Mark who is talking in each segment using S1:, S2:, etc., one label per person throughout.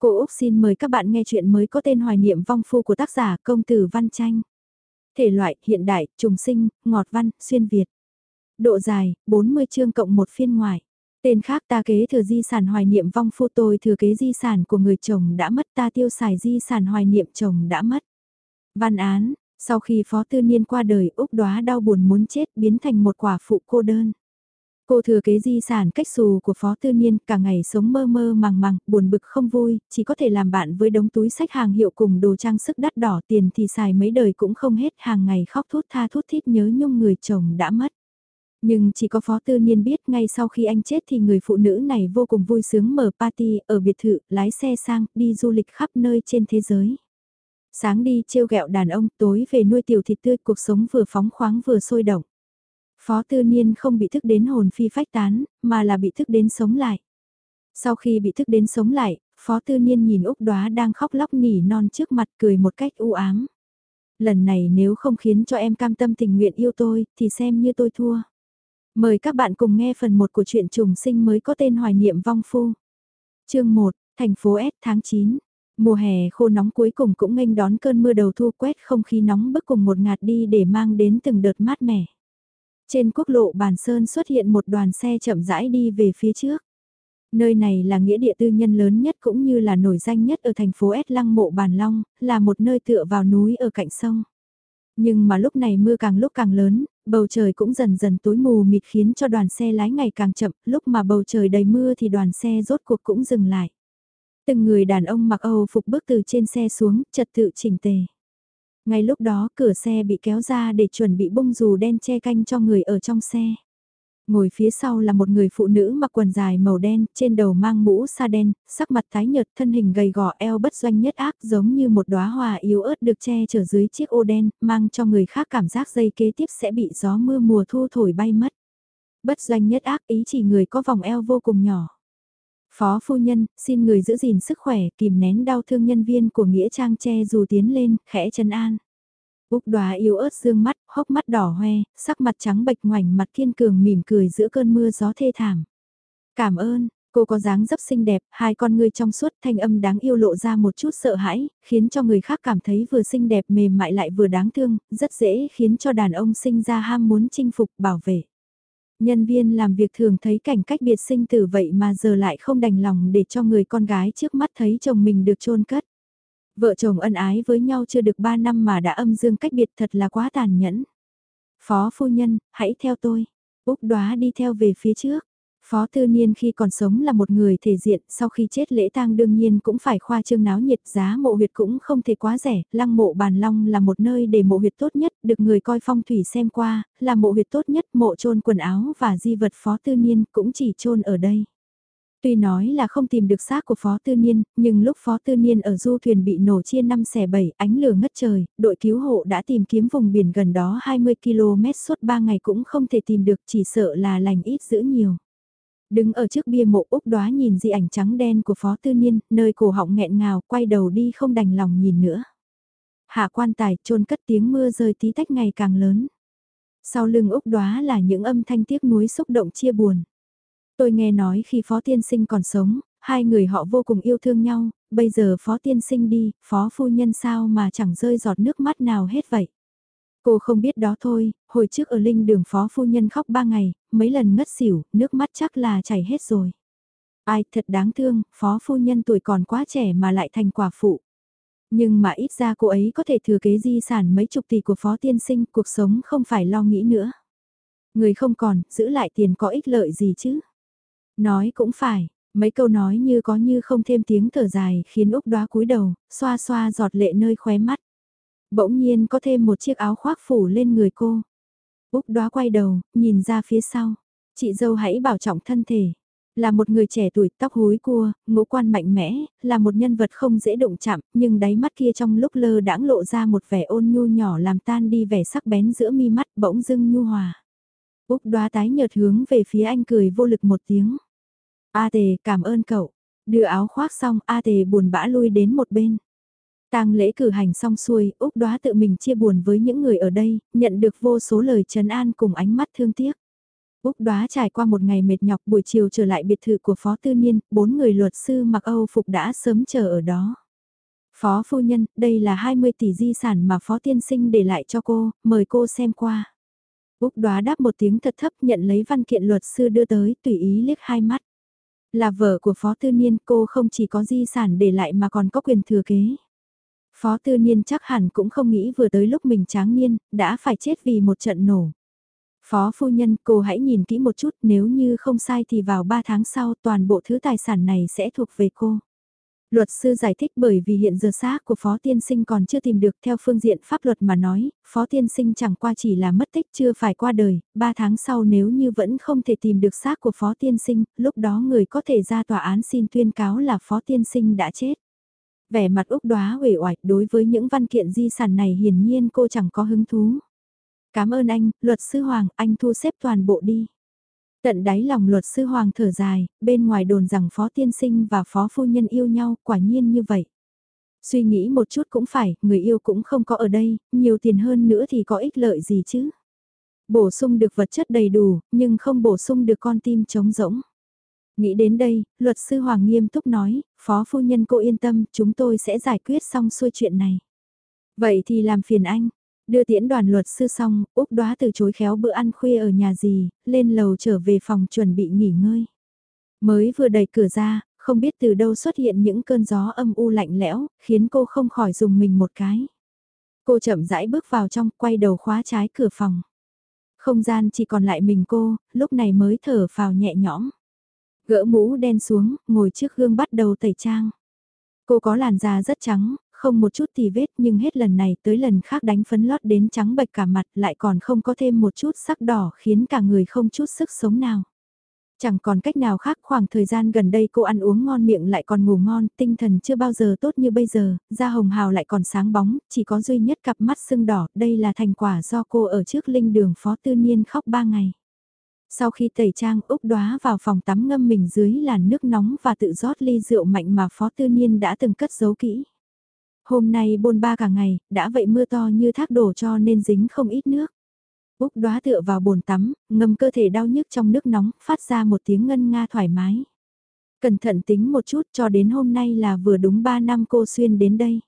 S1: Cô Úc xin mời các bạn nghe chuyện mới có tên Hoài niệm vong phu của tác giả công tử Văn Tranh. Thể loại, hiện đại, trùng sinh, ngọt văn, xuyên Việt. Độ dài, 40 chương cộng một phiên ngoài. Tên khác ta kế thừa di sản hoài niệm vong phu tôi thừa kế di sản của người chồng đã mất ta tiêu xài di sản hoài niệm chồng đã mất. Văn án, sau khi phó tư niên qua đời Úc đóa đau buồn muốn chết biến thành một quả phụ cô đơn. Cô thừa kế di sản cách xù của Phó Tư Niên, cả ngày sống mơ mơ màng màng, buồn bực không vui, chỉ có thể làm bạn với đống túi sách hàng hiệu cùng đồ trang sức đắt đỏ tiền thì xài mấy đời cũng không hết, hàng ngày khóc thút tha thút thít nhớ nhung người chồng đã mất. Nhưng chỉ có Phó Tư Niên biết ngay sau khi anh chết thì người phụ nữ này vô cùng vui sướng mở party ở biệt thự, lái xe sang, đi du lịch khắp nơi trên thế giới. Sáng đi trêu ghẹo đàn ông, tối về nuôi tiểu thịt tươi, cuộc sống vừa phóng khoáng vừa sôi động. Phó tư niên không bị thức đến hồn phi phách tán, mà là bị thức đến sống lại. Sau khi bị thức đến sống lại, Phó tư niên nhìn Úc đoá đang khóc lóc nỉ non trước mặt cười một cách u ám. Lần này nếu không khiến cho em cam tâm tình nguyện yêu tôi, thì xem như tôi thua. Mời các bạn cùng nghe phần 1 của truyện trùng sinh mới có tên Hoài niệm vong phu. chương 1, thành phố S tháng 9. Mùa hè khô nóng cuối cùng cũng nghênh đón cơn mưa đầu thu quét không khí nóng bức cùng một ngạt đi để mang đến từng đợt mát mẻ. Trên quốc lộ Bàn Sơn xuất hiện một đoàn xe chậm rãi đi về phía trước. Nơi này là nghĩa địa tư nhân lớn nhất cũng như là nổi danh nhất ở thành phố S Lăng Mộ Bàn Long, là một nơi tựa vào núi ở cạnh sông. Nhưng mà lúc này mưa càng lúc càng lớn, bầu trời cũng dần dần tối mù mịt khiến cho đoàn xe lái ngày càng chậm, lúc mà bầu trời đầy mưa thì đoàn xe rốt cuộc cũng dừng lại. Từng người đàn ông mặc Âu phục bước từ trên xe xuống, trật tự chỉnh tề. Ngay lúc đó cửa xe bị kéo ra để chuẩn bị bung dù đen che canh cho người ở trong xe. Ngồi phía sau là một người phụ nữ mặc quần dài màu đen, trên đầu mang mũ sa đen, sắc mặt tái nhợt, thân hình gầy gò eo bất doanh nhất ác giống như một đóa hoa yếu ớt được che chở dưới chiếc ô đen, mang cho người khác cảm giác dây kế tiếp sẽ bị gió mưa mùa thu thổi bay mất. Bất doanh nhất ác ý chỉ người có vòng eo vô cùng nhỏ. Phó phu nhân, xin người giữ gìn sức khỏe, kìm nén đau thương nhân viên của Nghĩa Trang che dù tiến lên, khẽ chân an. Úc đoá yếu ớt dương mắt, hốc mắt đỏ hoe, sắc mặt trắng bệch ngoảnh mặt kiên cường mỉm cười giữa cơn mưa gió thê thảm. Cảm ơn, cô có dáng dấp xinh đẹp, hai con ngươi trong suốt thanh âm đáng yêu lộ ra một chút sợ hãi, khiến cho người khác cảm thấy vừa xinh đẹp mềm mại lại vừa đáng thương, rất dễ khiến cho đàn ông sinh ra ham muốn chinh phục bảo vệ. Nhân viên làm việc thường thấy cảnh cách biệt sinh tử vậy mà giờ lại không đành lòng để cho người con gái trước mắt thấy chồng mình được chôn cất. Vợ chồng ân ái với nhau chưa được 3 năm mà đã âm dương cách biệt thật là quá tàn nhẫn. Phó phu nhân, hãy theo tôi. Úc đoá đi theo về phía trước. Phó Tư Niên khi còn sống là một người thể diện, sau khi chết lễ tang đương nhiên cũng phải khoa trương náo nhiệt, giá mộ huyệt cũng không thể quá rẻ, lăng mộ bàn long là một nơi để mộ huyệt tốt nhất, được người coi phong thủy xem qua, là mộ huyệt tốt nhất, mộ trôn quần áo và di vật Phó Tư Niên cũng chỉ trôn ở đây. Tuy nói là không tìm được xác của Phó Tư Niên, nhưng lúc Phó Tư Niên ở du thuyền bị nổ chia 5 xẻ 7, ánh lửa ngất trời, đội cứu hộ đã tìm kiếm vùng biển gần đó 20 km suốt 3 ngày cũng không thể tìm được chỉ sợ là lành ít giữ nhiều. Đứng ở trước bia mộ Úc đoá nhìn di ảnh trắng đen của Phó Tư Niên, nơi cổ họng nghẹn ngào, quay đầu đi không đành lòng nhìn nữa. Hạ quan tài trôn cất tiếng mưa rơi tí tách ngày càng lớn. Sau lưng Úc đoá là những âm thanh tiếc nuối xúc động chia buồn. Tôi nghe nói khi Phó Tiên Sinh còn sống, hai người họ vô cùng yêu thương nhau, bây giờ Phó Tiên Sinh đi, Phó Phu Nhân sao mà chẳng rơi giọt nước mắt nào hết vậy. Cô không biết đó thôi, hồi trước ở linh đường phó phu nhân khóc ba ngày, mấy lần ngất xỉu, nước mắt chắc là chảy hết rồi. Ai thật đáng thương, phó phu nhân tuổi còn quá trẻ mà lại thành quả phụ. Nhưng mà ít ra cô ấy có thể thừa kế di sản mấy chục tỷ của phó tiên sinh, cuộc sống không phải lo nghĩ nữa. Người không còn, giữ lại tiền có ích lợi gì chứ? Nói cũng phải, mấy câu nói như có như không thêm tiếng thở dài khiến Úc đoá cúi đầu, xoa xoa giọt lệ nơi khóe mắt. Bỗng nhiên có thêm một chiếc áo khoác phủ lên người cô. Úc đoá quay đầu, nhìn ra phía sau. Chị dâu hãy bảo trọng thân thể. Là một người trẻ tuổi tóc húi cua, ngũ quan mạnh mẽ, là một nhân vật không dễ động chạm, nhưng đáy mắt kia trong lúc lơ đãng lộ ra một vẻ ôn nhu nhỏ làm tan đi vẻ sắc bén giữa mi mắt bỗng dưng nhu hòa. Úc đoá tái nhợt hướng về phía anh cười vô lực một tiếng. A tề cảm ơn cậu. Đưa áo khoác xong A tề buồn bã lui đến một bên. Tang lễ cử hành xong xuôi, Úc Đóa tự mình chia buồn với những người ở đây, nhận được vô số lời trấn an cùng ánh mắt thương tiếc. Úc đoá trải qua một ngày mệt nhọc buổi chiều trở lại biệt thự của Phó Tư Niên, bốn người luật sư mặc Âu phục đã sớm chờ ở đó. Phó phu nhân, đây là 20 tỷ di sản mà Phó Tiên Sinh để lại cho cô, mời cô xem qua. Úc đoá đáp một tiếng thật thấp nhận lấy văn kiện luật sư đưa tới, tùy ý liếc hai mắt. Là vợ của Phó Tư Niên cô không chỉ có di sản để lại mà còn có quyền thừa kế. Phó Tư Niên chắc hẳn cũng không nghĩ vừa tới lúc mình tráng niên, đã phải chết vì một trận nổ. Phó phu nhân, cô hãy nhìn kỹ một chút, nếu như không sai thì vào 3 tháng sau toàn bộ thứ tài sản này sẽ thuộc về cô. Luật sư giải thích bởi vì hiện giờ xác của Phó Tiên Sinh còn chưa tìm được theo phương diện pháp luật mà nói, Phó Tiên Sinh chẳng qua chỉ là mất tích chưa phải qua đời, 3 tháng sau nếu như vẫn không thể tìm được xác của Phó Tiên Sinh, lúc đó người có thể ra tòa án xin tuyên cáo là Phó Tiên Sinh đã chết. Vẻ mặt Úc đoá uể oải đối với những văn kiện di sản này hiển nhiên cô chẳng có hứng thú. Cảm ơn anh, luật sư Hoàng, anh thu xếp toàn bộ đi. Tận đáy lòng luật sư Hoàng thở dài, bên ngoài đồn rằng phó tiên sinh và phó phu nhân yêu nhau, quả nhiên như vậy. Suy nghĩ một chút cũng phải, người yêu cũng không có ở đây, nhiều tiền hơn nữa thì có ích lợi gì chứ. Bổ sung được vật chất đầy đủ, nhưng không bổ sung được con tim trống rỗng. Nghĩ đến đây, luật sư Hoàng nghiêm túc nói, phó phu nhân cô yên tâm, chúng tôi sẽ giải quyết xong xuôi chuyện này. Vậy thì làm phiền anh, Đưa tiễn đoàn luật sư xong, Úc đoá từ chối khéo bữa ăn khuya ở nhà gì, lên lầu trở về phòng chuẩn bị nghỉ ngơi. Mới vừa đẩy cửa ra, không biết từ đâu xuất hiện những cơn gió âm u lạnh lẽo, khiến cô không khỏi dùng mình một cái. Cô chậm rãi bước vào trong, quay đầu khóa trái cửa phòng. Không gian chỉ còn lại mình cô, lúc này mới thở vào nhẹ nhõm. Gỡ mũ đen xuống, ngồi trước gương bắt đầu tẩy trang. Cô có làn da rất trắng, không một chút tì vết nhưng hết lần này tới lần khác đánh phấn lót đến trắng bệch cả mặt lại còn không có thêm một chút sắc đỏ khiến cả người không chút sức sống nào. Chẳng còn cách nào khác khoảng thời gian gần đây cô ăn uống ngon miệng lại còn ngủ ngon, tinh thần chưa bao giờ tốt như bây giờ, da hồng hào lại còn sáng bóng, chỉ có duy nhất cặp mắt sưng đỏ, đây là thành quả do cô ở trước linh đường phó tư niên khóc ba ngày. Sau khi tẩy trang Úc đoá vào phòng tắm ngâm mình dưới làn nước nóng và tự rót ly rượu mạnh mà phó tư niên đã từng cất giấu kỹ. Hôm nay bôn ba cả ngày, đã vậy mưa to như thác đổ cho nên dính không ít nước. Úc đoá tựa vào bồn tắm, ngâm cơ thể đau nhức trong nước nóng, phát ra một tiếng ngân nga thoải mái. Cẩn thận tính một chút cho đến hôm nay là vừa đúng 3 năm cô xuyên đến đây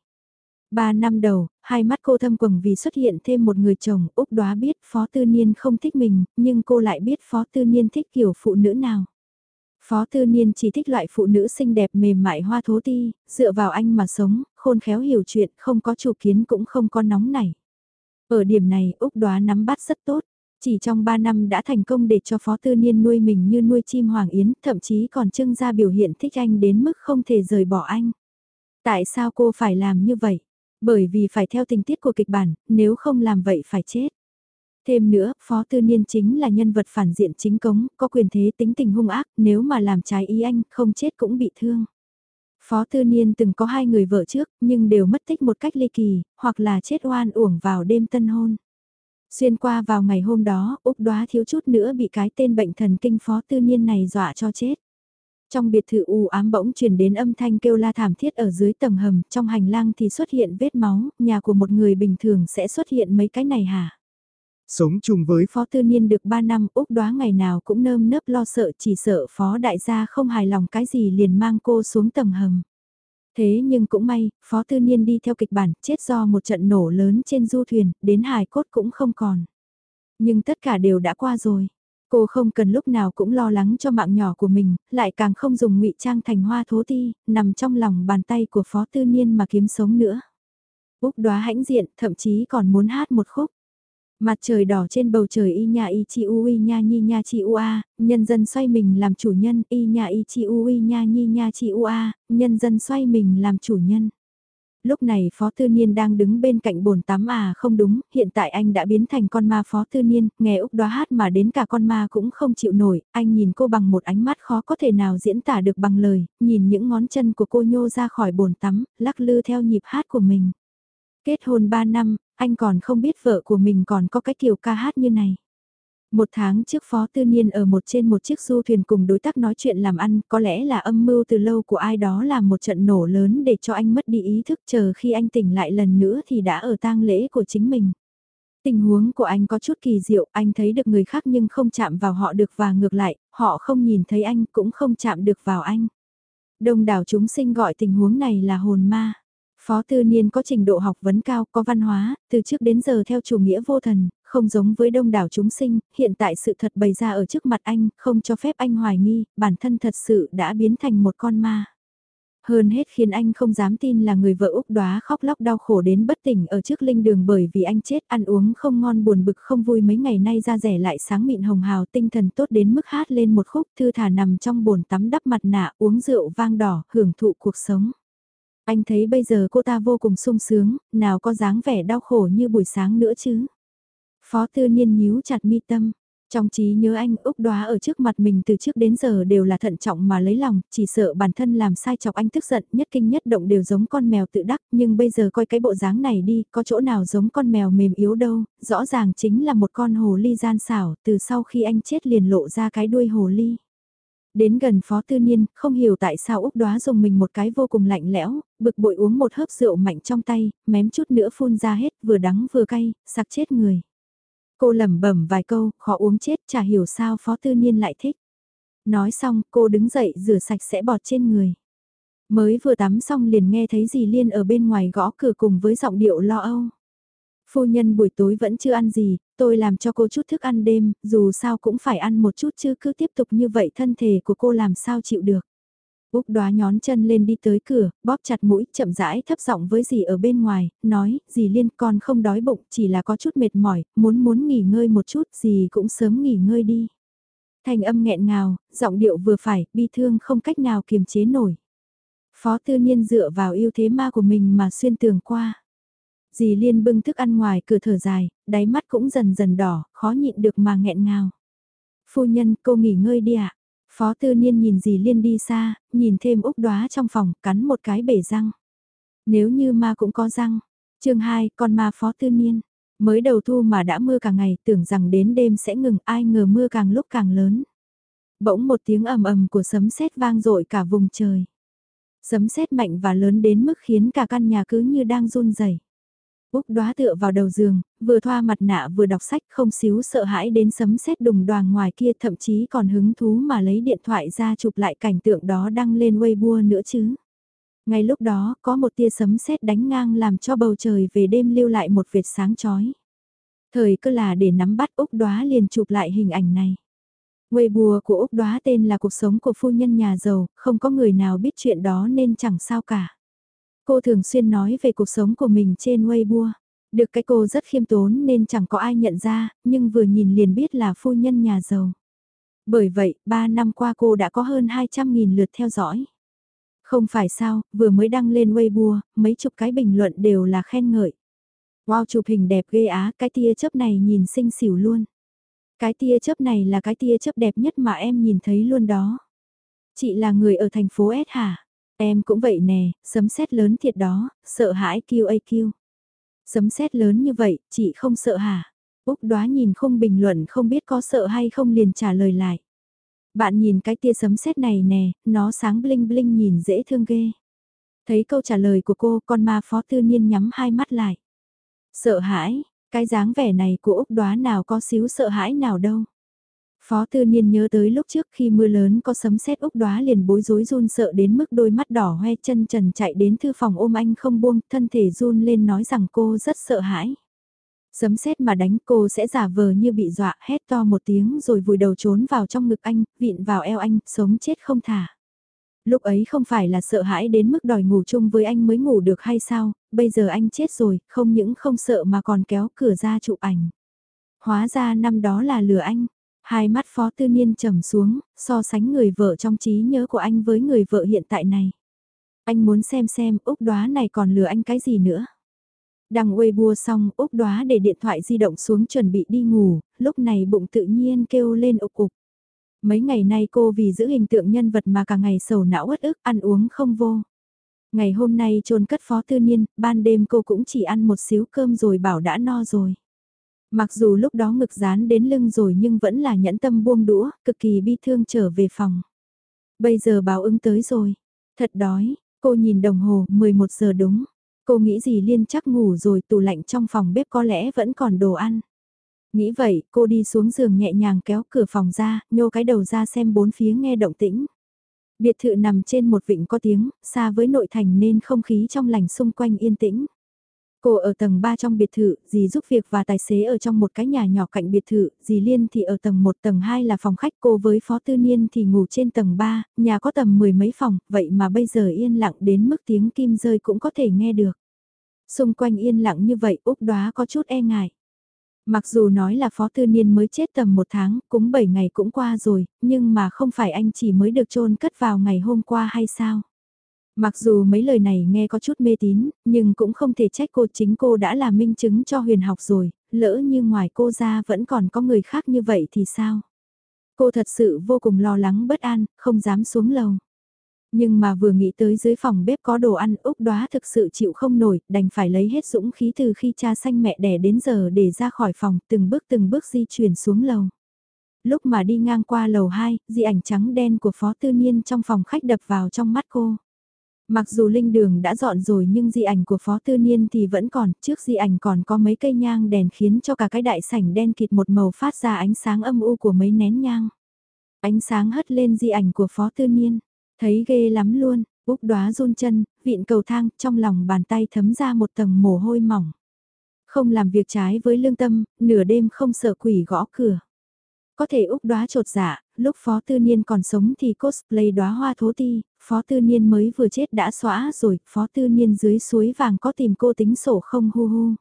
S1: ba năm đầu, hai mắt cô thâm quầng vì xuất hiện thêm một người chồng, Úc đoá biết Phó Tư Niên không thích mình, nhưng cô lại biết Phó Tư Niên thích kiểu phụ nữ nào. Phó Tư Niên chỉ thích loại phụ nữ xinh đẹp mềm mại hoa thố ti, dựa vào anh mà sống, khôn khéo hiểu chuyện, không có chủ kiến cũng không có nóng nảy. Ở điểm này Úc đoá nắm bắt rất tốt. Chỉ trong 3 năm đã thành công để cho Phó Tư Niên nuôi mình như nuôi chim hoàng yến, thậm chí còn trưng ra biểu hiện thích anh đến mức không thể rời bỏ anh. Tại sao cô phải làm như vậy? Bởi vì phải theo tình tiết của kịch bản, nếu không làm vậy phải chết. Thêm nữa, Phó Tư Niên chính là nhân vật phản diện chính cống, có quyền thế tính tình hung ác, nếu mà làm trái ý anh, không chết cũng bị thương. Phó Tư Niên từng có hai người vợ trước, nhưng đều mất tích một cách ly kỳ, hoặc là chết oan uổng vào đêm tân hôn. Xuyên qua vào ngày hôm đó, Úc đoá thiếu chút nữa bị cái tên bệnh thần kinh Phó Tư Niên này dọa cho chết. Trong biệt thự u ám bỗng truyền đến âm thanh kêu la thảm thiết ở dưới tầng hầm, trong hành lang thì xuất hiện vết máu, nhà của một người bình thường sẽ xuất hiện mấy cái này hả?
S2: Sống chung với
S1: Phó Tư Niên được 3 năm Úc đoá ngày nào cũng nơm nớp lo sợ chỉ sợ Phó Đại gia không hài lòng cái gì liền mang cô xuống tầng hầm. Thế nhưng cũng may, Phó Tư Niên đi theo kịch bản chết do một trận nổ lớn trên du thuyền, đến hài cốt cũng không còn. Nhưng tất cả đều đã qua rồi. Cô không cần lúc nào cũng lo lắng cho mạng nhỏ của mình, lại càng không dùng ngụy trang thành hoa thố ti, nằm trong lòng bàn tay của Phó Tư Niên mà kiếm sống nữa. Úc đoá hãnh diện, thậm chí còn muốn hát một khúc. Mặt trời đỏ trên bầu trời y nha y chi u y nha nhi nha chi u a, nhân dân xoay mình làm chủ nhân y nha y chi u y nha nhi nha chi u a, nhân dân xoay mình làm chủ nhân. Lúc này Phó Tư Niên đang đứng bên cạnh bồn tắm à không đúng, hiện tại anh đã biến thành con ma Phó Tư Niên, nghe Úc đoá hát mà đến cả con ma cũng không chịu nổi, anh nhìn cô bằng một ánh mắt khó có thể nào diễn tả được bằng lời, nhìn những ngón chân của cô nhô ra khỏi bồn tắm, lắc lư theo nhịp hát của mình. Kết hôn 3 năm, anh còn không biết vợ của mình còn có cái kiểu ca hát như này. Một tháng trước Phó Tư Niên ở một trên một chiếc du thuyền cùng đối tác nói chuyện làm ăn, có lẽ là âm mưu từ lâu của ai đó làm một trận nổ lớn để cho anh mất đi ý thức chờ khi anh tỉnh lại lần nữa thì đã ở tang lễ của chính mình. Tình huống của anh có chút kỳ diệu, anh thấy được người khác nhưng không chạm vào họ được và ngược lại, họ không nhìn thấy anh cũng không chạm được vào anh. Đông đảo chúng sinh gọi tình huống này là hồn ma. Phó Tư Niên có trình độ học vấn cao, có văn hóa, từ trước đến giờ theo chủ nghĩa vô thần, không giống với đông đảo chúng sinh, hiện tại sự thật bày ra ở trước mặt anh, không cho phép anh hoài nghi, bản thân thật sự đã biến thành một con ma. Hơn hết khiến anh không dám tin là người vợ Úc đóa khóc lóc đau khổ đến bất tỉnh ở trước linh đường bởi vì anh chết ăn uống không ngon buồn bực không vui mấy ngày nay ra rẻ lại sáng mịn hồng hào tinh thần tốt đến mức hát lên một khúc thư thả nằm trong bồn tắm đắp mặt nạ uống rượu vang đỏ hưởng thụ cuộc sống. Anh thấy bây giờ cô ta vô cùng sung sướng, nào có dáng vẻ đau khổ như buổi sáng nữa chứ. Phó tư niên nhíu chặt mi tâm. Trong trí nhớ anh Úc đoá ở trước mặt mình từ trước đến giờ đều là thận trọng mà lấy lòng, chỉ sợ bản thân làm sai chọc anh tức giận nhất kinh nhất động đều giống con mèo tự đắc, nhưng bây giờ coi cái bộ dáng này đi, có chỗ nào giống con mèo mềm yếu đâu, rõ ràng chính là một con hồ ly gian xảo, từ sau khi anh chết liền lộ ra cái đuôi hồ ly. Đến gần phó tư niên, không hiểu tại sao Úc đoá dùng mình một cái vô cùng lạnh lẽo, bực bội uống một hớp rượu mạnh trong tay, mém chút nữa phun ra hết, vừa đắng vừa cay, sặc chết người. Cô lẩm bẩm vài câu, khó uống chết, chả hiểu sao phó tư niên lại thích. Nói xong, cô đứng dậy rửa sạch sẽ bọt trên người. Mới vừa tắm xong liền nghe thấy dì Liên ở bên ngoài gõ cửa cùng với giọng điệu lo âu. Phu nhân buổi tối vẫn chưa ăn gì, tôi làm cho cô chút thức ăn đêm, dù sao cũng phải ăn một chút chứ cứ tiếp tục như vậy thân thể của cô làm sao chịu được. Úc đoá nhón chân lên đi tới cửa, bóp chặt mũi, chậm rãi thấp giọng với dì ở bên ngoài, nói, dì liên con không đói bụng, chỉ là có chút mệt mỏi, muốn muốn nghỉ ngơi một chút, dì cũng sớm nghỉ ngơi đi. Thành âm nghẹn ngào, giọng điệu vừa phải, bi thương không cách nào kiềm chế nổi. Phó tư niên dựa vào yêu thế ma của mình mà xuyên tường qua. Dì liên bưng thức ăn ngoài cửa thở dài, đáy mắt cũng dần dần đỏ, khó nhịn được mà nghẹn ngào. Phu nhân, cô nghỉ ngơi đi ạ. Phó tư niên nhìn dì Liên đi xa, nhìn thêm Úc đoá trong phòng, cắn một cái bể răng. Nếu như ma cũng có răng. chương 2, con ma phó tư niên. Mới đầu thu mà đã mưa cả ngày, tưởng rằng đến đêm sẽ ngừng, ai ngờ mưa càng lúc càng lớn. Bỗng một tiếng ầm ầm của sấm sét vang dội cả vùng trời. Sấm sét mạnh và lớn đến mức khiến cả căn nhà cứ như đang run rẩy. Úc đoá tựa vào đầu giường, vừa thoa mặt nạ vừa đọc sách không xíu sợ hãi đến sấm sét đùng đoàn ngoài kia thậm chí còn hứng thú mà lấy điện thoại ra chụp lại cảnh tượng đó đăng lên Weibo nữa chứ. Ngay lúc đó có một tia sấm sét đánh ngang làm cho bầu trời về đêm lưu lại một vệt sáng chói. Thời cơ là để nắm bắt Úc đoá liền chụp lại hình ảnh này. Weibo của Úc đoá tên là cuộc sống của phu nhân nhà giàu, không có người nào biết chuyện đó nên chẳng sao cả. Cô thường xuyên nói về cuộc sống của mình trên Weibo. Được cái cô rất khiêm tốn nên chẳng có ai nhận ra, nhưng vừa nhìn liền biết là phu nhân nhà giàu. Bởi vậy, 3 năm qua cô đã có hơn 200.000 lượt theo dõi. Không phải sao, vừa mới đăng lên Weibo, mấy chục cái bình luận đều là khen ngợi. Wow chụp hình đẹp ghê á, cái tia chớp này nhìn xinh xỉu luôn. Cái tia chớp này là cái tia chớp đẹp nhất mà em nhìn thấy luôn đó. Chị là người ở thành phố S hả? Em cũng vậy nè, sấm sét lớn thiệt đó, sợ hãi kêu ai kêu. Sấm sét lớn như vậy, chị không sợ hả? Úc đoá nhìn không bình luận không biết có sợ hay không liền trả lời lại. Bạn nhìn cái tia sấm sét này nè, nó sáng bling bling nhìn dễ thương ghê. Thấy câu trả lời của cô, con ma phó tư niên nhắm hai mắt lại. Sợ hãi, cái dáng vẻ này của Úc đoá nào có xíu sợ hãi nào đâu. Phó Tư Niên nhớ tới lúc trước khi mưa lớn có sấm sét úc đóa liền bối rối run sợ đến mức đôi mắt đỏ hoe chân trần chạy đến thư phòng ôm anh không buông, thân thể run lên nói rằng cô rất sợ hãi. Sấm sét mà đánh cô sẽ giả vờ như bị dọa hét to một tiếng rồi vùi đầu trốn vào trong ngực anh, vịn vào eo anh, sống chết không thả. Lúc ấy không phải là sợ hãi đến mức đòi ngủ chung với anh mới ngủ được hay sao, bây giờ anh chết rồi, không những không sợ mà còn kéo cửa ra chụp ảnh. Hóa ra năm đó là lừa anh, Hai mắt phó tư niên trầm xuống, so sánh người vợ trong trí nhớ của anh với người vợ hiện tại này. Anh muốn xem xem Úc đoá này còn lừa anh cái gì nữa. Đăng Weibo xong Úc đoá để điện thoại di động xuống chuẩn bị đi ngủ, lúc này bụng tự nhiên kêu lên ục ục. Mấy ngày nay cô vì giữ hình tượng nhân vật mà cả ngày sầu não uất ức ăn uống không vô. Ngày hôm nay trôn cất phó tư niên, ban đêm cô cũng chỉ ăn một xíu cơm rồi bảo đã no rồi. Mặc dù lúc đó ngực dán đến lưng rồi nhưng vẫn là nhẫn tâm buông đũa, cực kỳ bi thương trở về phòng. Bây giờ báo ứng tới rồi. Thật đói, cô nhìn đồng hồ, 11 giờ đúng. Cô nghĩ gì Liên chắc ngủ rồi tủ lạnh trong phòng bếp có lẽ vẫn còn đồ ăn. Nghĩ vậy, cô đi xuống giường nhẹ nhàng kéo cửa phòng ra, nhô cái đầu ra xem bốn phía nghe động tĩnh. Biệt thự nằm trên một vịnh có tiếng, xa với nội thành nên không khí trong lành xung quanh yên tĩnh. Cô ở tầng 3 trong biệt thự, dì giúp việc và tài xế ở trong một cái nhà nhỏ cạnh biệt thự, dì Liên thì ở tầng 1 tầng 2 là phòng khách cô với Phó Tư Niên thì ngủ trên tầng 3, nhà có tầm mười mấy phòng, vậy mà bây giờ yên lặng đến mức tiếng kim rơi cũng có thể nghe được. Xung quanh yên lặng như vậy Úc đoá có chút e ngại. Mặc dù nói là Phó Tư Niên mới chết tầm một tháng, cũng 7 ngày cũng qua rồi, nhưng mà không phải anh chỉ mới được chôn cất vào ngày hôm qua hay sao? Mặc dù mấy lời này nghe có chút mê tín, nhưng cũng không thể trách cô chính cô đã là minh chứng cho huyền học rồi, lỡ như ngoài cô ra vẫn còn có người khác như vậy thì sao? Cô thật sự vô cùng lo lắng bất an, không dám xuống lầu. Nhưng mà vừa nghĩ tới dưới phòng bếp có đồ ăn Úc đoá thực sự chịu không nổi, đành phải lấy hết dũng khí từ khi cha sanh mẹ đẻ đến giờ để ra khỏi phòng, từng bước từng bước di chuyển xuống lầu. Lúc mà đi ngang qua lầu 2, di ảnh trắng đen của Phó Tư Niên trong phòng khách đập vào trong mắt cô. Mặc dù linh đường đã dọn rồi nhưng di ảnh của Phó Tư Niên thì vẫn còn, trước di ảnh còn có mấy cây nhang đèn khiến cho cả cái đại sảnh đen kịt một màu phát ra ánh sáng âm u của mấy nén nhang. Ánh sáng hất lên di ảnh của Phó Tư Niên, thấy ghê lắm luôn, úp đóa run chân, vịn cầu thang, trong lòng bàn tay thấm ra một tầng mồ hôi mỏng. Không làm việc trái với lương tâm, nửa đêm không sợ quỷ gõ cửa. Có thể úp đóa trột dạ, lúc Phó Tư Niên còn sống thì cosplay đóa hoa thố ti, Phó Tư Niên mới vừa chết đã xóa rồi, Phó Tư Niên dưới suối vàng có tìm cô tính sổ không hu hu.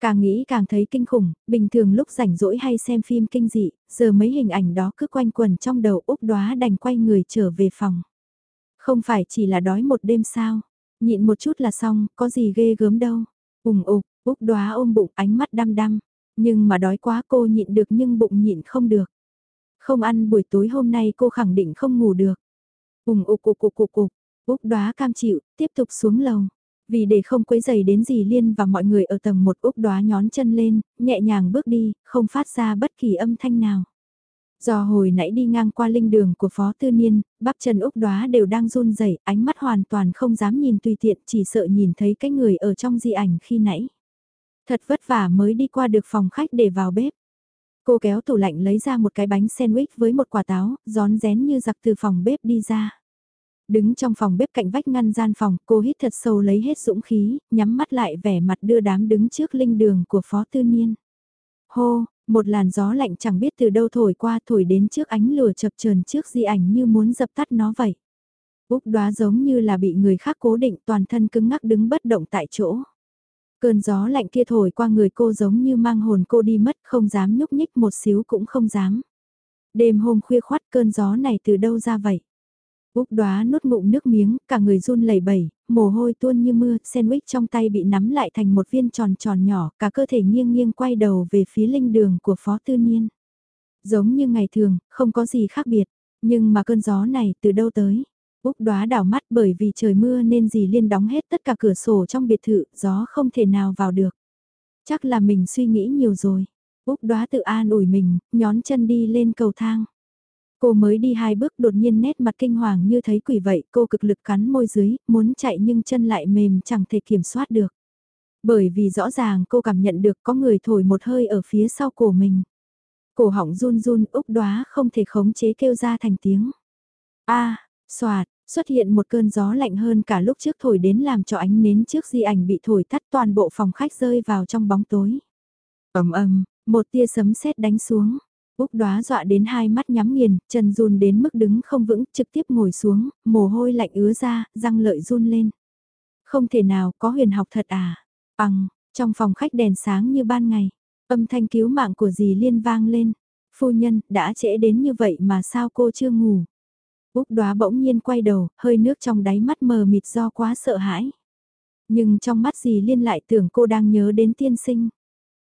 S1: Càng nghĩ càng thấy kinh khủng, bình thường lúc rảnh rỗi hay xem phim kinh dị, giờ mấy hình ảnh đó cứ quanh quần trong đầu Úc đóa đành quay người trở về phòng. Không phải chỉ là đói một đêm sao, nhịn một chút là xong, có gì ghê gớm đâu. Ùng ục, Úc đóa ôm bụng ánh mắt đăm đăm, nhưng mà đói quá cô nhịn được nhưng bụng nhịn không được. Không ăn buổi tối hôm nay cô khẳng định không ngủ được. Ùng ục ục ục ục ục, Úc đóa cam chịu, tiếp tục xuống lầu. Vì để không quấy giày đến dì Liên và mọi người ở tầng một Úc đóa nhón chân lên, nhẹ nhàng bước đi, không phát ra bất kỳ âm thanh nào. Do hồi nãy đi ngang qua linh đường của Phó Tư Niên, bắp chân Úc đóa đều đang run rẩy, ánh mắt hoàn toàn không dám nhìn tùy tiện, chỉ sợ nhìn thấy cái người ở trong di ảnh khi nãy. Thật vất vả mới đi qua được phòng khách để vào bếp. Cô kéo tủ lạnh lấy ra một cái bánh sandwich với một quả táo, gión rén như giặc từ phòng bếp đi ra. Đứng trong phòng bếp cạnh vách ngăn gian phòng, cô hít thật sâu lấy hết dũng khí, nhắm mắt lại vẻ mặt đưa đám đứng trước linh đường của Phó Tư Niên. Hô, một làn gió lạnh chẳng biết từ đâu thổi qua thổi đến trước ánh lửa chập chờn trước di ảnh như muốn dập tắt nó vậy. Úc đoá giống như là bị người khác cố định toàn thân cứng ngắc đứng bất động tại chỗ. Cơn gió lạnh kia thổi qua người cô giống như mang hồn cô đi mất không dám nhúc nhích một xíu cũng không dám. Đêm hôm khuya khoát cơn gió này từ đâu ra vậy? Úc đoá nuốt ngụm nước miếng, cả người run lẩy bẩy, mồ hôi tuôn như mưa, sandwich trong tay bị nắm lại thành một viên tròn tròn nhỏ, cả cơ thể nghiêng nghiêng quay đầu về phía linh đường của Phó Tư Niên. Giống như ngày thường, không có gì khác biệt, nhưng mà cơn gió này từ đâu tới? Úc đoá đảo mắt bởi vì trời mưa nên dì Liên đóng hết tất cả cửa sổ trong biệt thự, gió không thể nào vào được. Chắc là mình suy nghĩ nhiều rồi. Úc đoá tự an ủi mình, nhón chân đi lên cầu thang. Cô mới đi hai bước đột nhiên nét mặt kinh hoàng như thấy quỷ vậy, cô cực lực cắn môi dưới, muốn chạy nhưng chân lại mềm chẳng thể kiểm soát được. Bởi vì rõ ràng cô cảm nhận được có người thổi một hơi ở phía sau cổ mình. Cổ họng run run úc đoá không thể khống chế kêu ra thành tiếng. a Xoạt, xuất hiện một cơn gió lạnh hơn cả lúc trước thổi đến làm cho ánh nến trước di ảnh bị thổi tắt toàn bộ phòng khách rơi vào trong bóng tối. ầm ầm, một tia sấm sét đánh xuống. Úc đoá dọa đến hai mắt nhắm nghiền, chân run đến mức đứng không vững, trực tiếp ngồi xuống, mồ hôi lạnh ứa ra, răng lợi run lên. Không thể nào có huyền học thật à? Bằng, trong phòng khách đèn sáng như ban ngày, âm thanh cứu mạng của dì liên vang lên. Phu nhân, đã trễ đến như vậy mà sao cô chưa ngủ? Úc đoá bỗng nhiên quay đầu, hơi nước trong đáy mắt mờ mịt do quá sợ hãi. Nhưng trong mắt dì liên lại tưởng cô đang nhớ đến tiên sinh.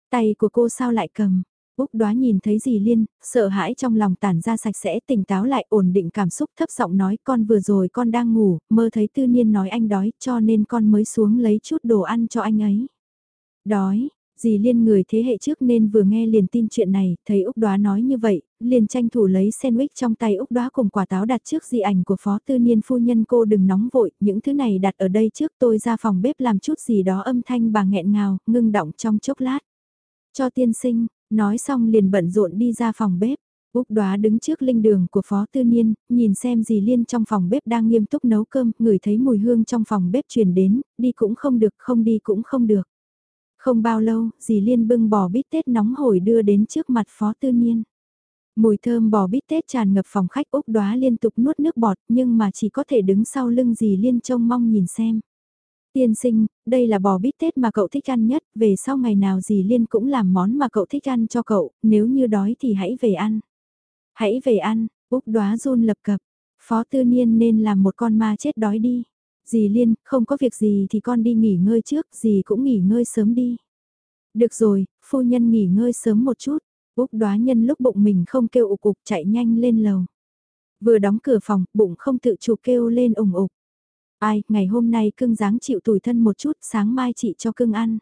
S1: Tay của cô sao lại cầm? Úc đoá nhìn thấy dì Liên, sợ hãi trong lòng tản ra sạch sẽ tỉnh táo lại ổn định cảm xúc thấp giọng nói con vừa rồi con đang ngủ, mơ thấy tư niên nói anh đói cho nên con mới xuống lấy chút đồ ăn cho anh ấy. Đói, Dì Liên người thế hệ trước nên vừa nghe liền tin chuyện này, thấy Úc Đoá nói như vậy, liền tranh thủ lấy sandwich trong tay Úc Đoá cùng quả táo đặt trước di ảnh của Phó Tư Niên phu nhân cô đừng nóng vội, những thứ này đặt ở đây trước tôi ra phòng bếp làm chút gì đó âm thanh bà nghẹn ngào, ngưng động trong chốc lát. Cho tiên sinh, nói xong liền bận rộn đi ra phòng bếp. Úc đoá đứng trước linh đường của Phó Tư Niên, nhìn xem dì Liên trong phòng bếp đang nghiêm túc nấu cơm, ngửi thấy mùi hương trong phòng bếp truyền đến, đi cũng không được, không đi cũng không được. Không bao lâu, dì Liên bưng bò bít tết nóng hổi đưa đến trước mặt Phó Tư Niên. Mùi thơm bò bít tết tràn ngập phòng khách Úc đoá liên tục nuốt nước bọt nhưng mà chỉ có thể đứng sau lưng dì Liên trông mong nhìn xem. Tiên sinh, đây là bò bít tết mà cậu thích ăn nhất, về sau ngày nào dì Liên cũng làm món mà cậu thích ăn cho cậu, nếu như đói thì hãy về ăn. Hãy về ăn, Úc đoá run lập cập, Phó Tư Niên nên làm một con ma chết đói đi. Dì Liên, không có việc gì thì con đi nghỉ ngơi trước, dì cũng nghỉ ngơi sớm đi. Được rồi, phu nhân nghỉ ngơi sớm một chút. Úc đoá nhân lúc bụng mình không kêu ục ục chạy nhanh lên lầu. Vừa đóng cửa phòng, bụng không tự chủ kêu lên ủng ục. Ai, ngày hôm nay cưng dáng chịu tủi thân một chút, sáng mai chị cho cưng ăn.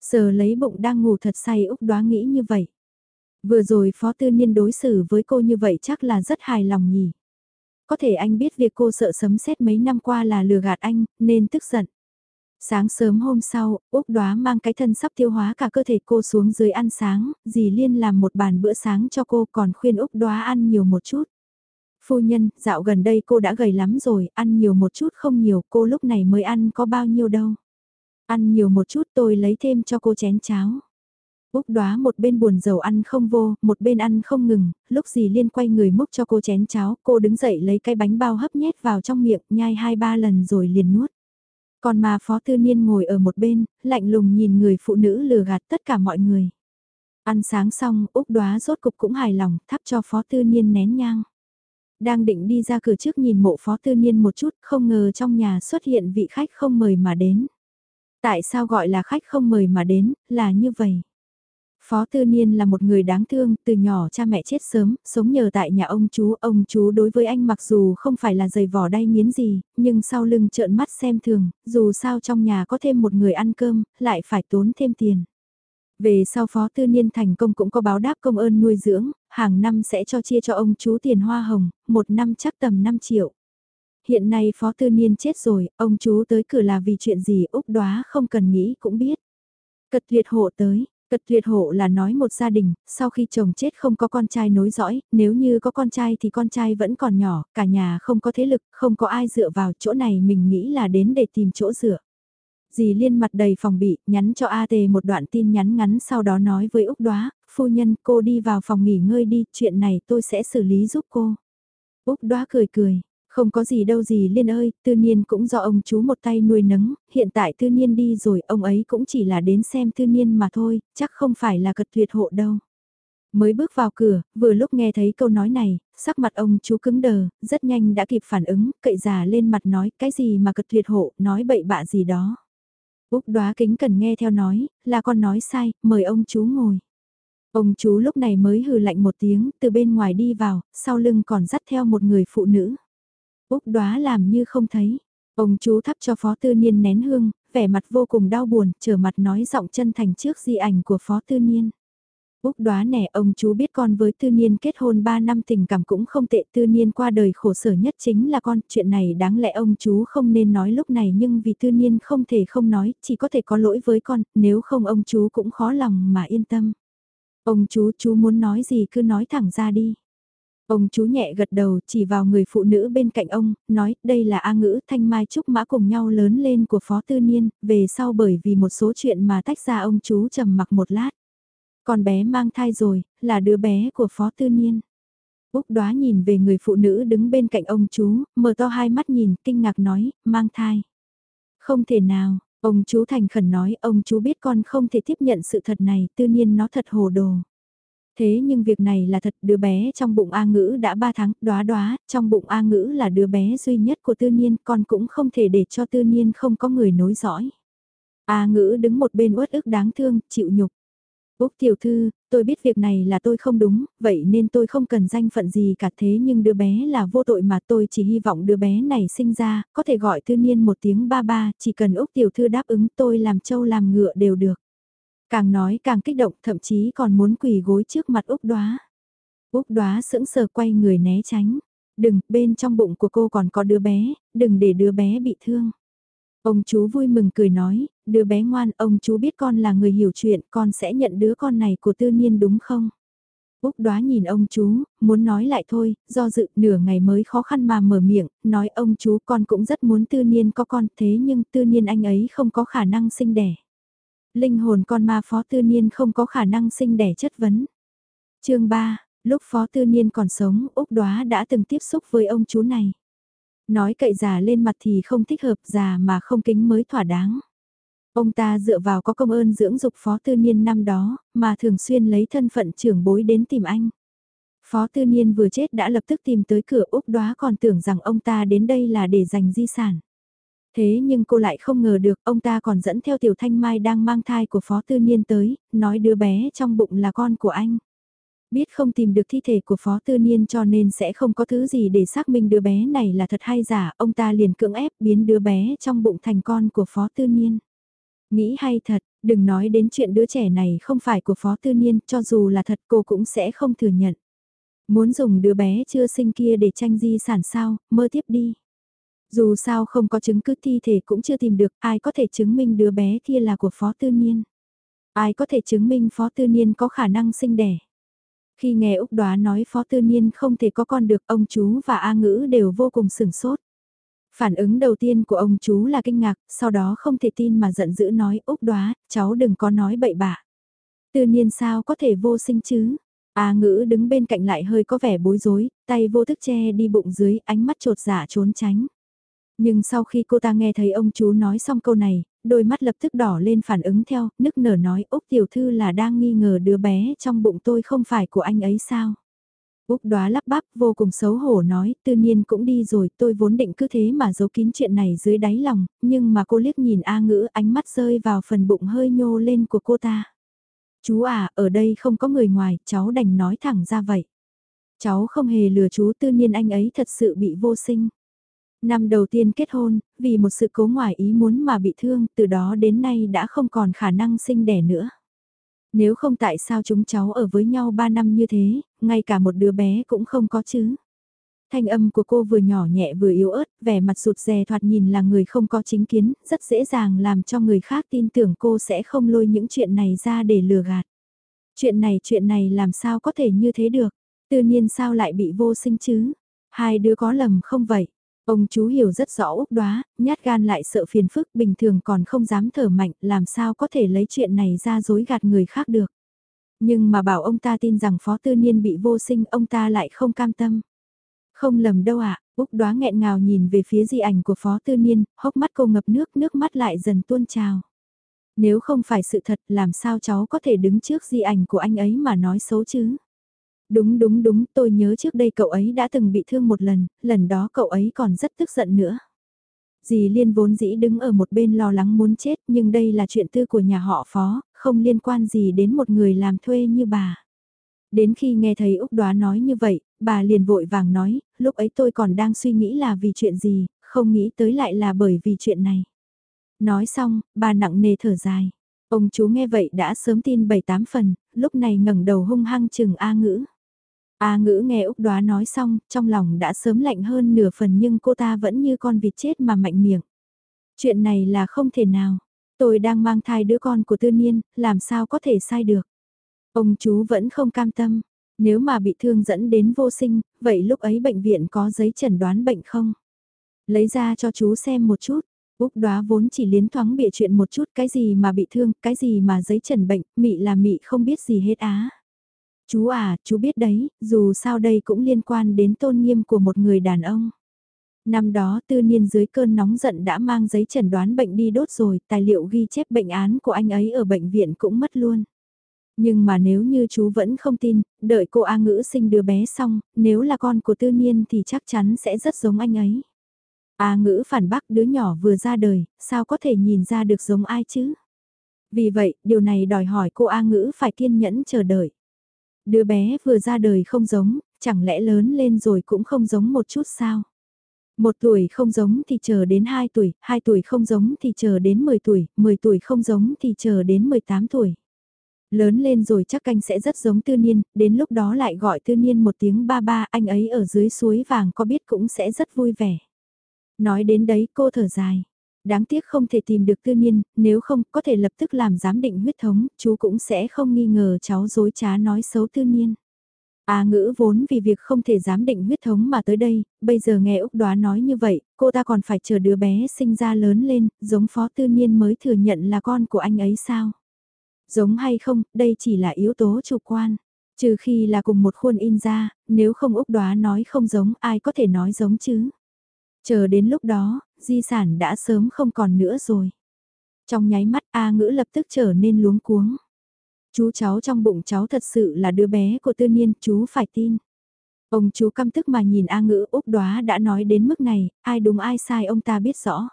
S1: Sờ lấy bụng đang ngủ thật say Úc đoá nghĩ như vậy. Vừa rồi Phó Tư Niên đối xử với cô như vậy chắc là rất hài lòng nhỉ. Có thể anh biết việc cô sợ sấm sét mấy năm qua là lừa gạt anh, nên tức giận. Sáng sớm hôm sau, Úc Đoá mang cái thân sắp tiêu hóa cả cơ thể cô xuống dưới ăn sáng, dì Liên làm một bàn bữa sáng cho cô còn khuyên Úc Đoá ăn nhiều một chút. Phu nhân, dạo gần đây cô đã gầy lắm rồi, ăn nhiều một chút không nhiều, cô lúc này mới ăn có bao nhiêu đâu. Ăn nhiều một chút tôi lấy thêm cho cô chén cháo. Úc đoá một bên buồn dầu ăn không vô, một bên ăn không ngừng, lúc gì liên quay người múc cho cô chén cháo, cô đứng dậy lấy cái bánh bao hấp nhét vào trong miệng, nhai hai ba lần rồi liền nuốt. Còn mà Phó Tư Niên ngồi ở một bên, lạnh lùng nhìn người phụ nữ lừa gạt tất cả mọi người. Ăn sáng xong, Úc đoá rốt cục cũng hài lòng, thắp cho Phó Tư Niên nén nhang. Đang định đi ra cửa trước nhìn mộ Phó Tư Niên một chút, không ngờ trong nhà xuất hiện vị khách không mời mà đến. Tại sao gọi là khách không mời mà đến, là như vậy. Phó Tư Niên là một người đáng thương, từ nhỏ cha mẹ chết sớm, sống nhờ tại nhà ông chú. Ông chú đối với anh mặc dù không phải là giày vỏ đay miến gì, nhưng sau lưng trợn mắt xem thường, dù sao trong nhà có thêm một người ăn cơm, lại phải tốn thêm tiền. Về sau Phó Tư Niên thành công cũng có báo đáp công ơn nuôi dưỡng, hàng năm sẽ cho chia cho ông chú tiền hoa hồng, một năm chắc tầm 5 triệu. Hiện nay Phó Tư Niên chết rồi, ông chú tới cửa là vì chuyện gì Úc đoá không cần nghĩ cũng biết. Cật liệt hộ tới, Cật tuyệt hộ là nói một gia đình, sau khi chồng chết không có con trai nối dõi, nếu như có con trai thì con trai vẫn còn nhỏ, cả nhà không có thế lực, không có ai dựa vào chỗ này mình nghĩ là đến để tìm chỗ dựa. Dì Liên mặt đầy phòng bị, nhắn cho A Tề một đoạn tin nhắn ngắn sau đó nói với Úc Đoá, phu nhân cô đi vào phòng nghỉ ngơi đi, chuyện này tôi sẽ xử lý giúp cô. Úc Đoá cười cười, không có gì đâu gì Liên ơi, tư niên cũng do ông chú một tay nuôi nấng, hiện tại tư niên đi rồi, ông ấy cũng chỉ là đến xem tư niên mà thôi, chắc không phải là cật tuyệt hộ đâu. Mới bước vào cửa, vừa lúc nghe thấy câu nói này, sắc mặt ông chú cứng đờ, rất nhanh đã kịp phản ứng, cậy già lên mặt nói cái gì mà cật tuyệt hộ, nói bậy bạ gì đó. Úc đoá kính cần nghe theo nói, là con nói sai, mời ông chú ngồi. Ông chú lúc này mới hừ lạnh một tiếng, từ bên ngoài đi vào, sau lưng còn dắt theo một người phụ nữ. Úc đoá làm như không thấy. Ông chú thắp cho Phó Tư Niên nén hương, vẻ mặt vô cùng đau buồn, trở mặt nói giọng chân thành trước di ảnh của Phó Tư Niên. Úc đoá nẻ ông chú biết con với Tư Niên kết hôn 3 năm tình cảm cũng không tệ Tư Niên qua đời khổ sở nhất chính là con, chuyện này đáng lẽ ông chú không nên nói lúc này nhưng vì Tư Niên không thể không nói, chỉ có thể có lỗi với con, nếu không ông chú cũng khó lòng mà yên tâm. Ông chú, chú muốn nói gì cứ nói thẳng ra đi. Ông chú nhẹ gật đầu chỉ vào người phụ nữ bên cạnh ông, nói đây là A ngữ thanh mai trúc mã cùng nhau lớn lên của Phó Tư Niên, về sau bởi vì một số chuyện mà tách ra ông chú trầm mặc một lát. Con bé mang thai rồi, là đứa bé của Phó Tư Niên. Úc đoá nhìn về người phụ nữ đứng bên cạnh ông chú, mở to hai mắt nhìn, kinh ngạc nói, mang thai. Không thể nào, ông chú thành khẩn nói, ông chú biết con không thể tiếp nhận sự thật này, tư nhiên nó thật hồ đồ. Thế nhưng việc này là thật, đứa bé trong bụng A ngữ đã 3 tháng, đoá đoá, trong bụng A ngữ là đứa bé duy nhất của tư niên, con cũng không thể để cho tư niên không có người nối dõi. A ngữ đứng một bên uất ức đáng thương, chịu nhục. Úc tiểu thư, tôi biết việc này là tôi không đúng, vậy nên tôi không cần danh phận gì cả thế nhưng đứa bé là vô tội mà tôi chỉ hy vọng đứa bé này sinh ra, có thể gọi tư niên một tiếng ba ba, chỉ cần Úc tiểu thư đáp ứng tôi làm trâu làm ngựa đều được. Càng nói càng kích động thậm chí còn muốn quỳ gối trước mặt Úc Đoá. Úc Đoá sững sờ quay người né tránh. Đừng, bên trong bụng của cô còn có đứa bé, đừng để đứa bé bị thương. Ông chú vui mừng cười nói, đứa bé ngoan, ông chú biết con là người hiểu chuyện, con sẽ nhận đứa con này của tư nhiên đúng không? Úc đoá nhìn ông chú, muốn nói lại thôi, do dự nửa ngày mới khó khăn mà mở miệng, nói ông chú con cũng rất muốn tư niên có con thế nhưng tư niên anh ấy không có khả năng sinh đẻ. Linh hồn con ma phó tư niên không có khả năng sinh đẻ chất vấn. chương 3, lúc phó tư niên còn sống, Úc đoá đã từng tiếp xúc với ông chú này. Nói cậy già lên mặt thì không thích hợp già mà không kính mới thỏa đáng. Ông ta dựa vào có công ơn dưỡng dục phó tư niên năm đó, mà thường xuyên lấy thân phận trưởng bối đến tìm anh. Phó tư niên vừa chết đã lập tức tìm tới cửa Úc đoá còn tưởng rằng ông ta đến đây là để giành di sản. Thế nhưng cô lại không ngờ được ông ta còn dẫn theo tiểu thanh mai đang mang thai của phó tư niên tới, nói đứa bé trong bụng là con của anh. Biết không tìm được thi thể của phó tư niên cho nên sẽ không có thứ gì để xác minh đứa bé này là thật hay giả, ông ta liền cưỡng ép biến đứa bé trong bụng thành con của phó tư niên. Nghĩ hay thật, đừng nói đến chuyện đứa trẻ này không phải của phó tư niên, cho dù là thật cô cũng sẽ không thừa nhận. Muốn dùng đứa bé chưa sinh kia để tranh di sản sao, mơ tiếp đi. Dù sao không có chứng cứ thi thể cũng chưa tìm được, ai có thể chứng minh đứa bé kia là của phó tư niên. Ai có thể chứng minh phó tư niên có khả năng sinh đẻ. Khi nghe Úc Đoá nói Phó Tư Niên không thể có con được ông chú và A Ngữ đều vô cùng sửng sốt. Phản ứng đầu tiên của ông chú là kinh ngạc, sau đó không thể tin mà giận dữ nói Úc Đoá, cháu đừng có nói bậy bạ. Tư Niên sao có thể vô sinh chứ? A Ngữ đứng bên cạnh lại hơi có vẻ bối rối, tay vô thức che đi bụng dưới, ánh mắt trột dạ trốn tránh. Nhưng sau khi cô ta nghe thấy ông chú nói xong câu này, đôi mắt lập tức đỏ lên phản ứng theo, nức nở nói Úc tiểu thư là đang nghi ngờ đứa bé trong bụng tôi không phải của anh ấy sao. Úc đoá lắp bắp vô cùng xấu hổ nói, tự nhiên cũng đi rồi, tôi vốn định cứ thế mà giấu kín chuyện này dưới đáy lòng, nhưng mà cô liếc nhìn A ngữ ánh mắt rơi vào phần bụng hơi nhô lên của cô ta. Chú à, ở đây không có người ngoài, cháu đành nói thẳng ra vậy. Cháu không hề lừa chú tự nhiên anh ấy thật sự bị vô sinh. Năm đầu tiên kết hôn, vì một sự cố ngoài ý muốn mà bị thương, từ đó đến nay đã không còn khả năng sinh đẻ nữa. Nếu không tại sao chúng cháu ở với nhau 3 năm như thế, ngay cả một đứa bé cũng không có chứ. Thanh âm của cô vừa nhỏ nhẹ vừa yếu ớt, vẻ mặt sụt rè thoạt nhìn là người không có chính kiến, rất dễ dàng làm cho người khác tin tưởng cô sẽ không lôi những chuyện này ra để lừa gạt. Chuyện này chuyện này làm sao có thể như thế được, tự nhiên sao lại bị vô sinh chứ? Hai đứa có lầm không vậy? Ông chú hiểu rất rõ Úc đoá, nhát gan lại sợ phiền phức bình thường còn không dám thở mạnh, làm sao có thể lấy chuyện này ra dối gạt người khác được. Nhưng mà bảo ông ta tin rằng Phó Tư Niên bị vô sinh, ông ta lại không cam tâm. Không lầm đâu ạ, Úc đoá nghẹn ngào nhìn về phía di ảnh của Phó Tư Niên, hốc mắt cô ngập nước, nước mắt lại dần tuôn trào. Nếu không phải sự thật, làm sao cháu có thể đứng trước di ảnh của anh ấy mà nói xấu chứ? Đúng đúng đúng, tôi nhớ trước đây cậu ấy đã từng bị thương một lần, lần đó cậu ấy còn rất tức giận nữa. Dì Liên vốn dĩ đứng ở một bên lo lắng muốn chết nhưng đây là chuyện tư của nhà họ phó, không liên quan gì đến một người làm thuê như bà. Đến khi nghe thấy Úc Đoá nói như vậy, bà liền vội vàng nói, lúc ấy tôi còn đang suy nghĩ là vì chuyện gì, không nghĩ tới lại là bởi vì chuyện này. Nói xong, bà nặng nề thở dài. Ông chú nghe vậy đã sớm tin bảy tám phần, lúc này ngẩng đầu hung hăng chừng A ngữ. A ngữ nghe Úc đoá nói xong, trong lòng đã sớm lạnh hơn nửa phần nhưng cô ta vẫn như con vịt chết mà mạnh miệng. Chuyện này là không thể nào. Tôi đang mang thai đứa con của tư niên, làm sao có thể sai được. Ông chú vẫn không cam tâm. Nếu mà bị thương dẫn đến vô sinh, vậy lúc ấy bệnh viện có giấy chẩn đoán bệnh không? Lấy ra cho chú xem một chút. Úc đoá vốn chỉ liến thoáng bịa chuyện một chút cái gì mà bị thương, cái gì mà giấy trần bệnh, mị là mị không biết gì hết á. Chú à, chú biết đấy, dù sao đây cũng liên quan đến tôn nghiêm của một người đàn ông. Năm đó tư niên dưới cơn nóng giận đã mang giấy chẩn đoán bệnh đi đốt rồi, tài liệu ghi chép bệnh án của anh ấy ở bệnh viện cũng mất luôn. Nhưng mà nếu như chú vẫn không tin, đợi cô A ngữ sinh đứa bé xong, nếu là con của tư niên thì chắc chắn sẽ rất giống anh ấy. A ngữ phản bác đứa nhỏ vừa ra đời, sao có thể nhìn ra được giống ai chứ? Vì vậy, điều này đòi hỏi cô A ngữ phải kiên nhẫn chờ đợi. Đứa bé vừa ra đời không giống, chẳng lẽ lớn lên rồi cũng không giống một chút sao? Một tuổi không giống thì chờ đến 2 tuổi, 2 tuổi không giống thì chờ đến 10 tuổi, 10 tuổi không giống thì chờ đến 18 tuổi. Lớn lên rồi chắc canh sẽ rất giống tư niên, đến lúc đó lại gọi tư niên một tiếng ba ba, anh ấy ở dưới suối vàng có biết cũng sẽ rất vui vẻ. Nói đến đấy cô thở dài. Đáng tiếc không thể tìm được tư niên, nếu không có thể lập tức làm giám định huyết thống, chú cũng sẽ không nghi ngờ cháu dối trá nói xấu tư niên. A ngữ vốn vì việc không thể giám định huyết thống mà tới đây, bây giờ nghe Úc đoá nói như vậy, cô ta còn phải chờ đứa bé sinh ra lớn lên, giống phó tư niên mới thừa nhận là con của anh ấy sao? Giống hay không, đây chỉ là yếu tố chủ quan. Trừ khi là cùng một khuôn in ra, nếu không Úc đoá nói không giống ai có thể nói giống chứ. Chờ đến lúc đó, di sản đã sớm không còn nữa rồi. Trong nháy mắt A ngữ lập tức trở nên luống cuống. Chú cháu trong bụng cháu thật sự là đứa bé của tư niên, chú phải tin. Ông chú căm tức mà nhìn A ngữ Úc đoá đã nói đến mức này, ai đúng ai sai ông ta biết rõ.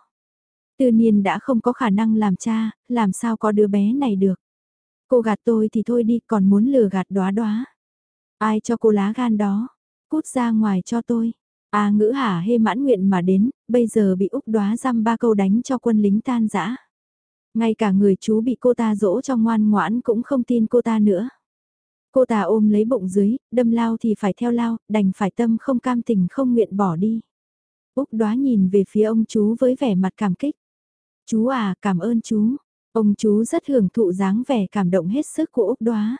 S1: Tư niên đã không có khả năng làm cha, làm sao có đứa bé này được. Cô gạt tôi thì thôi đi, còn muốn lừa gạt đoá đoá. Ai cho cô lá gan đó? Cút ra ngoài cho tôi. A ngữ hả hê mãn nguyện mà đến, bây giờ bị Úc đoá răm ba câu đánh cho quân lính tan rã. Ngay cả người chú bị cô ta dỗ cho ngoan ngoãn cũng không tin cô ta nữa. Cô ta ôm lấy bụng dưới, đâm lao thì phải theo lao, đành phải tâm không cam tình không nguyện bỏ đi. Úc đoá nhìn về phía ông chú với vẻ mặt cảm kích. Chú à, cảm ơn chú. Ông chú rất hưởng thụ dáng vẻ cảm động hết sức của Úc đoá.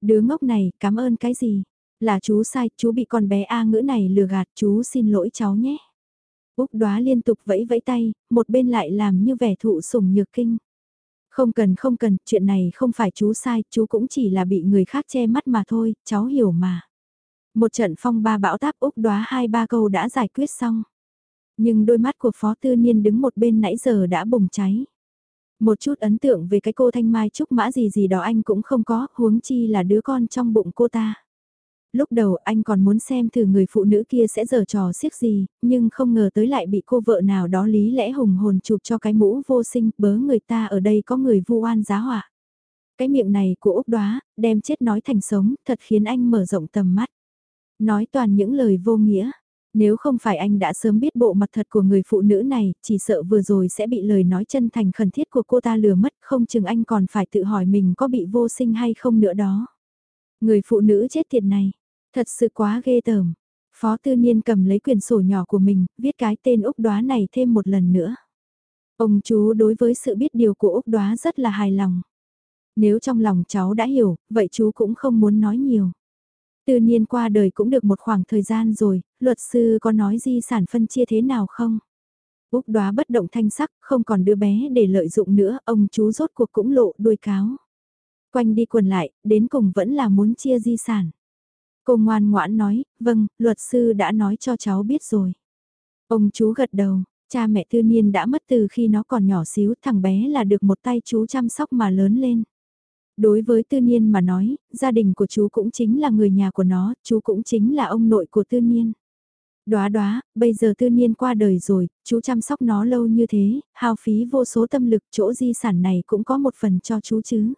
S1: Đứa ngốc này, cảm ơn cái gì? Là chú sai, chú bị con bé A ngữ này lừa gạt, chú xin lỗi cháu nhé. Úc đoá liên tục vẫy vẫy tay, một bên lại làm như vẻ thụ sủng nhược kinh. Không cần không cần, chuyện này không phải chú sai, chú cũng chỉ là bị người khác che mắt mà thôi, cháu hiểu mà. Một trận phong ba bão táp Úc đoá hai ba câu đã giải quyết xong. Nhưng đôi mắt của Phó Tư Niên đứng một bên nãy giờ đã bùng cháy. Một chút ấn tượng về cái cô thanh mai trúc mã gì gì đó anh cũng không có, huống chi là đứa con trong bụng cô ta lúc đầu anh còn muốn xem thử người phụ nữ kia sẽ giở trò siếc gì, nhưng không ngờ tới lại bị cô vợ nào đó lý lẽ hùng hồn chụp cho cái mũ vô sinh, bớ người ta ở đây có người vu oan giá họa. Cái miệng này của Úc đoá, đem chết nói thành sống, thật khiến anh mở rộng tầm mắt. Nói toàn những lời vô nghĩa. Nếu không phải anh đã sớm biết bộ mặt thật của người phụ nữ này, chỉ sợ vừa rồi sẽ bị lời nói chân thành khẩn thiết của cô ta lừa mất, không chừng anh còn phải tự hỏi mình có bị vô sinh hay không nữa đó. Người phụ nữ chết tiệt này, Thật sự quá ghê tởm. Phó tư niên cầm lấy quyển sổ nhỏ của mình, viết cái tên Úc đoá này thêm một lần nữa. Ông chú đối với sự biết điều của Úc đoá rất là hài lòng. Nếu trong lòng cháu đã hiểu, vậy chú cũng không muốn nói nhiều. Tư niên qua đời cũng được một khoảng thời gian rồi, luật sư có nói di sản phân chia thế nào không? Úc đoá bất động thanh sắc, không còn đứa bé để lợi dụng nữa, ông chú rốt cuộc cũng lộ đuôi cáo. Quanh đi quần lại, đến cùng vẫn là muốn chia di sản. Cô ngoan ngoãn nói, vâng, luật sư đã nói cho cháu biết rồi. Ông chú gật đầu, cha mẹ tư niên đã mất từ khi nó còn nhỏ xíu, thằng bé là được một tay chú chăm sóc mà lớn lên. Đối với tư niên mà nói, gia đình của chú cũng chính là người nhà của nó, chú cũng chính là ông nội của tư niên. Đóa đóa, bây giờ tư niên qua đời rồi, chú chăm sóc nó lâu như thế, hao phí vô số tâm lực chỗ di sản này cũng có một phần cho chú chứ.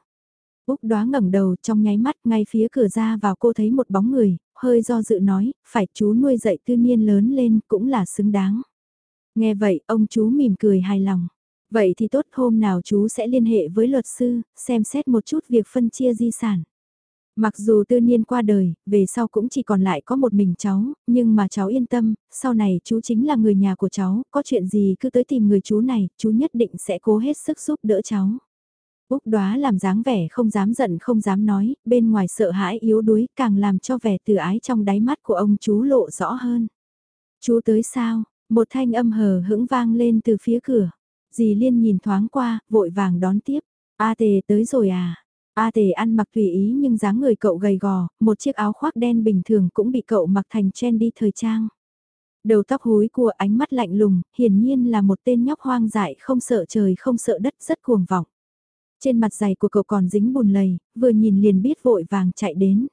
S1: Úc đoá ngẩng đầu trong nháy mắt ngay phía cửa ra vào cô thấy một bóng người, hơi do dự nói, phải chú nuôi dạy tư niên lớn lên cũng là xứng đáng. Nghe vậy ông chú mỉm cười hài lòng. Vậy thì tốt hôm nào chú sẽ liên hệ với luật sư, xem xét một chút việc phân chia di sản. Mặc dù tư niên qua đời, về sau cũng chỉ còn lại có một mình cháu, nhưng mà cháu yên tâm, sau này chú chính là người nhà của cháu, có chuyện gì cứ tới tìm người chú này, chú nhất định sẽ cố hết sức giúp đỡ cháu. Úc đoá làm dáng vẻ không dám giận không dám nói, bên ngoài sợ hãi yếu đuối càng làm cho vẻ từ ái trong đáy mắt của ông chú lộ rõ hơn. Chú tới sao? Một thanh âm hờ hững vang lên từ phía cửa. Dì Liên nhìn thoáng qua, vội vàng đón tiếp. A tề tới rồi à? A tề ăn mặc tùy ý nhưng dáng người cậu gầy gò, một chiếc áo khoác đen bình thường cũng bị cậu mặc thành trendy thời trang. Đầu tóc húi của ánh mắt lạnh lùng, hiển nhiên là một tên nhóc hoang dại không sợ trời không sợ đất rất cuồng vọng. Trên mặt giày của cậu còn dính bùn lầy, vừa nhìn liền biết vội vàng chạy đến.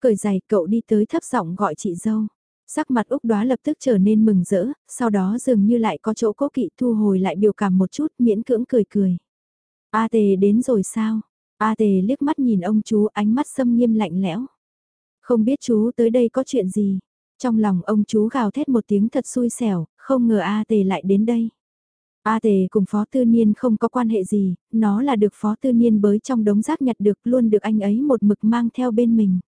S1: Cởi giày cậu đi tới thấp giọng gọi chị dâu. Sắc mặt Úc đoá lập tức trở nên mừng rỡ, sau đó dường như lại có chỗ cố kỵ thu hồi lại biểu cảm một chút miễn cưỡng cười cười. A tề đến rồi sao? A tề liếc mắt nhìn ông chú ánh mắt xâm nghiêm lạnh lẽo. Không biết chú tới đây có chuyện gì? Trong lòng ông chú gào thét một tiếng thật xui xẻo, không ngờ A tề lại đến đây. A Tề cùng Phó Tư Niên không có quan hệ gì, nó là được Phó Tư Niên bới trong đống rác nhặt được luôn được anh ấy một mực mang theo bên mình.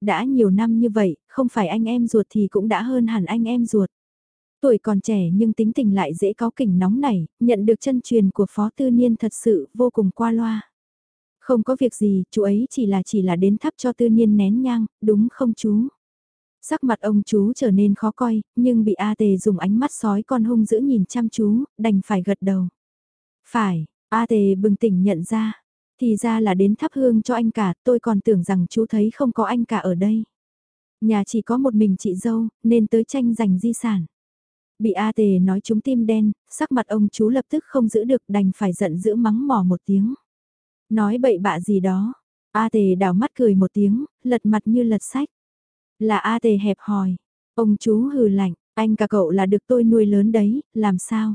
S1: Đã nhiều năm như vậy, không phải anh em ruột thì cũng đã hơn hẳn anh em ruột. Tuổi còn trẻ nhưng tính tình lại dễ có kỉnh nóng nảy, nhận được chân truyền của Phó Tư Niên thật sự vô cùng qua loa. Không có việc gì, chú ấy chỉ là chỉ là đến thắp cho Tư Niên nén nhang, đúng không chú? Sắc mặt ông chú trở nên khó coi, nhưng bị A Tề dùng ánh mắt sói con hung dữ nhìn chăm chú, đành phải gật đầu. Phải, A Tề bừng tỉnh nhận ra. Thì ra là đến thắp hương cho anh cả, tôi còn tưởng rằng chú thấy không có anh cả ở đây. Nhà chỉ có một mình chị dâu, nên tới tranh giành di sản. Bị A Tề nói chúng tim đen, sắc mặt ông chú lập tức không giữ được đành phải giận dữ mắng mỏ một tiếng. Nói bậy bạ gì đó. A Tề đảo mắt cười một tiếng, lật mặt như lật sách. Là A Tề hẹp hòi. Ông chú hừ lạnh, anh cả cậu là được tôi nuôi lớn đấy, làm sao?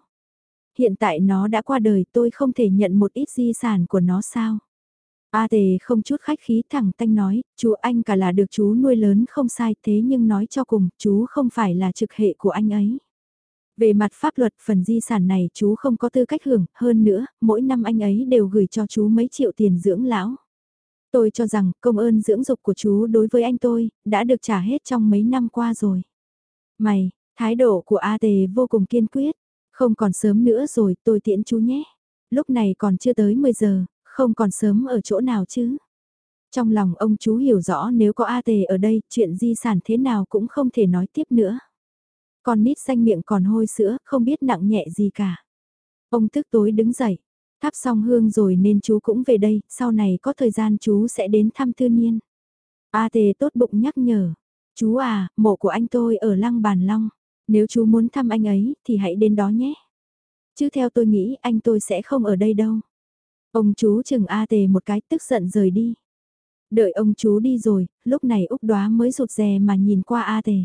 S1: Hiện tại nó đã qua đời tôi không thể nhận một ít di sản của nó sao? A tề không chút khách khí thẳng tanh nói, chú anh cả là được chú nuôi lớn không sai thế nhưng nói cho cùng, chú không phải là trực hệ của anh ấy. Về mặt pháp luật phần di sản này chú không có tư cách hưởng, hơn nữa, mỗi năm anh ấy đều gửi cho chú mấy triệu tiền dưỡng lão. Tôi cho rằng công ơn dưỡng dục của chú đối với anh tôi, đã được trả hết trong mấy năm qua rồi. Mày, thái độ của A Tề vô cùng kiên quyết, không còn sớm nữa rồi tôi tiễn chú nhé. Lúc này còn chưa tới 10 giờ, không còn sớm ở chỗ nào chứ. Trong lòng ông chú hiểu rõ nếu có A Tề ở đây, chuyện di sản thế nào cũng không thể nói tiếp nữa. còn nít xanh miệng còn hôi sữa, không biết nặng nhẹ gì cả. Ông tức tối đứng dậy, thắp xong hương rồi nên chú cũng về đây, sau này có thời gian chú sẽ đến thăm tư niên. A tề tốt bụng nhắc nhở, chú à, mộ của anh tôi ở lăng bàn long, nếu chú muốn thăm anh ấy thì hãy đến đó nhé. Chứ theo tôi nghĩ anh tôi sẽ không ở đây đâu. Ông chú chừng A tề một cái tức giận rời đi. Đợi ông chú đi rồi, lúc này Úc đoá mới rụt rè mà nhìn qua A tề.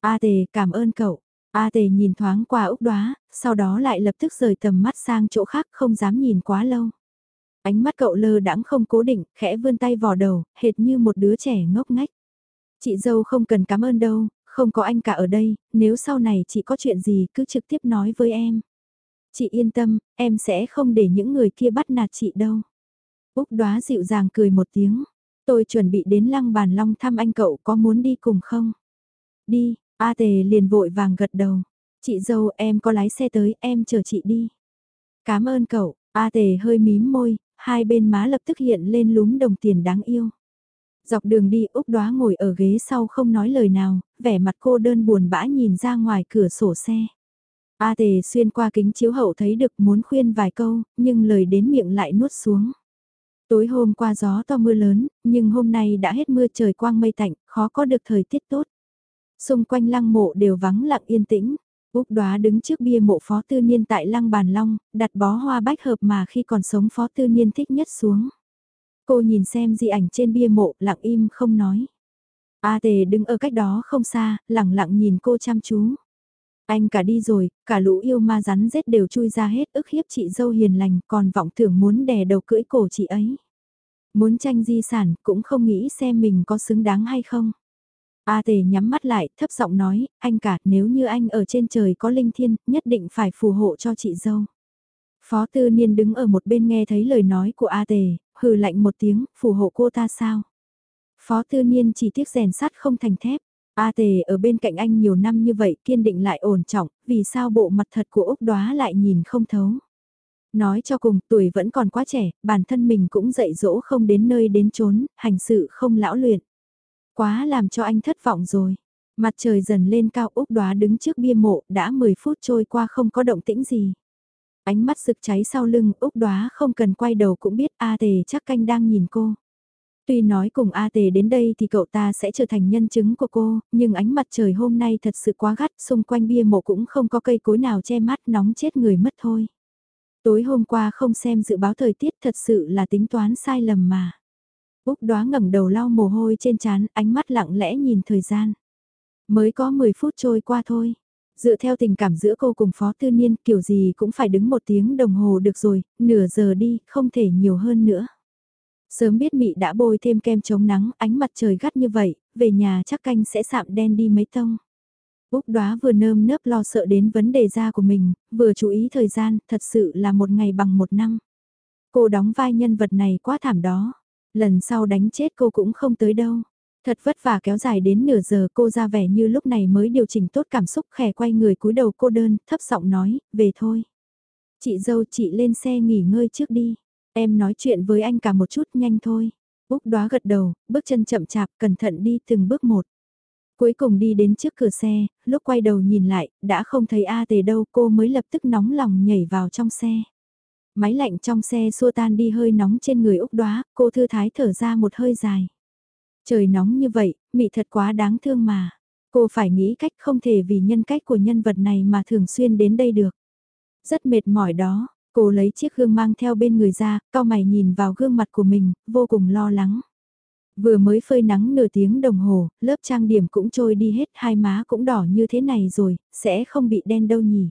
S1: A tề cảm ơn cậu. A tề nhìn thoáng qua Úc đoá, sau đó lại lập tức rời tầm mắt sang chỗ khác không dám nhìn quá lâu. Ánh mắt cậu lơ đãng không cố định, khẽ vươn tay vò đầu, hệt như một đứa trẻ ngốc ngách. Chị dâu không cần cảm ơn đâu, không có anh cả ở đây, nếu sau này chị có chuyện gì cứ trực tiếp nói với em. Chị yên tâm, em sẽ không để những người kia bắt nạt chị đâu. Úc đoá dịu dàng cười một tiếng. Tôi chuẩn bị đến lăng bàn long thăm anh cậu có muốn đi cùng không? Đi, A tề liền vội vàng gật đầu. Chị dâu em có lái xe tới, em chờ chị đi. Cảm ơn cậu, A tề hơi mím môi, hai bên má lập tức hiện lên lúm đồng tiền đáng yêu. Dọc đường đi Úc đoá ngồi ở ghế sau không nói lời nào, vẻ mặt cô đơn buồn bã nhìn ra ngoài cửa sổ xe. A tề xuyên qua kính chiếu hậu thấy được muốn khuyên vài câu, nhưng lời đến miệng lại nuốt xuống. Tối hôm qua gió to mưa lớn, nhưng hôm nay đã hết mưa trời quang mây tạnh, khó có được thời tiết tốt. Xung quanh lăng mộ đều vắng lặng yên tĩnh. Úc đoá đứng trước bia mộ phó tư niên tại lăng bàn long, đặt bó hoa bách hợp mà khi còn sống phó tư niên thích nhất xuống. Cô nhìn xem di ảnh trên bia mộ, lặng im không nói. A tề đứng ở cách đó không xa, lặng lặng nhìn cô chăm chú. Anh cả đi rồi, cả lũ yêu ma rắn rết đều chui ra hết ức hiếp chị dâu hiền lành còn vọng tưởng muốn đè đầu cưỡi cổ chị ấy. Muốn tranh di sản cũng không nghĩ xem mình có xứng đáng hay không. A tề nhắm mắt lại, thấp giọng nói, anh cả, nếu như anh ở trên trời có linh thiên, nhất định phải phù hộ cho chị dâu. Phó tư niên đứng ở một bên nghe thấy lời nói của A tề, hừ lạnh một tiếng, phù hộ cô ta sao? Phó tư niên chỉ tiếc rèn sắt không thành thép. A tề ở bên cạnh anh nhiều năm như vậy kiên định lại ổn trọng, vì sao bộ mặt thật của Úc đoá lại nhìn không thấu. Nói cho cùng, tuổi vẫn còn quá trẻ, bản thân mình cũng dạy dỗ không đến nơi đến chốn, hành sự không lão luyện. Quá làm cho anh thất vọng rồi. Mặt trời dần lên cao Úc đoá đứng trước bia mộ, đã 10 phút trôi qua không có động tĩnh gì. Ánh mắt rực cháy sau lưng, Úc đoá không cần quay đầu cũng biết A tề chắc canh đang nhìn cô. Tuy nói cùng A Tề đến đây thì cậu ta sẽ trở thành nhân chứng của cô, nhưng ánh mặt trời hôm nay thật sự quá gắt, xung quanh bia mộ cũng không có cây cối nào che mắt nóng chết người mất thôi. Tối hôm qua không xem dự báo thời tiết thật sự là tính toán sai lầm mà. Úc đoá ngẩng đầu lau mồ hôi trên trán, ánh mắt lặng lẽ nhìn thời gian. Mới có 10 phút trôi qua thôi. Dựa theo tình cảm giữa cô cùng Phó Tư Niên kiểu gì cũng phải đứng một tiếng đồng hồ được rồi, nửa giờ đi, không thể nhiều hơn nữa. Sớm biết Mị đã bôi thêm kem chống nắng, ánh mặt trời gắt như vậy, về nhà chắc canh sẽ sạm đen đi mấy tông. Úc đoá vừa nơm nớp lo sợ đến vấn đề da của mình, vừa chú ý thời gian, thật sự là một ngày bằng một năm. Cô đóng vai nhân vật này quá thảm đó. Lần sau đánh chết cô cũng không tới đâu. Thật vất vả kéo dài đến nửa giờ cô ra vẻ như lúc này mới điều chỉnh tốt cảm xúc khẽ quay người cúi đầu cô đơn, thấp giọng nói, về thôi. Chị dâu chị lên xe nghỉ ngơi trước đi. Em nói chuyện với anh cả một chút nhanh thôi. Úc đoá gật đầu, bước chân chậm chạp, cẩn thận đi từng bước một. Cuối cùng đi đến trước cửa xe, lúc quay đầu nhìn lại, đã không thấy A tề đâu cô mới lập tức nóng lòng nhảy vào trong xe. Máy lạnh trong xe xua tan đi hơi nóng trên người Úc đoá, cô thư thái thở ra một hơi dài. Trời nóng như vậy, mị thật quá đáng thương mà. Cô phải nghĩ cách không thể vì nhân cách của nhân vật này mà thường xuyên đến đây được. Rất mệt mỏi đó, cô lấy chiếc gương mang theo bên người ra, cao mày nhìn vào gương mặt của mình, vô cùng lo lắng. Vừa mới phơi nắng nửa tiếng đồng hồ, lớp trang điểm cũng trôi đi hết, hai má cũng đỏ như thế này rồi, sẽ không bị đen đâu nhỉ.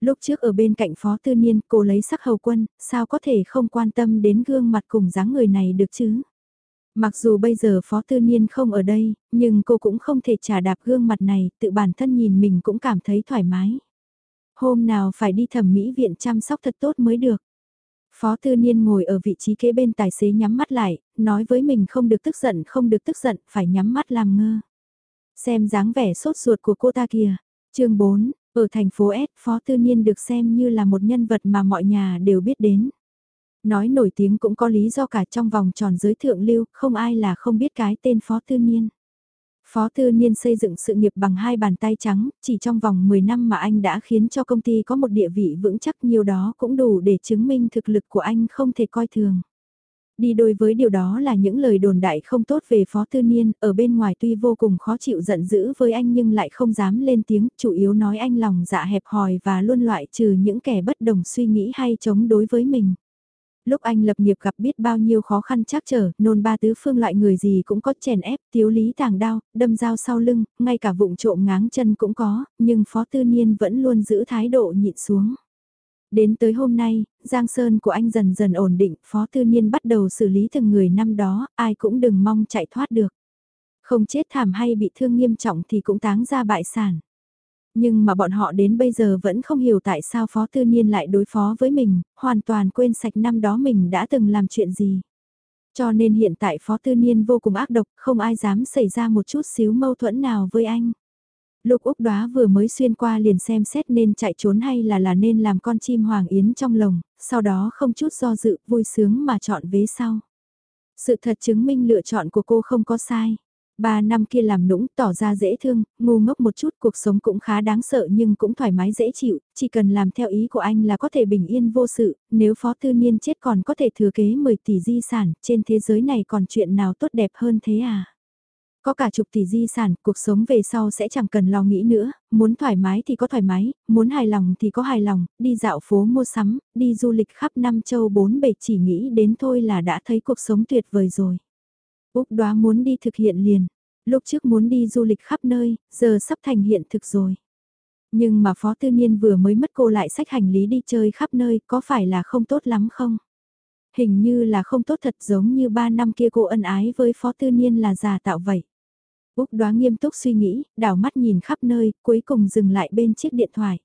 S1: Lúc trước ở bên cạnh Phó Tư Niên, cô lấy sắc hầu quân, sao có thể không quan tâm đến gương mặt cùng dáng người này được chứ? Mặc dù bây giờ Phó Tư Niên không ở đây, nhưng cô cũng không thể trả đạp gương mặt này, tự bản thân nhìn mình cũng cảm thấy thoải mái. Hôm nào phải đi thẩm mỹ viện chăm sóc thật tốt mới được. Phó Tư Niên ngồi ở vị trí kế bên tài xế nhắm mắt lại, nói với mình không được tức giận, không được tức giận, phải nhắm mắt làm ngơ. Xem dáng vẻ sốt ruột của cô ta kìa. chương 4, ở thành phố S, Phó Tư Niên được xem như là một nhân vật mà mọi nhà đều biết đến. Nói nổi tiếng cũng có lý do cả trong vòng tròn giới thượng lưu, không ai là không biết cái tên Phó Tư Niên. Phó Tư Niên xây dựng sự nghiệp bằng hai bàn tay trắng, chỉ trong vòng 10 năm mà anh đã khiến cho công ty có một địa vị vững chắc nhiều đó cũng đủ để chứng minh thực lực của anh không thể coi thường. Đi đôi với điều đó là những lời đồn đại không tốt về Phó Tư Niên, ở bên ngoài tuy vô cùng khó chịu giận dữ với anh nhưng lại không dám lên tiếng, chủ yếu nói anh lòng dạ hẹp hòi và luôn loại trừ những kẻ bất đồng suy nghĩ hay chống đối với mình lúc anh lập nghiệp gặp biết bao nhiêu khó khăn chắc trở, nôn ba tứ phương loại người gì cũng có chèn ép, tiếu lý tàng đao, đâm dao sau lưng, ngay cả vụng trộm ngáng chân cũng có, nhưng Phó Tư Niên vẫn luôn giữ thái độ nhịn xuống. Đến tới hôm nay, Giang Sơn của anh dần dần ổn định, Phó Tư Niên bắt đầu xử lý từng người năm đó, ai cũng đừng mong chạy thoát được. Không chết thảm hay bị thương nghiêm trọng thì cũng táng ra bại sản. Nhưng mà bọn họ đến bây giờ vẫn không hiểu tại sao Phó Tư Niên lại đối phó với mình, hoàn toàn quên sạch năm đó mình đã từng làm chuyện gì. Cho nên hiện tại Phó Tư Niên vô cùng ác độc, không ai dám xảy ra một chút xíu mâu thuẫn nào với anh. Lục Úc Đóa vừa mới xuyên qua liền xem xét nên chạy trốn hay là là nên làm con chim hoàng yến trong lồng, sau đó không chút do dự, vui sướng mà chọn vế sau. Sự thật chứng minh lựa chọn của cô không có sai. Ba năm kia làm nũng tỏ ra dễ thương, ngu ngốc một chút cuộc sống cũng khá đáng sợ nhưng cũng thoải mái dễ chịu, chỉ cần làm theo ý của anh là có thể bình yên vô sự, nếu phó tư niên chết còn có thể thừa kế 10 tỷ di sản, trên thế giới này còn chuyện nào tốt đẹp hơn thế à? Có cả chục tỷ di sản, cuộc sống về sau sẽ chẳng cần lo nghĩ nữa, muốn thoải mái thì có thoải mái, muốn hài lòng thì có hài lòng, đi dạo phố mua sắm, đi du lịch khắp năm châu bốn bể chỉ nghĩ đến thôi là đã thấy cuộc sống tuyệt vời rồi. Úc đoá muốn đi thực hiện liền. Lúc trước muốn đi du lịch khắp nơi, giờ sắp thành hiện thực rồi. Nhưng mà Phó Tư Niên vừa mới mất cô lại sách hành lý đi chơi khắp nơi, có phải là không tốt lắm không? Hình như là không tốt thật giống như ba năm kia cô ân ái với Phó Tư Niên là giả tạo vậy. Úc đoá nghiêm túc suy nghĩ, đảo mắt nhìn khắp nơi, cuối cùng dừng lại bên chiếc điện thoại.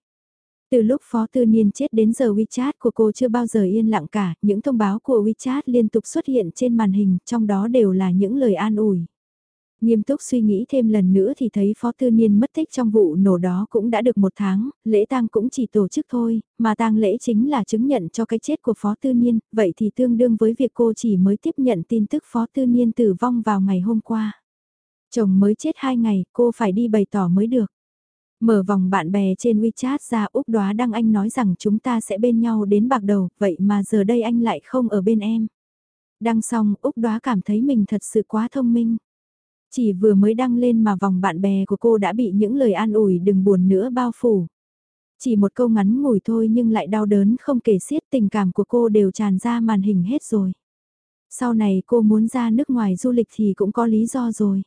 S1: Từ lúc Phó Tư Niên chết đến giờ WeChat của cô chưa bao giờ yên lặng cả, những thông báo của WeChat liên tục xuất hiện trên màn hình, trong đó đều là những lời an ủi. Nghiêm túc suy nghĩ thêm lần nữa thì thấy Phó Tư Niên mất tích trong vụ nổ đó cũng đã được một tháng, lễ tang cũng chỉ tổ chức thôi, mà tang lễ chính là chứng nhận cho cái chết của Phó Tư Niên, vậy thì tương đương với việc cô chỉ mới tiếp nhận tin tức Phó Tư Niên tử vong vào ngày hôm qua. Chồng mới chết hai ngày, cô phải đi bày tỏ mới được. Mở vòng bạn bè trên WeChat ra Úc đoá đăng anh nói rằng chúng ta sẽ bên nhau đến bạc đầu, vậy mà giờ đây anh lại không ở bên em. Đăng xong Úc đoá cảm thấy mình thật sự quá thông minh. Chỉ vừa mới đăng lên mà vòng bạn bè của cô đã bị những lời an ủi đừng buồn nữa bao phủ. Chỉ một câu ngắn ngủi thôi nhưng lại đau đớn không kể xiết tình cảm của cô đều tràn ra màn hình hết rồi. Sau này cô muốn ra nước ngoài du lịch thì cũng có lý do rồi.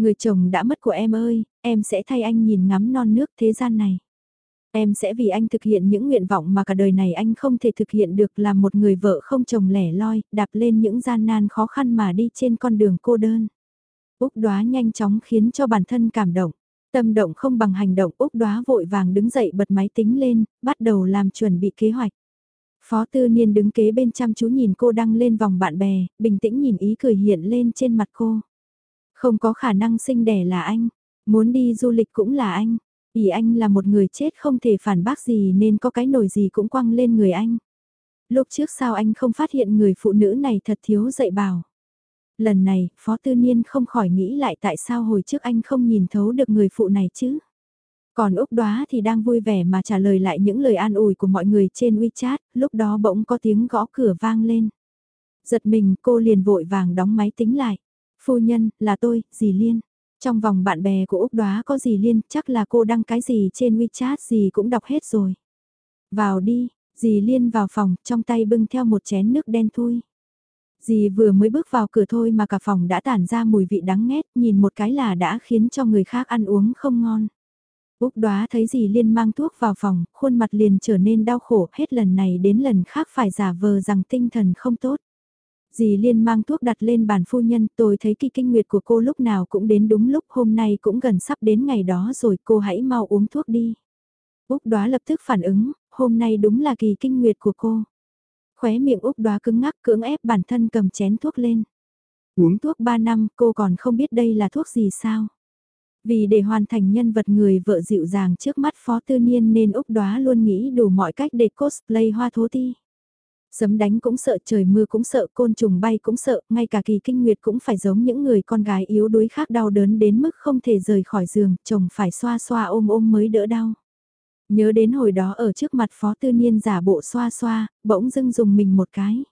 S1: Người chồng đã mất của em ơi, em sẽ thay anh nhìn ngắm non nước thế gian này. Em sẽ vì anh thực hiện những nguyện vọng mà cả đời này anh không thể thực hiện được là một người vợ không chồng lẻ loi, đạp lên những gian nan khó khăn mà đi trên con đường cô đơn. Úc đoá nhanh chóng khiến cho bản thân cảm động. Tâm động không bằng hành động Úc đoá vội vàng đứng dậy bật máy tính lên, bắt đầu làm chuẩn bị kế hoạch. Phó tư niên đứng kế bên chăm chú nhìn cô đăng lên vòng bạn bè, bình tĩnh nhìn ý cười hiện lên trên mặt cô. Không có khả năng sinh đẻ là anh, muốn đi du lịch cũng là anh, vì anh là một người chết không thể phản bác gì nên có cái nổi gì cũng quăng lên người anh. Lúc trước sao anh không phát hiện người phụ nữ này thật thiếu dạy bảo. Lần này, Phó Tư Niên không khỏi nghĩ lại tại sao hồi trước anh không nhìn thấu được người phụ này chứ. Còn Úc Đoá thì đang vui vẻ mà trả lời lại những lời an ủi của mọi người trên WeChat, lúc đó bỗng có tiếng gõ cửa vang lên. Giật mình cô liền vội vàng đóng máy tính lại. Phu nhân, là tôi, dì Liên. Trong vòng bạn bè của Úc Đoá có dì Liên, chắc là cô đăng cái gì trên WeChat gì cũng đọc hết rồi. Vào đi, dì Liên vào phòng, trong tay bưng theo một chén nước đen thui. Dì vừa mới bước vào cửa thôi mà cả phòng đã tản ra mùi vị đắng nghét, nhìn một cái là đã khiến cho người khác ăn uống không ngon. Úc đoá thấy dì Liên mang thuốc vào phòng, khuôn mặt liền trở nên đau khổ, hết lần này đến lần khác phải giả vờ rằng tinh thần không tốt. Dì Liên mang thuốc đặt lên bàn phu nhân, tôi thấy kỳ kinh nguyệt của cô lúc nào cũng đến đúng lúc hôm nay cũng gần sắp đến ngày đó rồi cô hãy mau uống thuốc đi. Úc đoá lập tức phản ứng, hôm nay đúng là kỳ kinh nguyệt của cô. Khóe miệng Úc đoá cứng ngắc cưỡng ép bản thân cầm chén thuốc lên. Uống thuốc 3 năm cô còn không biết đây là thuốc gì sao. Vì để hoàn thành nhân vật người vợ dịu dàng trước mắt Phó Tư Niên nên Úc Đoá luôn nghĩ đủ mọi cách để cosplay hoa thố ti. Sấm đánh cũng sợ trời mưa cũng sợ côn trùng bay cũng sợ, ngay cả kỳ kinh nguyệt cũng phải giống những người con gái yếu đuối khác đau đớn đến mức không thể rời khỏi giường, chồng phải xoa xoa ôm ôm mới đỡ đau. Nhớ đến hồi đó ở trước mặt Phó Tư Niên giả bộ xoa xoa, bỗng dưng dùng mình một cái.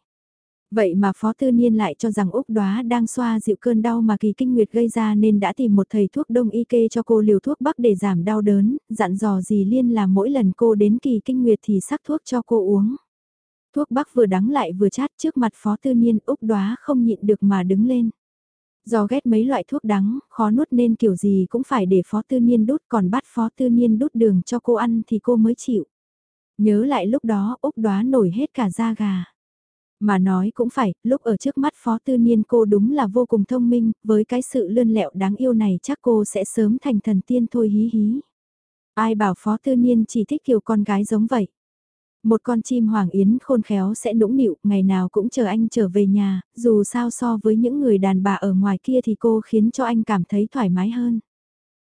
S1: Vậy mà Phó Tư Niên lại cho rằng Úc Đoá đang xoa dịu cơn đau mà kỳ kinh nguyệt gây ra nên đã tìm một thầy thuốc đông y kê cho cô liều thuốc bắc để giảm đau đớn, dặn dò gì liên là mỗi lần cô đến kỳ kinh nguyệt thì sắc thuốc cho cô uống. Thuốc bắc vừa đắng lại vừa chát trước mặt Phó Tư Niên Úc Đoá không nhịn được mà đứng lên. Do ghét mấy loại thuốc đắng, khó nuốt nên kiểu gì cũng phải để Phó Tư Niên đút còn bắt Phó Tư Niên đút đường cho cô ăn thì cô mới chịu. Nhớ lại lúc đó Úc Đoá nổi hết cả da gà. Mà nói cũng phải, lúc ở trước mắt Phó Tư Niên cô đúng là vô cùng thông minh, với cái sự lươn lẹo đáng yêu này chắc cô sẽ sớm thành thần tiên thôi hí hí. Ai bảo Phó Tư Niên chỉ thích kiểu con gái giống vậy. Một con chim hoàng yến khôn khéo sẽ nũng nịu, ngày nào cũng chờ anh trở về nhà, dù sao so với những người đàn bà ở ngoài kia thì cô khiến cho anh cảm thấy thoải mái hơn.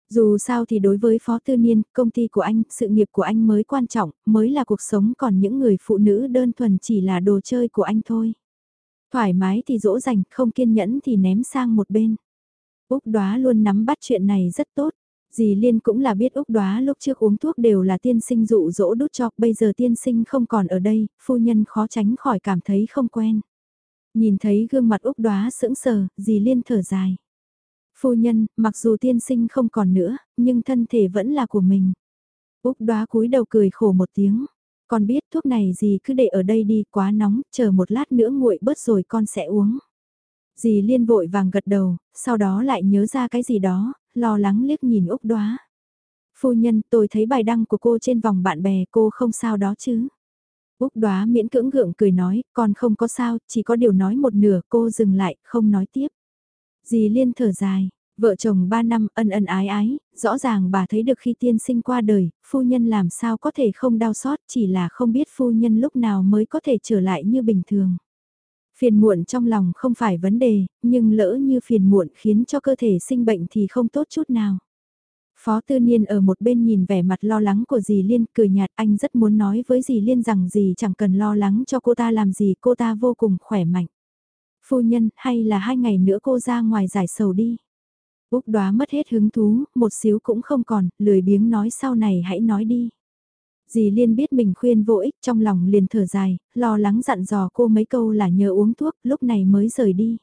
S1: Dù sao thì đối với Phó Tư Niên, công ty của anh, sự nghiệp của anh mới quan trọng, mới là cuộc sống còn những người phụ nữ đơn thuần chỉ là đồ chơi của anh thôi. Thoải mái thì dỗ dành, không kiên nhẫn thì ném sang một bên. Úc đoá luôn nắm bắt chuyện này rất tốt. Dì Liên cũng là biết Úc đoá lúc trước uống thuốc đều là tiên sinh dụ dỗ đút cho, bây giờ tiên sinh không còn ở đây, phu nhân khó tránh khỏi cảm thấy không quen. Nhìn thấy gương mặt Úc đoá sững sờ, dì Liên thở dài. Phu nhân, mặc dù tiên sinh không còn nữa, nhưng thân thể vẫn là của mình. Úc đoá cúi đầu cười khổ một tiếng. Con biết thuốc này gì cứ để ở đây đi, quá nóng, chờ một lát nữa nguội bớt rồi con sẽ uống. Dì liên vội vàng gật đầu, sau đó lại nhớ ra cái gì đó, lo lắng liếc nhìn Úc đoá. Phu nhân, tôi thấy bài đăng của cô trên vòng bạn bè cô không sao đó chứ. Úc đoá miễn cưỡng gượng cười nói, còn không có sao, chỉ có điều nói một nửa cô dừng lại, không nói tiếp. Dì Liên thở dài, vợ chồng ba năm ân ân ái ái, rõ ràng bà thấy được khi tiên sinh qua đời, phu nhân làm sao có thể không đau xót chỉ là không biết phu nhân lúc nào mới có thể trở lại như bình thường. Phiền muộn trong lòng không phải vấn đề, nhưng lỡ như phiền muộn khiến cho cơ thể sinh bệnh thì không tốt chút nào. Phó Tư Niên ở một bên nhìn vẻ mặt lo lắng của dì Liên cười nhạt anh rất muốn nói với dì Liên rằng dì chẳng cần lo lắng cho cô ta làm gì cô ta vô cùng khỏe mạnh. Phu nhân, hay là hai ngày nữa cô ra ngoài giải sầu đi. Úc đoá mất hết hứng thú, một xíu cũng không còn, lười biếng nói sau này hãy nói đi. Dì Liên biết mình khuyên vô ích trong lòng liền thở dài, lo lắng dặn dò cô mấy câu là nhờ uống thuốc, lúc này mới rời đi.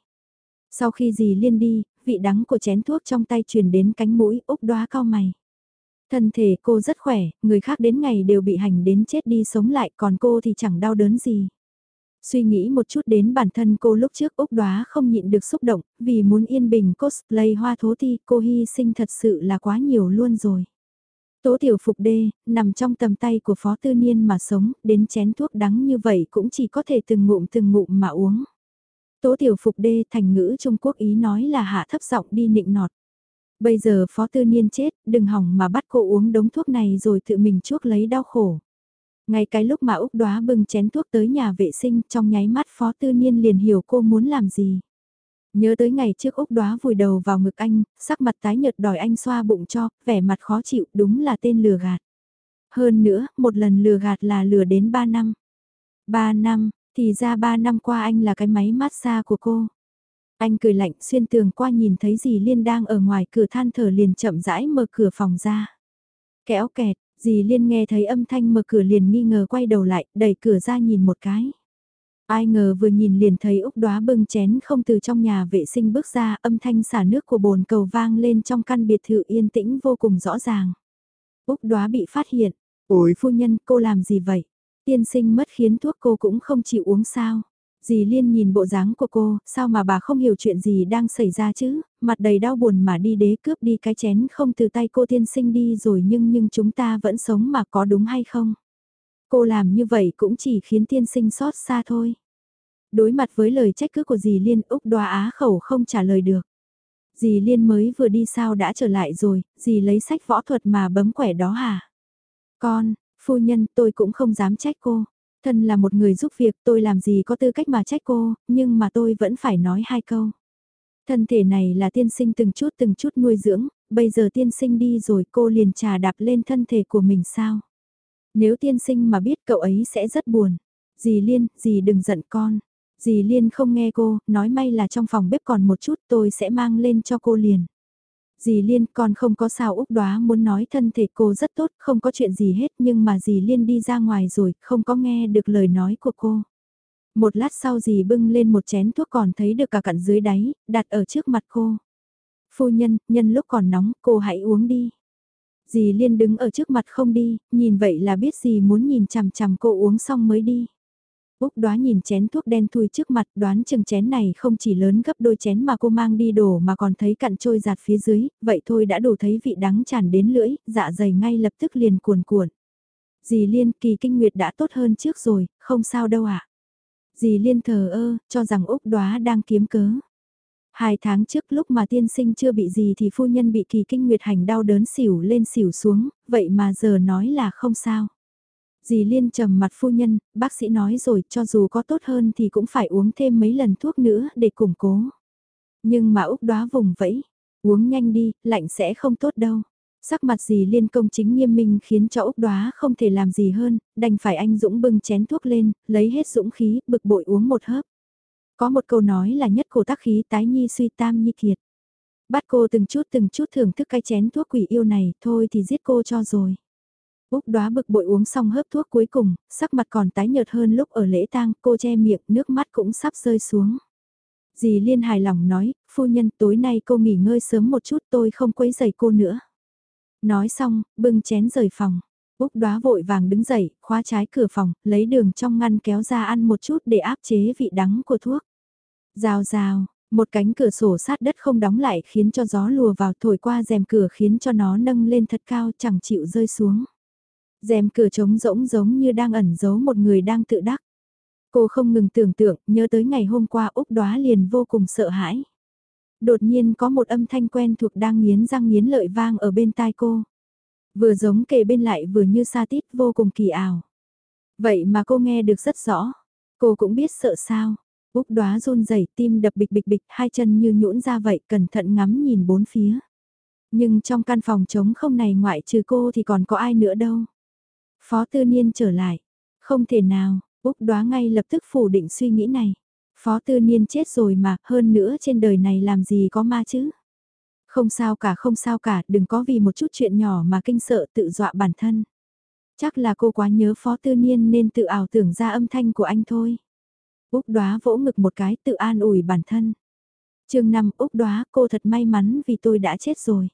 S1: Sau khi dì Liên đi, vị đắng của chén thuốc trong tay truyền đến cánh mũi, Úc đoá cao mày. Thân thể cô rất khỏe, người khác đến ngày đều bị hành đến chết đi sống lại còn cô thì chẳng đau đớn gì. Suy nghĩ một chút đến bản thân cô lúc trước Úc đoá không nhịn được xúc động, vì muốn yên bình cosplay hoa thố thi cô hy sinh thật sự là quá nhiều luôn rồi. Tố tiểu phục đê, nằm trong tầm tay của phó tư niên mà sống, đến chén thuốc đắng như vậy cũng chỉ có thể từng ngụm từng ngụm mà uống. Tố tiểu phục đê thành ngữ Trung Quốc ý nói là hạ thấp giọng đi nịnh nọt. Bây giờ phó tư niên chết, đừng hỏng mà bắt cô uống đống thuốc này rồi tự mình chuốc lấy đau khổ. Ngay cái lúc mà Úc đoá bưng chén thuốc tới nhà vệ sinh trong nháy mắt phó tư niên liền hiểu cô muốn làm gì. Nhớ tới ngày trước Úc đoá vùi đầu vào ngực anh, sắc mặt tái nhợt đòi anh xoa bụng cho, vẻ mặt khó chịu đúng là tên lừa gạt. Hơn nữa, một lần lừa gạt là lừa đến 3 năm. 3 năm, thì ra 3 năm qua anh là cái máy massage của cô. Anh cười lạnh xuyên tường qua nhìn thấy dì Liên đang ở ngoài cửa than thở liền chậm rãi mở cửa phòng ra. Kéo kẹt, dì Liên nghe thấy âm thanh mở cửa liền nghi ngờ quay đầu lại, đẩy cửa ra nhìn một cái. Ai ngờ vừa nhìn liền thấy Úc đóa bưng chén không từ trong nhà vệ sinh bước ra âm thanh xả nước của bồn cầu vang lên trong căn biệt thự yên tĩnh vô cùng rõ ràng. Úc đóa bị phát hiện. Ôi phu nhân cô làm gì vậy? Tiên sinh mất khiến thuốc cô cũng không chịu uống sao? Dì Liên nhìn bộ dáng của cô, sao mà bà không hiểu chuyện gì đang xảy ra chứ, mặt đầy đau buồn mà đi đế cướp đi cái chén không từ tay cô tiên sinh đi rồi nhưng nhưng chúng ta vẫn sống mà có đúng hay không? Cô làm như vậy cũng chỉ khiến tiên sinh xót xa thôi. Đối mặt với lời trách cứ của dì Liên Úc đoá á khẩu không trả lời được. Dì Liên mới vừa đi sao đã trở lại rồi, dì lấy sách võ thuật mà bấm quẻ đó hả? Con, phu nhân tôi cũng không dám trách cô. Thân là một người giúp việc tôi làm gì có tư cách mà trách cô, nhưng mà tôi vẫn phải nói hai câu. Thân thể này là tiên sinh từng chút từng chút nuôi dưỡng, bây giờ tiên sinh đi rồi cô liền trà đạp lên thân thể của mình sao? Nếu tiên sinh mà biết cậu ấy sẽ rất buồn. Dì Liên, dì đừng giận con. Dì Liên không nghe cô, nói may là trong phòng bếp còn một chút tôi sẽ mang lên cho cô liền. Dì Liên còn không có sao Úc đoá muốn nói thân thể cô rất tốt, không có chuyện gì hết nhưng mà dì Liên đi ra ngoài rồi, không có nghe được lời nói của cô. Một lát sau dì bưng lên một chén thuốc còn thấy được cả cặn dưới đáy, đặt ở trước mặt cô. Phu nhân, nhân lúc còn nóng, cô hãy uống đi. Dì Liên đứng ở trước mặt không đi, nhìn vậy là biết dì muốn nhìn chằm chằm cô uống xong mới đi. Úc đoá nhìn chén thuốc đen thui trước mặt đoán chừng chén này không chỉ lớn gấp đôi chén mà cô mang đi đổ mà còn thấy cặn trôi giạt phía dưới, vậy thôi đã đủ thấy vị đắng tràn đến lưỡi, dạ dày ngay lập tức liền cuồn cuộn. Dì Liên kỳ kinh nguyệt đã tốt hơn trước rồi, không sao đâu ạ. À? Dì Liên thờ ơ, cho rằng Úc đoá đang kiếm cớ. Hai tháng trước lúc mà tiên sinh chưa bị gì thì phu nhân bị kỳ kinh nguyệt hành đau đớn xỉu lên xỉu xuống, vậy mà giờ nói là không sao. Dì Liên trầm mặt phu nhân, bác sĩ nói rồi cho dù có tốt hơn thì cũng phải uống thêm mấy lần thuốc nữa để củng cố. Nhưng mà Úc đoá vùng vẫy, uống nhanh đi, lạnh sẽ không tốt đâu. Sắc mặt dì Liên công chính nghiêm minh khiến cho Úc đoá không thể làm gì hơn, đành phải anh Dũng bưng chén thuốc lên, lấy hết dũng khí, bực bội uống một hớp. Có một câu nói là nhất cổ tác khí tái nhi suy tam nhi kiệt. Bắt cô từng chút từng chút thưởng thức cái chén thuốc quỷ yêu này, thôi thì giết cô cho rồi. Úc đoá bực bội uống xong hớp thuốc cuối cùng, sắc mặt còn tái nhợt hơn lúc ở lễ tang, cô che miệng, nước mắt cũng sắp rơi xuống. Dì Liên hài lòng nói, phu nhân tối nay cô nghỉ ngơi sớm một chút tôi không quấy giày cô nữa. Nói xong, bưng chén rời phòng. Úc đoá vội vàng đứng dậy, khóa trái cửa phòng, lấy đường trong ngăn kéo ra ăn một chút để áp chế vị đắng của thuốc. Rào rào, một cánh cửa sổ sát đất không đóng lại khiến cho gió lùa vào thổi qua rèm cửa khiến cho nó nâng lên thật cao chẳng chịu rơi xuống rèm cửa trống rỗng giống như đang ẩn giấu một người đang tự đắc. Cô không ngừng tưởng tượng, nhớ tới ngày hôm qua Úc đoá liền vô cùng sợ hãi. Đột nhiên có một âm thanh quen thuộc đang nghiến răng nghiến lợi vang ở bên tai cô. Vừa giống kề bên lại vừa như sa tít vô cùng kỳ ảo. Vậy mà cô nghe được rất rõ. Cô cũng biết sợ sao. Úc đoá run rẩy tim đập bịch bịch bịch hai chân như nhũn ra vậy cẩn thận ngắm nhìn bốn phía. Nhưng trong căn phòng trống không này ngoại trừ cô thì còn có ai nữa đâu. Phó tư niên trở lại. Không thể nào, Úc đoá ngay lập tức phủ định suy nghĩ này. Phó tư niên chết rồi mà, hơn nữa trên đời này làm gì có ma chứ. Không sao cả không sao cả, đừng có vì một chút chuyện nhỏ mà kinh sợ tự dọa bản thân. Chắc là cô quá nhớ phó tư niên nên tự ảo tưởng ra âm thanh của anh thôi. Úc đoá vỗ ngực một cái tự an ủi bản thân. chương 5 Úc đoá cô thật may mắn vì tôi đã chết rồi.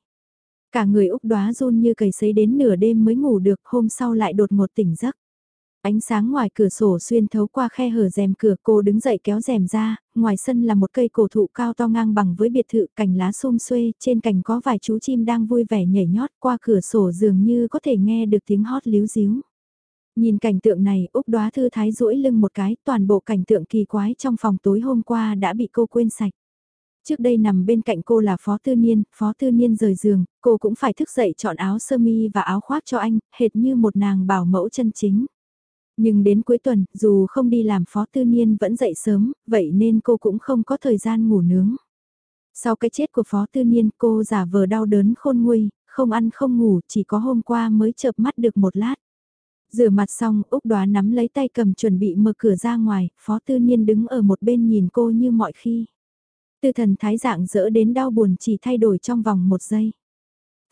S1: Cả người Úc đoá run như cầy sấy đến nửa đêm mới ngủ được, hôm sau lại đột ngột tỉnh giấc. Ánh sáng ngoài cửa sổ xuyên thấu qua khe hở rèm cửa cô đứng dậy kéo rèm ra, ngoài sân là một cây cổ thụ cao to ngang bằng với biệt thự cành lá xum xuê, trên cành có vài chú chim đang vui vẻ nhảy nhót qua cửa sổ dường như có thể nghe được tiếng hót líu díu. Nhìn cảnh tượng này, Úc đoá thư thái duỗi lưng một cái, toàn bộ cảnh tượng kỳ quái trong phòng tối hôm qua đã bị cô quên sạch. Trước đây nằm bên cạnh cô là Phó Tư Niên, Phó Tư Niên rời giường, cô cũng phải thức dậy chọn áo sơ mi và áo khoác cho anh, hệt như một nàng bảo mẫu chân chính. Nhưng đến cuối tuần, dù không đi làm Phó Tư Niên vẫn dậy sớm, vậy nên cô cũng không có thời gian ngủ nướng. Sau cái chết của Phó Tư Niên cô giả vờ đau đớn khôn nguôi, không ăn không ngủ, chỉ có hôm qua mới chợp mắt được một lát. Rửa mặt xong, Úc đoá nắm lấy tay cầm chuẩn bị mở cửa ra ngoài, Phó Tư Niên đứng ở một bên nhìn cô như mọi khi. Tư thần thái dạng dỡ đến đau buồn chỉ thay đổi trong vòng một giây.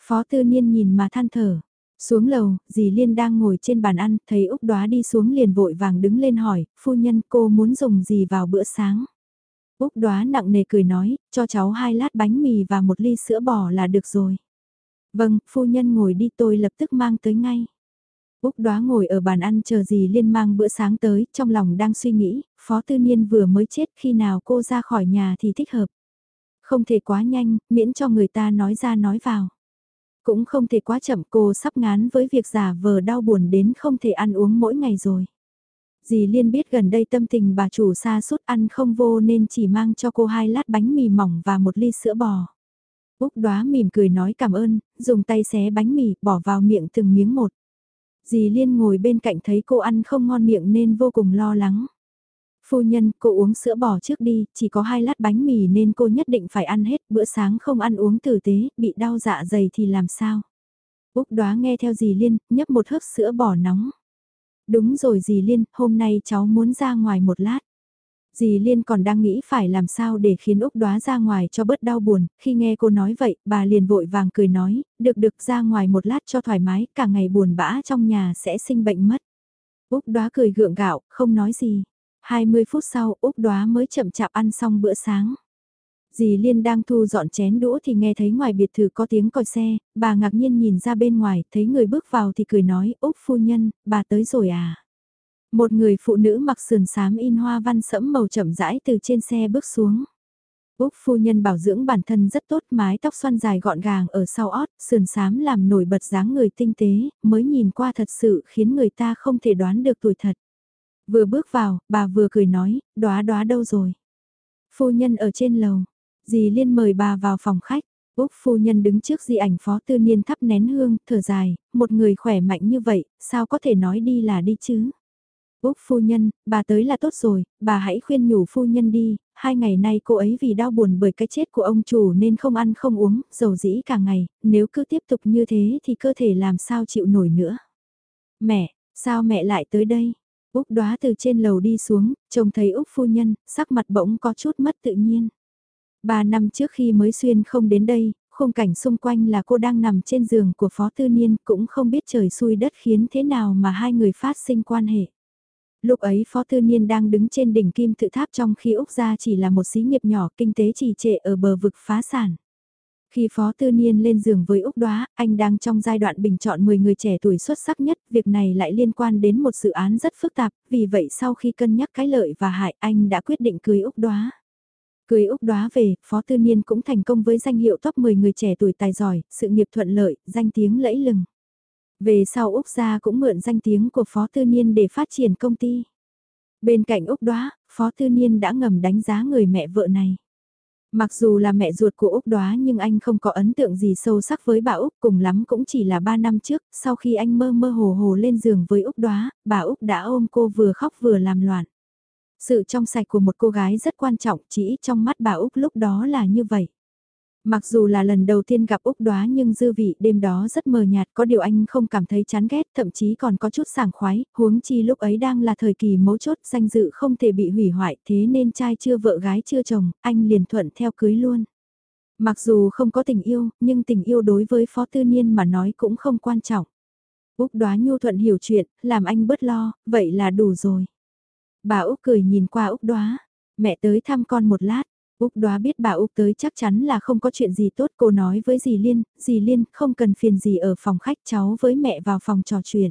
S1: Phó Tư Niên nhìn mà than thở. Xuống lầu, dì Liên đang ngồi trên bàn ăn, thấy Úc đoá đi xuống liền vội vàng đứng lên hỏi, phu nhân cô muốn dùng gì vào bữa sáng. Úc đoá nặng nề cười nói, cho cháu hai lát bánh mì và một ly sữa bò là được rồi. Vâng, phu nhân ngồi đi tôi lập tức mang tới ngay. Úc đoá ngồi ở bàn ăn chờ gì liên mang bữa sáng tới, trong lòng đang suy nghĩ, Phó Tư Niên vừa mới chết khi nào cô ra khỏi nhà thì thích hợp. Không thể quá nhanh, miễn cho người ta nói ra nói vào. Cũng không thể quá chậm cô sắp ngán với việc giả vờ đau buồn đến không thể ăn uống mỗi ngày rồi. Dì Liên biết gần đây tâm tình bà chủ xa suốt ăn không vô nên chỉ mang cho cô hai lát bánh mì mỏng và một ly sữa bò. Úc đoá mỉm cười nói cảm ơn, dùng tay xé bánh mì, bỏ vào miệng từng miếng một. Dì Liên ngồi bên cạnh thấy cô ăn không ngon miệng nên vô cùng lo lắng. Phu nhân, cô uống sữa bò trước đi, chỉ có hai lát bánh mì nên cô nhất định phải ăn hết, bữa sáng không ăn uống tử tế, bị đau dạ dày thì làm sao? Úc đoá nghe theo dì Liên, nhấp một hớp sữa bò nóng. Đúng rồi dì Liên, hôm nay cháu muốn ra ngoài một lát. Dì Liên còn đang nghĩ phải làm sao để khiến Úc đoá ra ngoài cho bớt đau buồn, khi nghe cô nói vậy, bà liền vội vàng cười nói, được được ra ngoài một lát cho thoải mái, cả ngày buồn bã trong nhà sẽ sinh bệnh mất. Úc đoá cười gượng gạo, không nói gì. 20 phút sau, Úc đoá mới chậm chạp ăn xong bữa sáng. Dì Liên đang thu dọn chén đũa thì nghe thấy ngoài biệt thự có tiếng còi xe, bà ngạc nhiên nhìn ra bên ngoài, thấy người bước vào thì cười nói, Úc phu nhân, bà tới rồi à? Một người phụ nữ mặc sườn xám in hoa văn sẫm màu chậm rãi từ trên xe bước xuống. Úc phu nhân bảo dưỡng bản thân rất tốt, mái tóc xoăn dài gọn gàng ở sau ót, sườn xám làm nổi bật dáng người tinh tế, mới nhìn qua thật sự khiến người ta không thể đoán được tuổi thật. Vừa bước vào, bà vừa cười nói, đóa đóa đâu rồi? Phu nhân ở trên lầu, dì Liên mời bà vào phòng khách. Úc phu nhân đứng trước di ảnh phó tư niên thắp nén hương, thở dài, một người khỏe mạnh như vậy, sao có thể nói đi là đi chứ? Úc phu nhân, bà tới là tốt rồi, bà hãy khuyên nhủ phu nhân đi, hai ngày nay cô ấy vì đau buồn bởi cái chết của ông chủ nên không ăn không uống, dầu dĩ cả ngày, nếu cứ tiếp tục như thế thì cơ thể làm sao chịu nổi nữa. Mẹ, sao mẹ lại tới đây? Úc đoá từ trên lầu đi xuống, trông thấy Úc phu nhân, sắc mặt bỗng có chút mất tự nhiên. Ba năm trước khi mới xuyên không đến đây, khung cảnh xung quanh là cô đang nằm trên giường của Phó Tư Niên cũng không biết trời xui đất khiến thế nào mà hai người phát sinh quan hệ. Lúc ấy Phó Tư Niên đang đứng trên đỉnh kim tự tháp trong khi Úc gia chỉ là một xí nghiệp nhỏ kinh tế trì trệ ở bờ vực phá sản. Khi Phó Tư Niên lên giường với Úc Đoá, anh đang trong giai đoạn bình chọn 10 người trẻ tuổi xuất sắc nhất, việc này lại liên quan đến một dự án rất phức tạp, vì vậy sau khi cân nhắc cái lợi và hại anh đã quyết định cưới Úc Đoá. Cưới Úc Đoá về, Phó Tư Niên cũng thành công với danh hiệu top 10 người trẻ tuổi tài giỏi, sự nghiệp thuận lợi, danh tiếng lẫy lừng. Về sau Úc gia cũng mượn danh tiếng của Phó Tư Niên để phát triển công ty. Bên cạnh Úc Đoá, Phó Tư Niên đã ngầm đánh giá người mẹ vợ này. Mặc dù là mẹ ruột của Úc Đoá nhưng anh không có ấn tượng gì sâu sắc với bà Úc cùng lắm cũng chỉ là 3 năm trước, sau khi anh mơ mơ hồ hồ lên giường với Úc Đoá, bà Úc đã ôm cô vừa khóc vừa làm loạn. Sự trong sạch của một cô gái rất quan trọng chỉ trong mắt bà Úc lúc đó là như vậy. Mặc dù là lần đầu tiên gặp Úc Đoá nhưng dư vị đêm đó rất mờ nhạt có điều anh không cảm thấy chán ghét thậm chí còn có chút sảng khoái, huống chi lúc ấy đang là thời kỳ mấu chốt danh dự không thể bị hủy hoại thế nên trai chưa vợ gái chưa chồng, anh liền thuận theo cưới luôn. Mặc dù không có tình yêu, nhưng tình yêu đối với Phó Tư Niên mà nói cũng không quan trọng. Úc Đoá nhu thuận hiểu chuyện, làm anh bớt lo, vậy là đủ rồi. Bà Úc cười nhìn qua Úc Đoá, mẹ tới thăm con một lát. Úc đoá biết bà Úc tới chắc chắn là không có chuyện gì tốt cô nói với dì Liên, dì Liên không cần phiền gì ở phòng khách cháu với mẹ vào phòng trò chuyện.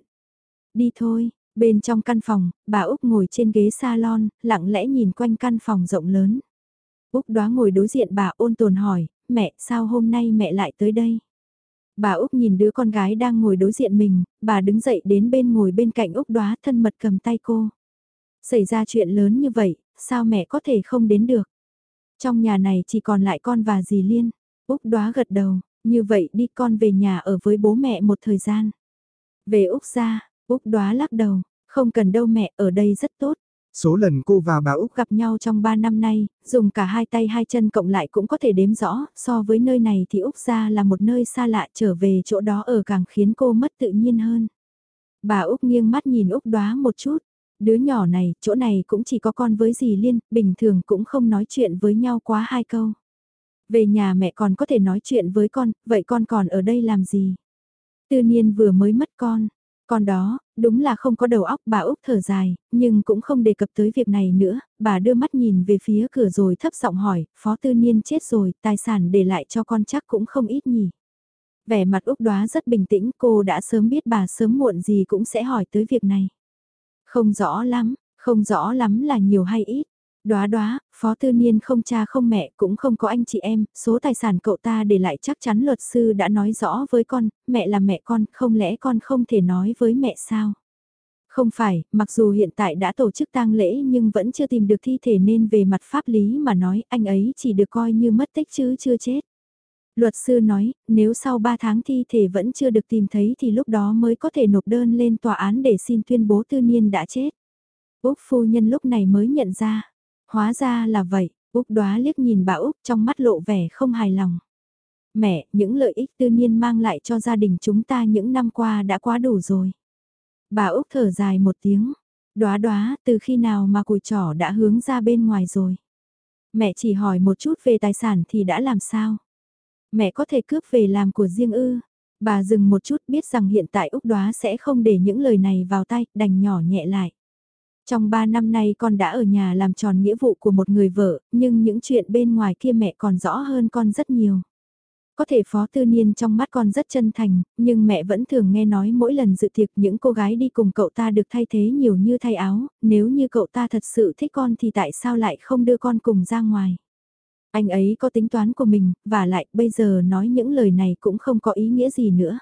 S1: Đi thôi, bên trong căn phòng, bà Úc ngồi trên ghế salon, lặng lẽ nhìn quanh căn phòng rộng lớn. Úc đoá ngồi đối diện bà ôn tồn hỏi, mẹ sao hôm nay mẹ lại tới đây? Bà Úc nhìn đứa con gái đang ngồi đối diện mình, bà đứng dậy đến bên ngồi bên cạnh Úc đoá thân mật cầm tay cô. Xảy ra chuyện lớn như vậy, sao mẹ có thể không đến được? Trong nhà này chỉ còn lại con và dì Liên. Úc đoá gật đầu, như vậy đi con về nhà ở với bố mẹ một thời gian. Về Úc ra, Úc đoá lắc đầu, không cần đâu mẹ, ở đây rất tốt.
S2: Số lần cô và bà Úc
S1: gặp nhau trong 3 năm nay, dùng cả hai tay hai chân cộng lại cũng có thể đếm rõ, so với nơi này thì Úc ra là một nơi xa lạ trở về chỗ đó ở càng khiến cô mất tự nhiên hơn. Bà Úc nghiêng mắt nhìn Úc đoá một chút, đứa nhỏ này, chỗ này cũng chỉ có con với dì Liên, bình thường cũng không nói chuyện với nhau quá hai câu. Về nhà mẹ còn có thể nói chuyện với con, vậy con còn ở đây làm gì? Tư niên vừa mới mất con, con đó, đúng là không có đầu óc bà Úc thở dài, nhưng cũng không đề cập tới việc này nữa, bà đưa mắt nhìn về phía cửa rồi thấp giọng hỏi, phó tư niên chết rồi, tài sản để lại cho con chắc cũng không ít nhỉ. Vẻ mặt Úc đoá rất bình tĩnh, cô đã sớm biết bà sớm muộn gì cũng sẽ hỏi tới việc này. Không rõ lắm, không rõ lắm là nhiều hay ít. Đóa đóa, phó tư niên không cha không mẹ cũng không có anh chị em, số tài sản cậu ta để lại chắc chắn luật sư đã nói rõ với con, mẹ là mẹ con, không lẽ con không thể nói với mẹ sao? Không phải, mặc dù hiện tại đã tổ chức tang lễ nhưng vẫn chưa tìm được thi thể nên về mặt pháp lý mà nói anh ấy chỉ được coi như mất tích chứ chưa chết. Luật sư nói, nếu sau 3 tháng thi thể vẫn chưa được tìm thấy thì lúc đó mới có thể nộp đơn lên tòa án để xin tuyên bố tư niên đã chết. Úc phu nhân lúc này mới nhận ra. Hóa ra là vậy, Úc đoá liếc nhìn bà Úc trong mắt lộ vẻ không hài lòng. Mẹ, những lợi ích tư niên mang lại cho gia đình chúng ta những năm qua đã quá đủ rồi. Bà Úc thở dài một tiếng. Đoá đoá, từ khi nào mà cùi trỏ đã hướng ra bên ngoài rồi. Mẹ chỉ hỏi một chút về tài sản thì đã làm sao? Mẹ có thể cướp về làm của riêng ư? Bà dừng một chút biết rằng hiện tại Úc đoá sẽ không để những lời này vào tay, đành nhỏ nhẹ lại. Trong 3 năm nay con đã ở nhà làm tròn nghĩa vụ của một người vợ, nhưng những chuyện bên ngoài kia mẹ còn rõ hơn con rất nhiều. Có thể phó tư niên trong mắt con rất chân thành, nhưng mẹ vẫn thường nghe nói mỗi lần dự tiệc những cô gái đi cùng cậu ta được thay thế nhiều như thay áo, nếu như cậu ta thật sự thích con thì tại sao lại không đưa con cùng ra ngoài. Anh ấy có tính toán của mình, và lại bây giờ nói những lời này cũng không có ý nghĩa gì nữa.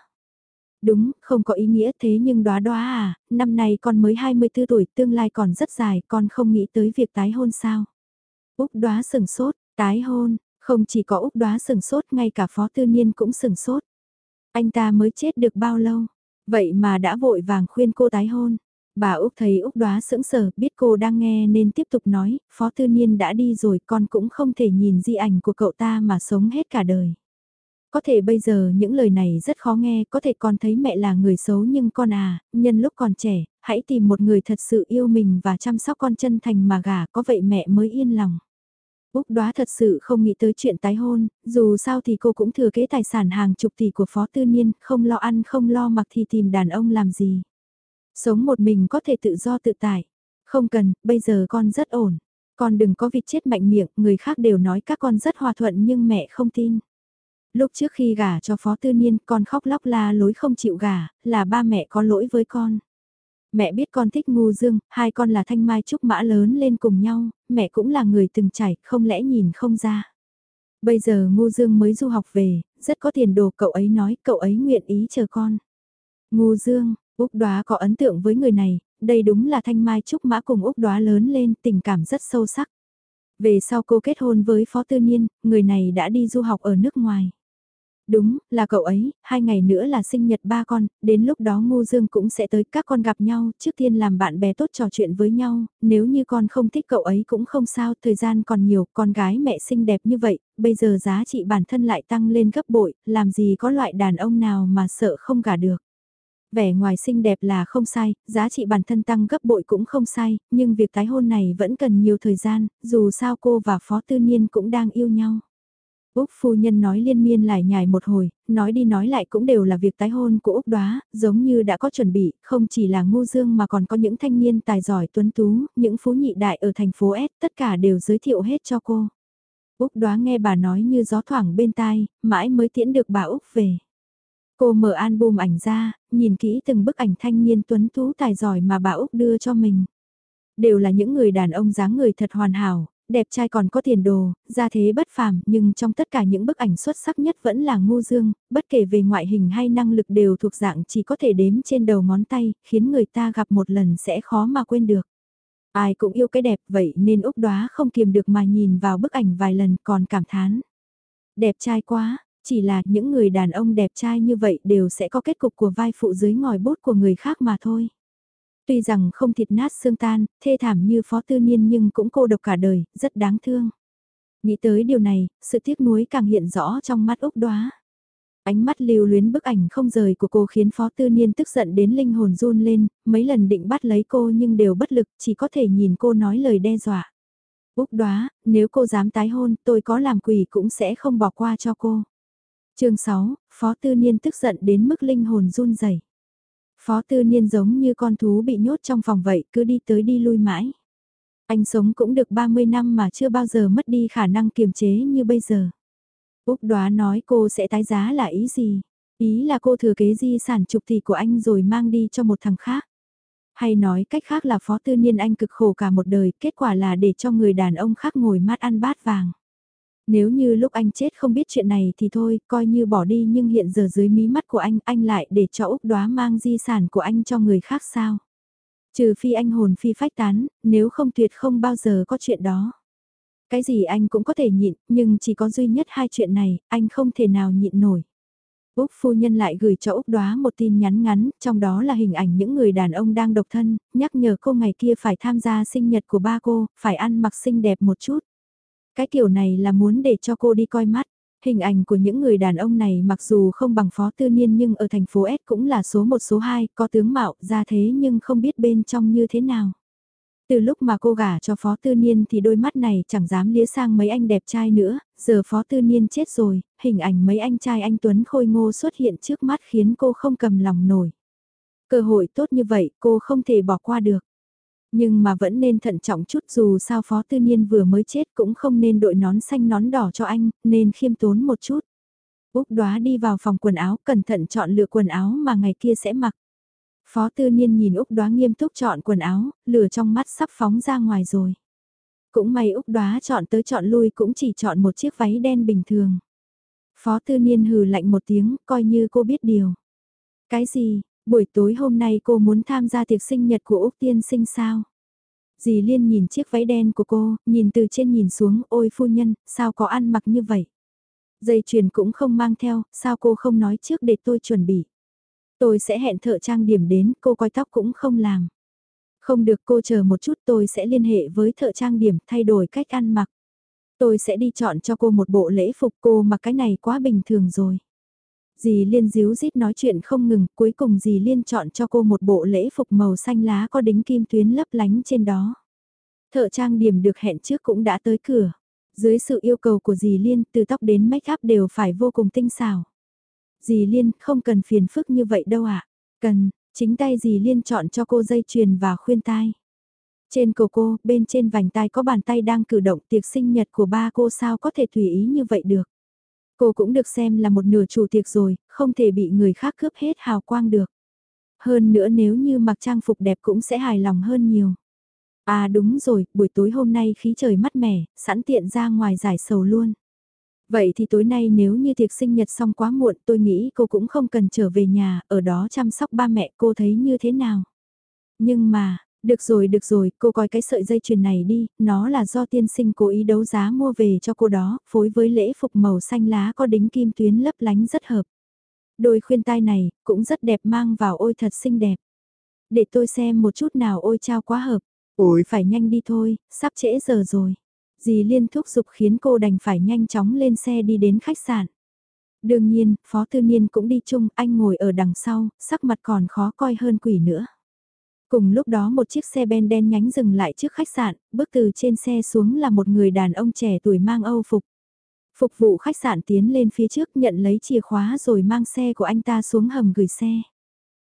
S1: Đúng, không có ý nghĩa thế nhưng đoá đoá à, năm nay con mới 24 tuổi, tương lai còn rất dài, con không nghĩ tới việc tái hôn sao. Úc đoá sừng sốt, tái hôn, không chỉ có Úc đoá sừng sốt, ngay cả Phó Tư Niên cũng sừng sốt. Anh ta mới chết được bao lâu, vậy mà đã vội vàng khuyên cô tái hôn. Bà Úc thấy Úc đoá sững sờ, biết cô đang nghe nên tiếp tục nói, Phó Tư Niên đã đi rồi con cũng không thể nhìn di ảnh của cậu ta mà sống hết cả đời. Có thể bây giờ những lời này rất khó nghe, có thể con thấy mẹ là người xấu nhưng con à, nhân lúc còn trẻ, hãy tìm một người thật sự yêu mình và chăm sóc con chân thành mà gả, có vậy mẹ mới yên lòng. Úc đoá thật sự không nghĩ tới chuyện tái hôn, dù sao thì cô cũng thừa kế tài sản hàng chục tỷ của Phó Tư Niên, không lo ăn không lo mặc thì tìm đàn ông làm gì. Sống một mình có thể tự do tự tại. Không cần, bây giờ con rất ổn. Con đừng có vịt chết mạnh miệng, người khác đều nói các con rất hòa thuận nhưng mẹ không tin. Lúc trước khi gả cho Phó Tư Niên, con khóc lóc la lối không chịu gả, là ba mẹ có lỗi với con. Mẹ biết con thích ngu dương, hai con là thanh mai trúc mã lớn lên cùng nhau, mẹ cũng là người từng trải, không lẽ nhìn không ra. Bây giờ ngu dương mới du học về, rất có tiền đồ cậu ấy nói cậu ấy nguyện ý chờ con. Ngu dương, Úc đoá có ấn tượng với người này, đây đúng là thanh mai trúc mã cùng Úc đoá lớn lên tình cảm rất sâu sắc. Về sau cô kết hôn với Phó Tư Niên, người này đã đi du học ở nước ngoài. Đúng, là cậu ấy, hai ngày nữa là sinh nhật ba con, đến lúc đó Ngô Dương cũng sẽ tới các con gặp nhau, trước tiên làm bạn bè tốt trò chuyện với nhau, nếu như con không thích cậu ấy cũng không sao, thời gian còn nhiều, con gái mẹ xinh đẹp như vậy, bây giờ giá trị bản thân lại tăng lên gấp bội, làm gì có loại đàn ông nào mà sợ không gả được. Vẻ ngoài xinh đẹp là không sai, giá trị bản thân tăng gấp bội cũng không sai, nhưng việc tái hôn này vẫn cần nhiều thời gian, dù sao cô và Phó Tư Niên cũng đang yêu nhau. Úc phu nhân nói liên miên lại nhài một hồi, nói đi nói lại cũng đều là việc tái hôn của Úc đoá, giống như đã có chuẩn bị, không chỉ là ngu dương mà còn có những thanh niên tài giỏi tuấn tú, những phú nhị đại ở thành phố S, tất cả đều giới thiệu hết cho cô. Úc đoá nghe bà nói như gió thoảng bên tai, mãi mới tiễn được bà Úc về. Cô mở album ảnh ra, nhìn kỹ từng bức ảnh thanh niên tuấn tú tài giỏi mà bà Úc đưa cho mình. Đều là những người đàn ông dáng người thật hoàn hảo, đẹp trai còn có tiền đồ, ra thế bất phàm, nhưng trong tất cả những bức ảnh xuất sắc nhất vẫn là ngu dương, bất kể về ngoại hình hay năng lực đều thuộc dạng chỉ có thể đếm trên đầu ngón tay, khiến người ta gặp một lần sẽ khó mà quên được. Ai cũng yêu cái đẹp vậy nên Úc Đoá không kiềm được mà nhìn vào bức ảnh vài lần còn cảm thán. Đẹp trai quá, chỉ là những người đàn ông đẹp trai như vậy đều sẽ có kết cục của vai phụ dưới ngòi bút của người khác mà thôi. Tuy rằng không thịt nát xương tan, thê thảm như phó tư niên nhưng cũng cô độc cả đời, rất đáng thương. Nghĩ tới điều này, sự tiếc nuối càng hiện rõ trong mắt Úc Đoá. Ánh mắt lưu luyến bức ảnh không rời của cô khiến Phó Tư Niên tức giận đến linh hồn run lên, mấy lần định bắt lấy cô nhưng đều bất lực, chỉ có thể nhìn cô nói lời đe dọa. Úc đoá, nếu cô dám tái hôn, tôi có làm quỷ cũng sẽ không bỏ qua cho cô chương 6, Phó Tư Niên tức giận đến mức linh hồn run rẩy. Phó Tư Niên giống như con thú bị nhốt trong phòng vậy, cứ đi tới đi lui mãi. Anh sống cũng được 30 năm mà chưa bao giờ mất đi khả năng kiềm chế như bây giờ. Úc đoá nói cô sẽ tái giá là ý gì? Ý là cô thừa kế di sản chục tỷ của anh rồi mang đi cho một thằng khác. Hay nói cách khác là phó tư niên anh cực khổ cả một đời, kết quả là để cho người đàn ông khác ngồi mát ăn bát vàng. Nếu như lúc anh chết không biết chuyện này thì thôi, coi như bỏ đi nhưng hiện giờ dưới mí mắt của anh, anh lại để cho Úc đoá mang di sản của anh cho người khác sao? Trừ phi anh hồn phi phách tán, nếu không tuyệt không bao giờ có chuyện đó. Cái gì anh cũng có thể nhịn, nhưng chỉ có duy nhất hai chuyện này, anh không thể nào nhịn nổi. Úc phu nhân lại gửi cho Úc đoá một tin nhắn ngắn, trong đó là hình ảnh những người đàn ông đang độc thân, nhắc nhở cô ngày kia phải tham gia sinh nhật của ba cô, phải ăn mặc xinh đẹp một chút. Cái kiểu này là muốn để cho cô đi coi mắt. Hình ảnh của những người đàn ông này mặc dù không bằng phó tư niên nhưng ở thành phố S cũng là số một số 2, có tướng mạo ra thế nhưng không biết bên trong như thế nào. Từ lúc mà cô gả cho Phó Tư Niên thì đôi mắt này chẳng dám lía sang mấy anh đẹp trai nữa, giờ Phó Tư Niên chết rồi, hình ảnh mấy anh trai anh Tuấn Khôi Ngô xuất hiện trước mắt khiến cô không cầm lòng nổi. Cơ hội tốt như vậy cô không thể bỏ qua được. Nhưng mà vẫn nên thận trọng chút dù sao Phó Tư Niên vừa mới chết cũng không nên đội nón xanh nón đỏ cho anh, nên khiêm tốn một chút. Úc đoá đi vào phòng quần áo cẩn thận chọn lựa quần áo mà ngày kia sẽ mặc. Phó tư niên nhìn Úc đoá nghiêm túc chọn quần áo, lửa trong mắt sắp phóng ra ngoài rồi. Cũng may Úc đoá chọn tới chọn lui cũng chỉ chọn một chiếc váy đen bình thường. Phó tư niên hừ lạnh một tiếng, coi như cô biết điều. Cái gì, buổi tối hôm nay cô muốn tham gia tiệc sinh nhật của Úc tiên sinh sao? Dì Liên nhìn chiếc váy đen của cô, nhìn từ trên nhìn xuống, ôi phu nhân, sao có ăn mặc như vậy? Dây chuyền cũng không mang theo, sao cô không nói trước để tôi chuẩn bị? Tôi sẽ hẹn thợ trang điểm đến, cô coi tóc cũng không làm. Không được cô chờ một chút tôi sẽ liên hệ với thợ trang điểm thay đổi cách ăn mặc. Tôi sẽ đi chọn cho cô một bộ lễ phục cô mặc cái này quá bình thường rồi. Dì Liên díu dít nói chuyện không ngừng, cuối cùng dì Liên chọn cho cô một bộ lễ phục màu xanh lá có đính kim tuyến lấp lánh trên đó. Thợ trang điểm được hẹn trước cũng đã tới cửa. Dưới sự yêu cầu của dì Liên, từ tóc đến make up đều phải vô cùng tinh xảo. Dì Liên không cần phiền phức như vậy đâu ạ. À? Cần, chính tay dì Liên chọn cho cô dây chuyền và khuyên tai. Trên cổ cô, bên trên vành tai có bàn tay đang cử động tiệc sinh nhật của ba cô sao có thể tùy ý như vậy được. Cô cũng được xem là một nửa chủ tiệc rồi, không thể bị người khác cướp hết hào quang được. Hơn nữa nếu như mặc trang phục đẹp cũng sẽ hài lòng hơn nhiều. À đúng rồi, buổi tối hôm nay khí trời mát mẻ, sẵn tiện ra ngoài giải sầu luôn. Vậy thì tối nay nếu như tiệc sinh nhật xong quá muộn tôi nghĩ cô cũng không cần trở về nhà, ở đó chăm sóc ba mẹ cô thấy như thế nào. Nhưng mà, được rồi được rồi, cô coi cái sợi dây chuyền này đi, nó là do tiên sinh cố ý đấu giá mua về cho cô đó, phối với lễ phục màu xanh lá có đính kim tuyến lấp lánh rất hợp. Đôi khuyên tai này, cũng rất đẹp mang vào ôi thật xinh đẹp. Để tôi xem một chút nào ôi trao quá hợp. Ôi phải nhanh đi thôi, sắp trễ giờ rồi dì Liên thúc giục khiến cô đành phải nhanh chóng lên xe đi đến khách sạn. Đương nhiên, Phó Tư Niên cũng đi chung, anh ngồi ở đằng sau, sắc mặt còn khó coi hơn quỷ nữa. Cùng lúc đó một chiếc xe ben đen nhánh dừng lại trước khách sạn, bước từ trên xe xuống là một người đàn ông trẻ tuổi mang âu phục. Phục vụ khách sạn tiến lên phía trước nhận lấy chìa khóa rồi mang xe của anh ta xuống hầm gửi xe.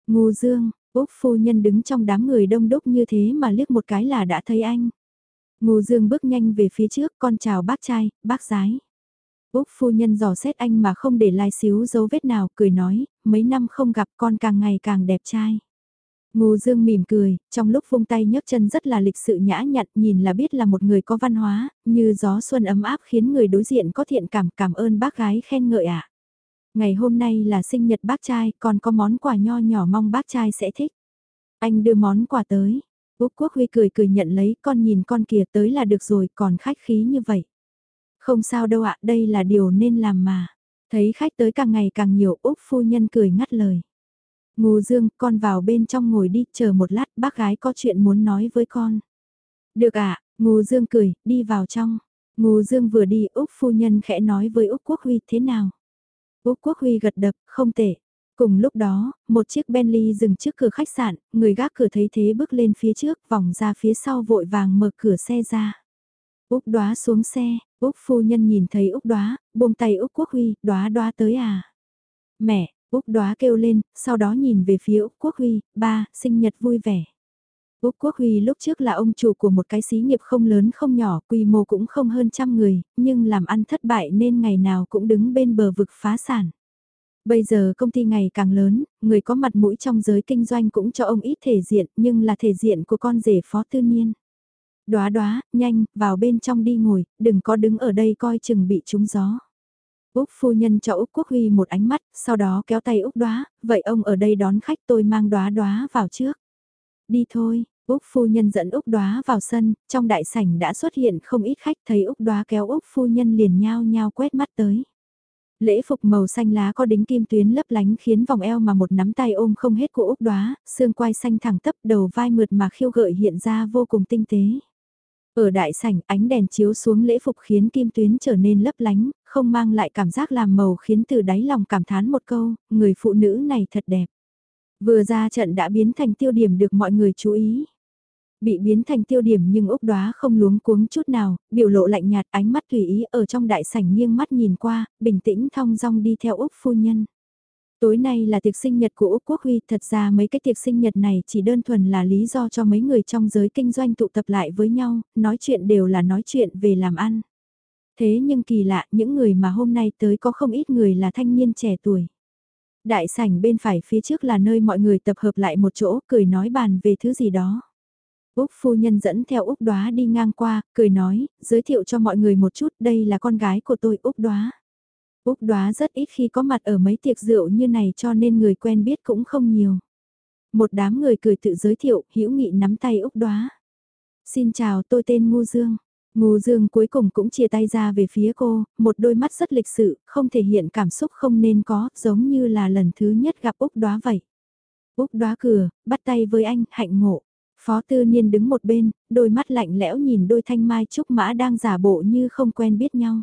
S1: Ngô Dương, Úc phu nhân đứng trong đám người đông đúc như thế mà liếc một cái là đã thấy anh. Ngô Dương bước nhanh về phía trước, con chào bác trai, bác gái Úc phu nhân dò xét anh mà không để lai xíu dấu vết nào, cười nói, mấy năm không gặp con càng ngày càng đẹp trai. Ngô Dương mỉm cười, trong lúc vung tay nhấc chân rất là lịch sự nhã nhặn, nhìn là biết là một người có văn hóa, như gió xuân ấm áp khiến người đối diện có thiện cảm cảm ơn bác gái khen ngợi ạ. Ngày hôm nay là sinh nhật bác trai, còn có món quà nho nhỏ mong bác trai sẽ thích. Anh đưa món quà tới, Úc Quốc Huy cười cười nhận lấy con nhìn con kìa tới là được rồi còn khách khí như vậy. Không sao đâu ạ đây là điều nên làm mà. Thấy khách tới càng ngày càng nhiều Úc phu nhân cười ngắt lời. Ngô Dương con vào bên trong ngồi đi chờ một lát bác gái có chuyện muốn nói với con. Được ạ, à, Ngô Dương cười, đi vào trong. Ngô Dương vừa đi Úc phu nhân khẽ nói với Úc Quốc Huy thế nào. Úc Quốc Huy gật đập, không tệ. Cùng lúc đó, một chiếc Bentley dừng trước cửa khách sạn, người gác cửa thấy thế bước lên phía trước, vòng ra phía sau vội vàng mở cửa xe ra. Úc đoá xuống xe, Úc phu nhân nhìn thấy Úc đoá, buông tay Úc Quốc Huy, đoá đoá tới à. Mẹ, Úc đoá kêu lên, sau đó nhìn về phía Úc Quốc Huy, ba, sinh nhật vui vẻ. Úc Quốc Huy lúc trước là ông chủ của một cái xí nghiệp không lớn không nhỏ, quy mô cũng không hơn trăm người, nhưng làm ăn thất bại nên ngày nào cũng đứng bên bờ vực phá sản. Bây giờ công ty ngày càng lớn, người có mặt mũi trong giới kinh doanh cũng cho ông ít thể diện, nhưng là thể diện của con rể phó tư niên. Đóa đóa, nhanh, vào bên trong đi ngồi, đừng có đứng ở đây coi chừng bị trúng gió. Úc phu nhân cho Úc Quốc Huy một ánh mắt, sau đó kéo tay Úc đoá. vậy ông ở đây đón khách tôi mang đoá đoá vào trước. Đi thôi, Úc phu nhân dẫn Úc đoá vào sân, trong đại sảnh đã xuất hiện không ít khách thấy Úc đoá kéo Úc phu nhân liền nhao nhao quét mắt tới. Lễ phục màu xanh lá có đính kim tuyến lấp lánh khiến vòng eo mà một nắm tay ôm không hết của Úc đoá xương quai xanh thẳng tắp đầu vai mượt mà khiêu gợi hiện ra vô cùng tinh tế. Ở đại sảnh ánh đèn chiếu xuống lễ phục khiến kim tuyến trở nên lấp lánh, không mang lại cảm giác làm màu khiến từ đáy lòng cảm thán một câu, người phụ nữ này thật đẹp. Vừa ra trận đã biến thành tiêu điểm được mọi người chú ý. Bị biến thành tiêu điểm nhưng Úc Đoá không luống cuống chút nào, biểu lộ lạnh nhạt ánh mắt tùy ý ở trong đại sảnh nghiêng mắt nhìn qua, bình tĩnh thong dong đi theo Úc phu nhân. Tối nay là tiệc sinh nhật của Úc Quốc Huy, thật ra mấy cái tiệc sinh nhật này chỉ đơn thuần là lý do cho mấy người trong giới kinh doanh tụ tập lại với nhau, nói chuyện đều là nói chuyện về làm ăn. Thế nhưng kỳ lạ, những người mà hôm nay tới có không ít người là thanh niên trẻ tuổi. Đại sảnh bên phải phía trước là nơi mọi người tập hợp lại một chỗ, cười nói bàn về thứ gì đó. Úc phu nhân dẫn theo Úc đoá đi ngang qua, cười nói, giới thiệu cho mọi người một chút, đây là con gái của tôi Úc đoá. Úc đoá rất ít khi có mặt ở mấy tiệc rượu như này cho nên người quen biết cũng không nhiều. Một đám người cười tự giới thiệu, hữu nghị nắm tay Úc đoá. Xin chào tôi tên ngu Dương. Ngô Dương cuối cùng cũng chia tay ra về phía cô, một đôi mắt rất lịch sự, không thể hiện cảm xúc không nên có, giống như là lần thứ nhất gặp Úc đoá vậy. Úc đoá cửa, bắt tay với anh, hạnh ngộ. Phó tư niên đứng một bên, đôi mắt lạnh lẽo nhìn đôi thanh mai trúc mã đang giả bộ như không quen biết nhau.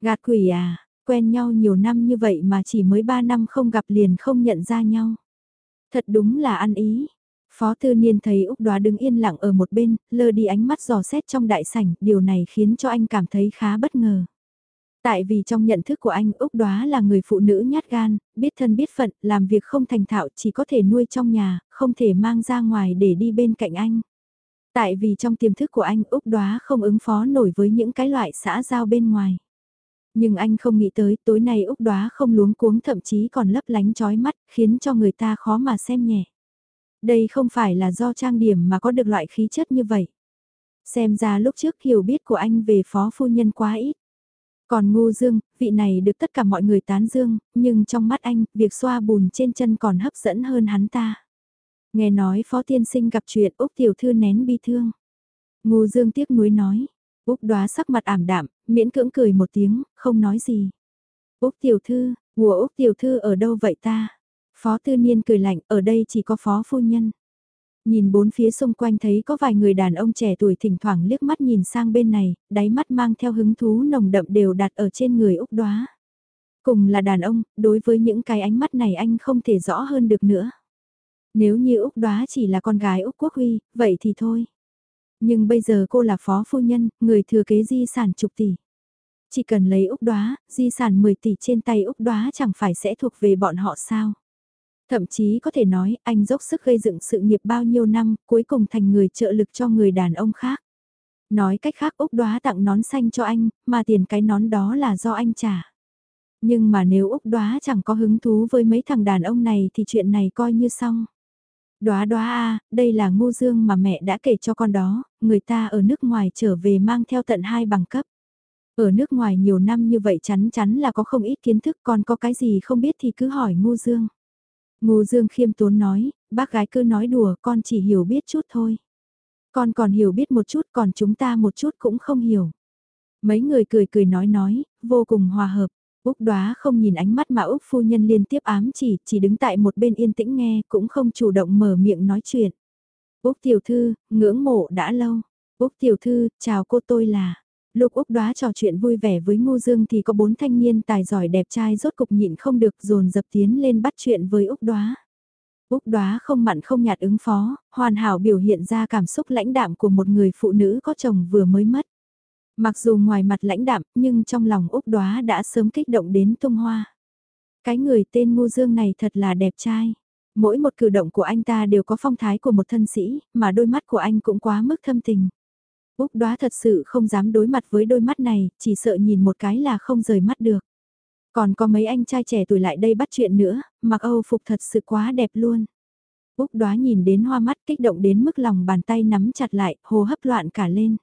S1: Gạt quỷ à, quen nhau nhiều năm như vậy mà chỉ mới ba năm không gặp liền không nhận ra nhau. Thật đúng là ăn ý. Phó tư niên thấy Úc đoá đứng yên lặng ở một bên, lơ đi ánh mắt dò xét trong đại sảnh, điều này khiến cho anh cảm thấy khá bất ngờ. Tại vì trong nhận thức của anh Úc Đoá là người phụ nữ nhát gan, biết thân biết phận, làm việc không thành thạo chỉ có thể nuôi trong nhà, không thể mang ra ngoài để đi bên cạnh anh. Tại vì trong tiềm thức của anh Úc Đoá không ứng phó nổi với những cái loại xã giao bên ngoài. Nhưng anh không nghĩ tới tối nay Úc Đoá không luống cuống thậm chí còn lấp lánh chói mắt, khiến cho người ta khó mà xem nhẹ. Đây không phải là do trang điểm mà có được loại khí chất như vậy. Xem ra lúc trước hiểu biết của anh về phó phu nhân quá ít. Còn ngu dương, vị này được tất cả mọi người tán dương, nhưng trong mắt anh, việc xoa bùn trên chân còn hấp dẫn hơn hắn ta. Nghe nói phó tiên sinh gặp chuyện Úc tiểu thư nén bi thương. Ngu dương tiếc nuối nói. Úc đoá sắc mặt ảm đạm, miễn cưỡng cười một tiếng, không nói gì. Úc tiểu thư, của Úc tiểu thư ở đâu vậy ta? Phó tư niên cười lạnh, ở đây chỉ có phó phu nhân. Nhìn bốn phía xung quanh thấy có vài người đàn ông trẻ tuổi thỉnh thoảng liếc mắt nhìn sang bên này, đáy mắt mang theo hứng thú nồng đậm đều đặt ở trên người Úc đoá. Cùng là đàn ông, đối với những cái ánh mắt này anh không thể rõ hơn được nữa. Nếu như Úc đoá chỉ là con gái Úc Quốc Huy, vậy thì thôi. Nhưng bây giờ cô là phó phu nhân, người thừa kế di sản chục tỷ. Chỉ cần lấy Úc đoá, di sản 10 tỷ trên tay Úc đoá chẳng phải sẽ thuộc về bọn họ sao. Thậm chí có thể nói anh dốc sức gây dựng sự nghiệp bao nhiêu năm, cuối cùng thành người trợ lực cho người đàn ông khác. Nói cách khác Úc đoá tặng nón xanh cho anh, mà tiền cái nón đó là do anh trả. Nhưng mà nếu Úc đoá chẳng có hứng thú với mấy thằng đàn ông này thì chuyện này coi như xong. Đoá đoá a, đây là ngô dương mà mẹ đã kể cho con đó, người ta ở nước ngoài trở về mang theo tận hai bằng cấp. Ở nước ngoài nhiều năm như vậy chắn chắn là có không ít kiến thức còn có cái gì không biết thì cứ hỏi ngô dương. Ngô Dương khiêm tốn nói, bác gái cứ nói đùa con chỉ hiểu biết chút thôi. Con còn hiểu biết một chút còn chúng ta một chút cũng không hiểu. Mấy người cười cười nói nói, vô cùng hòa hợp. Úc đoá không nhìn ánh mắt mà Úc phu nhân liên tiếp ám chỉ, chỉ đứng tại một bên yên tĩnh nghe, cũng không chủ động mở miệng nói chuyện. Úc tiểu thư, ngưỡng mộ đã lâu. Úc tiểu thư, chào cô tôi là. Lúc Úc đoá trò chuyện vui vẻ với Ngô Dương thì có bốn thanh niên tài giỏi đẹp trai rốt cục nhịn không được dồn dập tiến lên bắt chuyện với Úc đoá. Úc đoá không mặn không nhạt ứng phó, hoàn hảo biểu hiện ra cảm xúc lãnh đạm của một người phụ nữ có chồng vừa mới mất. Mặc dù ngoài mặt lãnh đạm, nhưng trong lòng Úc Đóa đã sớm kích động đến tung hoa. Cái người tên Ngô Dương này thật là đẹp trai. Mỗi một cử động của anh ta đều có phong thái của một thân sĩ, mà đôi mắt của anh cũng quá mức thâm tình. Úc Đóa thật sự không dám đối mặt với đôi mắt này, chỉ sợ nhìn một cái là không rời mắt được. Còn có mấy anh trai trẻ tuổi lại đây bắt chuyện nữa, mặc Âu phục thật sự quá đẹp luôn. Úc Đóa nhìn đến hoa mắt kích động đến mức lòng bàn tay nắm chặt lại, hô hấp loạn cả lên.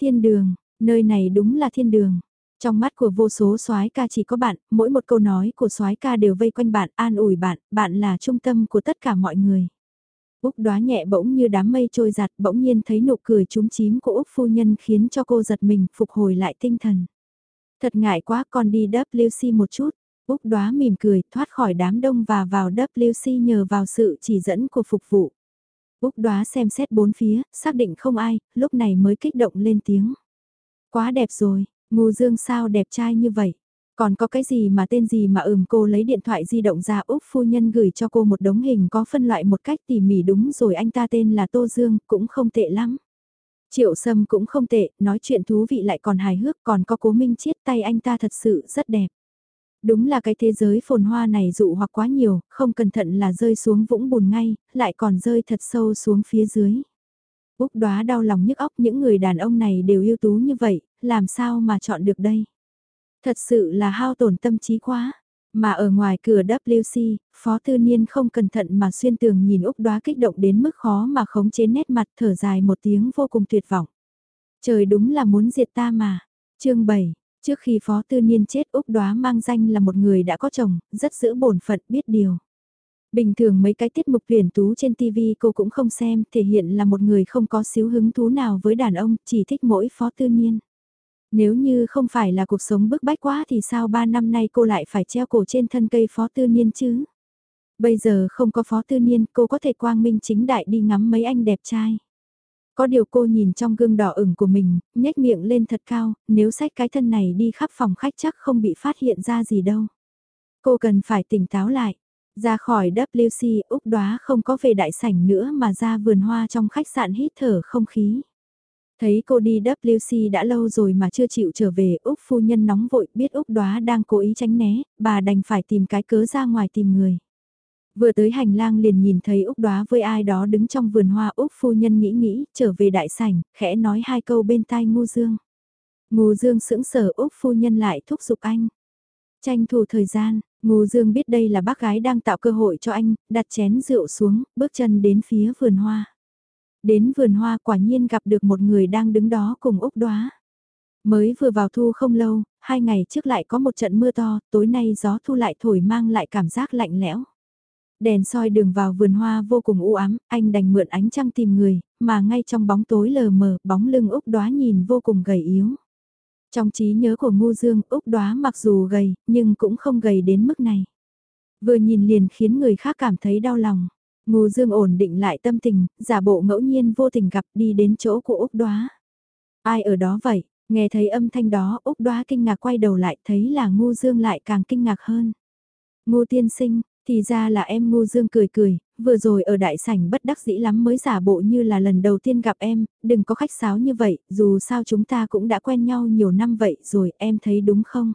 S1: Thiên đường, Nơi này đúng là thiên đường. Trong mắt của vô số soái ca chỉ có bạn, mỗi một câu nói của soái ca đều vây quanh bạn, an ủi bạn, bạn là trung tâm của tất cả mọi người. Úc đoá nhẹ bỗng như đám mây trôi giặt, bỗng nhiên thấy nụ cười trúng chím của Úc phu nhân khiến cho cô giật mình, phục hồi lại tinh thần. Thật ngại quá con đi WC một chút. Úc đoá mỉm cười, thoát khỏi đám đông và vào WC nhờ vào sự chỉ dẫn của phục vụ. Úc đoá xem xét bốn phía, xác định không ai, lúc này mới kích động lên tiếng. Quá đẹp rồi, Ngô Dương sao đẹp trai như vậy? Còn có cái gì mà tên gì mà ừm cô lấy điện thoại di động ra Úc phu nhân gửi cho cô một đống hình có phân loại một cách tỉ mỉ đúng rồi anh ta tên là Tô Dương, cũng không tệ lắm. Triệu Sâm cũng không tệ, nói chuyện thú vị lại còn hài hước, còn có cố minh chiết tay anh ta thật sự rất đẹp. Đúng là cái thế giới phồn hoa này dụ hoặc quá nhiều, không cẩn thận là rơi xuống vũng bùn ngay, lại còn rơi thật sâu xuống phía dưới. Úc đoá đau lòng nhức óc những người đàn ông này đều ưu tú như vậy, làm sao mà chọn được đây? Thật sự là hao tổn tâm trí quá. Mà ở ngoài cửa WC, Phó Tư Niên không cẩn thận mà xuyên tường nhìn Úc đoá kích động đến mức khó mà khống chế nét mặt thở dài một tiếng vô cùng tuyệt vọng. Trời đúng là muốn diệt ta mà. chương 7, trước khi Phó Tư Niên chết Úc đoá mang danh là một người đã có chồng, rất giữ bổn phận biết điều. Bình thường mấy cái tiết mục tuyển tú trên TV cô cũng không xem, thể hiện là một người không có xíu hứng thú nào với đàn ông, chỉ thích mỗi phó tư niên. Nếu như không phải là cuộc sống bức bách quá thì sao ba năm nay cô lại phải treo cổ trên thân cây phó tư niên chứ? Bây giờ không có phó tư niên cô có thể quang minh chính đại đi ngắm mấy anh đẹp trai. Có điều cô nhìn trong gương đỏ ửng của mình, nhếch miệng lên thật cao, nếu xách cái thân này đi khắp phòng khách chắc không bị phát hiện ra gì đâu. Cô cần phải tỉnh táo lại. Ra khỏi WC, Úc đoá không có về đại sảnh nữa mà ra vườn hoa trong khách sạn hít thở không khí. Thấy cô đi WC đã lâu rồi mà chưa chịu trở về, Úc phu nhân nóng vội biết Úc đoá đang cố ý tránh né, bà đành phải tìm cái cớ ra ngoài tìm người. Vừa tới hành lang liền nhìn thấy Úc đoá với ai đó đứng trong vườn hoa Úc phu nhân nghĩ nghĩ, trở về đại sảnh, khẽ nói hai câu bên tai Ngô Dương. Ngô Dương sững sờ Úc phu nhân lại thúc giục anh. Tranh thủ thời gian, Ngô Dương biết đây là bác gái đang tạo cơ hội cho anh, đặt chén rượu xuống, bước chân đến phía vườn hoa. Đến vườn hoa quả nhiên gặp được một người đang đứng đó cùng Úc Đoá. Mới vừa vào thu không lâu, hai ngày trước lại có một trận mưa to, tối nay gió thu lại thổi mang lại cảm giác lạnh lẽo. Đèn soi đường vào vườn hoa vô cùng u ám, anh đành mượn ánh trăng tìm người, mà ngay trong bóng tối lờ mờ, bóng lưng Úc Đoá nhìn vô cùng gầy yếu. Trong trí nhớ của Ngô Dương, Úc Đoá mặc dù gầy, nhưng cũng không gầy đến mức này. Vừa nhìn liền khiến người khác cảm thấy đau lòng. Ngô Dương ổn định lại tâm tình, giả bộ ngẫu nhiên vô tình gặp đi đến chỗ của Úc Đoá. Ai ở đó vậy? Nghe thấy âm thanh đó Úc Đoá kinh ngạc quay đầu lại thấy là Ngô Dương lại càng kinh ngạc hơn. Ngô tiên sinh, thì ra là em Ngô Dương cười cười, vừa rồi ở đại sảnh bất đắc dĩ lắm mới giả bộ như là lần đầu tiên gặp em, đừng có khách sáo như vậy, dù sao chúng ta cũng đã quen nhau nhiều năm vậy rồi, em thấy đúng không?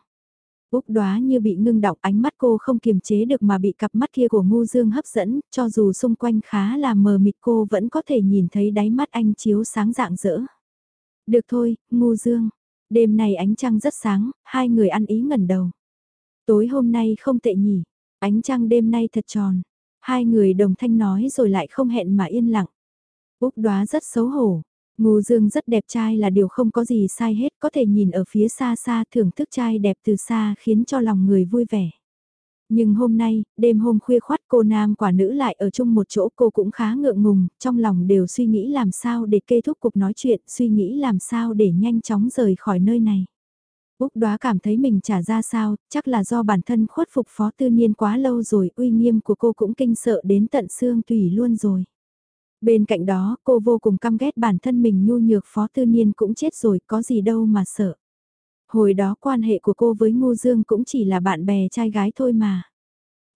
S1: Úc đoá như bị ngưng đọng ánh mắt cô không kiềm chế được mà bị cặp mắt kia của ngu Dương hấp dẫn, cho dù xung quanh khá là mờ mịt cô vẫn có thể nhìn thấy đáy mắt anh chiếu sáng rạng rỡ. Được thôi, ngu Dương. Đêm này ánh trăng rất sáng, hai người ăn ý ngẩn đầu. Tối hôm nay không tệ nhỉ, ánh trăng đêm nay thật tròn. Hai người đồng thanh nói rồi lại không hẹn mà yên lặng. Úc đoá rất xấu hổ. Ngô Dương rất đẹp trai là điều không có gì sai hết, có thể nhìn ở phía xa xa thưởng thức trai đẹp từ xa khiến cho lòng người vui vẻ. Nhưng hôm nay, đêm hôm khuya khoát cô nam quả nữ lại ở chung một chỗ cô cũng khá ngượng ngùng, trong lòng đều suy nghĩ làm sao để kê thúc cuộc nói chuyện, suy nghĩ làm sao để nhanh chóng rời khỏi nơi này. Úc đoá cảm thấy mình trả ra sao, chắc là do bản thân khuất phục phó tư niên quá lâu rồi, uy nghiêm của cô cũng kinh sợ đến tận xương tùy luôn rồi. Bên cạnh đó, cô vô cùng căm ghét bản thân mình nhu nhược phó tư niên cũng chết rồi, có gì đâu mà sợ. Hồi đó quan hệ của cô với Ngô Dương cũng chỉ là bạn bè trai gái thôi mà.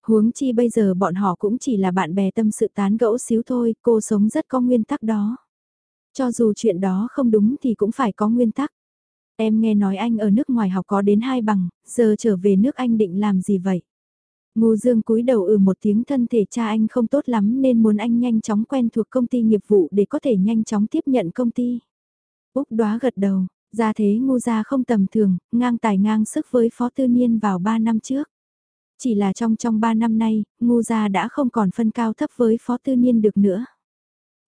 S1: Huống chi bây giờ bọn họ cũng chỉ là bạn bè tâm sự tán gẫu xíu thôi, cô sống rất có nguyên tắc đó. Cho dù chuyện đó không đúng thì cũng phải có nguyên tắc. Em nghe nói anh ở nước ngoài học có đến hai bằng, giờ trở về nước anh định làm gì vậy? Ngô Dương cúi đầu ừ một tiếng thân thể cha anh không tốt lắm nên muốn anh nhanh chóng quen thuộc công ty nghiệp vụ để có thể nhanh chóng tiếp nhận công ty. Úc đoá gật đầu, ra thế Ngô gia không tầm thường, ngang tài ngang sức với Phó Tư Niên vào 3 năm trước. Chỉ là trong trong 3 năm nay, Ngô gia đã không còn phân cao thấp với Phó Tư Niên được nữa.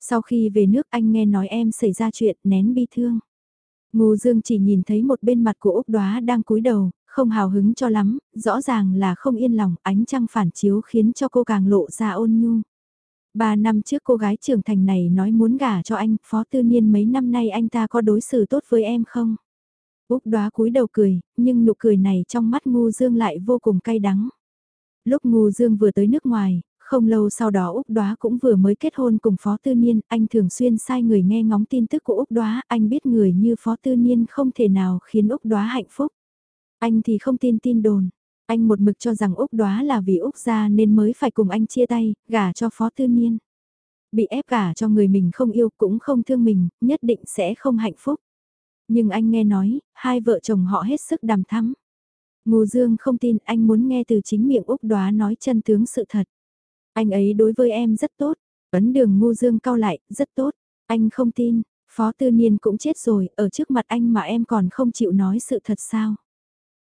S1: Sau khi về nước anh nghe nói em xảy ra chuyện nén bi thương. Ngô Dương chỉ nhìn thấy một bên mặt của Úc Đoá đang cúi đầu, không hào hứng cho lắm, rõ ràng là không yên lòng, ánh trăng phản chiếu khiến cho cô càng lộ ra ôn nhu. Ba năm trước cô gái trưởng thành này nói muốn gả cho anh, phó tư niên mấy năm nay anh ta có đối xử tốt với em không? Úc đoá cúi đầu cười, nhưng nụ cười này trong mắt ngu dương lại vô cùng cay đắng. Lúc ngu dương vừa tới nước ngoài, không lâu sau đó Úc Đoá cũng vừa mới kết hôn cùng Phó Tư Niên, anh thường xuyên sai người nghe ngóng tin tức của Úc Đoá, anh biết người như Phó Tư Niên không thể nào khiến Úc Đoá hạnh phúc. Anh thì không tin tin đồn. Anh một mực cho rằng Úc đoá là vì Úc ra nên mới phải cùng anh chia tay, gả cho Phó Tư Niên. Bị ép gả cho người mình không yêu cũng không thương mình, nhất định sẽ không hạnh phúc. Nhưng anh nghe nói, hai vợ chồng họ hết sức đàm thắm. Ngô Dương không tin anh muốn nghe từ chính miệng Úc đoá nói chân tướng sự thật. Anh ấy đối với em rất tốt. Ấn đường Ngô Dương cao lại, rất tốt. Anh không tin, Phó Tư Niên cũng chết rồi, ở trước mặt anh mà em còn không chịu nói sự thật sao.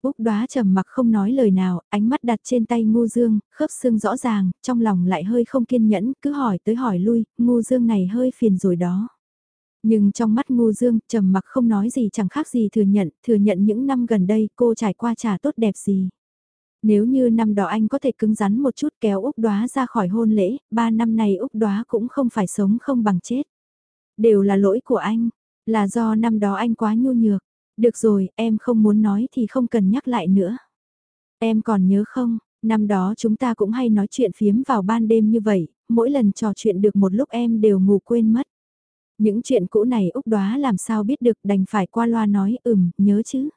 S1: Úc đoá trầm mặc không nói lời nào, ánh mắt đặt trên tay ngu dương, khớp xương rõ ràng, trong lòng lại hơi không kiên nhẫn, cứ hỏi tới hỏi lui, ngu dương này hơi phiền rồi đó. Nhưng trong mắt ngu dương, trầm mặc không nói gì chẳng khác gì thừa nhận, thừa nhận những năm gần đây cô trải qua trả tốt đẹp gì. Nếu như năm đó anh có thể cứng rắn một chút kéo Úc đoá ra khỏi hôn lễ, ba năm này Úc đoá cũng không phải sống không bằng chết. Đều là lỗi của anh, là do năm đó anh quá nhu nhược. Được rồi, em không muốn nói thì không cần nhắc lại nữa. Em còn nhớ không, năm đó chúng ta cũng hay nói chuyện phiếm vào ban đêm như vậy, mỗi lần trò chuyện được một lúc em đều ngủ quên mất. Những chuyện cũ này Úc đoá làm sao biết được đành phải qua loa nói ừm, nhớ chứ.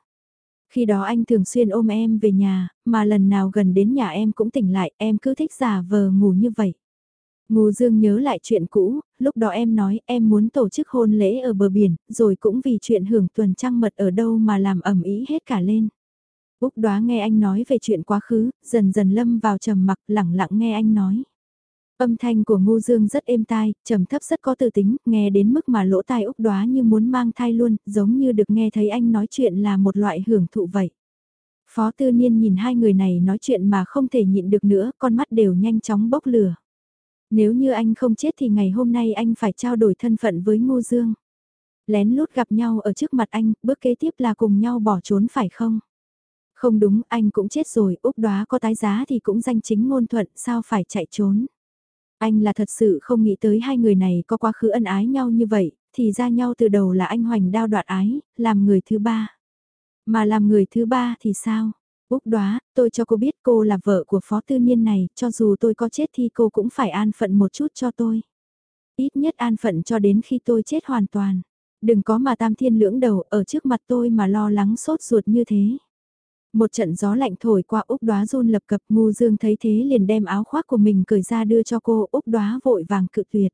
S1: Khi đó anh thường xuyên ôm em về nhà, mà lần nào gần đến nhà em cũng tỉnh lại, em cứ thích giả vờ ngủ như vậy. Ngô Dương nhớ lại chuyện cũ, lúc đó em nói em muốn tổ chức hôn lễ ở bờ biển, rồi cũng vì chuyện hưởng tuần trăng mật ở đâu mà làm ẩm ý hết cả lên. Úc đoá nghe anh nói về chuyện quá khứ, dần dần lâm vào trầm mặc lẳng lặng nghe anh nói. Âm thanh của Ngô Dương rất êm tai, trầm thấp rất có tư tính, nghe đến mức mà lỗ tai Úc đoá như muốn mang thai luôn, giống như được nghe thấy anh nói chuyện là một loại hưởng thụ vậy. Phó tư niên nhìn hai người này nói chuyện mà không thể nhịn được nữa, con mắt đều nhanh chóng bốc lửa. Nếu như anh không chết thì ngày hôm nay anh phải trao đổi thân phận với Ngô Dương. Lén lút gặp nhau ở trước mặt anh, bước kế tiếp là cùng nhau bỏ trốn phải không? Không đúng, anh cũng chết rồi, Úc đoá có tái giá thì cũng danh chính ngôn thuận, sao phải chạy trốn? Anh là thật sự không nghĩ tới hai người này có quá khứ ân ái nhau như vậy, thì ra nhau từ đầu là anh hoành đao đoạt ái, làm người thứ ba. Mà làm người thứ ba thì sao? Úc đoá, tôi cho cô biết cô là vợ của phó tư niên này, cho dù tôi có chết thì cô cũng phải an phận một chút cho tôi. Ít nhất an phận cho đến khi tôi chết hoàn toàn. Đừng có mà tam thiên lưỡng đầu ở trước mặt tôi mà lo lắng sốt ruột như thế. Một trận gió lạnh thổi qua Úc đoá run lập cập ngu dương thấy thế liền đem áo khoác của mình cởi ra đưa cho cô Úc đoá vội vàng cự tuyệt.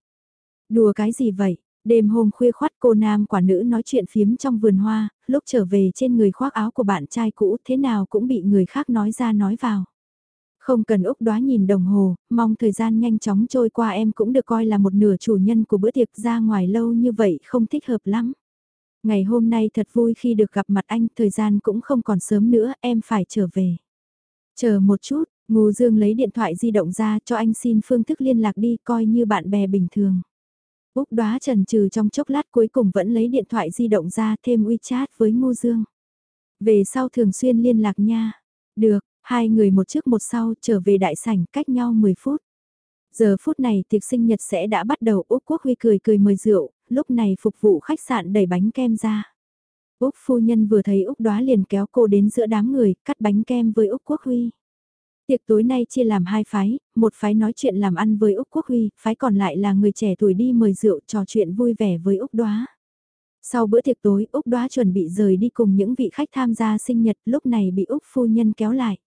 S1: Đùa cái gì vậy? Đêm hôm khuya khoát cô nam quả nữ nói chuyện phiếm trong vườn hoa, lúc trở về trên người khoác áo của bạn trai cũ thế nào cũng bị người khác nói ra nói vào. Không cần Úc đoá nhìn đồng hồ, mong thời gian nhanh chóng trôi qua em cũng được coi là một nửa chủ nhân của bữa tiệc ra ngoài lâu như vậy không thích hợp lắm. Ngày hôm nay thật vui khi được gặp mặt anh, thời gian cũng không còn sớm nữa, em phải trở về. Chờ một chút, Ngô Dương lấy điện thoại di động ra cho anh xin phương thức liên lạc đi coi như bạn bè bình thường. Úc đoá trần trừ trong chốc lát cuối cùng vẫn lấy điện thoại di động ra thêm WeChat với Ngô Dương. Về sau thường xuyên liên lạc nha. Được, Hai người một trước một sau trở về đại sảnh cách nhau 10 phút. Giờ phút này tiệc sinh nhật sẽ đã bắt đầu Úc Quốc Huy cười cười mời rượu, lúc này phục vụ khách sạn đẩy bánh kem ra. Úc phu nhân vừa thấy Úc đoá liền kéo cô đến giữa đám người, cắt bánh kem với Úc Quốc Huy. Tiệc tối nay chia làm hai phái, một phái nói chuyện làm ăn với Úc Quốc Huy, phái còn lại là người trẻ tuổi đi mời rượu trò chuyện vui vẻ với Úc đoá. Sau bữa tiệc tối, Úc đoá chuẩn bị rời đi cùng những vị khách tham gia sinh nhật, lúc này bị Úc phu nhân kéo lại.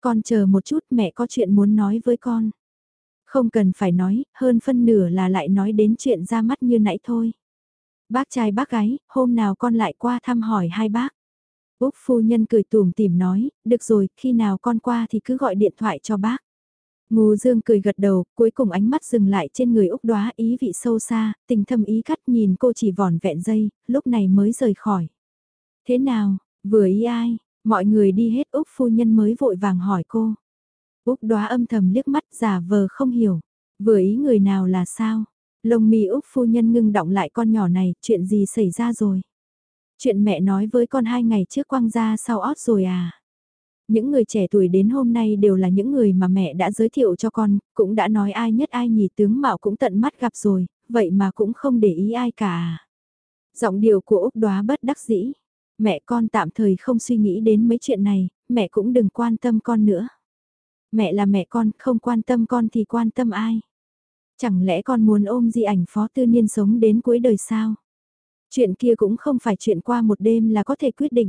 S1: Con chờ một chút mẹ có chuyện muốn nói với con. Không cần phải nói, hơn phân nửa là lại nói đến chuyện ra mắt như nãy thôi. Bác trai bác gái, hôm nào con lại qua thăm hỏi hai bác. Úc phu nhân cười tùm tìm nói, được rồi, khi nào con qua thì cứ gọi điện thoại cho bác. Ngô Dương cười gật đầu, cuối cùng ánh mắt dừng lại trên người Úc đoá ý vị sâu xa, tình thâm ý cắt nhìn cô chỉ vòn vẹn dây, lúc này mới rời khỏi. Thế nào, vừa ý ai, mọi người đi hết Úc phu nhân mới vội vàng hỏi cô. Úc đoá âm thầm liếc mắt giả vờ không hiểu, vừa ý người nào là sao. Lông mi Úc phu nhân ngưng động lại con nhỏ này, chuyện gì xảy ra rồi? Chuyện mẹ nói với con hai ngày trước quăng ra sau ót rồi à? Những người trẻ tuổi đến hôm nay đều là những người mà mẹ đã giới thiệu cho con, cũng đã nói ai nhất ai nhì tướng mạo cũng tận mắt gặp rồi, vậy mà cũng không để ý ai cả? Giọng điệu của Úc đoá bất đắc dĩ. Mẹ con tạm thời không suy nghĩ đến mấy chuyện này, mẹ cũng đừng quan tâm con nữa. Mẹ là mẹ con, không quan tâm con thì quan tâm ai? Chẳng lẽ con muốn ôm di ảnh phó tư niên sống đến cuối đời sao? Chuyện kia cũng không phải chuyện qua một đêm là có thể quyết định.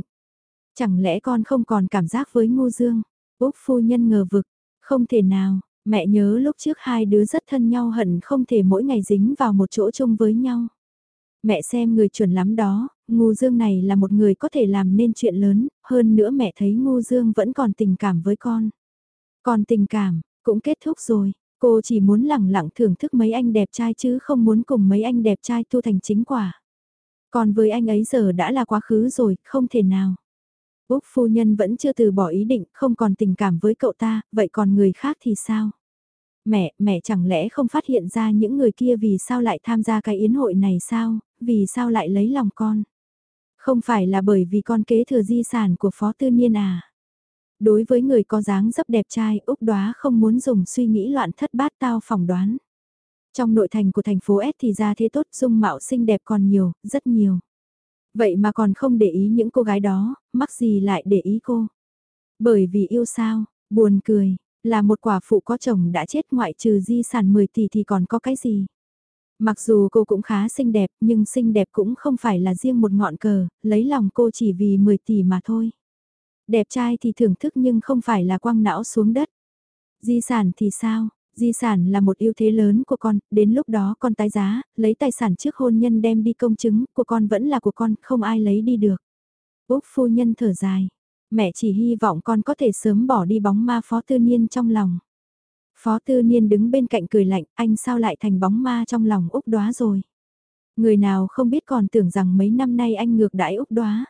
S1: Chẳng lẽ con không còn cảm giác với ngô dương? Úc phu nhân ngờ vực, không thể nào, mẹ nhớ lúc trước hai đứa rất thân nhau hận không thể mỗi ngày dính vào một chỗ chung với nhau. Mẹ xem người chuẩn lắm đó, Ngô Dương này là một người có thể làm nên chuyện lớn, hơn nữa mẹ thấy Ngô Dương vẫn còn tình cảm với con. Còn tình cảm, cũng kết thúc rồi, cô chỉ muốn lẳng lặng thưởng thức mấy anh đẹp trai chứ không muốn cùng mấy anh đẹp trai thu thành chính quả. Còn với anh ấy giờ đã là quá khứ rồi, không thể nào. Úc phu nhân vẫn chưa từ bỏ ý định, không còn tình cảm với cậu ta, vậy còn người khác thì sao? Mẹ, mẹ chẳng lẽ không phát hiện ra những người kia vì sao lại tham gia cái yến hội này sao, vì sao lại lấy lòng con? Không phải là bởi vì con kế thừa di sản của Phó Tư Niên à? Đối với người có dáng dấp đẹp trai, Úc đoá không muốn dùng suy nghĩ loạn thất bát tao phỏng đoán. Trong nội thành của thành phố S thì ra thế tốt dung mạo xinh đẹp còn nhiều, rất nhiều. Vậy mà còn không để ý những cô gái đó, mắc gì lại để ý cô. Bởi vì yêu sao, buồn cười, là một quả phụ có chồng đã chết ngoại trừ di sản 10 tỷ thì còn có cái gì. Mặc dù cô cũng khá xinh đẹp nhưng xinh đẹp cũng không phải là riêng một ngọn cờ, lấy lòng cô chỉ vì 10 tỷ mà thôi. Đẹp trai thì thưởng thức nhưng không phải là quăng não xuống đất. Di sản thì sao? Di sản là một ưu thế lớn của con, đến lúc đó con tái giá, lấy tài sản trước hôn nhân đem đi công chứng, của con vẫn là của con, không ai lấy đi được. Úc phu nhân thở dài, mẹ chỉ hy vọng con có thể sớm bỏ đi bóng ma phó tư niên trong lòng. Phó tư niên đứng bên cạnh cười lạnh, anh sao lại thành bóng ma trong lòng Úc đoá rồi. Người nào không biết còn tưởng rằng mấy năm nay anh ngược đãi Úc đoá.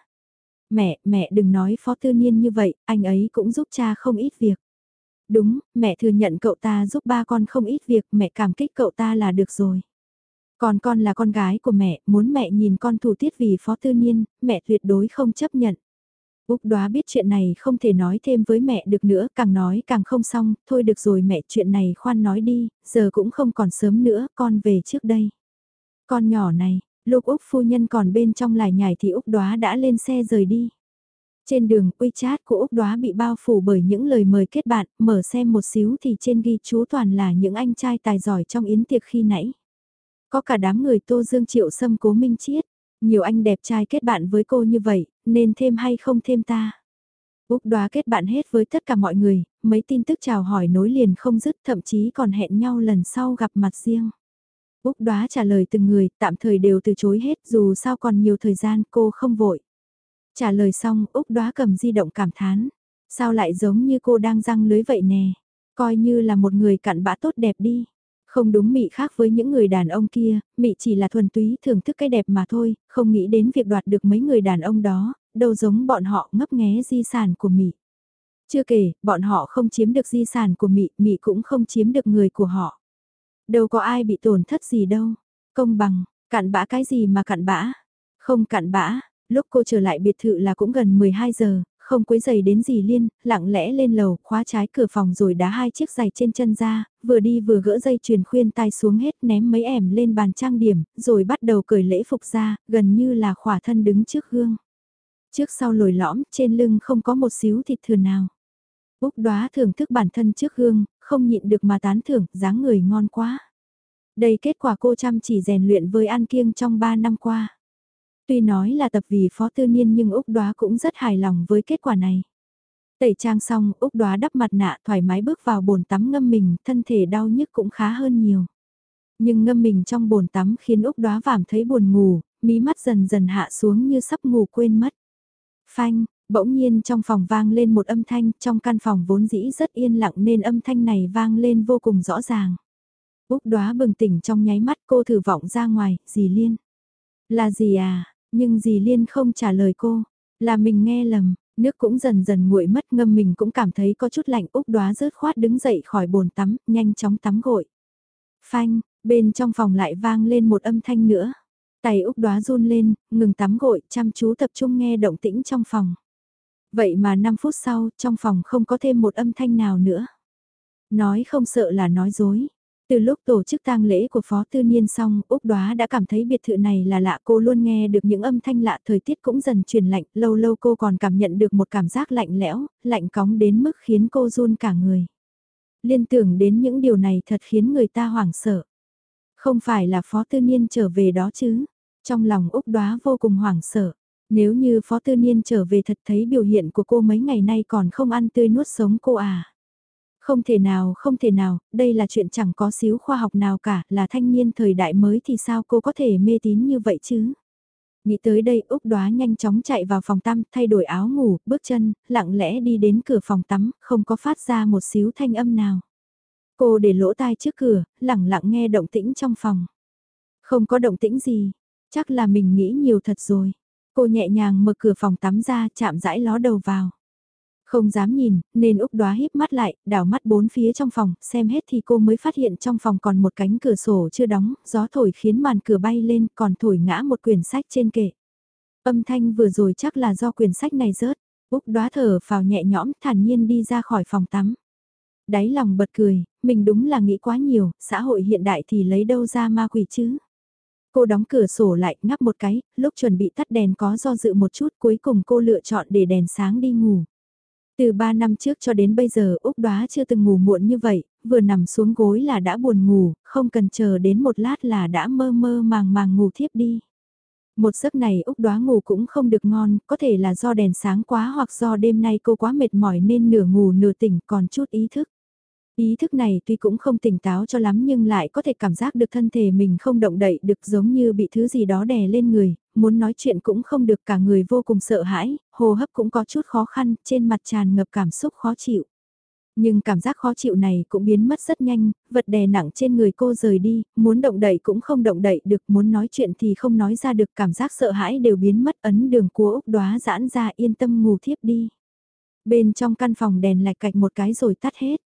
S1: Mẹ, mẹ đừng nói phó tư niên như vậy, anh ấy cũng giúp cha không ít việc. Đúng, mẹ thừa nhận cậu ta giúp ba con không ít việc, mẹ cảm kích cậu ta là được rồi. Còn con là con gái của mẹ, muốn mẹ nhìn con thủ tiết vì phó tư niên, mẹ tuyệt đối không chấp nhận. Úc đoá biết chuyện này không thể nói thêm với mẹ được nữa, càng nói càng không xong, thôi được rồi mẹ chuyện này khoan nói đi, giờ cũng không còn sớm nữa, con về trước đây. Con nhỏ này, lúc Úc phu nhân còn bên trong lải nhải thì Úc đoá đã lên xe rời đi. Trên đường, WeChat của Úc Đoá bị bao phủ bởi những lời mời kết bạn, mở xem một xíu thì trên ghi chú toàn là những anh trai tài giỏi trong yến tiệc khi nãy. Có cả đám người Tô Dương Triệu Sâm Cố Minh Chiết, nhiều anh đẹp trai kết bạn với cô như vậy, nên thêm hay không thêm ta. Úc Đoá kết bạn hết với tất cả mọi người, mấy tin tức chào hỏi nối liền không dứt thậm chí còn hẹn nhau lần sau gặp mặt riêng. Úc Đoá trả lời từng người, tạm thời đều từ chối hết dù sao còn nhiều thời gian cô không vội. Trả lời xong, Úc đoá cầm di động cảm thán. Sao lại giống như cô đang răng lưới vậy nè? Coi như là một người cặn bã tốt đẹp đi. Không đúng mị khác với những người đàn ông kia, mị chỉ là thuần túy thưởng thức cái đẹp mà thôi, không nghĩ đến việc đoạt được mấy người đàn ông đó, đâu giống bọn họ ngấp nghé di sản của mị. Chưa kể, bọn họ không chiếm được di sản của mị, mị cũng không chiếm được người của họ. Đâu có ai bị tổn thất gì đâu. Công bằng, cặn bã cái gì mà cặn bã? Không cặn bã, Lúc cô trở lại biệt thự là cũng gần 12 giờ, không quấy giày đến gì liên, lặng lẽ lên lầu, khóa trái cửa phòng rồi đá hai chiếc giày trên chân ra, vừa đi vừa gỡ dây chuyền khuyên tai xuống hết ném mấy ẻm lên bàn trang điểm, rồi bắt đầu cởi lễ phục ra, gần như là khỏa thân đứng trước gương. Trước sau lồi lõm, trên lưng không có một xíu thịt thừa nào. Úc đoá thưởng thức bản thân trước gương, không nhịn được mà tán thưởng, dáng người ngon quá. Đây kết quả cô chăm chỉ rèn luyện với An Kiêng trong 3 năm qua. Tuy nói là tập vì phó tư niên nhưng Úc Đoá cũng rất hài lòng với kết quả này. Tẩy trang xong, Úc Đoá đắp mặt nạ thoải mái bước vào bồn tắm ngâm mình, thân thể đau nhức cũng khá hơn nhiều. Nhưng ngâm mình trong bồn tắm khiến Úc Đoá vảm thấy buồn ngủ, mí mắt dần dần hạ xuống như sắp ngủ quên mất. Phanh, bỗng nhiên trong phòng vang lên một âm thanh, trong căn phòng vốn dĩ rất yên lặng nên âm thanh này vang lên vô cùng rõ ràng. Úc Đoá bừng tỉnh trong nháy mắt cô thử vọng ra ngoài, dì Liên. Là gì à, nhưng dì Liên không trả lời cô, là mình nghe lầm, nước cũng dần dần nguội mất ngâm mình cũng cảm thấy có chút lạnh Úc đoá rớt khoát đứng dậy khỏi bồn tắm, nhanh chóng tắm gội. Phanh, bên trong phòng lại vang lên một âm thanh nữa. Tay Úc đoá run lên, ngừng tắm gội, chăm chú tập trung nghe động tĩnh trong phòng. Vậy mà 5 phút sau, trong phòng không có thêm một âm thanh nào nữa. Nói không sợ là nói dối. Từ lúc tổ chức tang lễ của Phó Tư Niên xong, Úc Đoá đã cảm thấy biệt thự này là lạ cô luôn nghe được những âm thanh lạ thời tiết cũng dần chuyển lạnh, lâu lâu cô còn cảm nhận được một cảm giác lạnh lẽo, lạnh cóng đến mức khiến cô run cả người. Liên tưởng đến những điều này thật khiến người ta hoảng sợ. Không phải là Phó Tư Niên trở về đó chứ, trong lòng Úc Đoá vô cùng hoảng sợ. Nếu như Phó Tư Niên trở về thật thấy biểu hiện của cô mấy ngày nay còn không ăn tươi nuốt sống cô à. Không thể nào, không thể nào, đây là chuyện chẳng có xíu khoa học nào cả, là thanh niên thời đại mới thì sao cô có thể mê tín như vậy chứ? Nghĩ tới đây Úc đoá nhanh chóng chạy vào phòng tắm, thay đổi áo ngủ, bước chân, lặng lẽ đi đến cửa phòng tắm, không có phát ra một xíu thanh âm nào. Cô để lỗ tai trước cửa, lặng lặng nghe động tĩnh trong phòng. Không có động tĩnh gì, chắc là mình nghĩ nhiều thật rồi. Cô nhẹ nhàng mở cửa phòng tắm ra, chạm rãi ló đầu vào. Không dám nhìn, nên Úc đoá híp mắt lại, đảo mắt bốn phía trong phòng, xem hết thì cô mới phát hiện trong phòng còn một cánh cửa sổ chưa đóng, gió thổi khiến màn cửa bay lên, còn thổi ngã một quyển sách trên kệ. Âm thanh vừa rồi chắc là do quyển sách này rớt, Úc đoá thở vào nhẹ nhõm, thản nhiên đi ra khỏi phòng tắm. Đáy lòng bật cười, mình đúng là nghĩ quá nhiều, xã hội hiện đại thì lấy đâu ra ma quỷ chứ. Cô đóng cửa sổ lại, ngắp một cái, lúc chuẩn bị tắt đèn có do dự một chút cuối cùng cô lựa chọn để đèn sáng đi ngủ. Từ 3 năm trước cho đến bây giờ Úc Đoá chưa từng ngủ muộn như vậy, vừa nằm xuống gối là đã buồn ngủ, không cần chờ đến một lát là đã mơ mơ màng màng ngủ thiếp đi. Một giấc này Úc Đoá ngủ cũng không được ngon, có thể là do đèn sáng quá hoặc do đêm nay cô quá mệt mỏi nên nửa ngủ nửa tỉnh còn chút ý thức. Ý thức này tuy cũng không tỉnh táo cho lắm nhưng lại có thể cảm giác được thân thể mình không động đậy được giống như bị thứ gì đó đè lên người, muốn nói chuyện cũng không được cả người vô cùng sợ hãi, hô hấp cũng có chút khó khăn, trên mặt tràn ngập cảm xúc khó chịu. Nhưng cảm giác khó chịu này cũng biến mất rất nhanh, vật đè nặng trên người cô rời đi, muốn động đậy cũng không động đậy được, muốn nói chuyện thì không nói ra được, cảm giác sợ hãi đều biến mất ấn đường của Úc đóa giãn ra yên tâm ngủ thiếp đi. Bên trong căn phòng đèn lạch cạch một cái rồi tắt hết.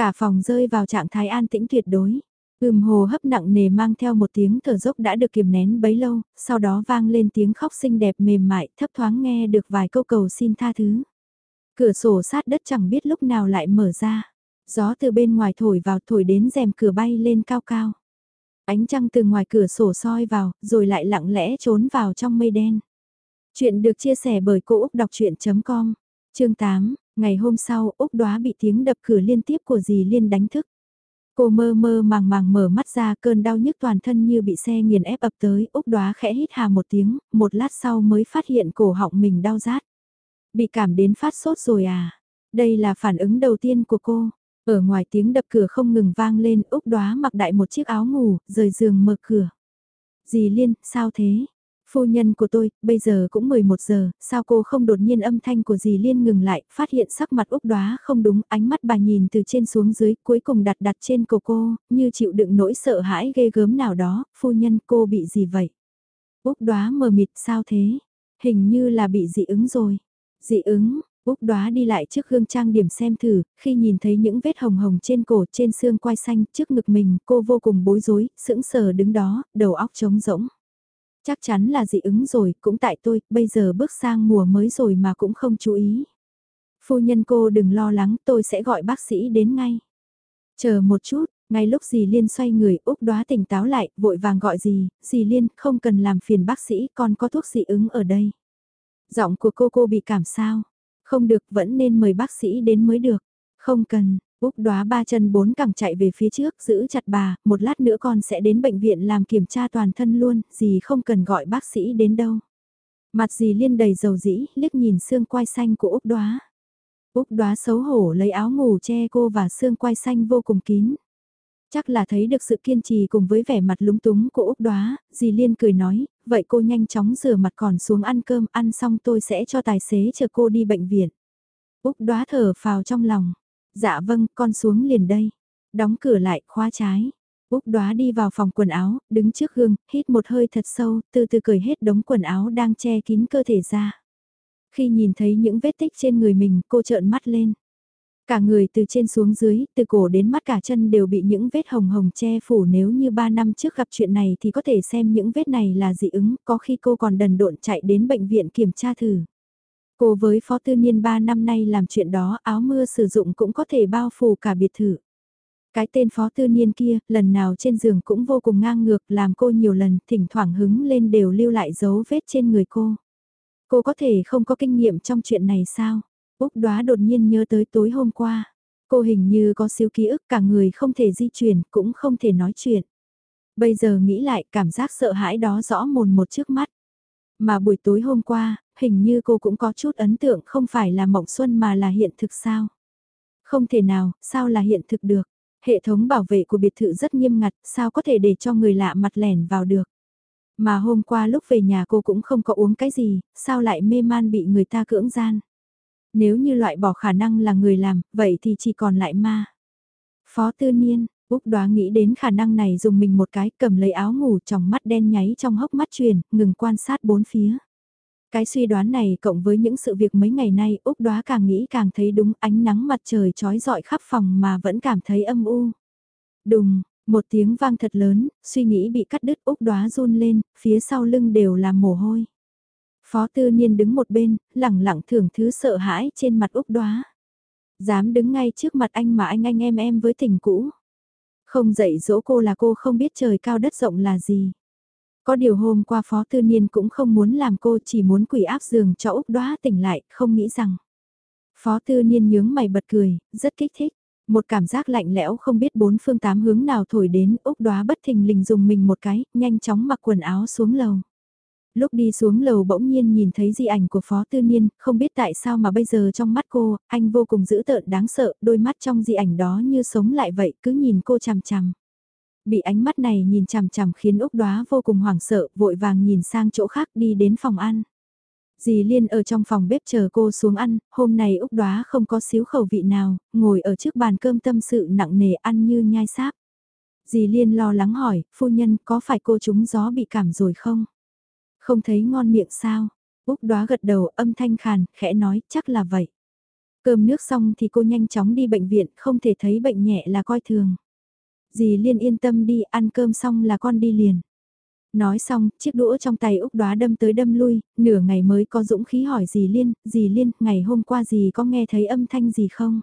S1: Cả phòng rơi vào trạng thái an tĩnh tuyệt đối. Ưm hồ hấp nặng nề mang theo một tiếng thở dốc đã được kiềm nén bấy lâu, sau đó vang lên tiếng khóc xinh đẹp mềm mại, thấp thoáng nghe được vài câu cầu xin tha thứ. Cửa sổ sát đất chẳng biết lúc nào lại mở ra. Gió từ bên ngoài thổi vào thổi đến rèm cửa bay lên cao cao. Ánh trăng từ ngoài cửa sổ soi vào, rồi lại lặng lẽ trốn vào trong mây đen. Chuyện được chia sẻ bởi Cô Úc Đọc Chuyện.com, chương 8, Ngày hôm sau, Úc Đoá bị tiếng đập cửa liên tiếp của dì Liên đánh thức. Cô mơ mơ màng màng mở mắt ra cơn đau nhức toàn thân như bị xe nghiền ép ập tới, Úc Đoá khẽ hít hà một tiếng, một lát sau mới phát hiện cổ họng mình đau rát. Bị cảm đến phát sốt rồi à? Đây là phản ứng đầu tiên của cô. Ở ngoài tiếng đập cửa không ngừng vang lên, Úc Đoá mặc đại một chiếc áo ngủ, rời giường mở cửa. Dì Liên, sao thế? Phu nhân của tôi, bây giờ cũng 11 giờ, sao cô không đột nhiên âm thanh của dì Liên ngừng lại, phát hiện sắc mặt Úc đoá không đúng, ánh mắt bà nhìn từ trên xuống dưới, cuối cùng đặt đặt trên cổ cô, như chịu đựng nỗi sợ hãi ghê gớm nào đó, phu nhân cô bị gì vậy? Úc đoá mờ mịt sao thế? Hình như là bị dị ứng rồi. Dị ứng, Úc đoá đi lại trước gương trang điểm xem thử, khi nhìn thấy những vết hồng hồng trên cổ trên xương quai xanh trước ngực mình, cô vô cùng bối rối, sững sờ đứng đó, đầu óc trống rỗng. Chắc chắn là dị ứng rồi, cũng tại tôi, bây giờ bước sang mùa mới rồi mà cũng không chú ý. Phu nhân cô đừng lo lắng, tôi sẽ gọi bác sĩ đến ngay. Chờ một chút, ngay lúc dì Liên xoay người, Úc đoá tỉnh táo lại, vội vàng gọi dì, dì Liên, không cần làm phiền bác sĩ, con có thuốc dị ứng ở đây. Giọng của cô cô bị cảm sao? Không được, vẫn nên mời bác sĩ đến mới được. Không cần, Úc đoá ba chân bốn cẳng chạy về phía trước, giữ chặt bà, một lát nữa con sẽ đến bệnh viện làm kiểm tra toàn thân luôn, dì không cần gọi bác sĩ đến đâu. Mặt dì Liên đầy dầu dĩ, liếc nhìn xương quai xanh của Úc đoá. Úc đoá xấu hổ lấy áo ngủ che cô và xương quai xanh vô cùng kín. Chắc là thấy được sự kiên trì cùng với vẻ mặt lúng túng của Úc đoá, dì Liên cười nói, vậy cô nhanh chóng rửa mặt còn xuống ăn cơm, ăn xong tôi sẽ cho tài xế chờ cô đi bệnh viện. Úc đoá thở phào trong lòng, dạ vâng, con xuống liền đây. Đóng cửa lại, khóa trái. Úc đoá đi vào phòng quần áo, đứng trước gương, hít một hơi thật sâu, từ từ cởi hết đống quần áo đang che kín cơ thể ra. Khi nhìn thấy những vết tích trên người mình, cô trợn mắt lên. Cả người từ trên xuống dưới, từ cổ đến mắt cả chân đều bị những vết hồng hồng che phủ nếu như 3 năm trước gặp chuyện này thì có thể xem những vết này là dị ứng, có khi cô còn đần độn chạy đến bệnh viện kiểm tra thử. Cô với phó tư niên 3 năm nay làm chuyện đó áo mưa sử dụng cũng có thể bao phủ cả biệt thự. Cái tên phó tư niên kia, lần nào trên giường cũng vô cùng ngang ngược làm cô nhiều lần, thỉnh thoảng hứng lên đều lưu lại dấu vết trên người cô. Cô có thể không có kinh nghiệm trong chuyện này sao? Úc đoá đột nhiên nhớ tới tối hôm qua. Cô hình như có xíu ký ức cả người không thể di chuyển, cũng không thể nói chuyện. Bây giờ nghĩ lại cảm giác sợ hãi đó rõ mồn một trước mắt. Mà buổi tối hôm qua, hình như cô cũng có chút ấn tượng không phải là mộng xuân mà là hiện thực sao. Không thể nào, sao là hiện thực được. Hệ thống bảo vệ của biệt thự rất nghiêm ngặt, sao có thể để cho người lạ mặt lẻn vào được. Mà hôm qua lúc về nhà cô cũng không có uống cái gì, sao lại mê man bị người ta cưỡng gian. Nếu như loại bỏ khả năng là người làm, vậy thì chỉ còn lại ma. Phó tư niên, Úc đoá nghĩ đến khả năng này dùng mình một cái cầm lấy áo ngủ trong mắt đen nháy trong hốc mắt truyền, ngừng quan sát bốn phía. Cái suy đoán này cộng với những sự việc mấy ngày nay Úc đoá càng nghĩ càng thấy đúng ánh nắng mặt trời trói rọi khắp phòng mà vẫn cảm thấy âm u. Đùng, một tiếng vang thật lớn, suy nghĩ bị cắt đứt Úc đoá run lên, phía sau lưng đều là mồ hôi. Phó tư niên đứng một bên, lẳng lặng thưởng thứ sợ hãi trên mặt Úc đoá. Dám đứng ngay trước mặt anh mà anh anh em em với tình cũ. Không dạy dỗ cô là cô không biết trời cao đất rộng là gì. Có điều hôm qua Phó Tư Niên cũng không muốn làm cô chỉ muốn quỷ áp giường cho Úc đoá tỉnh lại, không nghĩ rằng. Phó Tư Niên nhướng mày bật cười, rất kích thích. Một cảm giác lạnh lẽo không biết bốn phương tám hướng nào thổi đến, Úc đoá bất thình lình dùng mình một cái, nhanh chóng mặc quần áo xuống lầu. Lúc đi xuống lầu bỗng nhiên nhìn thấy di ảnh của Phó Tư Niên, không biết tại sao mà bây giờ trong mắt cô, anh vô cùng dữ tợn đáng sợ, đôi mắt trong di ảnh đó như sống lại vậy, cứ nhìn cô chằm chằm. Bị ánh mắt này nhìn chằm chằm khiến Úc Đoá vô cùng hoảng sợ, vội vàng nhìn sang chỗ khác đi đến phòng ăn. Dì Liên ở trong phòng bếp chờ cô xuống ăn, hôm nay Úc Đoá không có xíu khẩu vị nào, ngồi ở trước bàn cơm tâm sự nặng nề ăn như nhai sáp. Dì Liên lo lắng hỏi, phu nhân có phải cô trúng gió bị cảm rồi không? Không thấy ngon miệng sao? Úc đoá gật đầu âm thanh khàn, khẽ nói, chắc là vậy. Cơm nước xong thì cô nhanh chóng đi bệnh viện, không thể thấy bệnh nhẹ là coi thường. Dì Liên yên tâm đi, ăn cơm xong là con đi liền. Nói xong, chiếc đũa trong tay Úc đoá đâm tới đâm lui, nửa ngày mới có dũng khí hỏi dì Liên, dì Liên, ngày hôm qua dì có nghe thấy âm thanh gì không?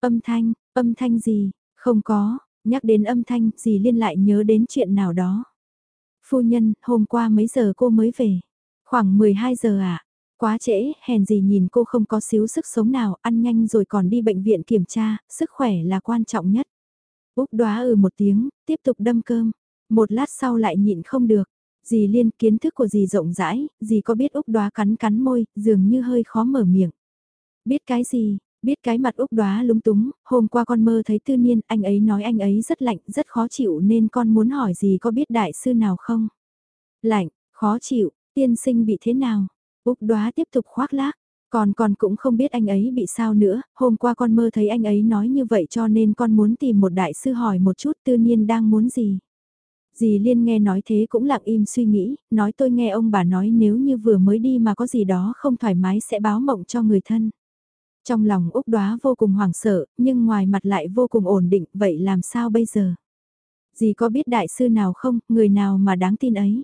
S1: Âm thanh, âm thanh gì? Không có, nhắc đến âm thanh, dì Liên lại nhớ đến chuyện nào đó. Phu nhân, hôm qua mấy giờ cô mới về? Khoảng 12 giờ à? Quá trễ, hèn gì nhìn cô không có xíu sức sống nào, ăn nhanh rồi còn đi bệnh viện kiểm tra, sức khỏe là quan trọng nhất. Úc đoá ừ một tiếng, tiếp tục đâm cơm. Một lát sau lại nhịn không được. Dì liên kiến thức của dì rộng rãi, dì có biết Úc đoá cắn cắn môi, dường như hơi khó mở miệng. Biết cái gì, biết cái mặt Úc đoá lúng túng, hôm qua con mơ thấy tư niên, anh ấy nói anh ấy rất lạnh, rất khó chịu nên con muốn hỏi gì có biết đại sư nào không? Lạnh, khó chịu, tiên sinh bị thế nào? Úc đoá tiếp tục khoác lác, còn con cũng không biết anh ấy bị sao nữa, hôm qua con mơ thấy anh ấy nói như vậy cho nên con muốn tìm một đại sư hỏi một chút tư niên đang muốn gì. Dì Liên nghe nói thế cũng lặng im suy nghĩ, nói tôi nghe ông bà nói nếu như vừa mới đi mà có gì đó không thoải mái sẽ báo mộng cho người thân. Trong lòng Úc đoá vô cùng hoảng sợ, nhưng ngoài mặt lại vô cùng ổn định, vậy làm sao bây giờ? Dì có biết đại sư nào không, người nào mà đáng tin ấy?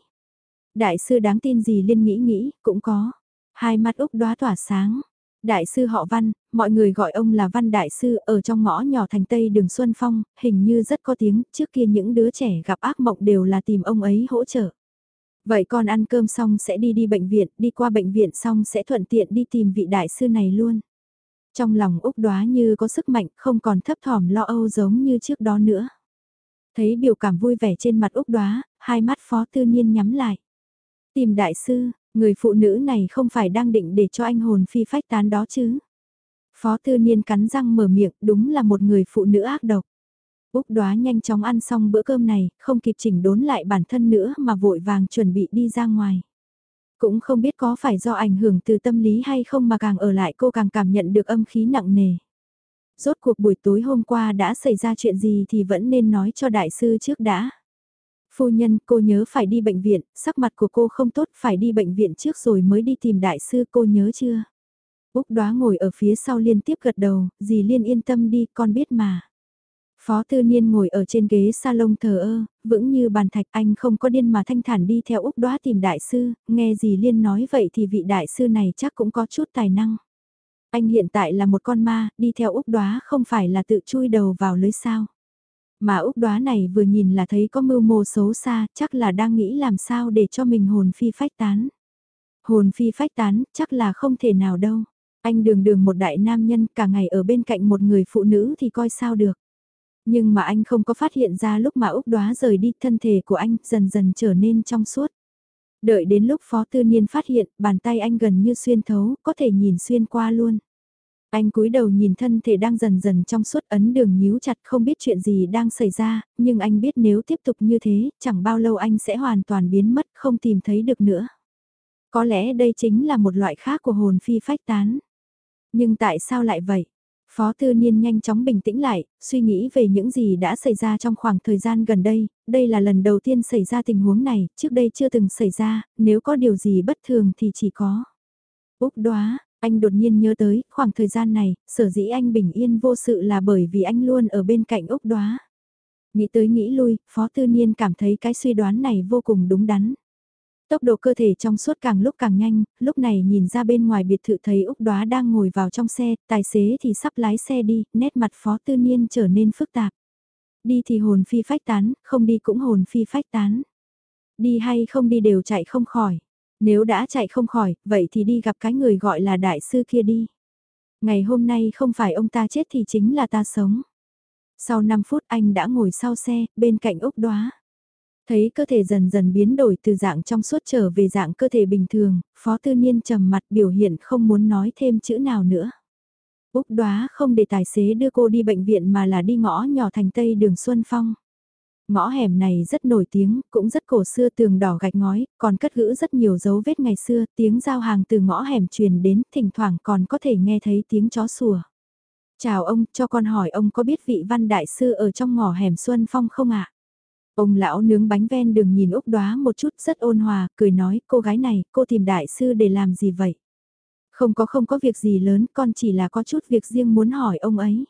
S1: Đại sư đáng tin gì liên nghĩ nghĩ, cũng có. Hai mắt Úc đóa tỏa sáng. Đại sư họ Văn, mọi người gọi ông là Văn Đại sư ở trong ngõ nhỏ thành Tây đường Xuân Phong, hình như rất có tiếng, trước kia những đứa trẻ gặp ác mộng đều là tìm ông ấy hỗ trợ. Vậy con ăn cơm xong sẽ đi đi bệnh viện, đi qua bệnh viện xong sẽ thuận tiện đi tìm vị đại sư này luôn. Trong lòng Úc đoá như có sức mạnh, không còn thấp thỏm lo âu giống như trước đó nữa. Thấy biểu cảm vui vẻ trên mặt Úc đoá, hai mắt phó tư nhiên nhắm lại. Tìm đại sư, người phụ nữ này không phải đang định để cho anh hồn phi phách tán đó chứ. Phó tư niên cắn răng mở miệng, đúng là một người phụ nữ ác độc. Úc đoá nhanh chóng ăn xong bữa cơm này, không kịp chỉnh đốn lại bản thân nữa mà vội vàng chuẩn bị đi ra ngoài. Cũng không biết có phải do ảnh hưởng từ tâm lý hay không mà càng ở lại cô càng cảm nhận được âm khí nặng nề. Rốt cuộc buổi tối hôm qua đã xảy ra chuyện gì thì vẫn nên nói cho đại sư trước đã. Phu nhân, cô nhớ phải đi bệnh viện, sắc mặt của cô không tốt, phải đi bệnh viện trước rồi mới đi tìm đại sư, cô nhớ chưa? Úc đoá ngồi ở phía sau liên tiếp gật đầu, dì liên yên tâm đi, con biết mà. Phó tư niên ngồi ở trên ghế salon thờ ơ, vững như bàn thạch anh không có điên mà thanh thản đi theo Úc đoá tìm đại sư, nghe gì liên nói vậy thì vị đại sư này chắc cũng có chút tài năng. Anh hiện tại là một con ma, đi theo Úc đoá không phải là tự chui đầu vào lưới sao. Mà Úc đoá này vừa nhìn là thấy có mưu mô xấu xa, chắc là đang nghĩ làm sao để cho mình hồn phi phách tán. Hồn phi phách tán, chắc là không thể nào đâu. Anh đường đường một đại nam nhân cả ngày ở bên cạnh một người phụ nữ thì coi sao được. Nhưng mà anh không có phát hiện ra lúc mà Úc đoá rời đi thân thể của anh dần dần trở nên trong suốt. Đợi đến lúc Phó Tư Niên phát hiện bàn tay anh gần như xuyên thấu, có thể nhìn xuyên qua luôn. Anh cúi đầu nhìn thân thể đang dần dần trong suốt ấn đường nhíu chặt không biết chuyện gì đang xảy ra, nhưng anh biết nếu tiếp tục như thế, chẳng bao lâu anh sẽ hoàn toàn biến mất không tìm thấy được nữa. Có lẽ đây chính là một loại khác của hồn phi phách tán. Nhưng tại sao lại vậy? Phó Tư Niên nhanh chóng bình tĩnh lại, suy nghĩ về những gì đã xảy ra trong khoảng thời gian gần đây, đây là lần đầu tiên xảy ra tình huống này, trước đây chưa từng xảy ra, nếu có điều gì bất thường thì chỉ có. Úc đoá, anh đột nhiên nhớ tới, khoảng thời gian này, sở dĩ anh bình yên vô sự là bởi vì anh luôn ở bên cạnh Úc đoá. Nghĩ tới nghĩ lui, Phó Tư Niên cảm thấy cái suy đoán này vô cùng đúng đắn. Tốc độ cơ thể trong suốt càng lúc càng nhanh, lúc này nhìn ra bên ngoài biệt thự thấy Úc Đoá đang ngồi vào trong xe, tài xế thì sắp lái xe đi, nét mặt Phó Tư Niên trở nên phức tạp. Đi thì hồn phi phách tán, không đi cũng hồn phi phách tán. Đi hay không đi đều chạy không khỏi. Nếu đã chạy không khỏi, vậy thì đi gặp cái người gọi là đại sư kia đi. Ngày hôm nay không phải ông ta chết thì chính là ta sống. Sau 5 phút anh đã ngồi sau xe, bên cạnh Úc Đoá. Thấy cơ thể dần dần biến đổi từ dạng trong suốt trở về dạng cơ thể bình thường, Phó Tư Niên trầm mặt biểu hiện không muốn nói thêm chữ nào nữa. Úc đoá không để tài xế đưa cô đi bệnh viện mà là đi ngõ nhỏ thành Tây đường Xuân Phong. Ngõ hẻm này rất nổi tiếng, cũng rất cổ xưa tường đỏ gạch ngói, còn cất gữ rất nhiều dấu vết ngày xưa, tiếng giao hàng từ ngõ hẻm truyền đến, thỉnh thoảng còn có thể nghe thấy tiếng chó sủa. Chào ông, cho con hỏi ông có biết vị văn đại sư ở trong ngõ hẻm Xuân Phong không ạ? Ông lão nướng bánh ven đường nhìn Úc đoá một chút rất ôn hòa, cười nói, cô gái này, cô tìm đại sư để làm gì vậy? Không có không có việc gì lớn, con chỉ là có chút việc riêng muốn hỏi ông ấy.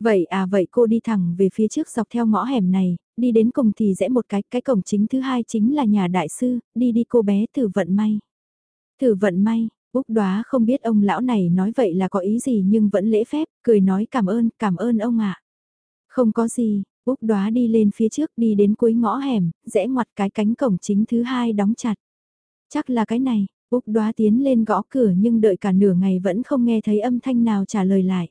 S1: Vậy à vậy cô đi thẳng về phía trước dọc theo ngõ hẻm này, đi đến cùng thì rẽ một cái, cái cổng chính thứ hai chính là nhà đại sư, đi đi cô bé thử vận may. Thử vận may, Úc đoá không biết ông lão này nói vậy là có ý gì nhưng vẫn lễ phép, cười nói cảm ơn, cảm ơn ông ạ. Không có gì, Úc đoá đi lên phía trước đi đến cuối ngõ hẻm, rẽ ngoặt cái cánh cổng chính thứ hai đóng chặt. Chắc là cái này, Úc đoá tiến lên gõ cửa nhưng đợi cả nửa ngày vẫn không nghe thấy âm thanh nào trả lời lại.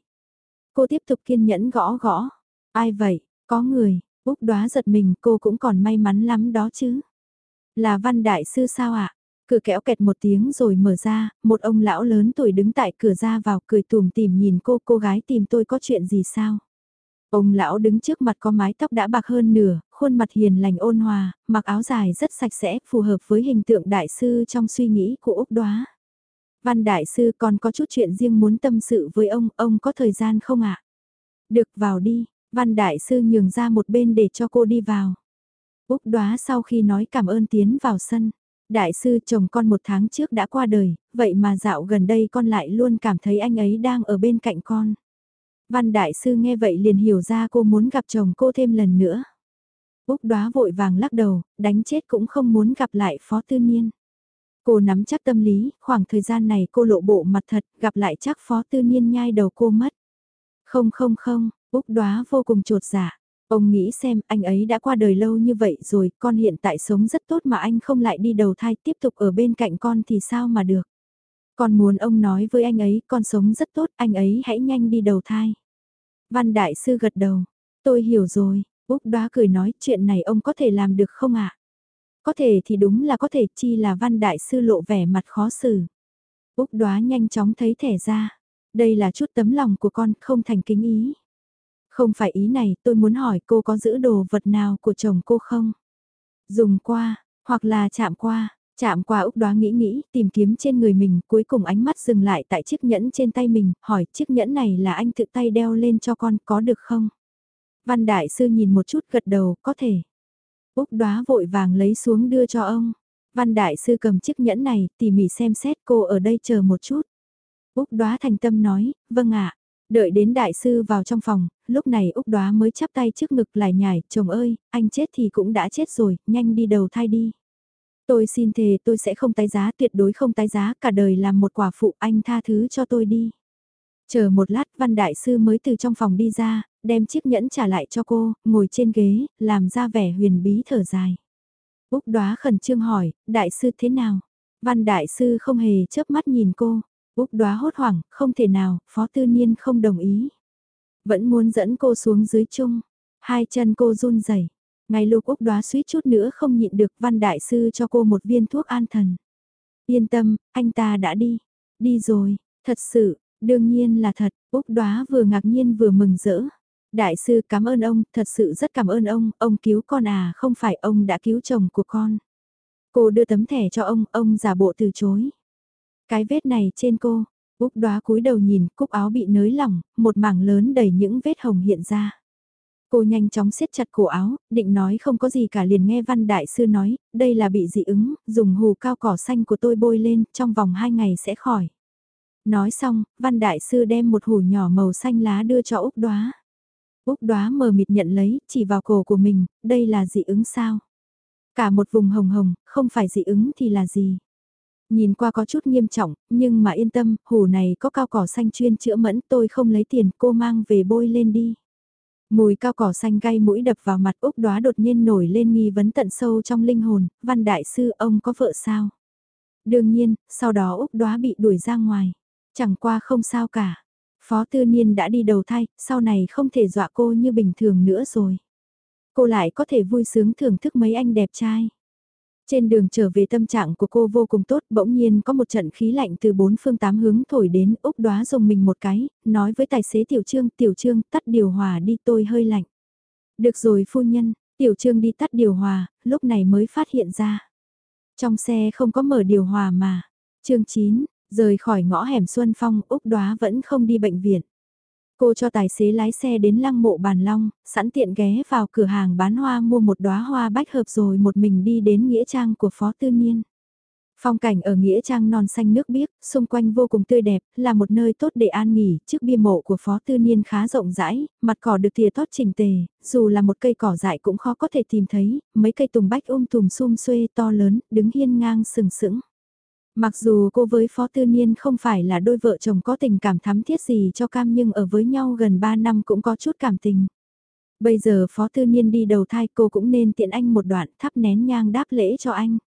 S1: Cô tiếp tục kiên nhẫn gõ gõ. Ai vậy, có người, Úc đoá giật mình cô cũng còn may mắn lắm đó chứ. Là văn đại sư sao ạ? À? Cửa kéo kẹt một tiếng rồi mở ra, một ông lão lớn tuổi đứng tại cửa ra vào cười tùm tìm nhìn cô cô gái tìm tôi có chuyện gì sao? Ông lão đứng trước mặt có mái tóc đã bạc hơn nửa, khuôn mặt hiền lành ôn hòa, mặc áo dài rất sạch sẽ, phù hợp với hình tượng đại sư trong suy nghĩ của Úc Đoá. Văn đại sư còn có chút chuyện riêng muốn tâm sự với ông, ông có thời gian không ạ? Được vào đi, văn đại sư nhường ra một bên để cho cô đi vào. Úc Đoá sau khi nói cảm ơn tiến vào sân. Đại sư chồng con một tháng trước đã qua đời, vậy mà dạo gần đây con lại luôn cảm thấy anh ấy đang ở bên cạnh con. Văn Đại Sư nghe vậy liền hiểu ra cô muốn gặp chồng cô thêm lần nữa. Úc đoá vội vàng lắc đầu, đánh chết cũng không muốn gặp lại Phó Tư Niên. Cô nắm chắc tâm lý, khoảng thời gian này cô lộ bộ mặt thật, gặp lại chắc Phó Tư Niên nhai đầu cô mất. Không không không, Úc đoá vô cùng trột dạ. Ông nghĩ xem anh ấy đã qua đời lâu như vậy rồi, con hiện tại sống rất tốt mà anh không lại đi đầu thai tiếp tục ở bên cạnh con thì sao mà được. Con muốn ông nói với anh ấy con sống rất tốt, anh ấy hãy nhanh đi đầu thai. Văn Đại Sư gật đầu, tôi hiểu rồi, Úc đoá cười nói chuyện này ông có thể làm được không ạ? Có thể thì đúng là có thể chi là Văn Đại Sư lộ vẻ mặt khó xử. Úc đoá nhanh chóng thấy thẻ ra. Đây là chút tấm lòng của con không thành kính ý. Không phải ý này, tôi muốn hỏi cô có giữ đồ vật nào của chồng cô không? Dùng qua, hoặc là chạm qua, chạm qua Úc đoá nghĩ nghĩ, tìm kiếm trên người mình, cuối cùng ánh mắt dừng lại tại chiếc nhẫn trên tay mình, hỏi chiếc nhẫn này là anh tự tay đeo lên cho con, có được không? Văn Đại Sư nhìn một chút gật đầu, có thể. Úc đoá vội vàng lấy xuống đưa cho ông. Văn Đại Sư cầm chiếc nhẫn này, tỉ mỉ xem xét cô ở đây chờ một chút. Úc đoá thành tâm nói, vâng ạ. Đợi đến đại sư vào trong phòng, lúc này Úc đoá mới chắp tay trước ngực lại nhảy, chồng ơi, anh chết thì cũng đã chết rồi, nhanh đi đầu thai đi. Tôi xin thề tôi sẽ không tái giá, tuyệt đối không tái giá, cả đời làm một quả phụ, anh tha thứ cho tôi đi. Chờ một lát văn đại sư mới từ trong phòng đi ra, đem chiếc nhẫn trả lại cho cô, ngồi trên ghế, làm ra vẻ huyền bí thở dài. Úc đoá khẩn trương hỏi, đại sư thế nào? Văn đại sư không hề chớp mắt nhìn cô, Úc đoá hốt hoảng, không thể nào, phó tư niên không đồng ý. Vẫn muốn dẫn cô xuống dưới chung, hai chân cô run rẩy. Ngay lúc Úc đoá suýt chút nữa không nhịn được văn đại sư cho cô một viên thuốc an thần. Yên tâm, anh ta đã đi. Đi rồi, thật sự, đương nhiên là thật, Úc đoá vừa ngạc nhiên vừa mừng rỡ. Đại sư cảm ơn ông, thật sự rất cảm ơn ông, ông cứu con à, không phải ông đã cứu chồng của con. Cô đưa tấm thẻ cho ông, ông giả bộ từ chối. Cái vết này trên cô, Úc đoá cúi đầu nhìn, cúc áo bị nới lỏng, một mảng lớn đầy những vết hồng hiện ra. Cô nhanh chóng siết chặt cổ áo, định nói không có gì cả liền nghe văn đại sư nói, đây là bị dị ứng, dùng hù cao cỏ xanh của tôi bôi lên, trong vòng 2 ngày sẽ khỏi. Nói xong, văn đại sư đem một hủ nhỏ màu xanh lá đưa cho Úc đoá. Úc đoá mờ mịt nhận lấy, chỉ vào cổ của mình, đây là dị ứng sao? Cả một vùng hồng hồng, không phải dị ứng thì là gì? Nhìn qua có chút nghiêm trọng, nhưng mà yên tâm, hủ này có cao cỏ xanh chuyên chữa mẫn tôi không lấy tiền cô mang về bôi lên đi. Mùi cao cỏ xanh gai mũi đập vào mặt Úc đoá đột nhiên nổi lên nghi vấn tận sâu trong linh hồn, văn đại sư ông có vợ sao? Đương nhiên, sau đó Úc đoá bị đuổi ra ngoài. Chẳng qua không sao cả. Phó tư niên đã đi đầu thai, sau này không thể dọa cô như bình thường nữa rồi. Cô lại có thể vui sướng thưởng thức mấy anh đẹp trai. Trên đường trở về tâm trạng của cô vô cùng tốt, bỗng nhiên có một trận khí lạnh từ bốn phương tám hướng thổi đến, Úc đoá dùng mình một cái, nói với tài xế Tiểu Trương, Tiểu Trương, tắt điều hòa đi tôi hơi lạnh. Được rồi phu nhân, Tiểu Trương đi tắt điều hòa, lúc này mới phát hiện ra. Trong xe không có mở điều hòa mà. chương 9, rời khỏi ngõ hẻm Xuân Phong, Úc đoá vẫn không đi bệnh viện. Cô cho tài xế lái xe đến lăng mộ bàn long, sẵn tiện ghé vào cửa hàng bán hoa mua một đóa hoa bách hợp rồi một mình đi đến Nghĩa Trang của Phó Tư Niên. Phong cảnh ở Nghĩa Trang non xanh nước biếc, xung quanh vô cùng tươi đẹp, là một nơi tốt để an nghỉ, trước bia mộ của Phó Tư Niên khá rộng rãi, mặt cỏ được tỉa tót chỉnh tề, dù là một cây cỏ dại cũng khó có thể tìm thấy, mấy cây tùng bách um tùm xum xuê to lớn, đứng hiên ngang sừng sững. Mặc dù cô với Phó Tư Niên không phải là đôi vợ chồng có tình cảm thắm thiết gì cho cam nhưng ở với nhau gần 3 năm cũng có chút cảm tình. Bây giờ Phó Tư Niên đi đầu thai cô cũng nên tiện anh một đoạn thắp nén nhang đáp lễ cho anh.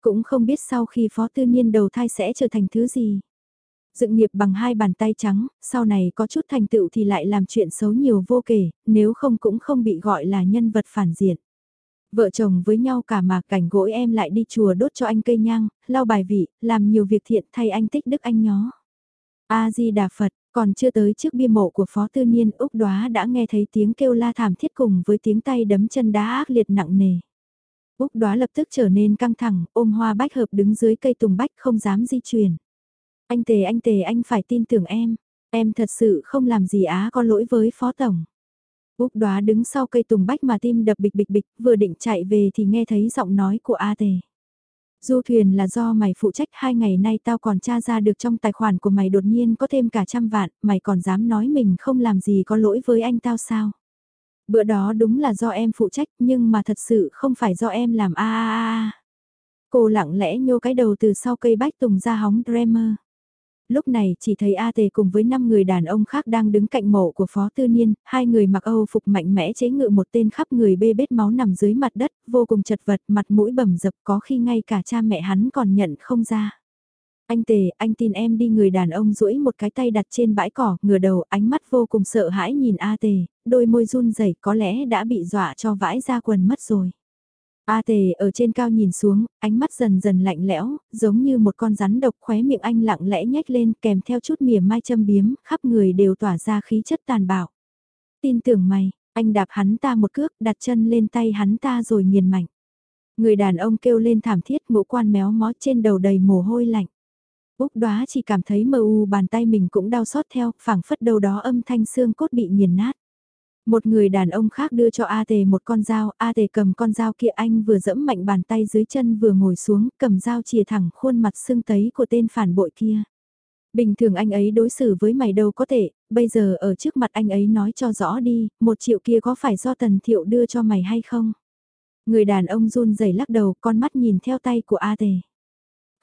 S1: Cũng không biết sau khi Phó Tư Niên đầu thai sẽ trở thành thứ gì. Dựng nghiệp bằng hai bàn tay trắng, sau này có chút thành tựu thì lại làm chuyện xấu nhiều vô kể, nếu không cũng không bị gọi là nhân vật phản diện. Vợ chồng với nhau cả mà cảnh gỗi em lại đi chùa đốt cho anh cây nhang, lau bài vị, làm nhiều việc thiện thay anh tích đức anh nhó. A-di-đà Phật, còn chưa tới trước bia mộ của Phó Tư Niên Úc Đoá đã nghe thấy tiếng kêu la thảm thiết cùng với tiếng tay đấm chân đá ác liệt nặng nề. Úc Đoá lập tức trở nên căng thẳng, ôm hoa bách hợp đứng dưới cây tùng bách không dám di chuyển. Anh Tề anh Tề anh phải tin tưởng em, em thật sự không làm gì á có lỗi với Phó Tổng. Úc đoá đứng sau cây tùng bách mà tim đập bịch bịch bịch, vừa định chạy về thì nghe thấy giọng nói của A Tề. Du thuyền là do mày phụ trách hai ngày nay tao còn tra ra được trong tài khoản của mày đột nhiên có thêm cả trăm vạn, mày còn dám nói mình không làm gì có lỗi với anh tao sao? Bữa đó đúng là do em phụ trách nhưng mà thật sự không phải do em làm a a a. Cô lặng lẽ nhô cái đầu từ sau cây bách tùng ra hóng Dreamer. Lúc này chỉ thấy A Tề cùng với 5 người đàn ông khác đang đứng cạnh mộ của Phó Tư Niên, hai người mặc Âu phục mạnh mẽ chế ngự một tên khắp người bê bết máu nằm dưới mặt đất, vô cùng chật vật, mặt mũi bầm dập có khi ngay cả cha mẹ hắn còn nhận không ra. Anh Tề, anh tin em đi người đàn ông duỗi một cái tay đặt trên bãi cỏ, ngửa đầu, ánh mắt vô cùng sợ hãi nhìn A Tề, đôi môi run rẩy có lẽ đã bị dọa cho vãi ra quần mất rồi. A tề ở trên cao nhìn xuống, ánh mắt dần dần lạnh lẽo, giống như một con rắn độc khóe miệng anh lặng lẽ nhếch lên kèm theo chút mỉa mai châm biếm, khắp người đều tỏa ra khí chất tàn bạo. Tin tưởng mày, anh đạp hắn ta một cước, đặt chân lên tay hắn ta rồi nghiền mạnh. Người đàn ông kêu lên thảm thiết ngũ quan méo mó trên đầu đầy mồ hôi lạnh. Úc đoá chỉ cảm thấy mờ u bàn tay mình cũng đau xót theo, phảng phất đầu đó âm thanh xương cốt bị nghiền nát. Một người đàn ông khác đưa cho A Tề một con dao, A Tề cầm con dao kia anh vừa dẫm mạnh bàn tay dưới chân vừa ngồi xuống, cầm dao chìa thẳng khuôn mặt sưng tấy của tên phản bội kia. Bình thường anh ấy đối xử với mày đâu có thể, bây giờ ở trước mặt anh ấy nói cho rõ đi, một triệu kia có phải do tần thiệu đưa cho mày hay không? Người đàn ông run rẩy lắc đầu, con mắt nhìn theo tay của A Tề.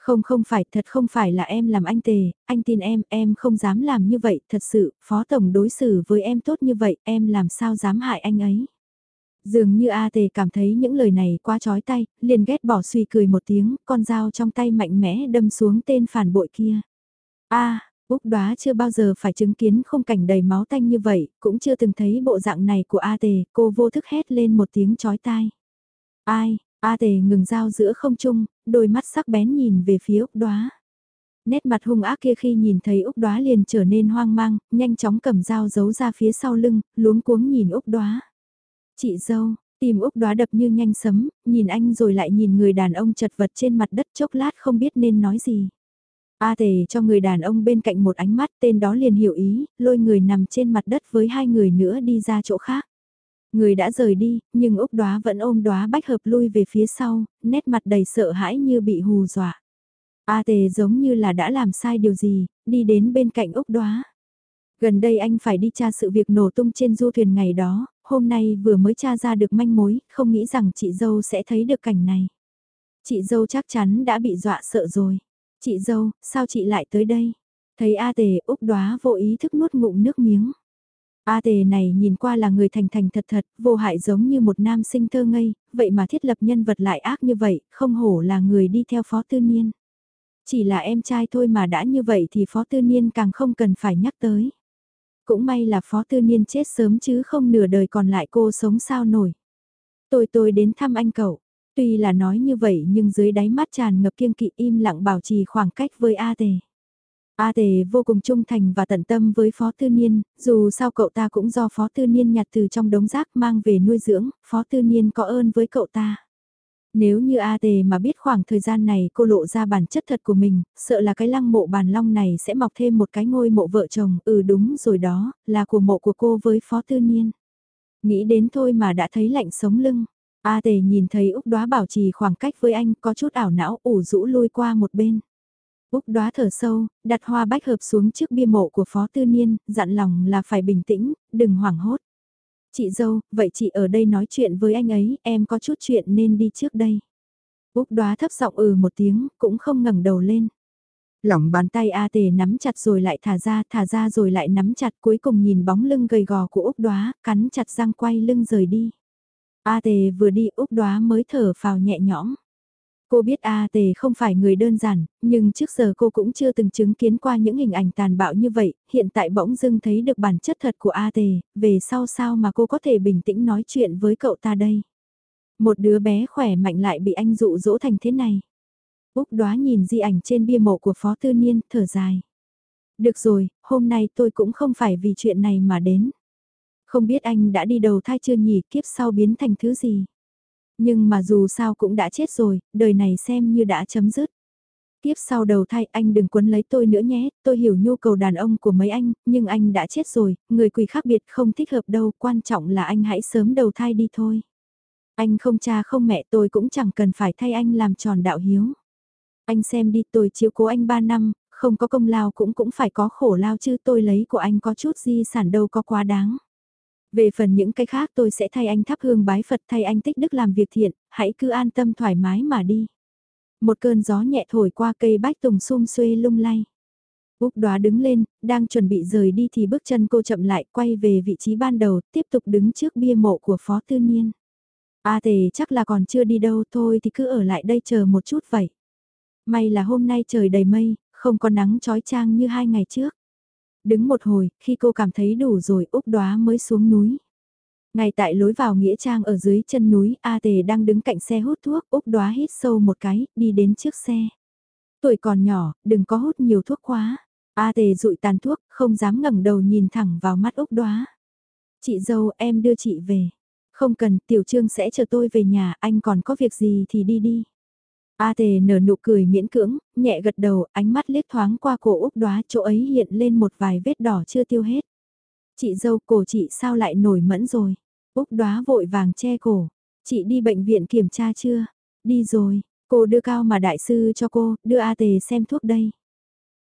S1: Không không phải, thật không phải là em làm anh tề, anh tin em, em không dám làm như vậy, thật sự, phó tổng đối xử với em tốt như vậy, em làm sao dám hại anh ấy. Dường như A tề cảm thấy những lời này quá chói tay, liền ghét bỏ suy cười một tiếng, con dao trong tay mạnh mẽ đâm xuống tên phản bội kia. A, Úc đoá chưa bao giờ phải chứng kiến không cảnh đầy máu tanh như vậy, cũng chưa từng thấy bộ dạng này của A tề, cô vô thức hét lên một tiếng chói tai. Ai, A tề ngừng dao giữa không trung, đôi mắt sắc bén nhìn về phía Úc đoá. Nét mặt hung ác kia khi nhìn thấy Úc đoá liền trở nên hoang mang, nhanh chóng cầm dao giấu ra phía sau lưng, luống cuống nhìn Úc đoá. Chị dâu, tìm Úc đoá đập như nhanh sấm, nhìn anh rồi lại nhìn người đàn ông chật vật trên mặt đất chốc lát không biết nên nói gì. A tề cho người đàn ông bên cạnh một ánh mắt tên đó liền hiểu ý, lôi người nằm trên mặt đất với hai người nữa đi ra chỗ khác. Người đã rời đi, nhưng Úc đóa vẫn ôm đóa bách hợp lui về phía sau, nét mặt đầy sợ hãi như bị hù dọa. A tề giống như là đã làm sai điều gì, đi đến bên cạnh Úc đóa. Gần đây anh phải đi tra sự việc nổ tung trên du thuyền ngày đó, hôm nay vừa mới tra ra được manh mối, không nghĩ rằng chị dâu sẽ thấy được cảnh này. Chị dâu chắc chắn đã bị dọa sợ rồi. Chị dâu, sao chị lại tới đây? Thấy A tề Úc đóa vô ý thức nuốt ngụm nước miếng. A tề này nhìn qua là người thành thành thật thật, vô hại giống như một nam sinh thơ ngây, vậy mà thiết lập nhân vật lại ác như vậy, không hổ là người đi theo phó tư niên. Chỉ là em trai thôi mà đã như vậy thì phó tư niên càng không cần phải nhắc tới. Cũng may là phó tư niên chết sớm chứ không nửa đời còn lại cô sống sao nổi. Tôi tôi đến thăm anh cậu. Tuy là nói như vậy nhưng dưới đáy mắt tràn ngập kiêng kỵ im lặng bảo trì khoảng cách với A tề. A Tề vô cùng trung thành và tận tâm với Phó Tư Niên, dù sao cậu ta cũng do Phó Tư Niên nhặt từ trong đống rác mang về nuôi dưỡng, Phó Tư Niên có ơn với cậu ta. Nếu như A Tề mà biết khoảng thời gian này cô lộ ra bản chất thật của mình, sợ là cái lăng mộ bàn long này sẽ mọc thêm một cái ngôi mộ vợ chồng, ừ đúng rồi đó, là của mộ của cô với Phó Tư Niên. Nghĩ đến thôi mà đã thấy lạnh sống lưng. A Tề nhìn thấy Úc Đóa bảo trì khoảng cách với anh có chút ảo não ủ rũ lui qua một bên. Úc đoá thở sâu, đặt hoa bách hợp xuống trước bia mộ của Phó Tư Niên, dặn lòng là phải bình tĩnh, đừng hoảng hốt. Chị dâu, vậy chị ở đây nói chuyện với anh ấy, em có chút chuyện nên đi trước đây. Úc đoá thấp giọng ừ một tiếng, cũng không ngẩng đầu lên. Lỏng bàn tay A tề nắm chặt rồi lại thả ra, thả ra rồi lại nắm chặt cuối cùng nhìn bóng lưng gầy gò của Úc đoá, cắn chặt răng quay lưng rời đi. A tề vừa đi Úc đoá mới thở phào nhẹ nhõm. Cô biết A Tề không phải người đơn giản, nhưng trước giờ cô cũng chưa từng chứng kiến qua những hình ảnh tàn bạo như vậy, hiện tại bỗng dưng thấy được bản chất thật của A Tề, về sau sao mà cô có thể bình tĩnh nói chuyện với cậu ta đây. Một đứa bé khỏe mạnh lại bị anh dụ dỗ thành thế này. Úc đoá nhìn di ảnh trên bia mộ của Phó Tư Niên, thở dài. Được rồi, hôm nay tôi cũng không phải vì chuyện này mà đến. Không biết anh đã đi đầu thai chưa nhỉ, kiếp sau biến thành thứ gì. Nhưng mà dù sao cũng đã chết rồi, đời này xem như đã chấm dứt. Tiếp sau đầu thai anh đừng quấn lấy tôi nữa nhé, tôi hiểu nhu cầu đàn ông của mấy anh, nhưng anh đã chết rồi, người quỷ khác biệt không thích hợp đâu, quan trọng là anh hãy sớm đầu thai đi thôi. Anh không cha không mẹ tôi cũng chẳng cần phải thay anh làm tròn đạo hiếu. Anh xem đi tôi chiếu cố anh 3 năm, không có công lao cũng cũng phải có khổ lao chứ tôi lấy của anh có chút di sản đâu có quá đáng. Về phần những cái khác tôi sẽ thay anh thắp hương bái Phật thay anh tích đức làm việc thiện, hãy cứ an tâm thoải mái mà đi. Một cơn gió nhẹ thổi qua cây bách tùng xum xuê lung lay. Úc đoá đứng lên, đang chuẩn bị rời đi thì bước chân cô chậm lại quay về vị trí ban đầu, tiếp tục đứng trước bia mộ của Phó Tư Niên. A tề chắc là còn chưa đi đâu thôi thì cứ ở lại đây chờ một chút vậy. May là hôm nay trời đầy mây, không có nắng trói trang như hai ngày trước. Đứng một hồi, khi cô cảm thấy đủ rồi Úc đoá mới xuống núi. Ngay tại lối vào Nghĩa Trang ở dưới chân núi, A Tề đang đứng cạnh xe hút thuốc, Úc đoá hít sâu một cái, đi đến trước xe. Tuổi còn nhỏ, đừng có hút nhiều thuốc quá. A Tề rụi tàn thuốc, không dám ngẩng đầu nhìn thẳng vào mắt Úc đoá. Chị dâu em đưa chị về. Không cần, Tiểu Trương sẽ chờ tôi về nhà, anh còn có việc gì thì đi đi. A tề nở nụ cười miễn cưỡng, nhẹ gật đầu, ánh mắt liếc thoáng qua cổ Úc đoá chỗ ấy hiện lên một vài vết đỏ chưa tiêu hết. Chị dâu cổ chị sao lại nổi mẫn rồi? Úc đoá vội vàng che cổ. Chị đi bệnh viện kiểm tra chưa? Đi rồi, cô đưa cao mà đại sư cho cô, đưa A tề xem thuốc đây.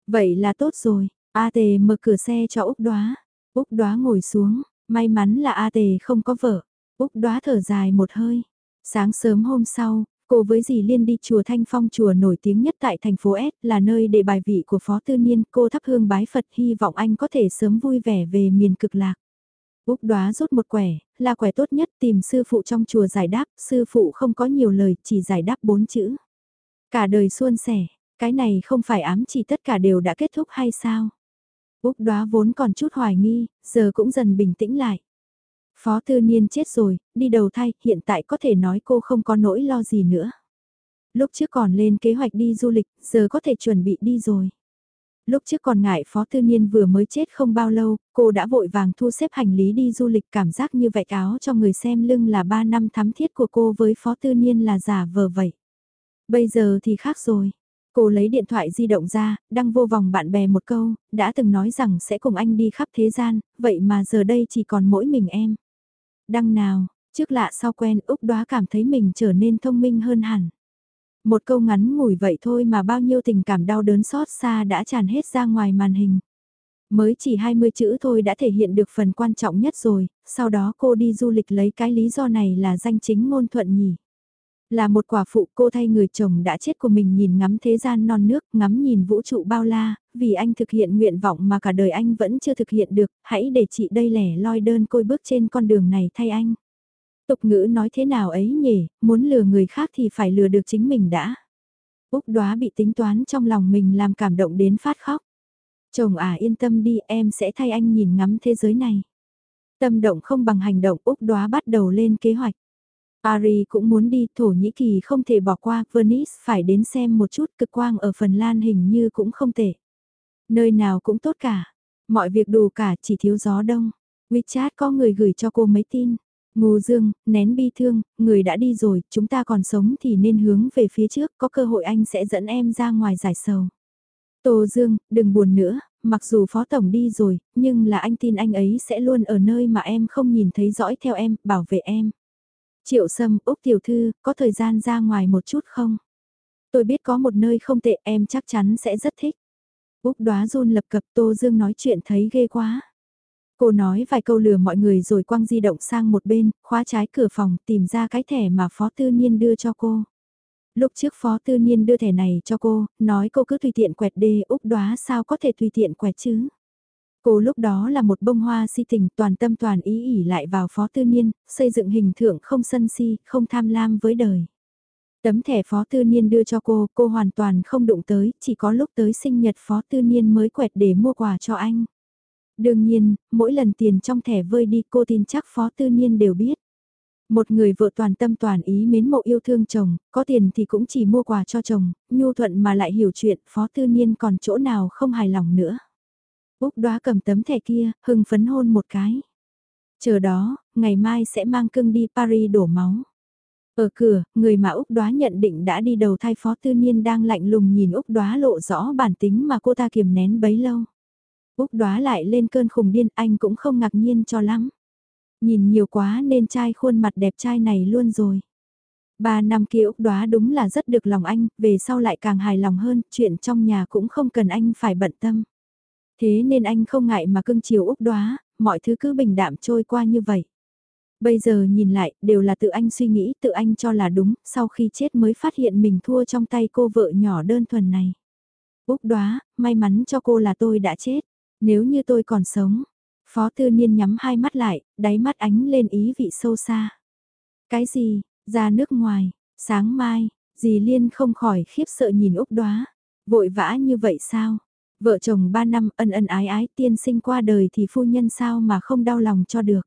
S1: Vậy là tốt rồi, A tề mở cửa xe cho Úc đoá. Úc đoá ngồi xuống, may mắn là A tề không có vợ. Úc đoá thở dài một hơi. Sáng sớm hôm sau, cô với dì Liên đi chùa Thanh Phong chùa nổi tiếng nhất tại thành phố S là nơi để bài vị của Phó Tư Niên. Cô thắp hương bái Phật hy vọng anh có thể sớm vui vẻ về miền cực lạc. Úc đoá rút một quẻ, là quẻ tốt nhất tìm sư phụ trong chùa giải đáp, sư phụ không có nhiều lời, chỉ giải đáp bốn chữ. Cả đời suôn sẻ, cái này không phải ám chỉ tất cả đều đã kết thúc hay sao? Úc đoá vốn còn chút hoài nghi, giờ cũng dần bình tĩnh lại. Phó tư niên chết rồi, đi đầu thai, hiện tại có thể nói cô không có nỗi lo gì nữa. Lúc trước còn lên kế hoạch đi du lịch, giờ có thể chuẩn bị đi rồi. Lúc trước còn ngại Phó Tư Niên vừa mới chết không bao lâu, cô đã vội vàng thu xếp hành lý đi du lịch cảm giác như vạch áo cho người xem lưng là 3 năm thắm thiết của cô với Phó Tư Niên là giả vờ vậy. Bây giờ thì khác rồi. Cô lấy điện thoại di động ra, đăng vô vòng bạn bè một câu, đã từng nói rằng sẽ cùng anh đi khắp thế gian, vậy mà giờ đây chỉ còn mỗi mình em. Đăng nào, trước lạ sau quen Úc đoá cảm thấy mình trở nên thông minh hơn hẳn. Một câu ngắn ngủi vậy thôi mà bao nhiêu tình cảm đau đớn xót xa đã tràn hết ra ngoài màn hình. Mới chỉ 20 chữ thôi đã thể hiện được phần quan trọng nhất rồi, sau đó cô đi du lịch lấy cái lý do này là danh chính ngôn thuận nhỉ. Là một quả phụ cô thay người chồng đã chết của mình nhìn ngắm thế gian non nước, ngắm nhìn vũ trụ bao la, vì anh thực hiện nguyện vọng mà cả đời anh vẫn chưa thực hiện được, hãy để chị đây lẻ loi đơn côi bước trên con đường này thay anh. Tục ngữ nói thế nào ấy nhỉ, muốn lừa người khác thì phải lừa được chính mình đã. Úc đoá bị tính toán trong lòng mình làm cảm động đến phát khóc. Chồng à yên tâm đi em sẽ thay anh nhìn ngắm thế giới này. Tâm động không bằng hành động Úc đoá bắt đầu lên kế hoạch. Ari cũng muốn đi, Thổ Nhĩ Kỳ không thể bỏ qua, Venice phải đến xem một chút cực quang ở Phần Lan hình như cũng không tệ. Nơi nào cũng tốt cả, mọi việc đủ cả chỉ thiếu gió đông. WeChat có người gửi cho cô mấy tin. Ngô Dương, nén bi thương, người đã đi rồi, chúng ta còn sống thì nên hướng về phía trước, có cơ hội anh sẽ dẫn em ra ngoài giải sầu. Tô Dương, đừng buồn nữa, mặc dù Phó Tổng đi rồi, nhưng là anh tin anh ấy sẽ luôn ở nơi mà em không nhìn thấy dõi theo em, bảo vệ em. Triệu Sâm, Úc Tiểu Thư, có thời gian ra ngoài một chút không? Tôi biết có một nơi không tệ em chắc chắn sẽ rất thích. Úc đoá run lập cập Tô Dương nói chuyện thấy ghê quá. Cô nói vài câu lừa mọi người rồi quăng di động sang một bên, khóa trái cửa phòng tìm ra cái thẻ mà Phó Tư Niên đưa cho cô. Lúc trước Phó Tư Niên đưa thẻ này cho cô, nói cô cứ tùy tiện quẹt đê Úc đoá sao có thể tùy tiện quẹt chứ. Cô lúc đó là một bông hoa si tình toàn tâm toàn ý ỉ lại vào phó tư niên, xây dựng hình thượng không sân si, không tham lam với đời. Tấm thẻ phó tư niên đưa cho cô, cô hoàn toàn không đụng tới, chỉ có lúc tới sinh nhật phó tư niên mới quẹt để mua quà cho anh. Đương nhiên, mỗi lần tiền trong thẻ vơi đi cô tin chắc phó tư niên đều biết. Một người vợ toàn tâm toàn ý mến mộ yêu thương chồng, có tiền thì cũng chỉ mua quà cho chồng, nhu thuận mà lại hiểu chuyện, phó tư niên còn chỗ nào không hài lòng nữa. Úc đoá cầm tấm thẻ kia, hưng phấn hôn một cái. Chờ đó, ngày mai sẽ mang cưng đi Paris đổ máu. Ở cửa, người mà Úc đoá nhận định đã đi đầu thai phó tư niên đang lạnh lùng nhìn Úc đoá lộ rõ bản tính mà cô ta kiềm nén bấy lâu. Úc đoá lại lên cơn khùng điên anh cũng không ngạc nhiên cho lắm. Nhìn nhiều quá nên trai khuôn mặt đẹp trai này luôn rồi. Ba năm kia Úc đoá đúng là rất được lòng anh, về sau lại càng hài lòng hơn, chuyện trong nhà cũng không cần anh phải bận tâm. Thế nên anh không ngại mà cưng chiều Úc đoá, mọi thứ cứ bình đạm trôi qua như vậy. Bây giờ nhìn lại, đều là tự anh suy nghĩ, tự anh cho là đúng, sau khi chết mới phát hiện mình thua trong tay cô vợ nhỏ đơn thuần này. Úc đoá, may mắn cho cô là tôi đã chết, nếu như tôi còn sống. Phó tư niên nhắm hai mắt lại, đáy mắt ánh lên ý vị sâu xa. Cái gì, ra nước ngoài, sáng mai, dì Liên không khỏi khiếp sợ nhìn Úc đoá. Vội vã như vậy sao? Vợ chồng ba năm ân ân ái ái tiên sinh qua đời thì phu nhân sao mà không đau lòng cho được.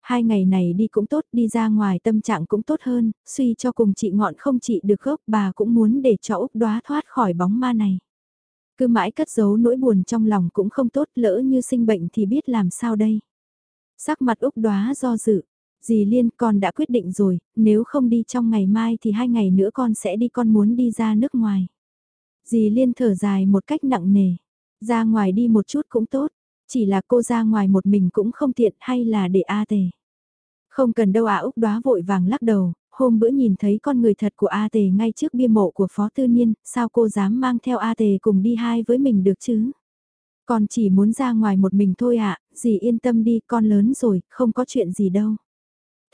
S1: Hai ngày này đi cũng tốt, đi ra ngoài tâm trạng cũng tốt hơn, suy cho cùng chị ngọn không trị được gốc bà cũng muốn để cho Úc đoá thoát khỏi bóng ma này. Cứ mãi cất giấu nỗi buồn trong lòng cũng không tốt, lỡ như sinh bệnh thì biết làm sao đây. Sắc mặt Úc đoá do dự, dì Liên con đã quyết định rồi, nếu không đi trong ngày mai thì hai ngày nữa con sẽ đi con muốn đi ra nước ngoài. Dì Liên thở dài một cách nặng nề, ra ngoài đi một chút cũng tốt, chỉ là cô ra ngoài một mình cũng không tiện hay là để A tề. Không cần đâu ạ Úc đoá vội vàng lắc đầu, hôm bữa nhìn thấy con người thật của A tề ngay trước bia mộ của Phó Tư Niên, sao cô dám mang theo A tề cùng đi hai với mình được chứ? Con chỉ muốn ra ngoài một mình thôi ạ, dì yên tâm đi, con lớn rồi, không có chuyện gì đâu.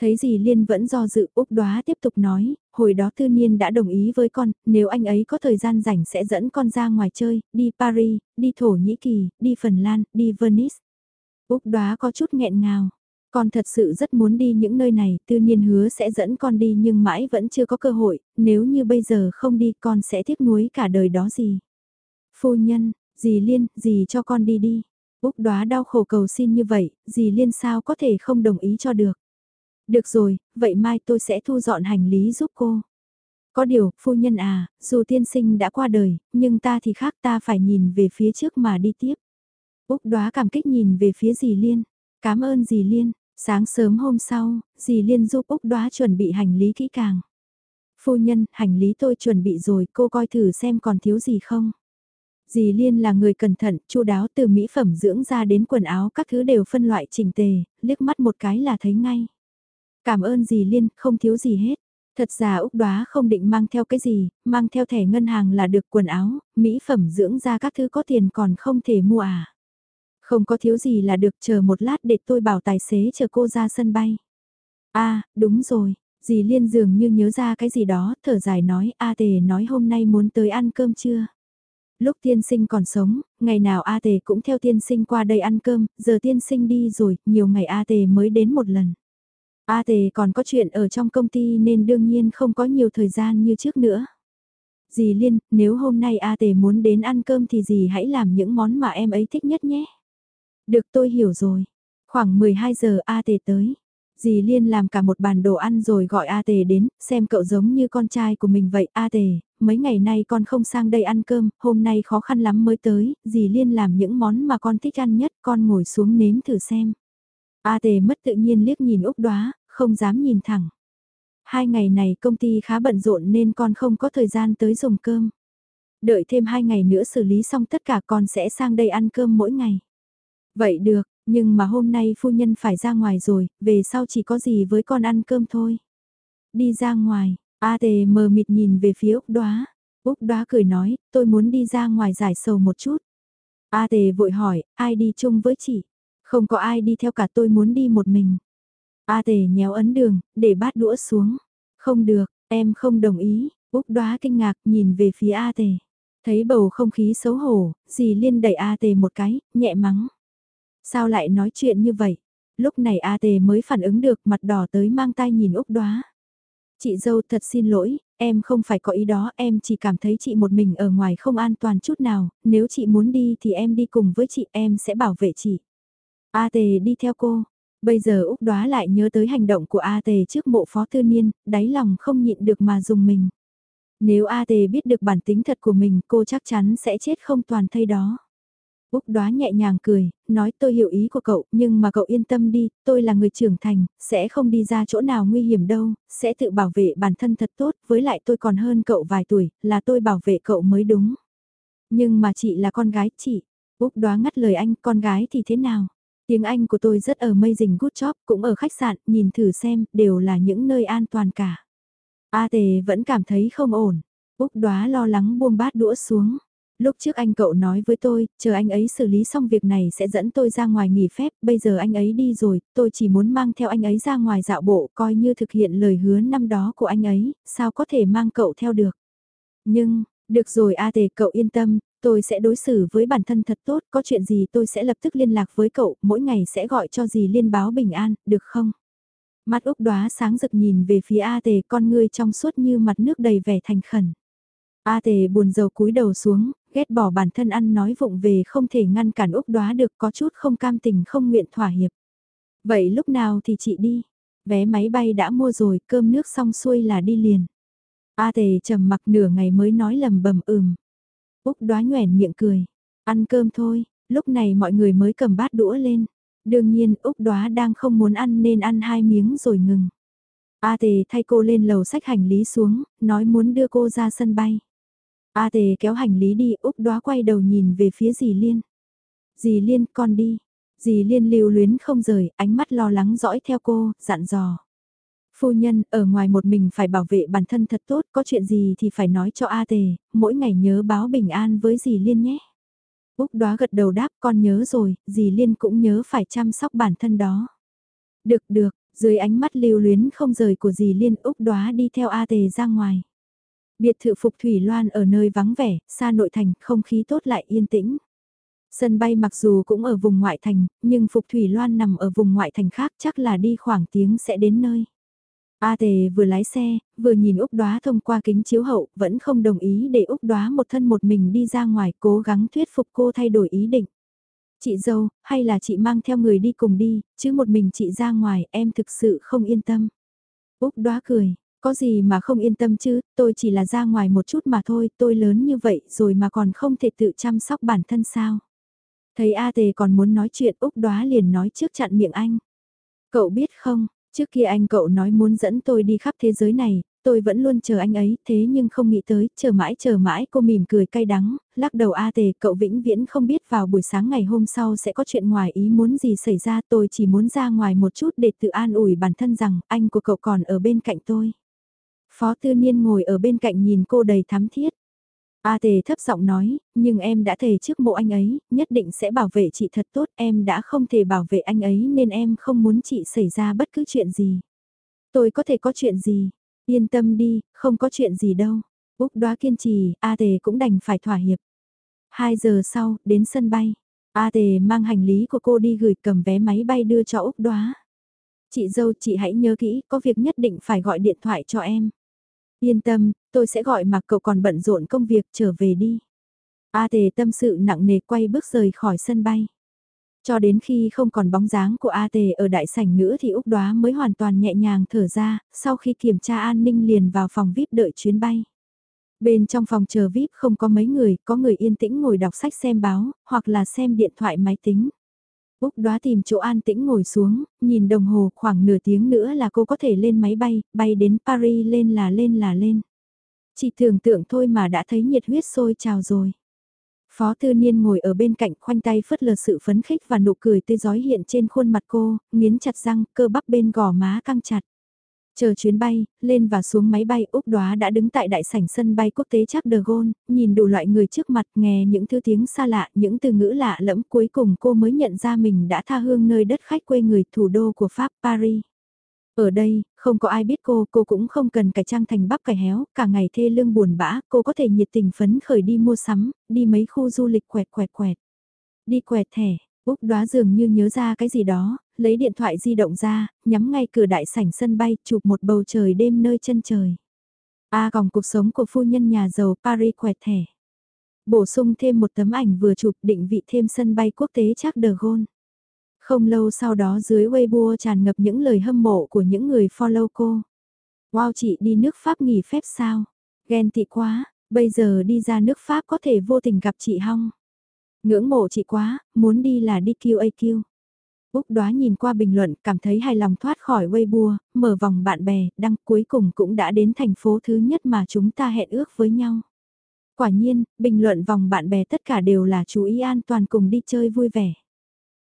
S1: Thấy gì Liên vẫn do dự Úc đoá tiếp tục nói, hồi đó Tư Niên đã đồng ý với con, nếu anh ấy có thời gian rảnh sẽ dẫn con ra ngoài chơi, đi Paris, đi Thổ Nhĩ Kỳ, đi Phần Lan, đi Venice. Úc đoá có chút nghẹn ngào. Con thật sự rất muốn đi những nơi này, Tư Niên hứa sẽ dẫn con đi nhưng mãi vẫn chưa có cơ hội, nếu như bây giờ không đi con sẽ tiếc nuối cả đời đó gì. Phu nhân, dì Liên, dì cho con đi đi. Úc đoá đau khổ cầu xin như vậy, dì Liên sao có thể không đồng ý cho được. Được rồi, vậy mai tôi sẽ thu dọn hành lý giúp cô. Có điều, phu nhân à, dù tiên sinh đã qua đời, nhưng ta thì khác ta phải nhìn về phía trước mà đi tiếp. Úc đoá cảm kích nhìn về phía dì Liên. Cảm ơn dì Liên, sáng sớm hôm sau, dì Liên giúp Úc đoá chuẩn bị hành lý kỹ càng. Phu nhân, hành lý tôi chuẩn bị rồi, cô coi thử xem còn thiếu gì không. Dì Liên là người cẩn thận, chu đáo từ mỹ phẩm dưỡng ra đến quần áo các thứ đều phân loại chỉnh tề, liếc mắt một cái là thấy ngay. Cảm ơn dì Liên, không thiếu gì hết. Thật ra Úc Đoá không định mang theo cái gì, mang theo thẻ ngân hàng là được quần áo, mỹ phẩm dưỡng ra các thứ có tiền còn không thể mua à. Không có thiếu gì là được chờ một lát để tôi bảo tài xế chờ cô ra sân bay. À, đúng rồi, dì Liên dường như nhớ ra cái gì đó, thở dài nói, A Tề nói hôm nay muốn tới ăn cơm chưa? Lúc tiên sinh còn sống, ngày nào A Tề cũng theo tiên sinh qua đây ăn cơm, giờ tiên sinh đi rồi, nhiều ngày A Tề mới đến một lần. A tề còn có chuyện ở trong công ty nên đương nhiên không có nhiều thời gian như trước nữa. Dì Liên, nếu hôm nay A tề muốn đến ăn cơm thì dì hãy làm những món mà em ấy thích nhất nhé. Được tôi hiểu rồi. Khoảng 12 giờ A tề tới. Dì Liên làm cả một bàn đồ ăn rồi gọi A Tề đến, xem cậu giống như con trai của mình vậy. A Tề, mấy ngày nay con không sang đây ăn cơm, hôm nay khó khăn lắm mới tới, dì Liên làm những món mà con thích ăn nhất, con ngồi xuống nếm thử xem. A tề mất tự nhiên liếc nhìn Úc đoá, không dám nhìn thẳng. Hai ngày này công ty khá bận rộn nên con không có thời gian tới dùng cơm. Đợi thêm hai ngày nữa xử lý xong tất cả con sẽ sang đây ăn cơm mỗi ngày. Vậy được, nhưng mà hôm nay phu nhân phải ra ngoài rồi, về sau chỉ có gì với con ăn cơm thôi. Đi ra ngoài, A tề mờ mịt nhìn về phía Úc đoá. Úc đoá cười nói, tôi muốn đi ra ngoài giải sầu một chút. A tề vội hỏi, ai đi chung với chị? Không có ai đi theo cả tôi muốn đi một mình. A tề nhéo ấn đường, để bát đũa xuống. Không được, em không đồng ý, Úc đoá kinh ngạc nhìn về phía A tề. Thấy bầu không khí xấu hổ, dì liên đẩy A tề một cái, nhẹ mắng. Sao lại nói chuyện như vậy? Lúc này A tề mới phản ứng được mặt đỏ tới mang tay nhìn Úc đoá. Chị dâu thật xin lỗi, em không phải có ý đó, em chỉ cảm thấy chị một mình ở ngoài không an toàn chút nào, nếu chị muốn đi thì em đi cùng với chị, em sẽ bảo vệ chị. A tề đi theo cô. Bây giờ Úc đoá lại nhớ tới hành động của A tề trước mộ phó tư niên, đáy lòng không nhịn được mà dùng mình. Nếu A tề biết được bản tính thật của mình cô chắc chắn sẽ chết không toàn thây đó. Úc đoá nhẹ nhàng cười, nói tôi hiểu ý của cậu, nhưng mà cậu yên tâm đi, tôi là người trưởng thành, sẽ không đi ra chỗ nào nguy hiểm đâu, sẽ tự bảo vệ bản thân thật tốt, với lại tôi còn hơn cậu vài tuổi, là tôi bảo vệ cậu mới đúng. Nhưng mà chị là con gái chị, Úc đoá ngắt lời anh, con gái thì thế nào? Tiếng Anh của tôi rất ở Amazing Good Job, cũng ở khách sạn, nhìn thử xem, đều là những nơi an toàn cả. A tề vẫn cảm thấy không ổn. Úc đoá lo lắng buông bát đũa xuống. Lúc trước anh cậu nói với tôi, chờ anh ấy xử lý xong việc này sẽ dẫn tôi ra ngoài nghỉ phép, bây giờ anh ấy đi rồi, tôi chỉ muốn mang theo anh ấy ra ngoài dạo bộ coi như thực hiện lời hứa năm đó của anh ấy, sao có thể mang cậu theo được. Nhưng, được rồi A Tề cậu yên tâm, tôi sẽ đối xử với bản thân thật tốt, có chuyện gì tôi sẽ lập tức liên lạc với cậu, mỗi ngày sẽ gọi cho dì liên báo bình an, được không? Mắt Úc đóa sáng rực nhìn về phía A Tề con ngươi trong suốt như mặt nước đầy vẻ thành khẩn. A Tề buồn rầu cúi đầu xuống, ghét bỏ bản thân ăn nói vụng về không thể ngăn cản Úc đóa được có chút không cam tình không nguyện thỏa hiệp. Vậy lúc nào thì chị đi? Vé máy bay đã mua rồi, cơm nước xong xuôi là đi liền. A Tề trầm mặc nửa ngày mới nói lầm bầm ừm. Úc đóa nhoẻn miệng cười. Ăn cơm thôi, lúc này mọi người mới cầm bát đũa lên. Đương nhiên Úc đóa đang không muốn ăn nên ăn hai miếng rồi ngừng. A Tề thay cô lên lầu sách hành lý xuống, nói muốn đưa cô ra sân bay. A Tề kéo hành lý đi, Úc đóa quay đầu nhìn về phía dì Liên. Dì Liên, con đi. Dì Liên lưu luyến không rời, ánh mắt lo lắng dõi theo cô, dặn dò. Phu nhân, ở ngoài một mình phải bảo vệ bản thân thật tốt, có chuyện gì thì phải nói cho A Tề, mỗi ngày nhớ báo bình an với dì Liên nhé. Úc đoá gật đầu đáp con nhớ rồi, dì Liên cũng nhớ phải chăm sóc bản thân đó. Được được, dưới ánh mắt lưu luyến không rời của dì Liên Úc đoá đi theo A Tề ra ngoài. Biệt thự Phục Thủy Loan ở nơi vắng vẻ, xa nội thành, không khí tốt lại yên tĩnh. Sân bay mặc dù cũng ở vùng ngoại thành, nhưng Phục Thủy Loan nằm ở vùng ngoại thành khác chắc là đi khoảng tiếng sẽ đến nơi. A Tề vừa lái xe, vừa nhìn Úc Đoá thông qua kính chiếu hậu, vẫn không đồng ý để Úc Đoá một thân một mình đi ra ngoài cố gắng thuyết phục cô thay đổi ý định. Chị dâu, hay là chị mang theo người đi cùng đi, chứ một mình chị ra ngoài em thực sự không yên tâm. Úc Đoá cười, có gì mà không yên tâm chứ, tôi chỉ là ra ngoài một chút mà thôi, tôi lớn như vậy rồi mà còn không thể tự chăm sóc bản thân sao. Thấy A Tề còn muốn nói chuyện Úc Đoá liền nói trước chặn miệng anh. Cậu biết không, Trước kia anh cậu nói muốn dẫn tôi đi khắp thế giới này, tôi vẫn luôn chờ anh ấy, thế nhưng không nghĩ tới, chờ mãi chờ mãi cô mỉm cười cay đắng, lắc đầu A tề, cậu vĩnh viễn không biết vào buổi sáng ngày hôm sau sẽ có chuyện ngoài ý muốn gì xảy ra, tôi chỉ muốn ra ngoài một chút để tự an ủi bản thân rằng anh của cậu còn ở bên cạnh tôi. Phó tư niên ngồi ở bên cạnh nhìn cô đầy thắm thiết. A tề thấp giọng nói, nhưng em đã thề trước mộ anh ấy, nhất định sẽ bảo vệ chị thật tốt, em đã không thể bảo vệ anh ấy nên em không muốn chị xảy ra bất cứ chuyện gì. Tôi có thể có chuyện gì? Yên tâm đi, không có chuyện gì đâu. Úc đoá kiên trì, A tề cũng đành phải thỏa hiệp. Hai giờ sau, đến sân bay. A tề mang hành lý của cô đi gửi cầm vé máy bay đưa cho Úc đoá. Chị dâu chị hãy nhớ kỹ, có việc nhất định phải gọi điện thoại cho em. Yên tâm, tôi sẽ gọi mà cậu còn bận rộn công việc trở về đi. A tề tâm sự nặng nề quay bước rời khỏi sân bay. Cho đến khi không còn bóng dáng của A tề ở đại sảnh nữa thì Úc Đoá mới hoàn toàn nhẹ nhàng thở ra, sau khi kiểm tra an ninh liền vào phòng VIP đợi chuyến bay. Bên trong phòng chờ VIP không có mấy người, có người yên tĩnh ngồi đọc sách xem báo, hoặc là xem điện thoại máy tính. Úc đoá tìm chỗ an tĩnh ngồi xuống, nhìn đồng hồ khoảng nửa tiếng nữa là cô có thể lên máy bay, bay đến Paris lên là lên là lên. Chỉ tưởng tượng thôi mà đã thấy nhiệt huyết sôi trào rồi. Phó Tư Niên ngồi ở bên cạnh khoanh tay phất lờ sự phấn khích và nụ cười tươi giói hiện trên khuôn mặt cô, nghiến chặt răng, cơ bắp bên gò má căng chặt. Chờ chuyến bay, lên và xuống máy bay Úc Đoá đã đứng tại đại sảnh sân bay quốc tế chắc de Gaulle, nhìn đủ loại người trước mặt nghe những thứ tiếng xa lạ, những từ ngữ lạ lẫm cuối cùng cô mới nhận ra mình đã tha hương nơi đất khách quê người thủ đô của Pháp Paris. Ở đây, không có ai biết cô, cô cũng không cần cải trang thành bắp cải héo, cả ngày thê lương buồn bã, cô có thể nhiệt tình phấn khởi đi mua sắm, đi mấy khu du lịch quẹt quẹt quẹt. Đi quẹt thẻ, Úc đoá dường như nhớ ra cái gì đó, lấy điện thoại di động ra, nhắm ngay cửa đại sảnh sân bay, chụp một bầu trời đêm nơi chân trời. A à, còng cuộc sống của phu nhân nhà giàu Paris quẹt thẻ. Bổ sung thêm một tấm ảnh vừa chụp định vị thêm sân bay quốc tế chắc de Gaulle. Không lâu sau đó dưới Weibo tràn ngập những lời hâm mộ của những người follow cô. Wow chị đi nước Pháp nghỉ phép sao? Ghen tị quá, bây giờ đi ra nước Pháp có thể vô tình gặp chị Hong. Ngưỡng mộ chị quá, muốn đi là đi QAQ. Úc đoá nhìn qua bình luận cảm thấy hài lòng thoát khỏi Weibo, mở vòng bạn bè, đăng cuối cùng cũng đã đến thành phố thứ nhất mà chúng ta hẹn ước với nhau. Quả nhiên, bình luận vòng bạn bè tất cả đều là chú ý an toàn cùng đi chơi vui vẻ.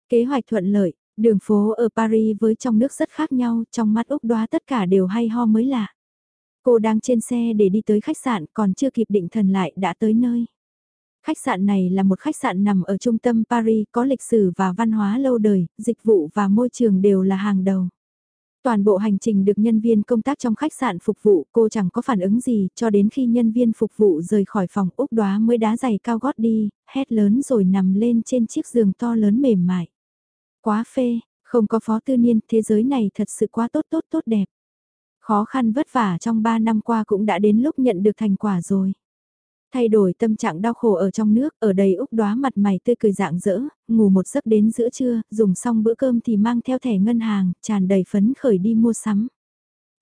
S1: Kế hoạch thuận lợi, đường phố ở Paris với trong nước rất khác nhau, trong mắt Úc đoá tất cả đều hay ho mới lạ. Cô đang trên xe để đi tới khách sạn còn chưa kịp định thần lại đã tới nơi. Khách sạn này là một khách sạn nằm ở trung tâm Paris, có lịch sử và văn hóa lâu đời, dịch vụ và môi trường đều là hàng đầu. Toàn bộ hành trình được nhân viên công tác trong khách sạn phục vụ, cô chẳng có phản ứng gì, cho đến khi nhân viên phục vụ rời khỏi phòng Úc đoá mới đá giày cao gót đi, hét lớn rồi nằm lên trên chiếc giường to lớn mềm mại. Quá phê, không có phó tư niên, thế giới này thật sự quá tốt tốt tốt đẹp. Khó khăn vất vả trong 3 năm qua cũng đã đến lúc nhận được thành quả rồi. Thay đổi tâm trạng đau khổ ở trong nước, ở đây Úc đóa mặt mày tươi cười dạng dỡ, ngủ một giấc đến giữa trưa, dùng xong bữa cơm thì mang theo thẻ ngân hàng, tràn đầy phấn khởi đi mua sắm.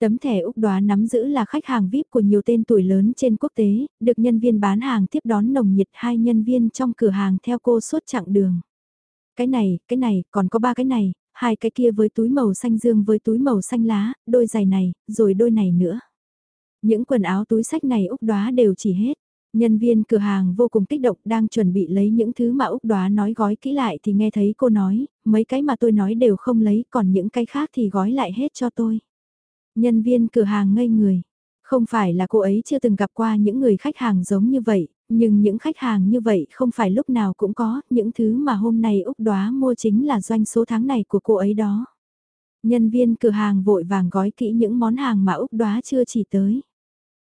S1: Tấm thẻ Úc đóa nắm giữ là khách hàng VIP của nhiều tên tuổi lớn trên quốc tế, được nhân viên bán hàng tiếp đón nồng nhiệt hai nhân viên trong cửa hàng theo cô suốt chặng đường. Cái này, cái này, còn có ba cái này, hai cái kia với túi màu xanh dương với túi màu xanh lá, đôi giày này, rồi đôi này nữa. Những quần áo túi sách này Úc đóa đều chỉ hết. Nhân viên cửa hàng vô cùng kích động đang chuẩn bị lấy những thứ mà Úc đoá nói gói kỹ lại thì nghe thấy cô nói, mấy cái mà tôi nói đều không lấy còn những cái khác thì gói lại hết cho tôi. Nhân viên cửa hàng ngây người. Không phải là cô ấy chưa từng gặp qua những người khách hàng giống như vậy, nhưng những khách hàng như vậy không phải lúc nào cũng có, những thứ mà hôm nay Úc đoá mua chính là doanh số tháng này của cô ấy đó. Nhân viên cửa hàng vội vàng gói kỹ những món hàng mà Úc đoá chưa chỉ tới.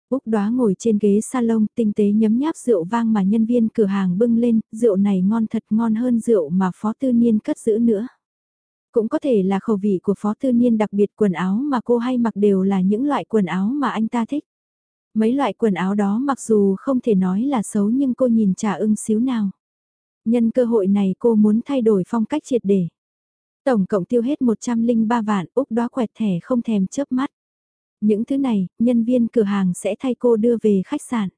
S1: Úc đoá ngồi trên ghế salon tinh tế nhấm nháp rượu vang mà nhân viên cửa hàng bưng lên, rượu này ngon thật ngon hơn rượu mà Phó Tư Niên cất giữ nữa. Cũng có thể là khẩu vị của Phó Tư Niên đặc biệt quần áo mà cô hay mặc đều là những loại quần áo mà anh ta thích. Mấy loại quần áo đó mặc dù không thể nói là xấu nhưng cô nhìn chả ưng xíu nào. Nhân cơ hội này cô muốn thay đổi phong cách triệt để. Tổng cộng tiêu hết 103 vạn, Úc đoá quẹt thẻ không thèm chớp mắt. Những thứ này, nhân viên cửa hàng sẽ thay cô đưa về khách sạn.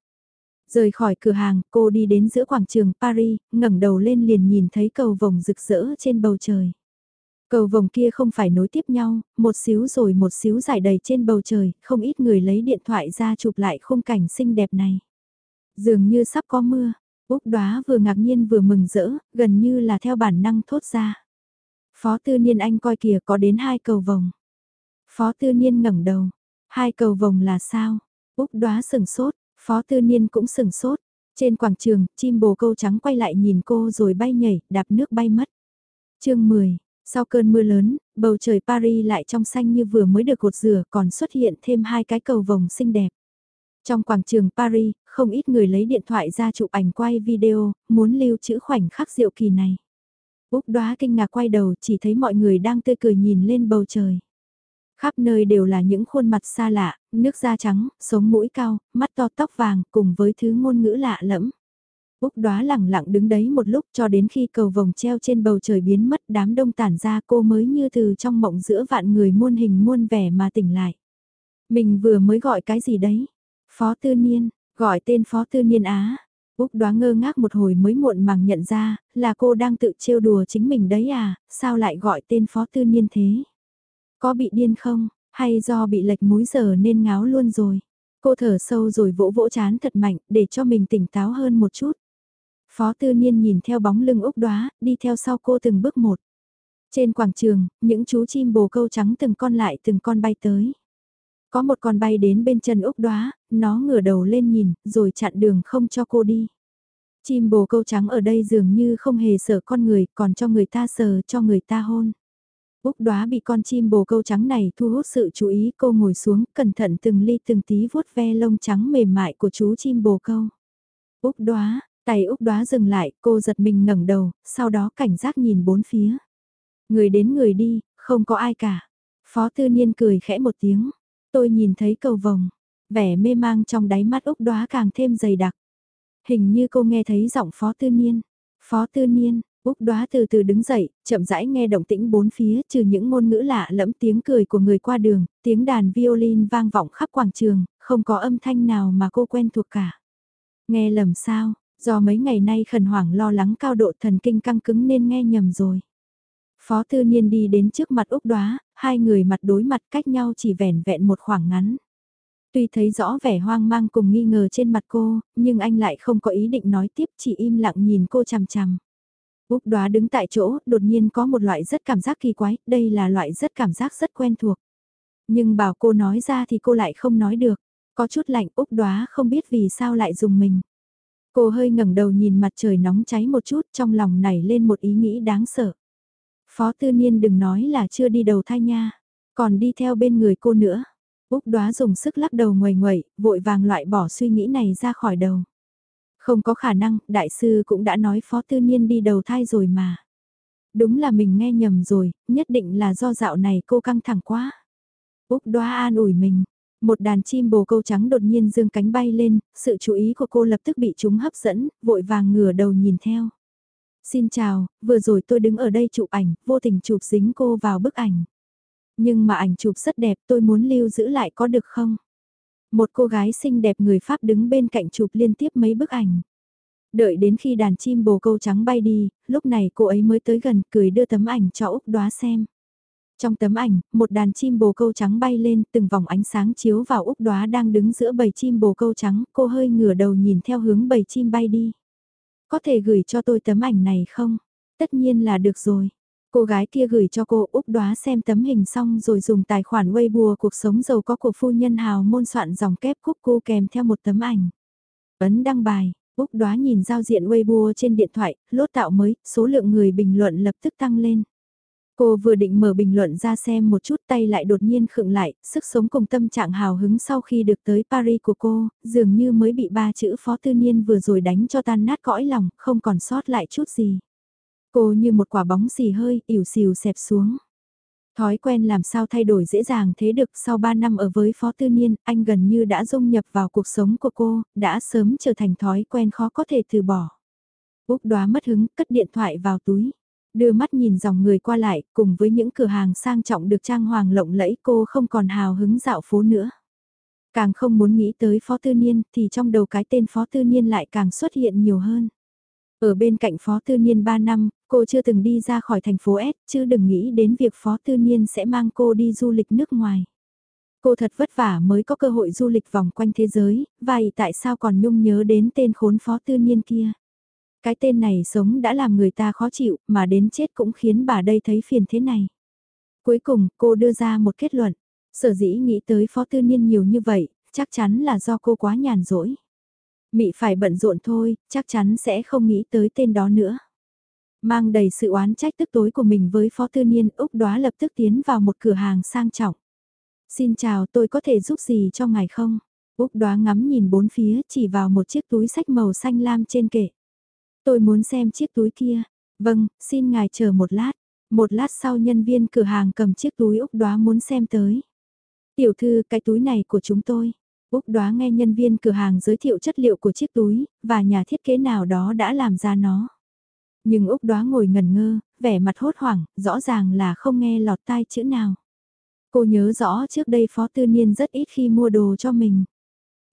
S1: Rời khỏi cửa hàng, cô đi đến giữa quảng trường Paris, ngẩng đầu lên liền nhìn thấy cầu vồng rực rỡ trên bầu trời. Cầu vồng kia không phải nối tiếp nhau, một xíu rồi một xíu dài đầy trên bầu trời, không ít người lấy điện thoại ra chụp lại khung cảnh xinh đẹp này. Dường như sắp có mưa, Úc đoá vừa ngạc nhiên vừa mừng rỡ, gần như là theo bản năng thốt ra. Phó tư niên anh coi kìa có đến hai cầu vồng. Phó tư niên ngẩng đầu, Hai cầu vồng là sao? Úc đoá sừng sốt, phó tư niên cũng sừng sốt. Trên quảng trường, chim bồ câu trắng quay lại nhìn cô rồi bay nhảy, đạp nước bay mất. chương 10, sau cơn mưa lớn, bầu trời Paris lại trong xanh như vừa mới được gột rửa còn xuất hiện thêm hai cái cầu vồng xinh đẹp. Trong quảng trường Paris, không ít người lấy điện thoại ra chụp ảnh quay video, muốn lưu trữ khoảnh khắc diệu kỳ này. Úc đoá kinh ngạc quay đầu chỉ thấy mọi người đang tươi cười nhìn lên bầu trời. Khắp nơi đều là những khuôn mặt xa lạ, nước da trắng, sống mũi cao, mắt to tóc vàng cùng với thứ ngôn ngữ lạ lẫm. Úc đoá lẳng lặng đứng đấy một lúc cho đến khi cầu vồng treo trên bầu trời biến mất đám đông tản ra cô mới như từ trong mộng giữa vạn người muôn hình muôn vẻ mà tỉnh lại. Mình vừa mới gọi cái gì đấy? Phó Tư Niên, gọi tên Phó Tư Niên Á. Úc đoá ngơ ngác một hồi mới muộn màng nhận ra, là cô đang tự trêu đùa chính mình đấy à, sao lại gọi tên Phó Tư Niên thế? Có bị điên không, hay do bị lệch múi giờ nên ngáo luôn rồi. Cô thở sâu rồi vỗ vỗ chán thật mạnh để cho mình tỉnh táo hơn một chút. Phó tư niên nhìn theo bóng lưng Úc đoá, đi theo sau cô từng bước một. Trên quảng trường, những chú chim bồ câu trắng từng con lại từng con bay tới. Có một con bay đến bên chân Úc đoá, nó ngửa đầu lên nhìn, rồi chặn đường không cho cô đi. Chim bồ câu trắng ở đây dường như không hề sợ con người, còn cho người ta sờ, cho người ta hôn. Úc đoá bị con chim bồ câu trắng này thu hút sự chú ý cô ngồi xuống cẩn thận từng ly từng tí vuốt ve lông trắng mềm mại của chú chim bồ câu. Úc đoá, tay Úc đoá dừng lại, cô giật mình ngẩng đầu, sau đó cảnh giác nhìn bốn phía. Người đến người đi, không có ai cả. Phó tư niên cười khẽ một tiếng. Tôi nhìn thấy cầu vồng, vẻ mê mang trong đáy mắt Úc đoá càng thêm dày đặc. Hình như cô nghe thấy giọng phó tư niên. Phó tư niên, Úc đoá từ từ đứng dậy, chậm rãi nghe động tĩnh bốn phía trừ những ngôn ngữ lạ lẫm tiếng cười của người qua đường, tiếng đàn violin vang vọng khắp quảng trường, không có âm thanh nào mà cô quen thuộc cả. Nghe lầm sao, do mấy ngày nay khẩn hoảng lo lắng cao độ thần kinh căng cứng nên nghe nhầm rồi. Phó tư niên đi đến trước mặt Úc đoá, hai người mặt đối mặt cách nhau chỉ vẻn vẹn một khoảng ngắn. Tuy thấy rõ vẻ hoang mang cùng nghi ngờ trên mặt cô, nhưng anh lại không có ý định nói tiếp chỉ im lặng nhìn cô chằm chằm. Úc đoá đứng tại chỗ, đột nhiên có một loại rất cảm giác kỳ quái, đây là loại rất cảm giác rất quen thuộc. Nhưng bảo cô nói ra thì cô lại không nói được, có chút lạnh Úc đoá không biết vì sao lại dùng mình. Cô hơi ngẩng đầu nhìn mặt trời nóng cháy một chút trong lòng nảy lên một ý nghĩ đáng sợ. Phó tư niên đừng nói là chưa đi đầu thai nha, còn đi theo bên người cô nữa. Úc đoá dùng sức lắc đầu ngoài ngoậy, vội vàng loại bỏ suy nghĩ này ra khỏi đầu. Không có khả năng, đại sư cũng đã nói phó tư niên đi đầu thai rồi mà. Đúng là mình nghe nhầm rồi, nhất định là do dạo này cô căng thẳng quá. Úc đoá an ủi mình, một đàn chim bồ câu trắng đột nhiên dương cánh bay lên, sự chú ý của cô lập tức bị chúng hấp dẫn, vội vàng ngửa đầu nhìn theo. Xin chào, vừa rồi tôi đứng ở đây chụp ảnh, vô tình chụp dính cô vào bức ảnh. Nhưng mà ảnh chụp rất đẹp tôi muốn lưu giữ lại có được không? Một cô gái xinh đẹp người Pháp đứng bên cạnh chụp liên tiếp mấy bức ảnh. Đợi đến khi đàn chim bồ câu trắng bay đi, lúc này cô ấy mới tới gần cười đưa tấm ảnh cho Úc đoá xem. Trong tấm ảnh, một đàn chim bồ câu trắng bay lên, từng vòng ánh sáng chiếu vào Úc đoá đang đứng giữa bầy chim bồ câu trắng, cô hơi ngửa đầu nhìn theo hướng bầy chim bay đi. Có thể gửi cho tôi tấm ảnh này không? Tất nhiên là được rồi. Cô gái kia gửi cho cô Úc đoá xem tấm hình xong rồi dùng tài khoản Weibo cuộc sống giàu có của phu nhân hào môn soạn dòng kép khúc cô kèm theo một tấm ảnh. Ấn đăng bài, Úc đoá nhìn giao diện Weibo trên điện thoại, lốt tạo mới, số lượng người bình luận lập tức tăng lên. Cô vừa định mở bình luận ra xem một chút tay lại đột nhiên khựng lại, sức sống cùng tâm trạng hào hứng sau khi được tới Paris của cô, dường như mới bị ba chữ phó tư niên vừa rồi đánh cho tan nát cõi lòng, không còn sót lại chút gì. Cô như một quả bóng xì hơi, ỉu xìu xẹp xuống. Thói quen làm sao thay đổi dễ dàng thế được sau 3 năm ở với Phó Tư Niên, anh gần như đã dung nhập vào cuộc sống của cô, đã sớm trở thành thói quen khó có thể từ bỏ. Úc đoá mất hứng, cất điện thoại vào túi. Đưa mắt nhìn dòng người qua lại, cùng với những cửa hàng sang trọng được trang hoàng lộng lẫy cô không còn hào hứng dạo phố nữa. Càng không muốn nghĩ tới Phó Tư Niên thì trong đầu cái tên Phó Tư Niên lại càng xuất hiện nhiều hơn. Ở bên cạnh Phó Tư Niên 3 năm, cô chưa từng đi ra khỏi thành phố S, chứ đừng nghĩ đến việc Phó Tư Niên sẽ mang cô đi du lịch nước ngoài. Cô thật vất vả mới có cơ hội du lịch vòng quanh thế giới, vậy tại sao còn nhung nhớ đến tên khốn Phó Tư Niên kia? Cái tên này sống đã làm người ta khó chịu, mà đến chết cũng khiến bà đây thấy phiền thế này. Cuối cùng, cô đưa ra một kết luận. Sở dĩ nghĩ tới Phó Tư Niên nhiều như vậy, chắc chắn là do cô quá nhàn rỗi. Mị phải bận rộn thôi, chắc chắn sẽ không nghĩ tới tên đó nữa. Mang đầy sự oán trách tức tối của mình với Phó Tư Niên, Úc Đoá lập tức tiến vào một cửa hàng sang trọng. Xin chào tôi có thể giúp gì cho ngài không? Úc Đoá ngắm nhìn bốn phía chỉ vào một chiếc túi sách màu xanh lam trên kệ. Tôi muốn xem chiếc túi kia. Vâng, xin ngài chờ một lát. Một lát sau nhân viên cửa hàng cầm chiếc túi Úc Đoá muốn xem tới. Tiểu thư, cái túi này của chúng tôi. Úc đoá nghe nhân viên cửa hàng giới thiệu chất liệu của chiếc túi, và nhà thiết kế nào đó đã làm ra nó. Nhưng Úc đoá ngồi ngần ngơ, vẻ mặt hốt hoảng, rõ ràng là không nghe lọt tai chữ nào. Cô nhớ rõ trước đây Phó Tư Niên rất ít khi mua đồ cho mình.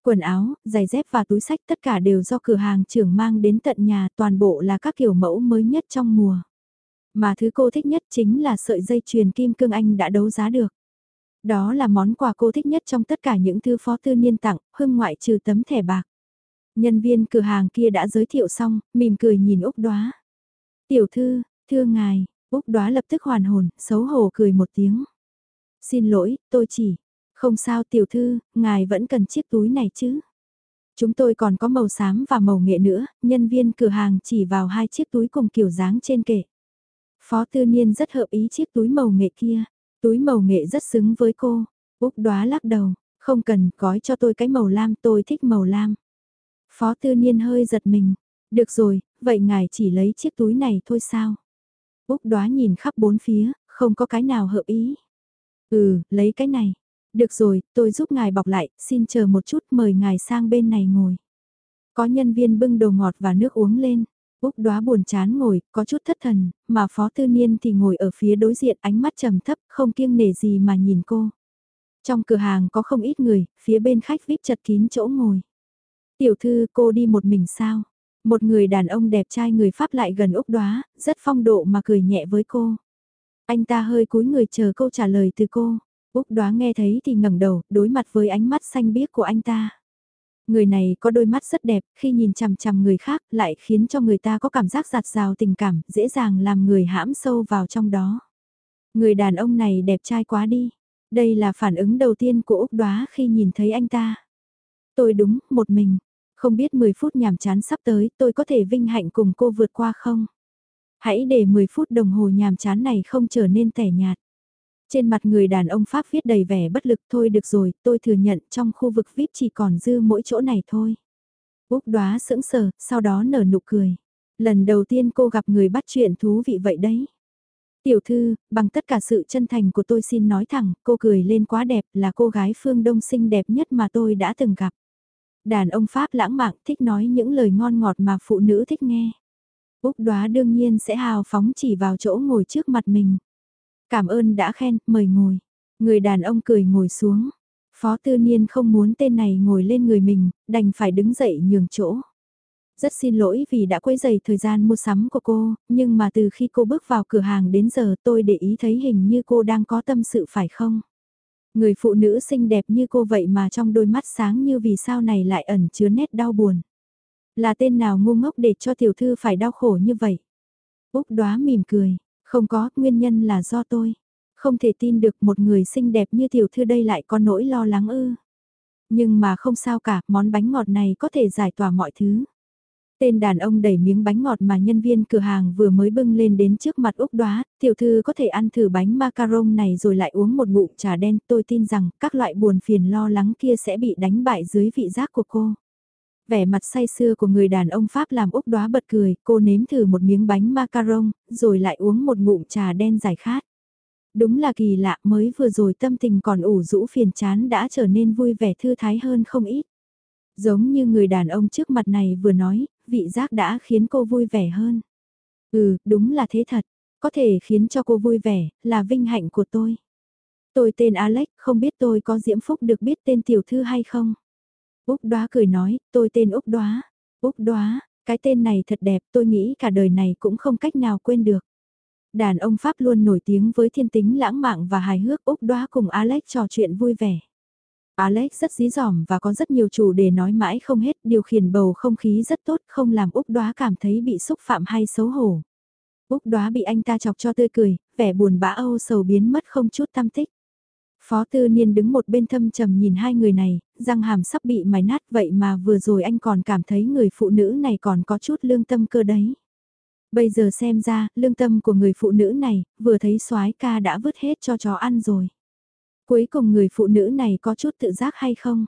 S1: Quần áo, giày dép và túi sách tất cả đều do cửa hàng trưởng mang đến tận nhà toàn bộ là các kiểu mẫu mới nhất trong mùa. Mà thứ cô thích nhất chính là sợi dây chuyền kim cương anh đã đấu giá được. Đó là món quà cô thích nhất trong tất cả những thứ phó tư niên tặng, hưng ngoại trừ tấm thẻ bạc. Nhân viên cửa hàng kia đã giới thiệu xong, mỉm cười nhìn Úc đoá. Tiểu thư, thưa ngài, Úc đoá lập tức hoàn hồn, xấu hổ cười một tiếng. Xin lỗi, tôi chỉ. Không sao tiểu thư, ngài vẫn cần chiếc túi này chứ. Chúng tôi còn có màu xám và màu nghệ nữa, nhân viên cửa hàng chỉ vào hai chiếc túi cùng kiểu dáng trên kệ. Phó tư niên rất hợp ý chiếc túi màu nghệ kia. Túi màu nghệ rất xứng với cô. Úc đoá lắc đầu, không cần gói cho tôi cái màu lam tôi thích màu lam. Phó tư niên hơi giật mình. Được rồi, vậy ngài chỉ lấy chiếc túi này thôi sao? Úc đoá nhìn khắp bốn phía, không có cái nào hợp ý. Ừ, lấy cái này. Được rồi, tôi giúp ngài bọc lại, xin chờ một chút mời ngài sang bên này ngồi. Có nhân viên bưng đồ ngọt và nước uống lên. Úc đoá buồn chán ngồi, có chút thất thần, mà Phó Tư Niên thì ngồi ở phía đối diện ánh mắt trầm thấp, không kiêng nể gì mà nhìn cô. Trong cửa hàng có không ít người, phía bên khách VIP chật kín chỗ ngồi. Tiểu thư cô đi một mình sao? Một người đàn ông đẹp trai người Pháp lại gần Úc đoá, rất phong độ mà cười nhẹ với cô. Anh ta hơi cúi người chờ câu trả lời từ cô. Úc đoá nghe thấy thì ngẩng đầu, đối mặt với ánh mắt xanh biếc của anh ta. Người này có đôi mắt rất đẹp, khi nhìn chằm chằm người khác lại khiến cho người ta có cảm giác giạt rào tình cảm, dễ dàng làm người hãm sâu vào trong đó. Người đàn ông này đẹp trai quá đi. Đây là phản ứng đầu tiên của Úc Đoá khi nhìn thấy anh ta. Tôi đúng, một mình. Không biết 10 phút nhàm chán sắp tới tôi có thể vinh hạnh cùng cô vượt qua không? Hãy để 10 phút đồng hồ nhàm chán này không trở nên tẻ nhạt. Trên mặt người đàn ông Pháp viết đầy vẻ bất lực thôi được rồi, tôi thừa nhận trong khu vực VIP chỉ còn dư mỗi chỗ này thôi. Úc đoá sững sờ, sau đó nở nụ cười. Lần đầu tiên cô gặp người bắt chuyện thú vị vậy đấy. Tiểu thư, bằng tất cả sự chân thành của tôi xin nói thẳng, cô cười lên quá đẹp là cô gái phương đông xinh đẹp nhất mà tôi đã từng gặp. Đàn ông Pháp lãng mạn thích nói những lời ngon ngọt mà phụ nữ thích nghe. Úc đoá đương nhiên sẽ hào phóng chỉ vào chỗ ngồi trước mặt mình. Cảm ơn đã khen, mời ngồi. Người đàn ông cười ngồi xuống. Phó tư niên không muốn tên này ngồi lên người mình, đành phải đứng dậy nhường chỗ. Rất xin lỗi vì đã quấy dày thời gian mua sắm của cô, nhưng mà từ khi cô bước vào cửa hàng đến giờ tôi để ý thấy hình như cô đang có tâm sự phải không? Người phụ nữ xinh đẹp như cô vậy mà trong đôi mắt sáng như vì sao này lại ẩn chứa nét đau buồn. Là tên nào ngu ngốc để cho tiểu thư phải đau khổ như vậy? Úc đoá mỉm cười, không có, nguyên nhân là do tôi. Không thể tin được một người xinh đẹp như tiểu thư đây lại có nỗi lo lắng ư. Nhưng mà không sao cả, món bánh ngọt này có thể giải tỏa mọi thứ. Tên đàn ông đẩy miếng bánh ngọt mà nhân viên cửa hàng vừa mới bưng lên đến trước mặt Úc Đoá, tiểu thư có thể ăn thử bánh macaron này rồi lại uống một ngụm trà đen, tôi tin rằng các loại buồn phiền lo lắng kia sẽ bị đánh bại dưới vị giác của cô. Vẻ mặt say sưa của người đàn ông Pháp làm Úc Đoá bật cười, cô nếm thử một miếng bánh macaron, rồi lại uống một ngụm trà đen giải khát. Đúng là kỳ lạ mới vừa rồi tâm tình còn ủ rũ phiền chán đã trở nên vui vẻ thư thái hơn không ít. Giống như người đàn ông trước mặt này vừa nói, vị giác đã khiến cô vui vẻ hơn. Ừ, đúng là thế thật. Có thể khiến cho cô vui vẻ, là vinh hạnh của tôi. Tôi tên Alex, không biết tôi có diễm phúc được biết tên tiểu thư hay không? Úc đoá cười nói, tôi tên Úc đoá. Úc đoá, cái tên này thật đẹp, tôi nghĩ cả đời này cũng không cách nào quên được. Đàn ông Pháp luôn nổi tiếng với thiên tính lãng mạn và hài hước Úc đoá cùng Alex trò chuyện vui vẻ. Alex rất dí dỏm và có rất nhiều chủ đề nói mãi không hết, điều khiển bầu không khí rất tốt, không làm Úc Đóa cảm thấy bị xúc phạm hay xấu hổ. Úc Đóa bị anh ta chọc cho tươi cười, vẻ buồn bã âu sầu biến mất không chút tâm tích. Phó Tư Niên đứng một bên thâm trầm nhìn hai người này, răng hàm sắp bị mài nát vậy mà vừa rồi anh còn cảm thấy người phụ nữ này còn có chút lương tâm cơ đấy. Bây giờ xem ra, lương tâm của người phụ nữ này, vừa thấy soái ca đã vứt hết cho chó ăn rồi. Cuối cùng người phụ nữ này có chút tự giác hay không?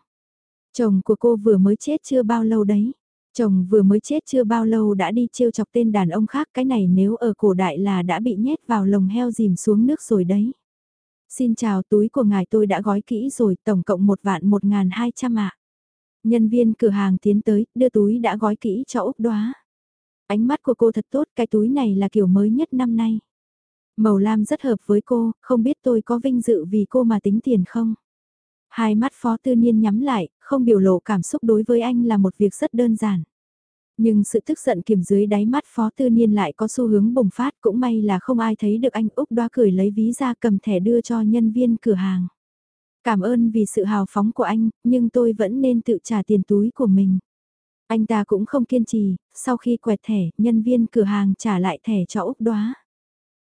S1: Chồng của cô vừa mới chết chưa bao lâu đấy. Chồng vừa mới chết chưa bao lâu đã đi trêu chọc tên đàn ông khác, cái này nếu ở cổ đại là đã bị nhét vào lồng heo dìm xuống nước rồi đấy. Xin chào, túi của ngài tôi đã gói kỹ rồi, tổng cộng một vạn một ngàn hai trăm ạ. Nhân viên cửa hàng tiến tới, đưa túi đã gói kỹ cho Úc đoá. Ánh mắt của cô thật tốt, cái túi này là kiểu mới nhất năm nay. Màu lam rất hợp với cô, không biết tôi có vinh dự vì cô mà tính tiền không? Hai mắt phó tư niên nhắm lại, không biểu lộ cảm xúc đối với anh là một việc rất đơn giản. Nhưng sự tức giận kiềm dưới đáy mắt phó tư niên lại có xu hướng bùng phát cũng may là không ai thấy được anh Úc đoá cười lấy ví ra cầm thẻ đưa cho nhân viên cửa hàng. Cảm ơn vì sự hào phóng của anh, nhưng tôi vẫn nên tự trả tiền túi của mình. Anh ta cũng không kiên trì, sau khi quẹt thẻ, nhân viên cửa hàng trả lại thẻ cho Úc đoá.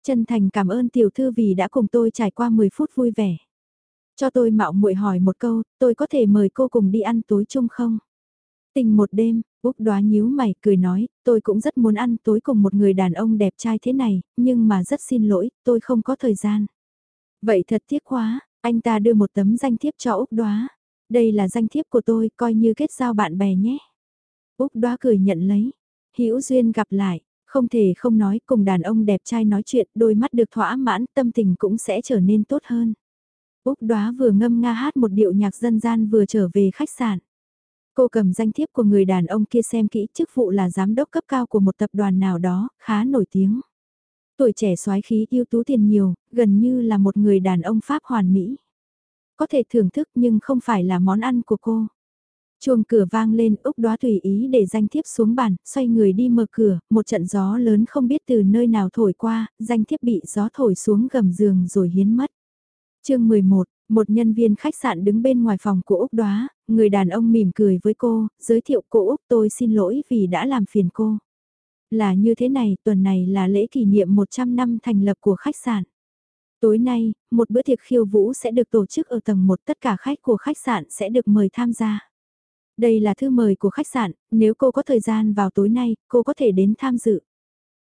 S1: Chân thành cảm ơn tiểu thư vì đã cùng tôi trải qua 10 phút vui vẻ. Cho tôi mạo muội hỏi một câu, tôi có thể mời cô cùng đi ăn tối chung không? Tình một đêm, Úc đoá nhíu mày cười nói, tôi cũng rất muốn ăn tối cùng một người đàn ông đẹp trai thế này, nhưng mà rất xin lỗi, tôi không có thời gian. Vậy thật tiếc quá, anh ta đưa một tấm danh thiếp cho Úc đoá. Đây là danh thiếp của tôi, coi như kết giao bạn bè nhé. Úc đoá cười nhận lấy. Hữu duyên gặp lại, không thể không nói cùng đàn ông đẹp trai nói chuyện đôi mắt được thỏa mãn tâm tình cũng sẽ trở nên tốt hơn. Úc đoá vừa ngâm nga hát một điệu nhạc dân gian vừa trở về khách sạn. Cô cầm danh thiếp của người đàn ông kia xem kỹ chức vụ là giám đốc cấp cao của một tập đoàn nào đó, khá nổi tiếng. Tuổi trẻ soái khí yêu tú tiền nhiều, gần như là một người đàn ông Pháp hoàn mỹ. Có thể thưởng thức nhưng không phải là món ăn của cô. Chuông cửa vang lên, Úc đoá tùy ý để danh thiếp xuống bàn, xoay người đi mở cửa, một trận gió lớn không biết từ nơi nào thổi qua, danh thiếp bị gió thổi xuống gầm giường rồi hiến mất. chương 11, một nhân viên khách sạn đứng bên ngoài phòng của Úc đoá, người đàn ông mỉm cười với cô, giới thiệu cô Úc tôi xin lỗi vì đã làm phiền cô. Là như thế này, tuần này là lễ kỷ niệm 100 năm thành lập của khách sạn. Tối nay, một bữa tiệc khiêu vũ sẽ được tổ chức ở tầng 1 tất cả khách của khách sạn sẽ được mời tham gia. Đây là thư mời của khách sạn, nếu cô có thời gian vào tối nay, cô có thể đến tham dự.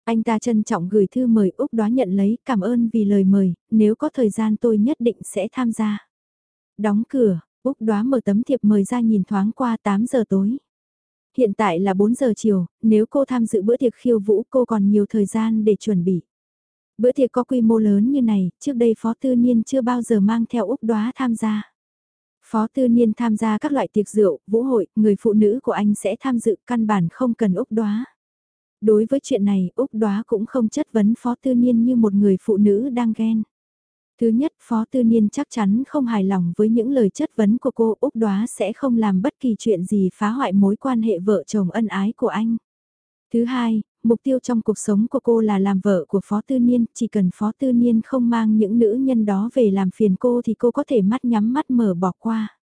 S1: Anh ta trân trọng gửi thư mời Úc Đoá nhận lấy, cảm ơn vì lời mời, nếu có thời gian tôi nhất định sẽ tham gia. Đóng cửa, Úc Đoá mở tấm thiệp mời ra nhìn thoáng qua 8 giờ tối. Hiện tại là 4 giờ chiều, nếu cô tham dự bữa tiệc khiêu vũ cô còn nhiều thời gian để chuẩn bị. Bữa tiệc có quy mô lớn như này, trước đây Phó Tư Niên chưa bao giờ mang theo Úc Đoá tham gia. Phó Tư Niên tham gia các loại tiệc rượu, vũ hội, người phụ nữ của anh sẽ tham dự căn bản không cần Úc Đoá. Đối với chuyện này, Úc Đoá cũng không chất vấn Phó Tư Niên như một người phụ nữ đang ghen. Thứ nhất, Phó Tư Niên chắc chắn không hài lòng với những lời chất vấn của cô, Úc Đoá sẽ không làm bất kỳ chuyện gì phá hoại mối quan hệ vợ chồng ân ái của anh. Thứ hai, mục tiêu trong cuộc sống của cô là làm vợ của Phó Tư Niên, chỉ cần Phó Tư Niên không mang những nữ nhân đó về làm phiền cô thì cô có thể mắt nhắm mắt mở bỏ qua.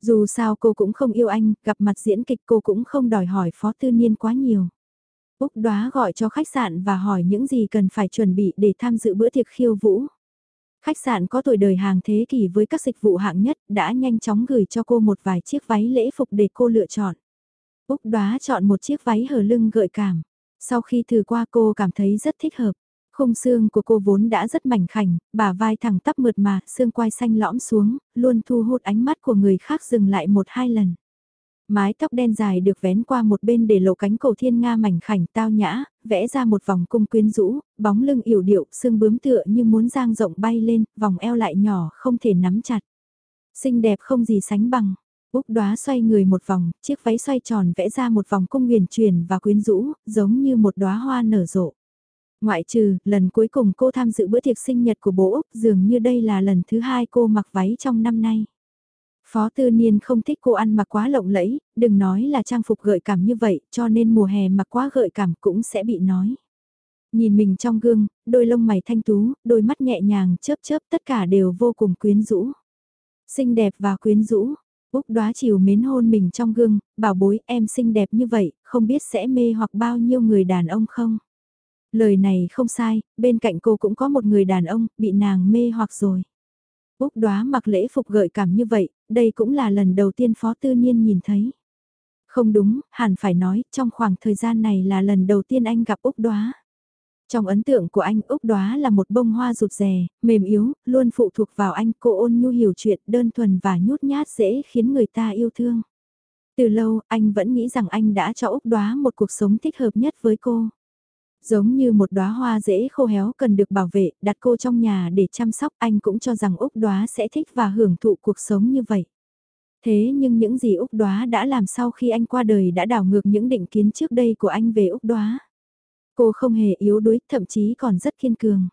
S1: Dù sao cô cũng không yêu anh, gặp mặt diễn kịch cô cũng không đòi hỏi Phó Tư Niên quá nhiều. Úc đoá gọi cho khách sạn và hỏi những gì cần phải chuẩn bị để tham dự bữa tiệc khiêu vũ. Khách sạn có tuổi đời hàng thế kỷ với các dịch vụ hạng nhất đã nhanh chóng gửi cho cô một vài chiếc váy lễ phục để cô lựa chọn. Úc đoá chọn một chiếc váy hở lưng gợi cảm. Sau khi thử qua cô cảm thấy rất thích hợp. Khung xương của cô vốn đã rất mảnh khảnh, bả vai thẳng tắp mượt mà, xương quai xanh lõm xuống, luôn thu hút ánh mắt của người khác dừng lại một hai lần. Mái tóc đen dài được vén qua một bên để lộ cánh cổ thiên nga mảnh khảnh tao nhã, vẽ ra một vòng cung quyến rũ, bóng lưng yểu điệu, xương bướm tựa như muốn giang rộng bay lên, vòng eo lại nhỏ, không thể nắm chặt. Xinh đẹp không gì sánh bằng. Úc đoá xoay người một vòng, chiếc váy xoay tròn vẽ ra một vòng cung huyền truyền và quyến rũ, giống như một đóa hoa nở rộ. Ngoại trừ, lần cuối cùng cô tham dự bữa tiệc sinh nhật của bố Úc, dường như đây là lần thứ hai cô mặc váy trong năm nay. Phó Tư Niên không thích cô ăn mặc quá lộng lẫy, đừng nói là trang phục gợi cảm như vậy, cho nên mùa hè mặc quá gợi cảm cũng sẽ bị nói. Nhìn mình trong gương, đôi lông mày thanh tú, đôi mắt nhẹ nhàng chớp chớp tất cả đều vô cùng quyến rũ. Xinh đẹp và quyến rũ, Úc đoá chiều mến hôn mình trong gương, bảo bối em xinh đẹp như vậy, không biết sẽ mê hoặc bao nhiêu người đàn ông không? Lời này không sai, bên cạnh cô cũng có một người đàn ông, bị nàng mê hoặc rồi. Úc đoá mặc lễ phục gợi cảm như vậy, đây cũng là lần đầu tiên Phó Tư Niên nhìn thấy. Không đúng, hẳn phải nói, trong khoảng thời gian này là lần đầu tiên anh gặp Úc đoá. Trong ấn tượng của anh Úc đoá là một bông hoa rụt rè, mềm yếu, luôn phụ thuộc vào anh cô ôn nhu hiểu chuyện đơn thuần và nhút nhát dễ khiến người ta yêu thương. Từ lâu, anh vẫn nghĩ rằng anh đã cho Úc đoá một cuộc sống thích hợp nhất với cô. Giống như một đóa hoa dễ khô héo cần được bảo vệ, đặt cô trong nhà để chăm sóc anh cũng cho rằng Úc đóa sẽ thích và hưởng thụ cuộc sống như vậy. Thế nhưng những gì Úc đóa đã làm sau khi anh qua đời đã đảo ngược những định kiến trước đây của anh về Úc đóa. Cô không hề yếu đuối, thậm chí còn rất kiên cường.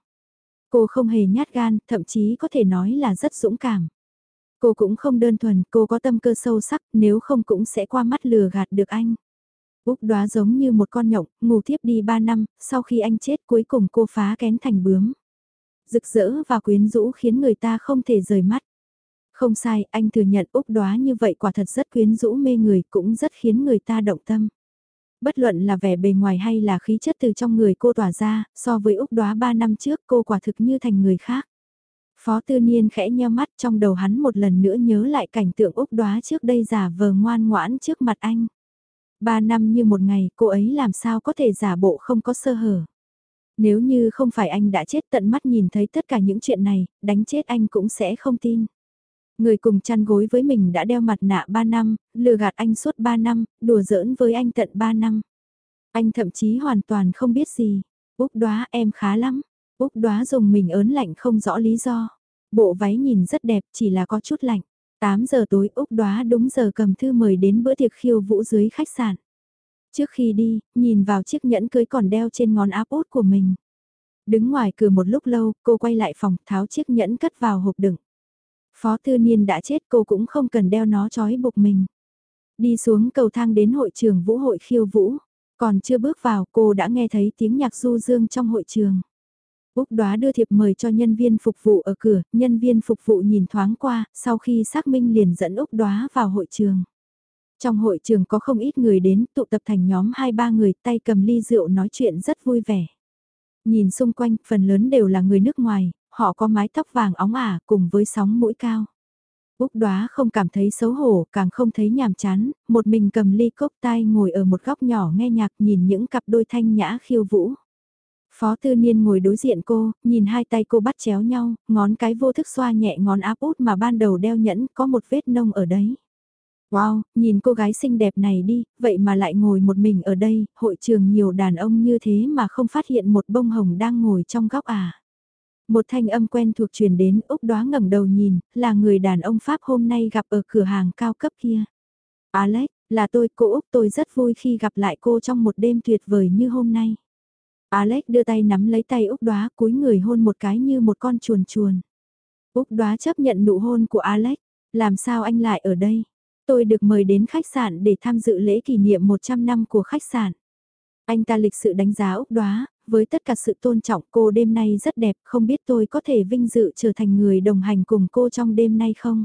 S1: Cô không hề nhát gan, thậm chí có thể nói là rất dũng cảm. Cô cũng không đơn thuần, cô có tâm cơ sâu sắc, nếu không cũng sẽ qua mắt lừa gạt được anh. Úc đoá giống như một con nhộng, ngủ tiếp đi 3 năm, sau khi anh chết cuối cùng cô phá kén thành bướm. Rực rỡ và quyến rũ khiến người ta không thể rời mắt. Không sai, anh thừa nhận Úc đoá như vậy quả thật rất quyến rũ mê người cũng rất khiến người ta động tâm. Bất luận là vẻ bề ngoài hay là khí chất từ trong người cô tỏa ra, so với Úc đoá 3 năm trước cô quả thực như thành người khác. Phó tư niên khẽ nheo mắt trong đầu hắn một lần nữa nhớ lại cảnh tượng Úc đoá trước đây giả vờ ngoan ngoãn trước mặt anh. Ba năm như một ngày, cô ấy làm sao có thể giả bộ không có sơ hở. Nếu như không phải anh đã chết tận mắt nhìn thấy tất cả những chuyện này, đánh chết anh cũng sẽ không tin. Người cùng chăn gối với mình đã đeo mặt nạ 3 năm, lừa gạt anh suốt 3 năm, đùa giỡn với anh tận 3 năm. Anh thậm chí hoàn toàn không biết gì. Úc đoá em khá lắm. Úc đoá dùng mình ớn lạnh không rõ lý do. Bộ váy nhìn rất đẹp chỉ là có chút lạnh. 8 giờ tối Úc đoá đúng giờ cầm thư mời đến bữa tiệc khiêu vũ dưới khách sạn. Trước khi đi, nhìn vào chiếc nhẫn cưới còn đeo trên ngón áp út của mình. Đứng ngoài cửa một lúc lâu, cô quay lại phòng tháo chiếc nhẫn cất vào hộp đựng. Phó Tư Niên đã chết cô cũng không cần đeo nó trói buộc mình. Đi xuống cầu thang đến hội trường vũ hội khiêu vũ. Còn chưa bước vào cô đã nghe thấy tiếng nhạc du dương trong hội trường. Úc đoá đưa thiệp mời cho nhân viên phục vụ ở cửa, nhân viên phục vụ nhìn thoáng qua, sau khi xác minh liền dẫn Úc đoá vào hội trường. Trong hội trường có không ít người đến, tụ tập thành nhóm 2-3 người tay cầm ly rượu nói chuyện rất vui vẻ. Nhìn xung quanh, phần lớn đều là người nước ngoài, họ có mái tóc vàng óng ả cùng với sóng mũi cao. Úc đoá không cảm thấy xấu hổ, càng không thấy nhàm chán, một mình cầm ly cốc tai ngồi ở một góc nhỏ nghe nhạc nhìn những cặp đôi thanh nhã khiêu vũ. Phó tư niên ngồi đối diện cô, nhìn hai tay cô bắt chéo nhau, ngón cái vô thức xoa nhẹ ngón áp út mà ban đầu đeo nhẫn có một vết nông ở đấy. Wow, nhìn cô gái xinh đẹp này đi, vậy mà lại ngồi một mình ở đây, hội trường nhiều đàn ông như thế mà không phát hiện một bông hồng đang ngồi trong góc à. Một thanh âm quen thuộc truyền đến Úc đoá ngẩng đầu nhìn, là người đàn ông Pháp hôm nay gặp ở cửa hàng cao cấp kia. Alex, là tôi, cô Úc tôi rất vui khi gặp lại cô trong một đêm tuyệt vời như hôm nay. Alex đưa tay nắm lấy tay Úc đoá cúi người hôn một cái như một con chuồn chuồn. Úc đoá chấp nhận nụ hôn của Alex, làm sao anh lại ở đây? Tôi được mời đến khách sạn để tham dự lễ kỷ niệm 100 năm của khách sạn. Anh ta lịch sự đánh giá Úc đoá, với tất cả sự tôn trọng cô đêm nay rất đẹp, không biết tôi có thể vinh dự trở thành người đồng hành cùng cô trong đêm nay không?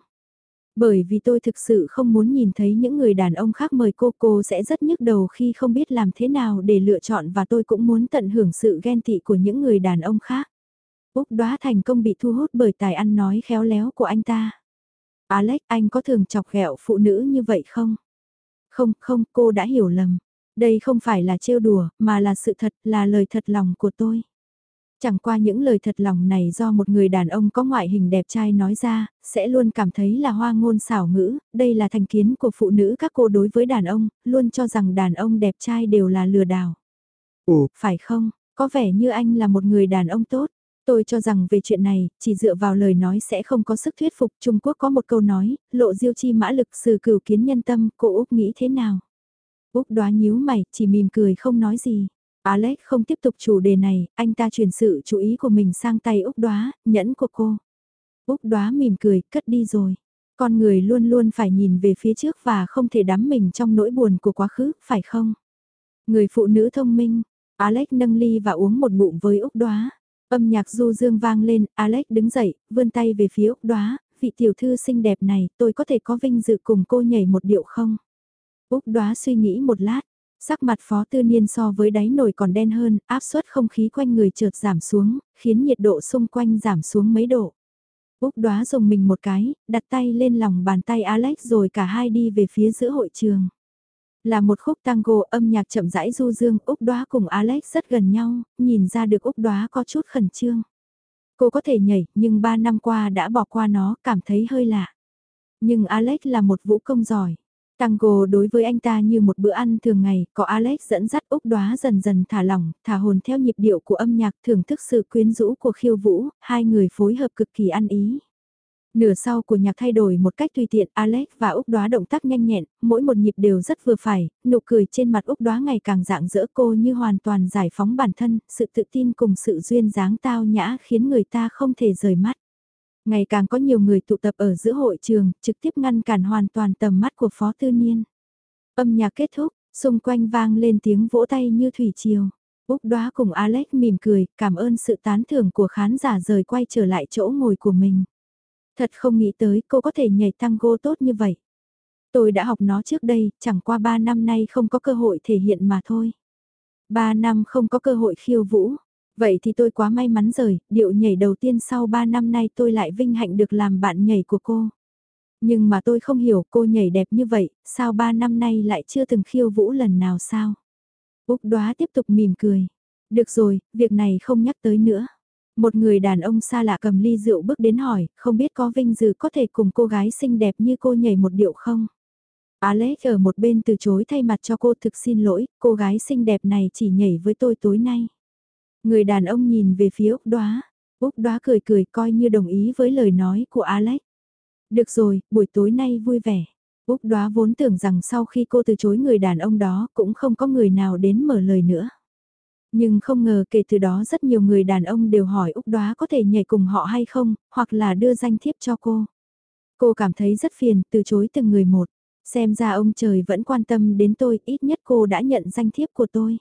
S1: Bởi vì tôi thực sự không muốn nhìn thấy những người đàn ông khác mời cô, cô sẽ rất nhức đầu khi không biết làm thế nào để lựa chọn và tôi cũng muốn tận hưởng sự ghen tị của những người đàn ông khác. Úc đoá thành công bị thu hút bởi tài ăn nói khéo léo của anh ta. Alex, anh có thường chọc ghẹo phụ nữ như vậy không? Không, không, cô đã hiểu lầm. Đây không phải là trêu đùa, mà là sự thật, là lời thật lòng của tôi. Chẳng qua những lời thật lòng này do một người đàn ông có ngoại hình đẹp trai nói ra, sẽ luôn cảm thấy là hoa ngôn xảo ngữ, đây là thành kiến của phụ nữ các cô đối với đàn ông, luôn cho rằng đàn ông đẹp trai đều là lừa đảo.
S2: Ồ,
S1: phải không, có vẻ như anh là một người đàn ông tốt. Tôi cho rằng về chuyện này, chỉ dựa vào lời nói sẽ không có sức thuyết phục. Trung Quốc có một câu nói, lộ diêu chi mã lực sử cửu kiến nhân tâm, cô Úc nghĩ thế nào? Úc đoá nhíu mày, chỉ mỉm cười không nói gì. Alex không tiếp tục chủ đề này, anh ta chuyển sự chú ý của mình sang tay Úc đoá, nhẫn của cô. Úc đoá mỉm cười, cất đi rồi. Con người luôn luôn phải nhìn về phía trước và không thể đắm mình trong nỗi buồn của quá khứ, phải không? Người phụ nữ thông minh, Alex nâng ly và uống một ngụm với Úc đoá. Âm nhạc du dương vang lên, Alex đứng dậy, vươn tay về phía Úc đoá, vị tiểu thư xinh đẹp này, tôi có thể có vinh dự cùng cô nhảy một điệu không? Úc đoá suy nghĩ một lát, sắc mặt phó tư niên so với đáy nồi còn đen hơn, áp suất không khí quanh người trượt giảm xuống, khiến nhiệt độ xung quanh giảm xuống mấy độ. Úc đoá dùng mình một cái, đặt tay lên lòng bàn tay Alex rồi cả hai đi về phía giữa hội trường. Là một khúc tango âm nhạc chậm rãi du dương, Úc đoá cùng Alex rất gần nhau, nhìn ra được Úc đoá có chút khẩn trương. Cô có thể nhảy, nhưng ba năm qua đã bỏ qua nó, cảm thấy hơi lạ. Nhưng Alex là một vũ công giỏi. Tango đối với anh ta như một bữa ăn thường ngày, có Alex dẫn dắt Úc đoá dần dần thả lỏng, thả hồn theo nhịp điệu của âm nhạc thưởng thức sự quyến rũ của khiêu vũ, hai người phối hợp cực kỳ ăn ý. Nửa sau của nhạc thay đổi một cách tùy tiện, Alex và Úc đoá động tác nhanh nhẹn, mỗi một nhịp đều rất vừa phải, nụ cười trên mặt Úc đoá ngày càng dạng dỡ cô như hoàn toàn giải phóng bản thân, sự tự tin cùng sự duyên dáng tao nhã khiến người ta không thể rời mắt. Ngày càng có nhiều người tụ tập ở giữa hội trường, trực tiếp ngăn cản hoàn toàn tầm mắt của Phó Tư Niên. Âm nhạc kết thúc, xung quanh vang lên tiếng vỗ tay như thủy triều. Úc đoá cùng Alex mỉm cười, cảm ơn sự tán thưởng của khán giả rời quay trở lại chỗ ngồi của mình. Thật không nghĩ tới cô có thể nhảy tango tốt như vậy. Tôi đã học nó trước đây, chẳng qua 3 năm nay không có cơ hội thể hiện mà thôi. 3 năm không có cơ hội khiêu vũ, Vậy thì tôi quá may mắn rồi, điệu nhảy đầu tiên sau 3 năm nay tôi lại vinh hạnh được làm bạn nhảy của cô. Nhưng mà tôi không hiểu cô nhảy đẹp như vậy, sao 3 năm nay lại chưa từng khiêu vũ lần nào sao? Úc đoá tiếp tục mỉm cười. Được rồi, việc này không nhắc tới nữa. Một người đàn ông xa lạ cầm ly rượu bước đến hỏi, không biết có vinh dự có thể cùng cô gái xinh đẹp như cô nhảy một điệu không? Alex ở một bên từ chối thay mặt cho cô thực xin lỗi, cô gái xinh đẹp này chỉ nhảy với tôi tối nay. Người đàn ông nhìn về phía Úc Đoá. Úc Đoá cười cười coi như đồng ý với lời nói của Alex. Được rồi, buổi tối nay vui vẻ. Úc Đoá vốn tưởng rằng sau khi cô từ chối người đàn ông đó cũng không có người nào đến mở lời nữa. Nhưng không ngờ kể từ đó rất nhiều người đàn ông đều hỏi Úc Đoá có thể nhảy cùng họ hay không, hoặc là đưa danh thiếp cho cô. Cô cảm thấy rất phiền, từ chối từng người một. Xem ra ông trời vẫn quan tâm đến tôi, ít nhất cô đã nhận danh thiếp của tôi.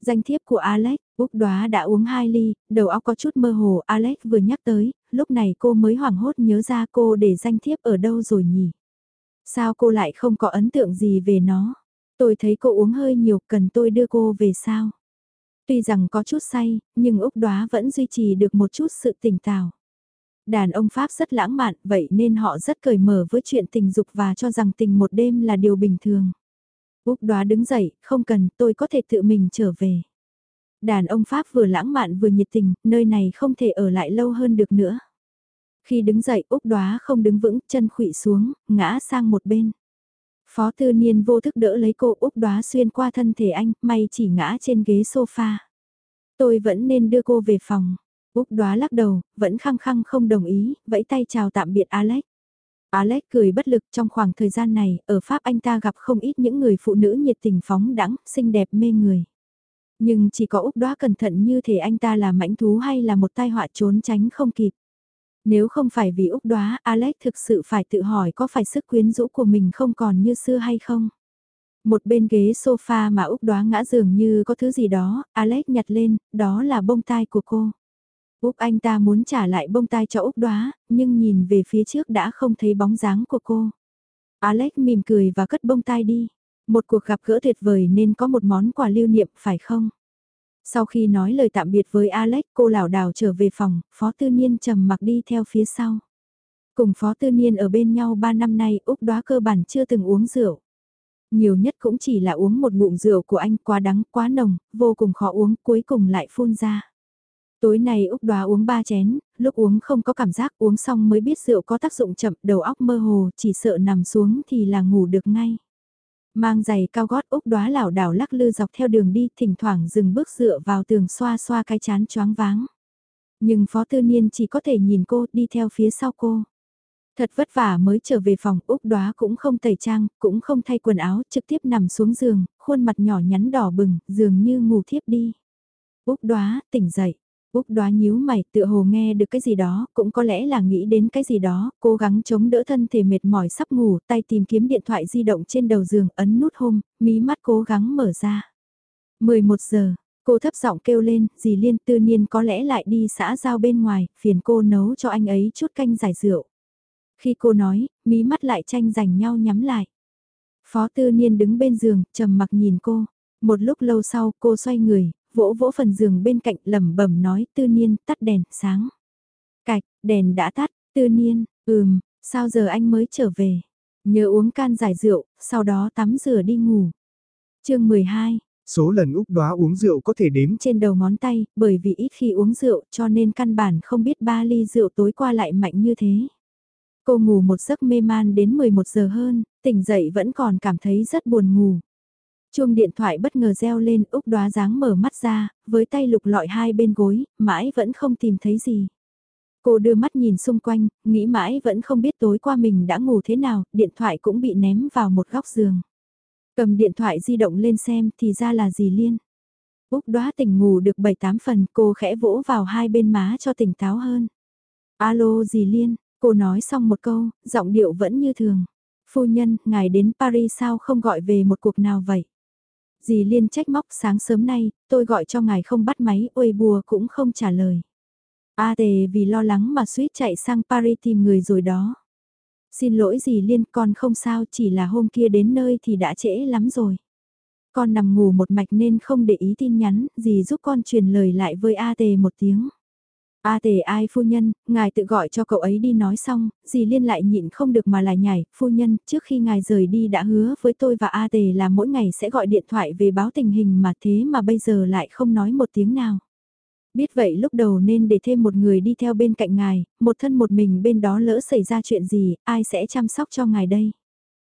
S1: Danh thiếp của Alex, Úc đoá đã uống hai ly, đầu óc có chút mơ hồ, Alex vừa nhắc tới, lúc này cô mới hoảng hốt nhớ ra cô để danh thiếp ở đâu rồi nhỉ? Sao cô lại không có ấn tượng gì về nó? Tôi thấy cô uống hơi nhiều, cần tôi đưa cô về sao? Tuy rằng có chút say, nhưng Úc đoá vẫn duy trì được một chút sự tỉnh táo. Đàn ông Pháp rất lãng mạn, vậy nên họ rất cởi mở với chuyện tình dục và cho rằng tình một đêm là điều bình thường. Úc đoá đứng dậy, không cần, tôi có thể tự mình trở về. Đàn ông Pháp vừa lãng mạn vừa nhiệt tình, nơi này không thể ở lại lâu hơn được nữa. Khi đứng dậy Úc đoá không đứng vững, chân khụy xuống, ngã sang một bên. Phó tư niên vô thức đỡ lấy cô Úc đoá xuyên qua thân thể anh, may chỉ ngã trên ghế sofa. Tôi vẫn nên đưa cô về phòng. Úc đoá lắc đầu, vẫn khăng khăng không đồng ý, vẫy tay chào tạm biệt Alex. Alex cười bất lực trong khoảng thời gian này, ở Pháp anh ta gặp không ít những người phụ nữ nhiệt tình phóng đẳng, xinh đẹp mê người. Nhưng chỉ có Úc đoá cẩn thận như thể anh ta là mãnh thú hay là một tai họa trốn tránh không kịp. Nếu không phải vì Úc đoá, Alex thực sự phải tự hỏi có phải sức quyến rũ của mình không còn như xưa hay không. Một bên ghế sofa mà Úc đoá ngã dường như có thứ gì đó, Alex nhặt lên, đó là bông tai của cô. Úc anh ta muốn trả lại bông tai cho Úc đoá, nhưng nhìn về phía trước đã không thấy bóng dáng của cô. Alex mỉm cười và cất bông tai đi. Một cuộc gặp gỡ tuyệt vời nên có một món quà lưu niệm phải không? Sau khi nói lời tạm biệt với Alex cô lảo đảo trở về phòng, Phó Tư Niên trầm mặc đi theo phía sau. Cùng Phó Tư Niên ở bên nhau 3 năm nay Úc đoá cơ bản chưa từng uống rượu. Nhiều nhất cũng chỉ là uống một bụng rượu của anh quá đắng, quá nồng, vô cùng khó uống, cuối cùng lại phun ra. Tối nay Úc đoá uống ba chén, lúc uống không có cảm giác uống xong mới biết rượu có tác dụng chậm, đầu óc mơ hồ, chỉ sợ nằm xuống thì là ngủ được ngay. Mang giày cao gót Úc đoá lảo đảo lắc lư dọc theo đường đi, thỉnh thoảng dừng bước dựa vào tường xoa xoa cái chán choáng váng. Nhưng Phó Tư Niên chỉ có thể nhìn cô đi theo phía sau cô. Thật vất vả mới trở về phòng Úc đoá cũng không tẩy trang, cũng không thay quần áo, trực tiếp nằm xuống giường, khuôn mặt nhỏ nhắn đỏ bừng, dường như ngủ thiếp đi. Úc đoá, tỉnh dậy. Úc đoá nhíu mày tựa hồ nghe được cái gì đó, cũng có lẽ là nghĩ đến cái gì đó, cố gắng chống đỡ thân thể mệt mỏi sắp ngủ, tay tìm kiếm điện thoại di động trên đầu giường, ấn nút home, mí mắt cố gắng mở ra. 11 giờ, cô thấp giọng kêu lên, dì Liên tư niên có lẽ lại đi xã giao bên ngoài, phiền cô nấu cho anh ấy chút canh giải rượu. Khi cô nói, mí mắt lại tranh giành nhau nhắm lại. Phó tư niên đứng bên giường, trầm mặc nhìn cô. Một lúc lâu sau cô xoay người, vỗ vỗ phần giường bên cạnh lẩm bẩm nói tư niên tắt đèn, sáng. Cạch, đèn đã tắt, tư niên, ừm, sao giờ anh mới trở về. Nhớ uống can giải rượu, sau đó tắm rửa đi ngủ. chương 12
S2: Số lần Úc đoá uống rượu có thể đếm
S1: trên đầu ngón tay, bởi vì ít khi uống rượu cho nên căn bản không biết ba ly rượu tối qua lại mạnh như thế. Cô ngủ một giấc mê man đến 11 giờ hơn, tỉnh dậy vẫn còn cảm thấy rất buồn ngủ. Chuông điện thoại bất ngờ reo lên Úc đoá dáng mở mắt ra, với tay lục lọi hai bên gối, mãi vẫn không tìm thấy gì. Cô đưa mắt nhìn xung quanh, nghĩ mãi vẫn không biết tối qua mình đã ngủ thế nào, điện thoại cũng bị ném vào một góc giường. Cầm điện thoại di động lên xem thì ra là gì liên. Úc đoá tỉnh ngủ được 7-8 phần cô khẽ vỗ vào hai bên má cho tỉnh táo hơn. Alo dì Liên, cô nói xong một câu, giọng điệu vẫn như thường. Phu nhân, ngài đến Paris sao không gọi về một cuộc nào vậy? Dì Liên trách móc sáng sớm nay, tôi gọi cho ngài không bắt máy, uê bùa cũng không trả lời. A tề vì lo lắng mà suýt chạy sang Paris tìm người rồi đó. Xin lỗi dì Liên con không sao chỉ là hôm kia đến nơi thì đã trễ lắm rồi. Con nằm ngủ một mạch nên không để ý tin nhắn, dì giúp con truyền lời lại với A tề một tiếng. A tề ai phu nhân, ngài tự gọi cho cậu ấy đi nói xong, dì liên lại nhịn không được mà lại nhảy, phu nhân, trước khi ngài rời đi đã hứa với tôi và A tề là mỗi ngày sẽ gọi điện thoại về báo tình hình mà thế mà bây giờ lại không nói một tiếng nào. Biết vậy lúc đầu nên để thêm một người đi theo bên cạnh ngài, một thân một mình bên đó lỡ xảy ra chuyện gì, ai sẽ chăm sóc cho ngài đây?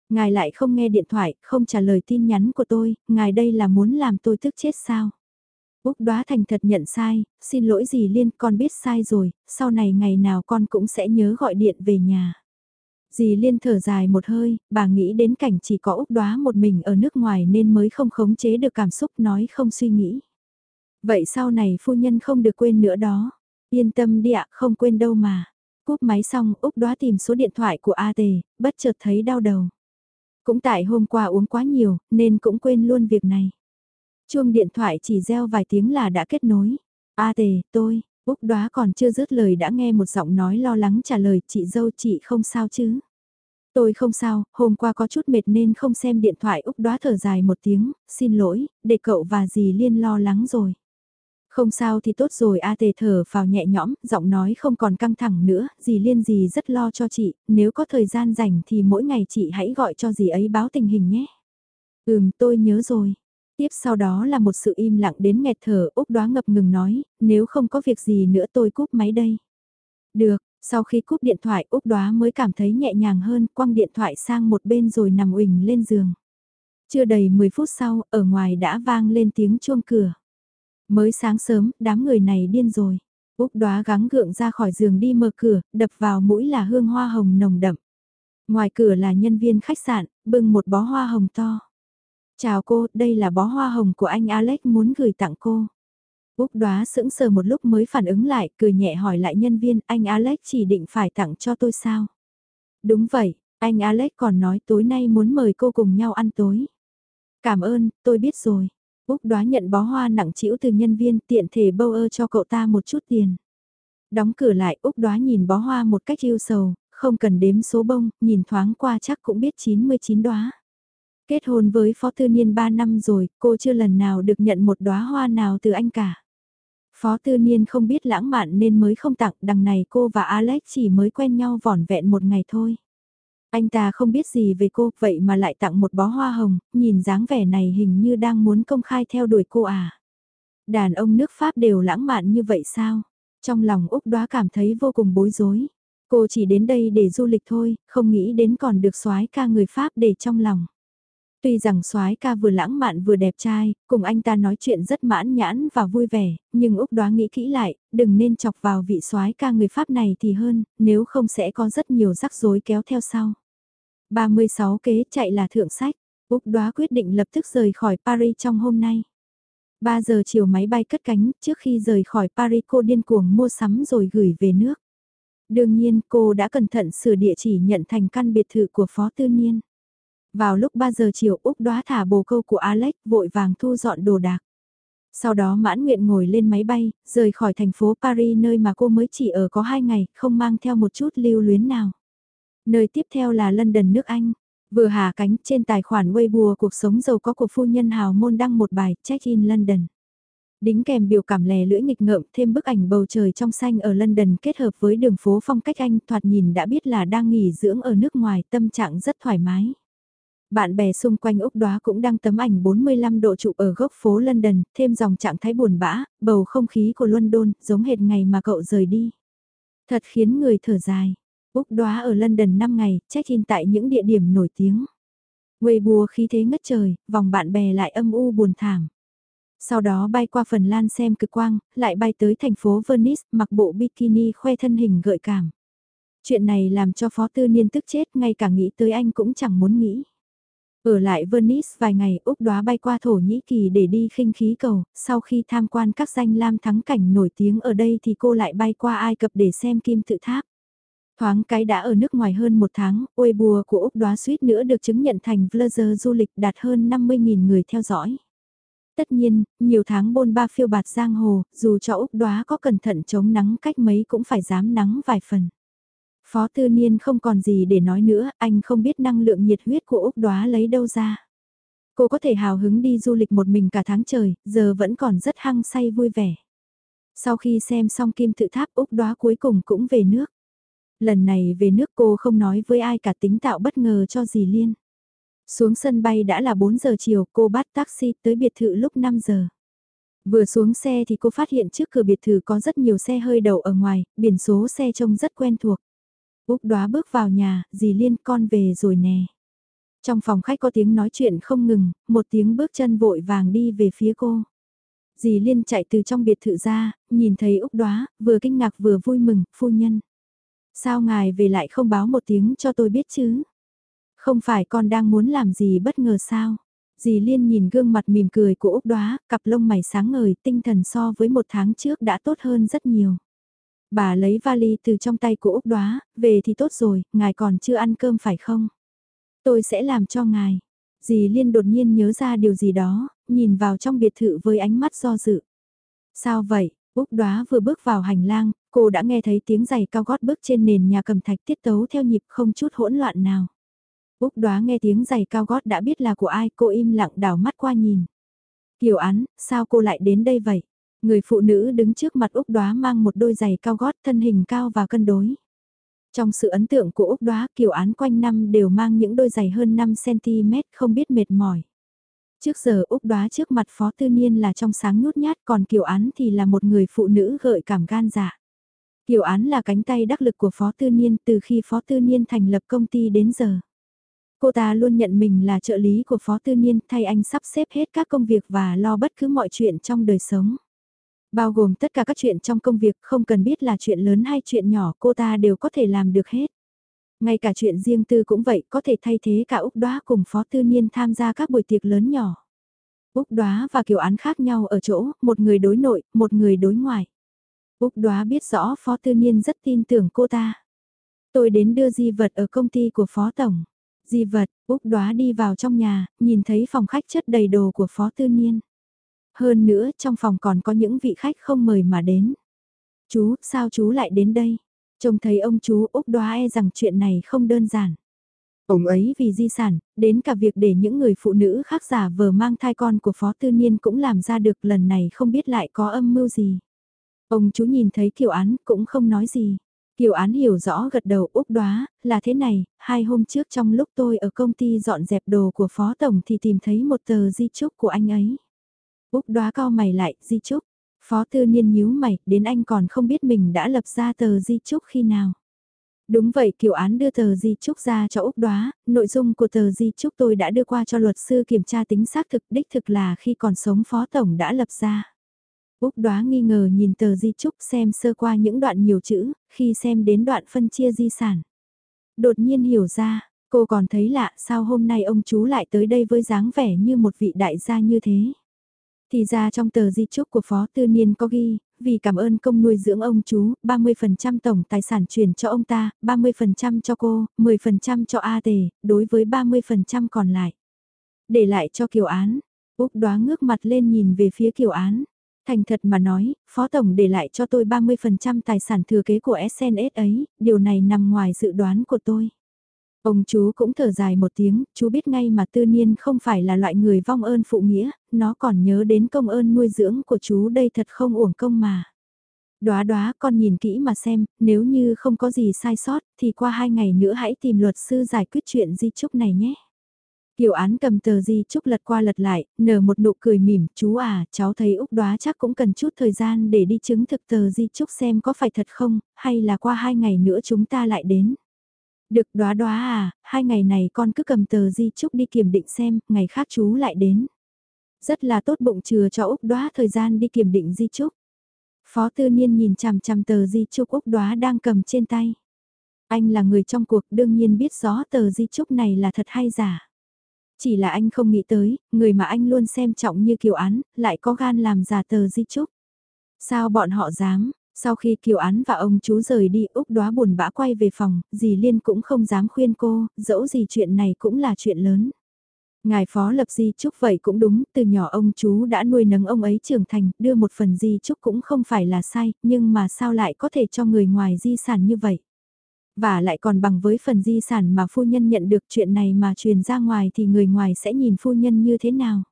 S1: Ngài lại không nghe điện thoại, không trả lời tin nhắn của tôi, ngài đây là muốn làm tôi tức chết sao? Úc đoá thành thật nhận sai, xin lỗi gì Liên con biết sai rồi, sau này ngày nào con cũng sẽ nhớ gọi điện về nhà. Dì Liên thở dài một hơi, bà nghĩ đến cảnh chỉ có Úc đoá một mình ở nước ngoài nên mới không khống chế được cảm xúc nói không suy nghĩ. Vậy sau này phu nhân không được quên nữa đó. Yên tâm đi ạ, không quên đâu mà. Cúp máy xong Úc đoá tìm số điện thoại của A Tề, bất chợt thấy đau đầu. Cũng tại hôm qua uống quá nhiều, nên cũng quên luôn việc này. Chuông điện thoại chỉ reo vài tiếng là đã kết nối. A tề, tôi, Úc đoá còn chưa dứt lời đã nghe một giọng nói lo lắng trả lời chị dâu chị không sao chứ. Tôi không sao, hôm qua có chút mệt nên không xem điện thoại Úc đoá thở dài một tiếng, xin lỗi, để cậu và dì Liên lo lắng rồi. Không sao thì tốt rồi A tề thở vào nhẹ nhõm, giọng nói không còn căng thẳng nữa, dì liên dì rất lo cho chị, nếu có thời gian rảnh thì mỗi ngày chị hãy gọi cho dì ấy báo tình hình nhé. Ừm tôi nhớ rồi. Tiếp sau đó là một sự im lặng đến nghẹt thở, Úc đoá ngập ngừng nói, nếu không có việc gì nữa tôi cúp máy đây. Được, sau khi cúp điện thoại Úc đoá mới cảm thấy nhẹ nhàng hơn, quăng điện thoại sang một bên rồi nằm uỳnh lên giường. Chưa đầy 10 phút sau, ở ngoài đã vang lên tiếng chuông cửa. Mới sáng sớm, đám người này điên rồi. Úc đoá gắng gượng ra khỏi giường đi mở cửa, đập vào mũi là hương hoa hồng nồng đậm. Ngoài cửa là nhân viên khách sạn, bưng một bó hoa hồng to. Chào cô, đây là bó hoa hồng của anh Alex muốn gửi tặng cô. Úc đoá sững sờ một lúc mới phản ứng lại, cười nhẹ hỏi lại nhân viên, anh Alex chỉ định phải tặng cho tôi sao? Đúng vậy, anh Alex còn nói tối nay muốn mời cô cùng nhau ăn tối. Cảm ơn, tôi biết rồi. Úc đoá nhận bó hoa nặng trĩu từ nhân viên tiện thể bâu ơ cho cậu ta một chút tiền. Đóng cửa lại Úc đoá nhìn bó hoa một cách yêu sầu, không cần đếm số bông, nhìn thoáng qua chắc cũng biết 99 đóa. Kết hôn với Phó Tư Niên 3 năm rồi, cô chưa lần nào được nhận một đóa hoa nào từ anh cả. Phó Tư Niên không biết lãng mạn nên mới không tặng, đằng này cô và Alex chỉ mới quen nhau vỏn vẹn một ngày thôi. Anh ta không biết gì về cô, vậy mà lại tặng một bó hoa hồng, nhìn dáng vẻ này hình như đang muốn công khai theo đuổi cô à. Đàn ông nước Pháp đều lãng mạn như vậy sao? Trong lòng Úc đoá cảm thấy vô cùng bối rối. Cô chỉ đến đây để du lịch thôi, không nghĩ đến còn được soái ca người Pháp để trong lòng. Tuy rằng soái ca vừa lãng mạn vừa đẹp trai, cùng anh ta nói chuyện rất mãn nhãn và vui vẻ, nhưng Úc đoá nghĩ kỹ lại, đừng nên chọc vào vị soái ca người Pháp này thì hơn, nếu không sẽ có rất nhiều rắc rối kéo theo sau. 36 kế chạy là thượng sách, Úc đoá quyết định lập tức rời khỏi Paris trong hôm nay. 3 giờ chiều máy bay cất cánh, trước khi rời khỏi Paris cô điên cuồng mua sắm rồi gửi về nước. Đương nhiên cô đã cẩn thận sửa địa chỉ nhận thành căn biệt thự của Phó Tư Niên. Vào lúc 3 giờ chiều Úc đoá thả bồ câu của Alex vội vàng thu dọn đồ đạc. Sau đó mãn nguyện ngồi lên máy bay, rời khỏi thành phố Paris nơi mà cô mới chỉ ở có 2 ngày, không mang theo một chút lưu luyến nào. Nơi tiếp theo là London nước Anh. Vừa hạ cánh trên tài khoản Weibo cuộc sống giàu có của phu nhân hào môn đăng một bài check-in London. Đính kèm biểu cảm lè lưỡi nghịch ngợm thêm bức ảnh bầu trời trong xanh ở London kết hợp với đường phố phong cách Anh thoạt nhìn đã biết là đang nghỉ dưỡng ở nước ngoài tâm trạng rất thoải mái. Bạn bè xung quanh Úc Đóa cũng đăng tấm ảnh 45 độ trụ ở góc phố London, thêm dòng trạng thái buồn bã, bầu không khí của London giống hệt ngày mà cậu rời đi. Thật khiến người thở dài. Úc Đóa ở London 5 ngày, check-in tại những địa điểm nổi tiếng. Weibo khí thế ngất trời, vòng bạn bè lại âm u buồn thảm. Sau đó bay qua Phần Lan xem cực quang, lại bay tới thành phố Venice, mặc bộ bikini khoe thân hình gợi cảm. Chuyện này làm cho Phó Tư Niên tức chết, ngay cả nghĩ tới anh cũng chẳng muốn nghĩ. Ở lại Venice vài ngày Úc đoá bay qua Thổ Nhĩ Kỳ để đi khinh khí cầu, sau khi tham quan các danh lam thắng cảnh nổi tiếng ở đây thì cô lại bay qua Ai Cập để xem kim tự tháp. Thoáng cái đã ở nước ngoài hơn một tháng, ôi bùa của Úc đoá suýt nữa được chứng nhận thành vlogger du lịch đạt hơn 50.000 người theo dõi. Tất nhiên, nhiều tháng bôn ba phiêu bạt giang hồ, dù cho Úc đoá có cẩn thận chống nắng cách mấy cũng phải dám nắng vài phần. Phó Tư Niên không còn gì để nói nữa, anh không biết năng lượng nhiệt huyết của Úc Đoá lấy đâu ra. Cô có thể hào hứng đi du lịch một mình cả tháng trời, giờ vẫn còn rất hăng say vui vẻ. Sau khi xem xong kim tự tháp Úc Đoá cuối cùng cũng về nước. Lần này về nước cô không nói với ai cả tính tạo bất ngờ cho dì Liên. Xuống sân bay đã là 4 giờ chiều cô bắt taxi tới biệt thự lúc 5 giờ. Vừa xuống xe thì cô phát hiện trước cửa biệt thự có rất nhiều xe hơi đậu ở ngoài, biển số xe trông rất quen thuộc. Úc đoá bước vào nhà, dì Liên con về rồi nè. Trong phòng khách có tiếng nói chuyện không ngừng, một tiếng bước chân vội vàng đi về phía cô. Dì Liên chạy từ trong biệt thự ra, nhìn thấy Úc đoá, vừa kinh ngạc vừa vui mừng, phu nhân. Sao ngài về lại không báo một tiếng cho tôi biết chứ? Không phải con đang muốn làm gì bất ngờ sao? Dì Liên nhìn gương mặt mỉm cười của Úc đoá, cặp lông mày sáng ngời, tinh thần so với một tháng trước đã tốt hơn rất nhiều. Bà lấy vali từ trong tay của Úc Đoá, về thì tốt rồi, ngài còn chưa ăn cơm phải không? Tôi sẽ làm cho ngài. Dì Liên đột nhiên nhớ ra điều gì đó, nhìn vào trong biệt thự với ánh mắt do dự. Sao vậy? Úc Đoá vừa bước vào hành lang, cô đã nghe thấy tiếng giày cao gót bước trên nền nhà cầm thạch tiết tấu theo nhịp không chút hỗn loạn nào. Úc Đoá nghe tiếng giày cao gót đã biết là của ai, cô im lặng đảo mắt qua nhìn. Kiều án, sao cô lại đến đây vậy? Người phụ nữ đứng trước mặt Úc Đoá mang một đôi giày cao gót thân hình cao và cân đối. Trong sự ấn tượng của Úc Đoá, Kiều Án quanh năm đều mang những đôi giày hơn 5cm không biết mệt mỏi. Trước giờ Úc Đoá trước mặt Phó Tư Niên là trong sáng nhút nhát còn Kiều Án thì là một người phụ nữ gợi cảm gan dạ. Kiều Án là cánh tay đắc lực của Phó Tư Niên từ khi Phó Tư Niên thành lập công ty đến giờ. Cô ta luôn nhận mình là trợ lý của Phó Tư Niên thay anh sắp xếp hết các công việc và lo bất cứ mọi chuyện trong đời sống. Bao gồm tất cả các chuyện trong công việc không cần biết là chuyện lớn hay chuyện nhỏ cô ta đều có thể làm được hết. Ngay cả chuyện riêng tư cũng vậy có thể thay thế cả Úc Đoá cùng Phó Tư Niên tham gia các buổi tiệc lớn nhỏ. Úc Đoá và Kiều Án khác nhau ở chỗ, một người đối nội, một người đối ngoại. Úc Đoá biết rõ Phó Tư Niên rất tin tưởng cô ta. Tôi đến đưa di vật ở công ty của Phó Tổng. Di vật, Úc Đoá đi vào trong nhà, nhìn thấy phòng khách chất đầy đồ của Phó Tư Niên. Hơn nữa, trong phòng còn có những vị khách không mời mà đến. Chú, sao chú lại đến đây? Trông thấy ông chú Úc đoá e rằng chuyện này không đơn giản. Ông ấy vì di sản, đến cả việc để những người phụ nữ khác giả vờ mang thai con của Phó Tư Niên cũng làm ra được lần này không biết lại có âm mưu gì. Ông chú nhìn thấy Kiều Án cũng không nói gì. Kiều Án hiểu rõ gật đầu Úc đoá, là thế này, hai hôm trước trong lúc tôi ở công ty dọn dẹp đồ của Phó Tổng thì tìm thấy một tờ di chúc của anh ấy. Úc đoá cao mày lại, di chúc. Phó tư niên nhíu mày, đến anh còn không biết mình đã lập ra tờ di chúc khi nào. Đúng vậy Kiều Án đưa tờ di chúc ra cho Úc đoá, nội dung của tờ di chúc tôi đã đưa qua cho luật sư kiểm tra tính xác thực đích thực là khi còn sống Phó Tổng đã lập ra. Úc đoá nghi ngờ nhìn tờ di chúc xem sơ qua những đoạn nhiều chữ, khi xem đến đoạn phân chia di sản. Đột nhiên hiểu ra, cô còn thấy lạ sao hôm nay ông chú lại tới đây với dáng vẻ như một vị đại gia như thế. Thì ra trong tờ di chúc của Phó Tư Niên có ghi, vì cảm ơn công nuôi dưỡng ông chú, 30% tổng tài sản chuyển cho ông ta, 30% cho cô, 10% cho A Tề, đối với 30% còn lại. Để lại cho Kiều Án, Úc đoá ngước mặt lên nhìn về phía Kiều Án. Thành thật mà nói, Phó Tổng để lại cho tôi 30% tài sản thừa kế của SNS ấy, điều này nằm ngoài dự đoán của tôi. Ông chú cũng thở dài một tiếng, chú biết ngay mà tư niên không phải là loại người vong ơn phụ nghĩa, nó còn nhớ đến công ơn nuôi dưỡng của chú đây thật không uổng công mà. Đóa đóa con nhìn kỹ mà xem, nếu như không có gì sai sót thì qua hai ngày nữa hãy tìm luật sư giải quyết chuyện di trúc này nhé. Kiều án cầm tờ di trúc lật qua lật lại, nở một nụ cười mỉm, chú à, cháu thấy Úc đoá chắc cũng cần chút thời gian để đi chứng thực tờ di trúc xem có phải thật không, hay là qua hai ngày nữa chúng ta lại đến. Được đoá đoá à, hai ngày này con cứ cầm tờ di chúc đi kiểm định xem, ngày khác chú lại đến. Rất là tốt bụng chừa cho Úc đoá thời gian đi kiểm định di chúc. Phó tư niên nhìn chằm chằm tờ di chúc Úc đoá đang cầm trên tay. Anh là người trong cuộc đương nhiên biết rõ tờ di chúc này là thật hay giả. Chỉ là anh không nghĩ tới, người mà anh luôn xem trọng như kiều án, lại có gan làm giả tờ di chúc. Sao bọn họ dám, sau khi Kiều Án và ông chú rời đi Úc đoá buồn bã quay về phòng, dì Liên cũng không dám khuyên cô, dẫu gì chuyện này cũng là chuyện lớn. Ngài phó lập di chúc vậy cũng đúng, từ nhỏ ông chú đã nuôi nấng ông ấy trưởng thành, đưa một phần di chúc cũng không phải là sai, nhưng mà sao lại có thể cho người ngoài di sản như vậy? Và lại còn bằng với phần di sản mà phu nhân nhận được chuyện này mà truyền ra ngoài thì người ngoài sẽ nhìn phu nhân như thế nào?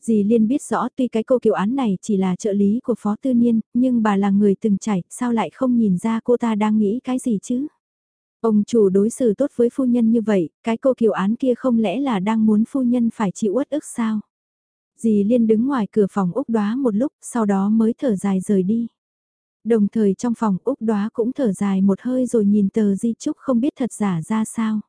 S1: Dì Liên biết rõ tuy cái cô kiều án này chỉ là trợ lý của Phó Tư Niên, nhưng bà là người từng trải, sao lại không nhìn ra cô ta đang nghĩ cái gì chứ? Ông chủ đối xử tốt với phu nhân như vậy, cái cô kiều án kia không lẽ là đang muốn phu nhân phải chịu uất ức sao? Dì Liên đứng ngoài cửa phòng Úc Đoá một lúc, sau đó mới thở dài rời đi. Đồng thời trong phòng Úc Đoá cũng thở dài một hơi rồi nhìn tờ di trúc không biết thật giả ra sao.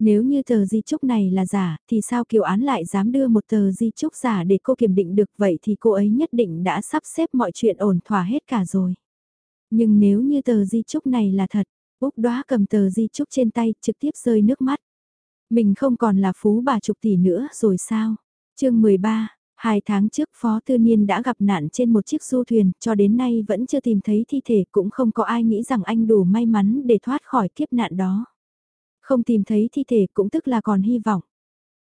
S1: Nếu như tờ di chúc này là giả, thì sao Kiều Án lại dám đưa một tờ di chúc giả để cô kiểm định được vậy thì cô ấy nhất định đã sắp xếp mọi chuyện ổn thỏa hết cả rồi. Nhưng nếu như tờ di chúc này là thật, Úc đoá cầm tờ di chúc trên tay trực tiếp rơi nước mắt. Mình không còn là phú bà chục tỷ nữa rồi sao? chương 13, hai tháng trước Phó Tư Niên đã gặp nạn trên một chiếc du thuyền, cho đến nay vẫn chưa tìm thấy thi thể cũng không có ai nghĩ rằng anh đủ may mắn để thoát khỏi kiếp nạn đó. Không tìm thấy thi thể cũng tức là còn hy vọng.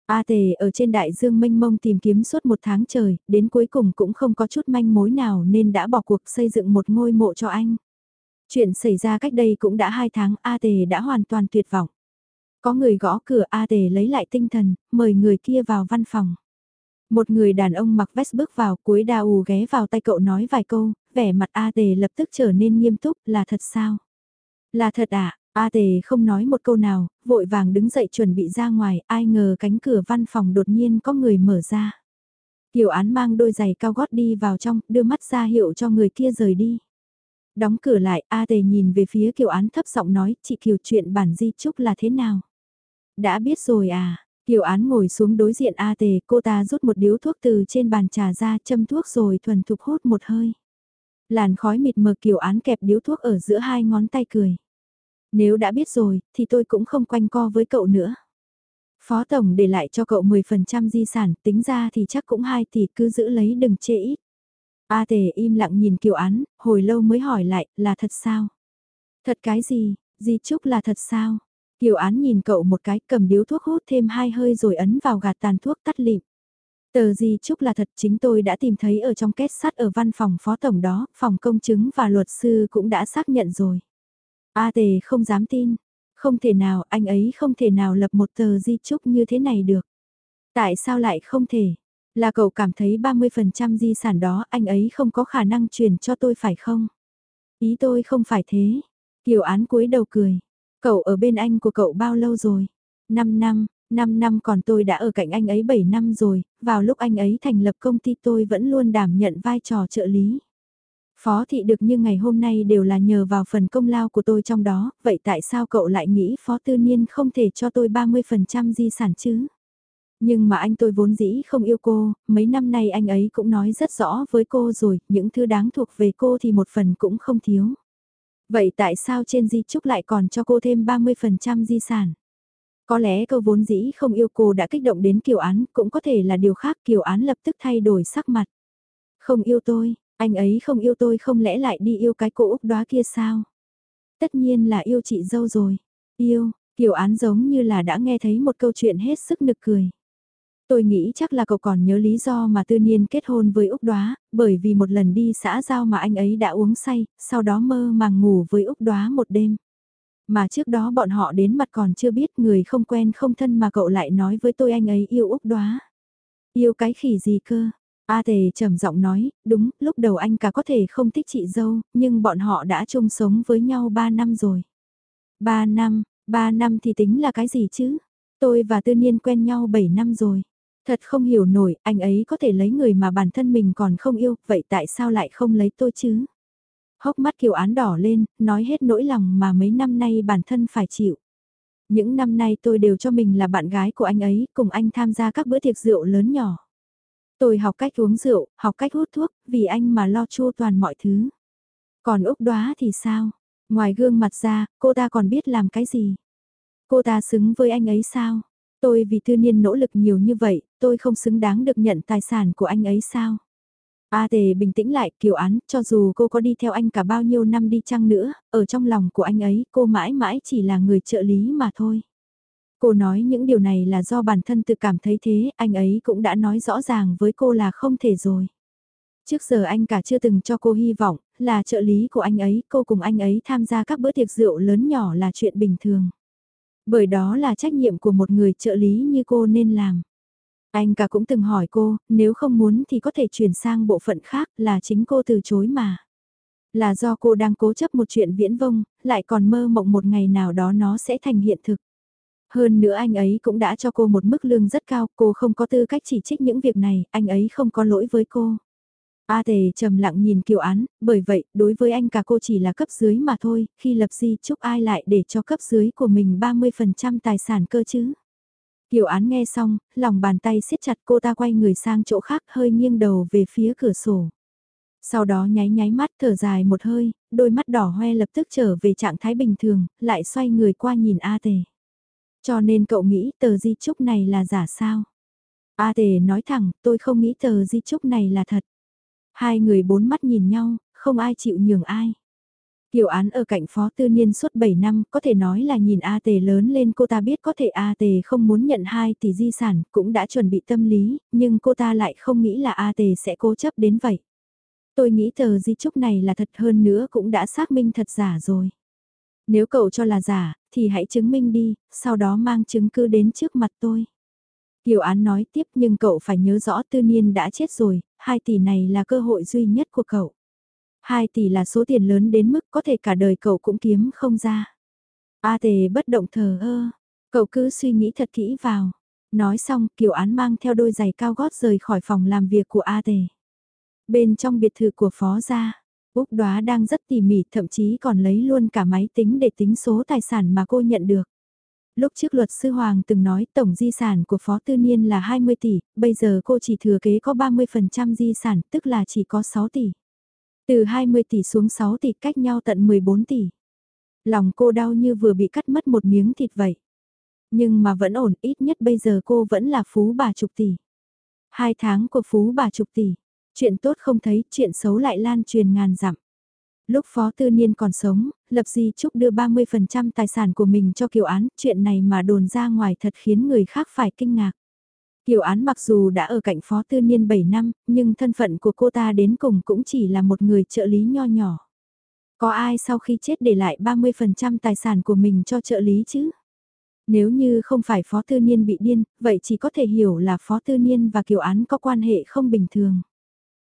S1: A tề ở trên đại dương mênh mông tìm kiếm suốt một tháng trời, đến cuối cùng cũng không có chút manh mối nào nên đã bỏ cuộc xây dựng một ngôi mộ cho anh. Chuyện xảy ra cách đây cũng đã hai tháng A tề đã hoàn toàn tuyệt vọng. Có người gõ cửa A tề lấy lại tinh thần, mời người kia vào văn phòng. Một người đàn ông mặc vest bước vào cuối đa ù ghé vào tay cậu nói vài câu, vẻ mặt A tề lập tức trở nên nghiêm túc, là thật sao? Là thật à? A tề không nói một câu nào, vội vàng đứng dậy chuẩn bị ra ngoài, ai ngờ cánh cửa văn phòng đột nhiên có người mở ra. Kiều án mang đôi giày cao gót đi vào trong, đưa mắt ra hiệu cho người kia rời đi. Đóng cửa lại, A tề nhìn về phía Kiều án thấp giọng nói, chị Kiều chuyện bản di trúc là thế nào? Đã biết rồi à, Kiều án ngồi xuống đối diện A tề, cô ta rút một điếu thuốc từ trên bàn trà ra, châm thuốc rồi thuần thục hút một hơi. Làn khói mịt mờ Kiều án kẹp điếu thuốc ở giữa hai ngón tay cười. Nếu đã biết rồi, thì tôi cũng không quanh co với cậu nữa. Phó Tổng để lại cho cậu 10% di sản, tính ra thì chắc cũng 2 tỷ cứ giữ lấy đừng chê ít. A tề im lặng nhìn Kiều án, hồi lâu mới hỏi lại, là thật sao? Thật cái gì, di trúc là thật sao? Kiều án nhìn cậu một cái cầm điếu thuốc hút thêm hai hơi rồi ấn vào gạt tàn thuốc tắt lịm. Tờ di trúc là thật chính tôi đã tìm thấy ở trong kết sắt ở văn phòng phó tổng đó, phòng công chứng và luật sư cũng đã xác nhận rồi. A tề không dám tin, không thể nào anh ấy không thể nào lập một tờ di chúc như thế này được. Tại sao lại không thể? Là cậu cảm thấy 30% di sản đó anh ấy không có khả năng truyền cho tôi phải không? Ý tôi không phải thế. Kiều án cúi đầu cười. Cậu ở bên anh của cậu bao lâu rồi? 5 năm, 5 năm còn tôi đã ở cạnh anh ấy 7 năm rồi, vào lúc anh ấy thành lập công ty tôi vẫn luôn đảm nhận vai trò trợ lý. Phó thị được như ngày hôm nay đều là nhờ vào phần công lao của tôi trong đó, vậy tại sao cậu lại nghĩ Phó Tư Niên không thể cho tôi 30% di sản chứ? Nhưng mà anh tôi vốn dĩ không yêu cô, mấy năm nay anh ấy cũng nói rất rõ với cô rồi, những thứ đáng thuộc về cô thì một phần cũng không thiếu. Vậy tại sao trên di trúc lại còn cho cô thêm 30% di sản? Có lẽ câu vốn dĩ không yêu cô đã kích động đến kiều án, cũng có thể là điều khác kiều án lập tức thay đổi sắc mặt. Không yêu tôi, anh ấy không yêu tôi không lẽ lại đi yêu cái cô Úc đóa kia sao? Tất nhiên là yêu chị dâu rồi. Yêu, kiều án giống như là đã nghe thấy một câu chuyện hết sức nực cười. Tôi nghĩ chắc là cậu còn nhớ lý do mà tư niên kết hôn với Úc Đoá, bởi vì một lần đi xã giao mà anh ấy đã uống say, sau đó mơ màng ngủ với Úc Đoá một đêm. Mà trước đó bọn họ đến mặt còn chưa biết người không quen không thân mà cậu lại nói với tôi anh ấy yêu Úc Đoá. Yêu cái khỉ gì cơ? A Tề trầm giọng nói, đúng, lúc đầu anh cả có thể không thích chị dâu, nhưng bọn họ đã chung sống với nhau 3 năm rồi. 3 năm, 3 năm thì tính là cái gì chứ? Tôi và Tư Niên quen nhau 7 năm rồi. Thật không hiểu nổi, anh ấy có thể lấy người mà bản thân mình còn không yêu, vậy tại sao lại không lấy tôi chứ? Hốc mắt kiều án đỏ lên, nói hết nỗi lòng mà mấy năm nay bản thân phải chịu. Những năm nay tôi đều cho mình là bạn gái của anh ấy, cùng anh tham gia các bữa tiệc rượu lớn nhỏ. Tôi học cách uống rượu, học cách hút thuốc, vì anh mà lo chua toàn mọi thứ. Còn Úc đoá thì sao? Ngoài gương mặt ra, cô ta còn biết làm cái gì? Cô ta xứng với anh ấy sao? Tôi vì tư niên nỗ lực nhiều như vậy, tôi không xứng đáng được nhận tài sản của anh ấy sao? A tề bình tĩnh lại, kiều án, cho dù cô có đi theo anh cả bao nhiêu năm đi chăng nữa, ở trong lòng của anh ấy, cô mãi mãi chỉ là người trợ lý mà thôi. Cô nói những điều này là do bản thân tự cảm thấy thế, anh ấy cũng đã nói rõ ràng với cô là không thể rồi. Trước giờ anh cả chưa từng cho cô hy vọng, là trợ lý của anh ấy, cô cùng anh ấy tham gia các bữa tiệc rượu lớn nhỏ là chuyện bình thường. Bởi đó là trách nhiệm của một người trợ lý như cô nên làm. Anh cả cũng từng hỏi cô, nếu không muốn thì có thể chuyển sang bộ phận khác là chính cô từ chối mà. Là do cô đang cố chấp một chuyện viễn vông, lại còn mơ mộng một ngày nào đó nó sẽ thành hiện thực. Hơn nữa anh ấy cũng đã cho cô một mức lương rất cao, cô không có tư cách chỉ trích những việc này, anh ấy không có lỗi với cô. A tề trầm lặng nhìn kiều án, bởi vậy, đối với anh cả cô chỉ là cấp dưới mà thôi, khi lập di chúc ai lại để cho cấp dưới của mình 30% tài sản cơ chứ. Kiều án nghe xong, lòng bàn tay siết chặt cô ta quay người sang chỗ khác hơi nghiêng đầu về phía cửa sổ. Sau đó nháy nháy mắt thở dài một hơi, đôi mắt đỏ hoe lập tức trở về trạng thái bình thường, lại xoay người qua nhìn A tề. Cho nên cậu nghĩ tờ di chúc này là giả sao? A tề nói thẳng, tôi không nghĩ tờ di chúc này là thật. Hai người bốn mắt nhìn nhau, không ai chịu nhường ai. Kiều án ở cạnh Phó Tư Niên suốt 7 năm, có thể nói là nhìn A Tề lớn lên cô ta biết có thể A Tề không muốn nhận 2 tỷ di sản, cũng đã chuẩn bị tâm lý, nhưng cô ta lại không nghĩ là A Tề sẽ cố chấp đến vậy. Tôi nghĩ tờ di chúc này là thật hơn nữa cũng đã xác minh thật giả rồi. Nếu cậu cho là giả, thì hãy chứng minh đi, sau đó mang chứng cứ đến trước mặt tôi. Kiều Án nói tiếp nhưng cậu phải nhớ rõ tư niên đã chết rồi, 2 tỷ này là cơ hội duy nhất của cậu. 2 tỷ là số tiền lớn đến mức có thể cả đời cậu cũng kiếm không ra. A tề bất động thờ ơ, cậu cứ suy nghĩ thật kỹ vào. Nói xong Kiều Án mang theo đôi giày cao gót rời khỏi phòng làm việc của A tề. Bên trong biệt thự của phó gia, Úc Đoá đang rất tỉ mỉ thậm chí còn lấy luôn cả máy tính để tính số tài sản mà cô nhận được. Lúc trước luật sư Hoàng từng nói tổng di sản của Phó Tư Niên là 20 tỷ, bây giờ cô chỉ thừa kế có 30% di sản, tức là chỉ có 6 tỷ. Từ 20 tỷ xuống 6 tỷ cách nhau tận 14 tỷ. Lòng cô đau như vừa bị cắt mất một miếng thịt vậy. Nhưng mà vẫn ổn, ít nhất bây giờ cô vẫn là phú bà chục tỷ. Hai tháng của phú bà chục tỷ. Chuyện tốt không thấy, chuyện xấu lại lan truyền ngàn dặm. Lúc Phó Tư Niên còn sống, Lập Di Trúc đưa 30% tài sản của mình cho Kiều Án, chuyện này mà đồn ra ngoài thật khiến người khác phải kinh ngạc. Kiều Án mặc dù đã ở cạnh Phó Tư Niên 7 năm, nhưng thân phận của cô ta đến cùng cũng chỉ là một người trợ lý nho nhỏ. Có ai sau khi chết để lại 30% tài sản của mình cho trợ lý chứ? Nếu như không phải Phó Tư Niên bị điên, vậy chỉ có thể hiểu là Phó Tư Niên và Kiều Án có quan hệ không bình thường.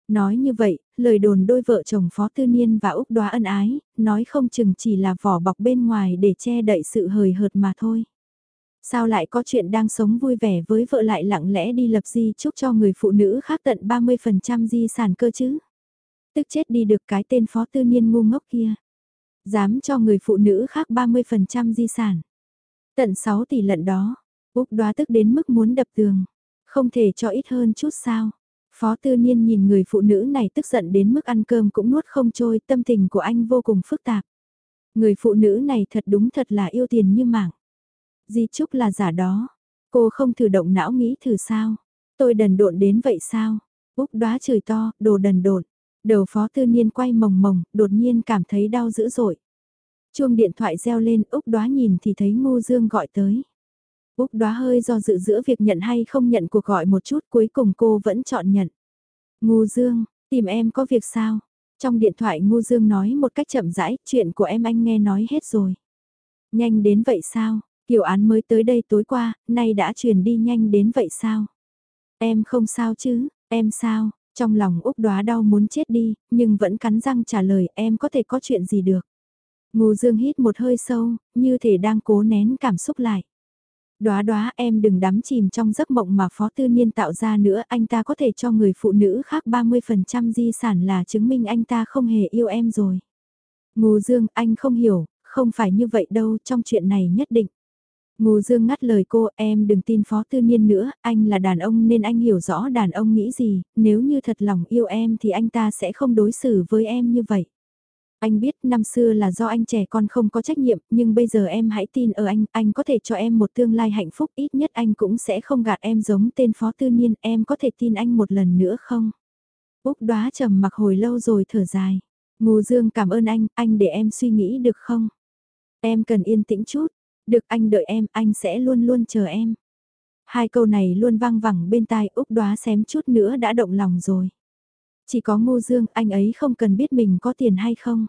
S1: Nói như vậy, lời đồn đôi vợ chồng Phó Tư Niên và Úc Đoá ân ái, nói không chừng chỉ là vỏ bọc bên ngoài để che đậy sự hời hợt mà thôi. Sao lại có chuyện đang sống vui vẻ với vợ lại lặng lẽ đi lập di chúc cho người phụ nữ khác tận 30% di sản cơ chứ? Tức chết đi được cái tên Phó Tư Niên ngu ngốc kia. Dám cho người phụ nữ khác 30% di sản. Tận 6 tỷ lận đó, Úc đoá tức đến mức muốn đập tường. Không thể cho ít hơn chút sao. Phó tư niên nhìn người phụ nữ này tức giận đến mức ăn cơm cũng nuốt không trôi, tâm tình của anh vô cùng phức tạp. Người phụ nữ này thật đúng thật là yêu tiền như mạng. Di trúc là giả đó. Cô không thử động não nghĩ thử sao. Tôi đần độn đến vậy sao? Úc đoá chửi to, đồ đần độn. Đầu phó tư niên quay mồng mồng, đột nhiên cảm thấy đau dữ dội. Chuông điện thoại reo lên, Úc đoá nhìn thì thấy Ngô Dương gọi tới. Úc đoá hơi do dự giữa việc nhận hay không nhận cuộc gọi một chút cuối cùng cô vẫn chọn nhận. Ngô Dương, tìm em có việc sao? Trong điện thoại Ngô Dương nói một cách chậm rãi, chuyện của em anh nghe nói hết rồi. Nhanh đến vậy sao? Kiểu án mới tới đây tối qua, nay đã truyền đi nhanh đến vậy sao? Em không sao chứ, em sao? Trong lòng Úc đoá đau muốn chết đi, nhưng vẫn cắn răng trả lời em có thể có chuyện gì được. Ngô Dương hít một hơi sâu, như thể đang cố nén cảm xúc lại. Đóa đóa em đừng đắm chìm trong giấc mộng mà Phó Tư Niên tạo ra nữa, anh ta có thể cho người phụ nữ khác 30% di sản là chứng minh anh ta không hề yêu em rồi. Ngô Dương, anh không hiểu, không phải như vậy đâu, trong chuyện này nhất định. Ngô Dương ngắt lời cô, em đừng tin Phó Tư Niên nữa, anh là đàn ông nên anh hiểu rõ đàn ông nghĩ gì, nếu như thật lòng yêu em thì anh ta sẽ không đối xử với em như vậy. Anh biết năm xưa là do anh trẻ con không có trách nhiệm, nhưng bây giờ em hãy tin ở anh, anh có thể cho em một tương lai hạnh phúc, ít nhất anh cũng sẽ không gạt em giống tên phó tư niên, em có thể tin anh một lần nữa không? Úc đoá trầm mặc hồi lâu rồi thở dài. Ngô Dương cảm ơn anh, anh để em suy nghĩ được không? Em cần yên tĩnh chút, được anh đợi em, anh sẽ luôn luôn chờ em. Hai câu này luôn vang vẳng bên tai Úc đoá xém chút nữa đã động lòng rồi. Chỉ có Ngô Dương, anh ấy không cần biết mình có tiền hay không.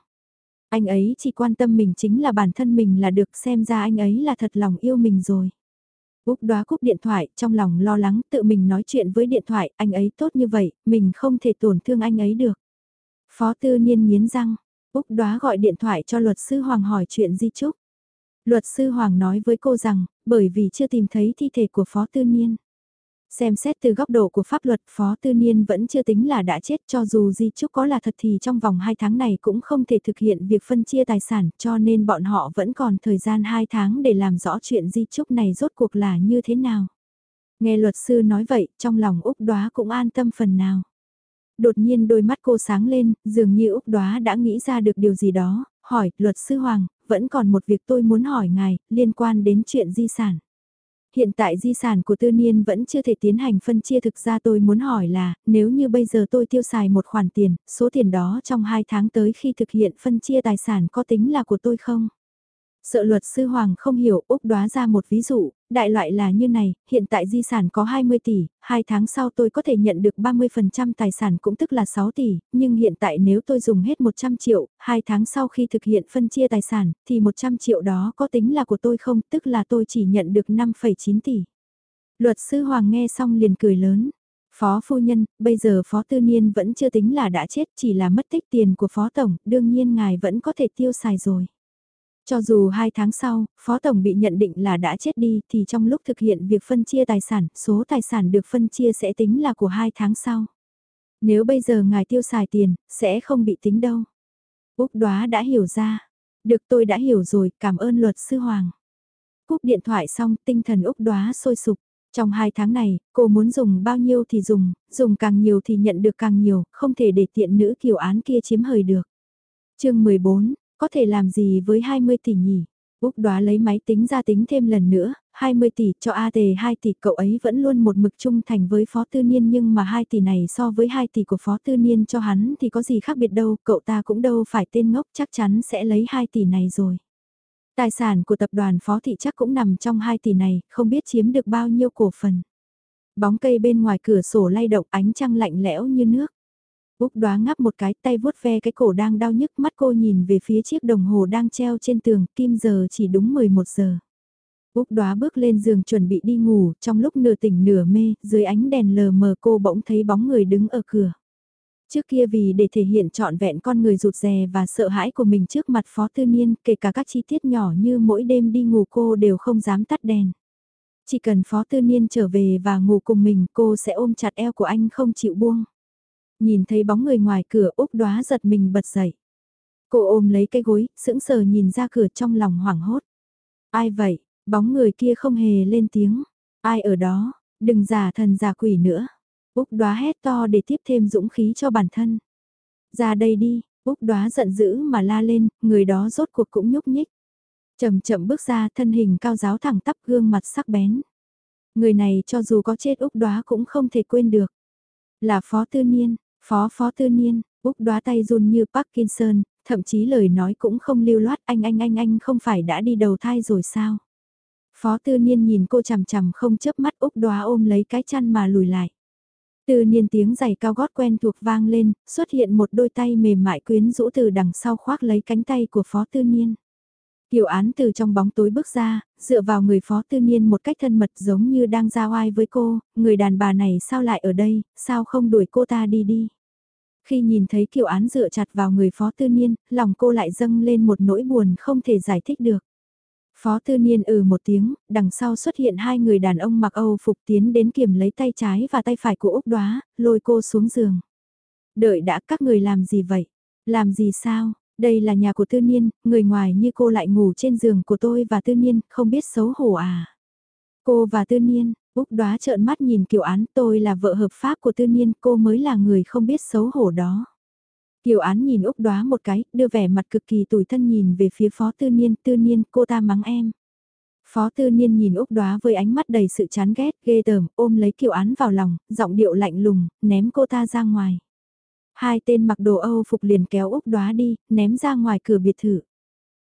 S1: Anh ấy chỉ quan tâm mình chính là bản thân mình là được xem ra anh ấy là thật lòng yêu mình rồi. Úc đoá cúp điện thoại, trong lòng lo lắng tự mình nói chuyện với điện thoại, anh ấy tốt như vậy, mình không thể tổn thương anh ấy được. Phó tư niên nghiến răng, Úc đoá gọi điện thoại cho luật sư Hoàng hỏi chuyện di trúc. Luật sư Hoàng nói với cô rằng, bởi vì chưa tìm thấy thi thể của Phó Tư Niên. Xem xét từ góc độ của pháp luật Phó Tư Niên vẫn chưa tính là đã chết cho dù di chúc có là thật thì trong vòng 2 tháng này cũng không thể thực hiện việc phân chia tài sản cho nên bọn họ vẫn còn thời gian 2 tháng để làm rõ chuyện di chúc này rốt cuộc là như thế nào. Nghe luật sư nói vậy trong lòng Úc Đoá cũng an tâm phần nào. Đột nhiên đôi mắt cô sáng lên, dường như Úc Đoá đã nghĩ ra được điều gì đó, hỏi, luật sư Hoàng, vẫn còn một việc tôi muốn hỏi ngài, liên quan đến chuyện di sản. Hiện tại di sản của tư niên vẫn chưa thể tiến hành phân chia thực ra tôi muốn hỏi là, nếu như bây giờ tôi tiêu xài một khoản tiền, số tiền đó trong 2 tháng tới khi thực hiện phân chia tài sản có tính là của tôi không? Sợ luật sư Hoàng không hiểu Úc đoá ra một ví dụ, đại loại là như này, hiện tại di sản có 20 tỷ, 2 tháng sau tôi có thể nhận được 30% tài sản cũng tức là 6 tỷ, nhưng hiện tại nếu tôi dùng hết 100 triệu, 2 tháng sau khi thực hiện phân chia tài sản, thì 100 triệu đó có tính là của tôi không, tức là tôi chỉ nhận được 5,9 tỷ. Luật sư Hoàng nghe xong liền cười lớn. Phó phu nhân, bây giờ phó tư niên vẫn chưa tính là đã chết chỉ là mất tích tiền của phó tổng, đương nhiên ngài vẫn có thể tiêu xài rồi. Cho dù hai tháng sau, phó tổng bị nhận định là đã chết đi thì trong lúc thực hiện việc phân chia tài sản, số tài sản được phân chia sẽ tính là của hai tháng sau. Nếu bây giờ ngài tiêu xài tiền, sẽ không bị tính đâu. Úc đoá đã hiểu ra. Được tôi đã hiểu rồi, cảm ơn luật sư Hoàng. Cúp điện thoại xong, tinh thần Úc đoá sôi sục. Trong hai tháng này, cô muốn dùng bao nhiêu thì dùng, dùng càng nhiều thì nhận được càng nhiều, không thể để tiện nữ kiều án kia chiếm hời được. chương 14, có thể làm gì với 20 tỷ nhỉ? Úc đoá lấy máy tính ra tính thêm lần nữa, 20 tỷ cho A tề 2 tỷ cậu ấy vẫn luôn một mực trung thành với Phó Tư Niên nhưng mà 2 tỷ này so với 2 tỷ của Phó Tư Niên cho hắn thì có gì khác biệt đâu, cậu ta cũng đâu phải tên ngốc chắc chắn sẽ lấy 2 tỷ này rồi. Tài sản của tập đoàn Phó Thị chắc cũng nằm trong 2 tỷ này, không biết chiếm được bao nhiêu cổ phần. Bóng cây bên ngoài cửa sổ lay động ánh trăng lạnh lẽo như nước. Úc đoá ngắp một cái tay vuốt ve cái cổ đang đau nhức mắt cô nhìn về phía chiếc đồng hồ đang treo trên tường, kim giờ chỉ đúng 11 giờ. Úc đoá bước lên giường chuẩn bị đi ngủ, trong lúc nửa tỉnh nửa mê, dưới ánh đèn lờ mờ cô bỗng thấy bóng người đứng ở cửa. Trước kia vì để thể hiện trọn vẹn con người rụt rè và sợ hãi của mình trước mặt Phó Tư Niên, kể cả các chi tiết nhỏ như mỗi đêm đi ngủ cô đều không dám tắt đèn. Chỉ cần Phó Tư Niên trở về và ngủ cùng mình cô sẽ ôm chặt eo của anh không chịu buông. Nhìn thấy bóng người ngoài cửa Úc đoá giật mình bật dậy. Cô ôm lấy cái gối, sững sờ nhìn ra cửa trong lòng hoảng hốt. Ai vậy, bóng người kia không hề lên tiếng. Ai ở đó, đừng giả thần giả quỷ nữa. Úc đoá hét to để tiếp thêm dũng khí cho bản thân. Ra đây đi, Úc đoá giận dữ mà la lên, người đó rốt cuộc cũng nhúc nhích. Chậm chậm bước ra thân hình cao giáo thẳng tắp gương mặt sắc bén. Người này cho dù có chết Úc đoá cũng không thể quên được. Là phó tư niên, phó phó tư niên, Úc đoá tay run như Parkinson, thậm chí lời nói cũng không lưu loát anh anh anh anh không phải đã đi đầu thai rồi sao. Phó tư niên nhìn cô chằm chằm không chớp mắt Úc đoá ôm lấy cái chăn mà lùi lại. Từ niên tiếng giày cao gót quen thuộc vang lên, xuất hiện một đôi tay mềm mại quyến rũ từ đằng sau khoác lấy cánh tay của phó tư niên. Kiều án từ trong bóng tối bước ra, dựa vào người phó tư niên một cách thân mật giống như đang ra oai với cô, người đàn bà này sao lại ở đây, sao không đuổi cô ta đi đi. Khi nhìn thấy kiều án dựa chặt vào người phó tư niên, lòng cô lại dâng lên một nỗi buồn không thể giải thích được. Phó tư niên ừ một tiếng, đằng sau xuất hiện hai người đàn ông mặc Âu phục tiến đến kiểm lấy tay trái và tay phải của Úc đoá, lôi cô xuống giường. Đợi đã các người làm gì vậy? Làm gì sao? Đây là nhà của tư niên, người ngoài như cô lại ngủ trên giường của tôi và tư niên, không biết xấu hổ à? Cô và tư niên, Úc đoá trợn mắt nhìn kiểu án tôi là vợ hợp pháp của tư niên, cô mới là người không biết xấu hổ đó. Kiều Án nhìn Úc đoá một cái, đưa vẻ mặt cực kỳ tủi thân nhìn về phía Phó Tư Niên, Tư Niên, cô ta mắng em. Phó Tư Niên nhìn Úc đoá với ánh mắt đầy sự chán ghét, ghê tởm, ôm lấy Kiều Án vào lòng, giọng điệu lạnh lùng, ném cô ta ra ngoài. Hai tên mặc đồ Âu phục liền kéo Úc đoá đi, ném ra ngoài cửa biệt thự.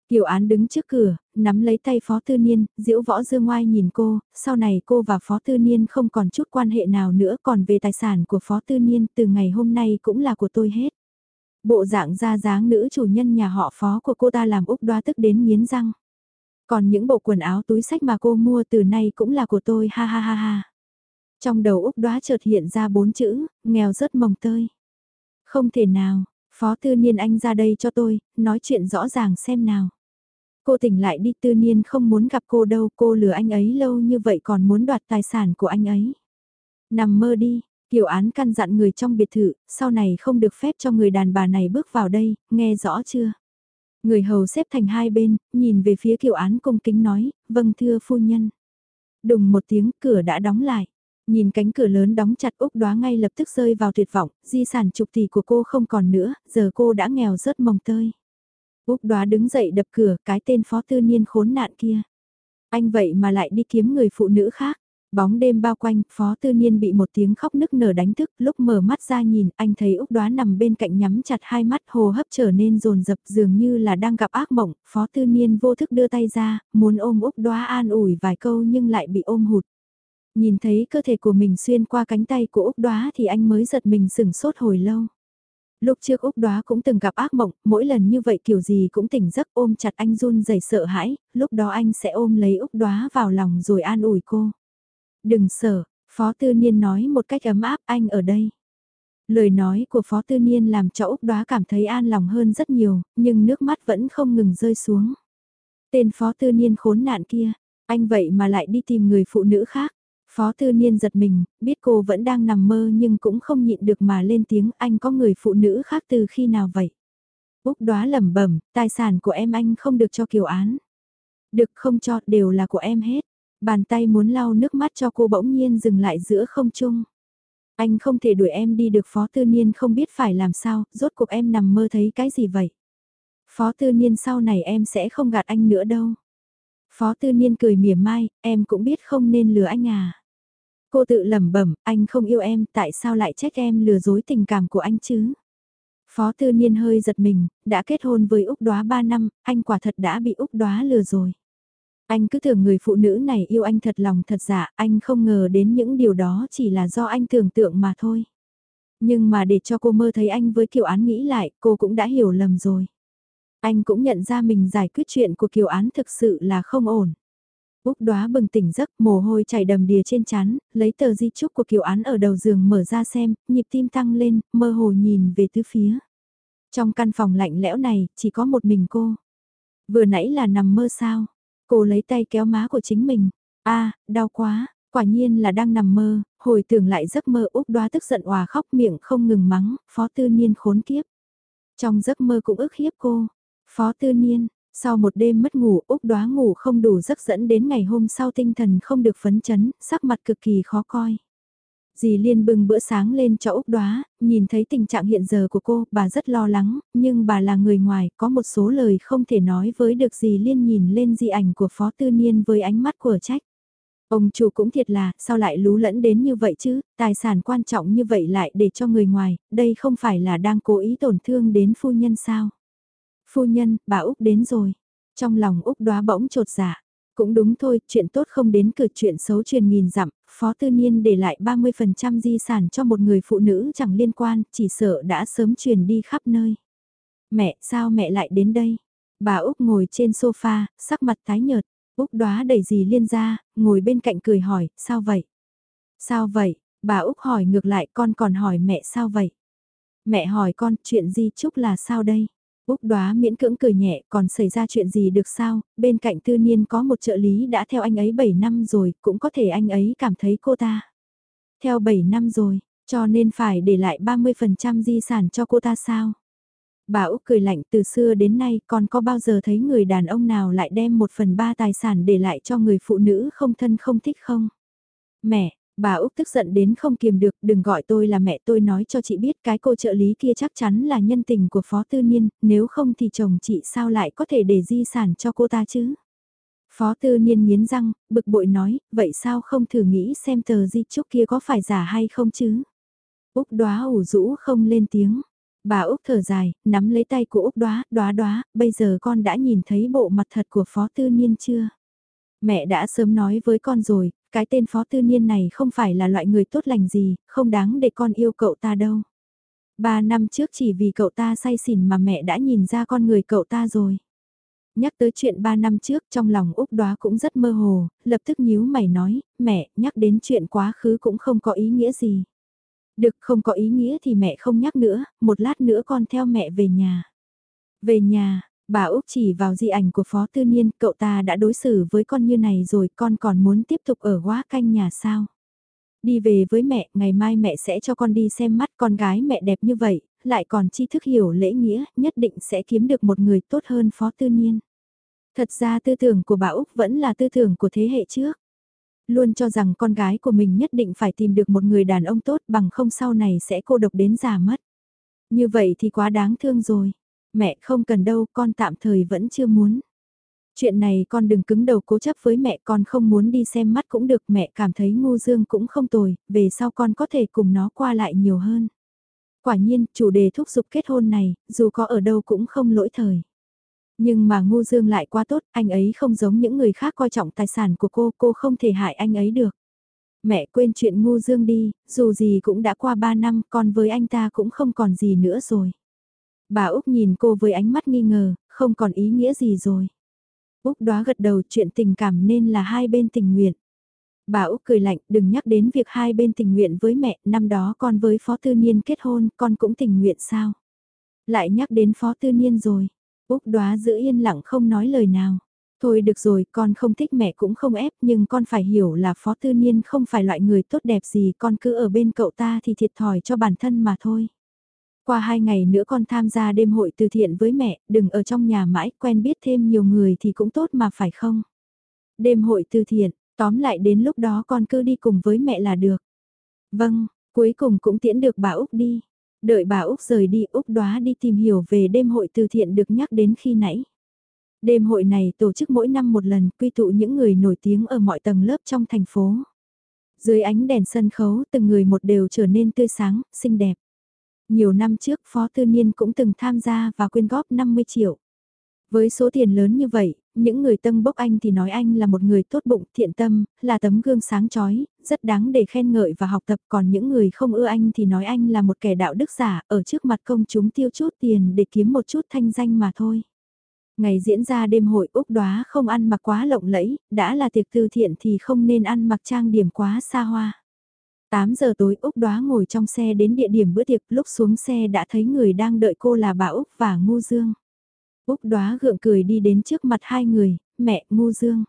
S1: Kiều Án đứng trước cửa, nắm lấy tay Phó Tư Niên, diễu võ dương ngoai nhìn cô, sau này cô và Phó Tư Niên không còn chút quan hệ nào nữa còn về tài sản của Phó Tư Niên từ ngày hôm nay cũng là của tôi hết. Bộ dạng ra dáng nữ chủ nhân nhà họ phó của cô ta làm Úc đoá tức đến miến răng. Còn những bộ quần áo túi sách mà cô mua từ nay cũng là của tôi ha ha ha ha. Trong đầu Úc đoá chợt hiện ra bốn chữ, nghèo rất mồng tơi. Không thể nào, phó tư niên anh ra đây cho tôi, nói chuyện rõ ràng xem nào. Cô tỉnh lại đi tư niên không muốn gặp cô đâu, cô lừa anh ấy lâu như vậy còn muốn đoạt tài sản của anh ấy. Nằm mơ đi, Kiều án căn dặn người trong biệt thự, sau này không được phép cho người đàn bà này bước vào đây, nghe rõ chưa? Người hầu xếp thành hai bên, nhìn về phía kiều án cung kính nói, vâng thưa phu nhân. Đùng một tiếng cửa đã đóng lại. Nhìn cánh cửa lớn đóng chặt Úc đoá ngay lập tức rơi vào tuyệt vọng, di sản chục tỷ của cô không còn nữa, giờ cô đã nghèo rớt mồng tơi. Úc đoá đứng dậy đập cửa, cái tên phó tư niên khốn nạn kia. Anh vậy mà lại đi kiếm người phụ nữ khác. Bóng đêm bao quanh, Phó Tư Niên bị một tiếng khóc nức nở đánh thức, lúc mở mắt ra nhìn, anh thấy Úc Đoá nằm bên cạnh nhắm chặt hai mắt hồ hấp trở nên rồn rập dường như là đang gặp ác mộng, Phó Tư Niên vô thức đưa tay ra, muốn ôm Úc Đoá an ủi vài câu nhưng lại bị ôm hụt. Nhìn thấy cơ thể của mình xuyên qua cánh tay của Úc Đoá thì anh mới giật mình sửng sốt hồi lâu. Lúc trước Úc Đoá cũng từng gặp ác mộng, mỗi lần như vậy kiểu gì cũng tỉnh giấc ôm chặt anh run rẩy sợ hãi, lúc đó anh sẽ ôm lấy Úc Đoá vào lòng rồi an ủi cô. Đừng sợ, Phó Tư Niên nói một cách ấm áp anh ở đây. Lời nói của Phó Tư Niên làm cho Úc Đoá cảm thấy an lòng hơn rất nhiều, nhưng nước mắt vẫn không ngừng rơi xuống. Tên Phó Tư Niên khốn nạn kia, anh vậy mà lại đi tìm người phụ nữ khác. Phó Tư Niên giật mình, biết cô vẫn đang nằm mơ nhưng cũng không nhịn được mà lên tiếng anh có người phụ nữ khác từ khi nào vậy. Úc đoá lẩm bẩm, tài sản của em anh không được cho kiều án. Được không cho, đều là của em hết. Bàn tay muốn lau nước mắt cho cô bỗng nhiên dừng lại giữa không trung. Anh không thể đuổi em đi được Phó Tư Niên không biết phải làm sao, rốt cuộc em nằm mơ thấy cái gì vậy. Phó Tư Niên sau này em sẽ không gạt anh nữa đâu. Phó Tư Niên cười mỉa mai, em cũng biết không nên lừa anh à. Cô tự lẩm bẩm, anh không yêu em, tại sao lại trách em lừa dối tình cảm của anh chứ? Phó Tư Niên hơi giật mình, đã kết hôn với Úc Đoá 3 năm, anh quả thật đã bị Úc Đoá lừa rồi. Anh cứ tưởng người phụ nữ này yêu anh thật lòng thật dạ anh không ngờ đến những điều đó chỉ là do anh tưởng tượng mà thôi. Nhưng mà để cho cô mơ thấy anh với Kiều Án nghĩ lại, cô cũng đã hiểu lầm rồi. Anh cũng nhận ra mình giải quyết chuyện của Kiều Án thực sự là không ổn. Úc đoá bừng tỉnh giấc, mồ hôi chảy đầm đìa trên chán, lấy tờ di chúc của Kiều Án ở đầu giường mở ra xem, nhịp tim tăng lên, mơ hồ nhìn về tứ phía. Trong căn phòng lạnh lẽo này, chỉ có một mình cô. Vừa nãy là nằm mơ sao? Cô lấy tay kéo má của chính mình. a đau quá, quả nhiên là đang nằm mơ, hồi tưởng lại giấc mơ Úc đoá tức giận hòa khóc miệng không ngừng mắng, phó tư niên khốn kiếp. Trong giấc mơ cũng ức hiếp cô. Phó tư niên, sau một đêm mất ngủ, Úc đoá ngủ không đủ giấc dẫn đến ngày hôm sau tinh thần không được phấn chấn, sắc mặt cực kỳ khó coi. Dì Liên bưng bữa sáng lên cho Úc đoá, nhìn thấy tình trạng hiện giờ của cô, bà rất lo lắng, nhưng bà là người ngoài, có một số lời không thể nói với được dì Liên nhìn lên di ảnh của Phó Tư Niên với ánh mắt của trách. Ông chủ cũng thiệt là, sao lại lú lẫn đến như vậy chứ, tài sản quan trọng như vậy lại để cho người ngoài, đây không phải là đang cố ý tổn thương đến phu nhân sao. Phu nhân, bà Úc đến rồi. Trong lòng Úc đoá bỗng trột dạ. Cũng đúng thôi, chuyện tốt không đến cửa chuyện xấu truyền nghìn dặm, Phó Tư Niên để lại 30% di sản cho một người phụ nữ chẳng liên quan, chỉ sợ đã sớm truyền đi khắp nơi. Mẹ, sao mẹ lại đến đây? Bà Úc ngồi trên sofa, sắc mặt tái nhợt, Úc đoá đẩy gì liên ra, ngồi bên cạnh cười hỏi, sao vậy? Sao vậy? Bà Úc hỏi ngược lại con còn hỏi mẹ sao vậy? Mẹ hỏi con chuyện di chúc là sao đây? Úc đoá miễn cưỡng cười nhẹ còn xảy ra chuyện gì được sao, bên cạnh tư niên có một trợ lý đã theo anh ấy 7 năm rồi, cũng có thể anh ấy cảm thấy cô ta. Theo 7 năm rồi, cho nên phải để lại 30% di sản cho cô ta sao? Bà Úc cười lạnh từ xưa đến nay còn có bao giờ thấy người đàn ông nào lại đem một phần ba tài sản để lại cho người phụ nữ không thân không thích không? Mẹ, Bà Úc tức giận đến không kiềm được, đừng gọi tôi là mẹ tôi nói cho chị biết cái cô trợ lý kia chắc chắn là nhân tình của Phó Tư Niên, nếu không thì chồng chị sao lại có thể để di sản cho cô ta chứ? Phó Tư Niên nghiến răng, bực bội nói, vậy sao không thử nghĩ xem tờ di chúc kia có phải giả hay không chứ? Úc đoá ủ rũ không lên tiếng. Bà Úc thở dài, nắm lấy tay của Úc đoá, đoá đoá, bây giờ con đã nhìn thấy bộ mặt thật của Phó Tư Niên chưa? Mẹ đã sớm nói với con rồi, cái tên phó tư niên này không phải là loại người tốt lành gì, không đáng để con yêu cậu ta đâu. Ba năm trước chỉ vì cậu ta say xỉn mà mẹ đã nhìn ra con người cậu ta rồi. Nhắc tới chuyện ba năm trước trong lòng Úc đoá cũng rất mơ hồ, lập tức nhíu mày nói, mẹ, nhắc đến chuyện quá khứ cũng không có ý nghĩa gì. Được không có ý nghĩa thì mẹ không nhắc nữa, một lát nữa con theo mẹ về nhà. Về nhà, Bà Úc chỉ vào di ảnh của Phó Tư Niên, cậu ta đã đối xử với con như này rồi, con còn muốn tiếp tục ở quá canh nhà sao? Đi về với mẹ, ngày mai mẹ sẽ cho con đi xem mắt con gái mẹ đẹp như vậy, lại còn tri thức hiểu lễ nghĩa, nhất định sẽ kiếm được một người tốt hơn Phó Tư Niên. Thật ra tư tưởng của bà Úc vẫn là tư tưởng của thế hệ trước. Luôn cho rằng con gái của mình nhất định phải tìm được một người đàn ông tốt bằng không sau này sẽ cô độc đến già mất. Như vậy thì quá đáng thương rồi mẹ không cần đâu, con tạm thời vẫn chưa muốn. Chuyện này con đừng cứng đầu cố chấp với mẹ con không muốn đi xem mắt cũng được mẹ cảm thấy ngu dương cũng không tồi, về sau con có thể cùng nó qua lại nhiều hơn. Quả nhiên, chủ đề thúc giục kết hôn này, dù có ở đâu cũng không lỗi thời. Nhưng mà ngu dương lại quá tốt, anh ấy không giống những người khác coi trọng tài sản của cô, cô không thể hại anh ấy được. Mẹ quên chuyện ngu dương đi, dù gì cũng đã qua 3 năm, con với anh ta cũng không còn gì nữa rồi. Bà Úc nhìn cô với ánh mắt nghi ngờ, không còn ý nghĩa gì rồi. Úc đoá gật đầu chuyện tình cảm nên là hai bên tình nguyện. Bà Úc cười lạnh, đừng nhắc đến việc hai bên tình nguyện với mẹ, năm đó con với Phó Tư Niên kết hôn, con cũng tình nguyện sao? Lại nhắc đến Phó Tư Niên rồi. Úc đoá giữ yên lặng không nói lời nào. Thôi được rồi, con không thích mẹ cũng không ép, nhưng con phải hiểu là Phó Tư Niên không phải loại người tốt đẹp gì, con cứ ở bên cậu ta thì thiệt thòi cho bản thân mà thôi. Qua hai ngày nữa con tham gia đêm hội từ thiện với mẹ, đừng ở trong nhà mãi, quen biết thêm nhiều người thì cũng tốt mà phải không? Đêm hội từ thiện, tóm lại đến lúc đó con cứ đi cùng với mẹ là được. Vâng, cuối cùng cũng tiễn được bà Úc đi. Đợi bà Úc rời đi, Úc đoá đi tìm hiểu về đêm hội từ thiện được nhắc đến khi nãy. Đêm hội này tổ chức mỗi năm một lần, quy tụ những người nổi tiếng ở mọi tầng lớp trong thành phố. Dưới ánh đèn sân khấu, từng người một đều trở nên tươi sáng, xinh đẹp. Nhiều năm trước, Phó Tư Niên cũng từng tham gia và quyên góp 50 triệu. Với số tiền lớn như vậy, những người tân bốc anh thì nói anh là một người tốt bụng, thiện tâm, là tấm gương sáng chói, rất đáng để khen ngợi và học tập. Còn những người không ưa anh thì nói anh là một kẻ đạo đức giả, ở trước mặt công chúng tiêu chút tiền để kiếm một chút thanh danh mà thôi. Ngày diễn ra đêm hội Úc đoá không ăn mặc quá lộng lẫy, đã là tiệc từ thiện thì không nên ăn mặc trang điểm quá xa hoa. 8 giờ tối Úc đoá ngồi trong xe đến địa điểm bữa tiệc lúc xuống xe đã thấy người đang đợi cô là bà Úc và Ngu Dương. Úc đoá gượng cười đi đến trước mặt hai người, mẹ Ngu Dương.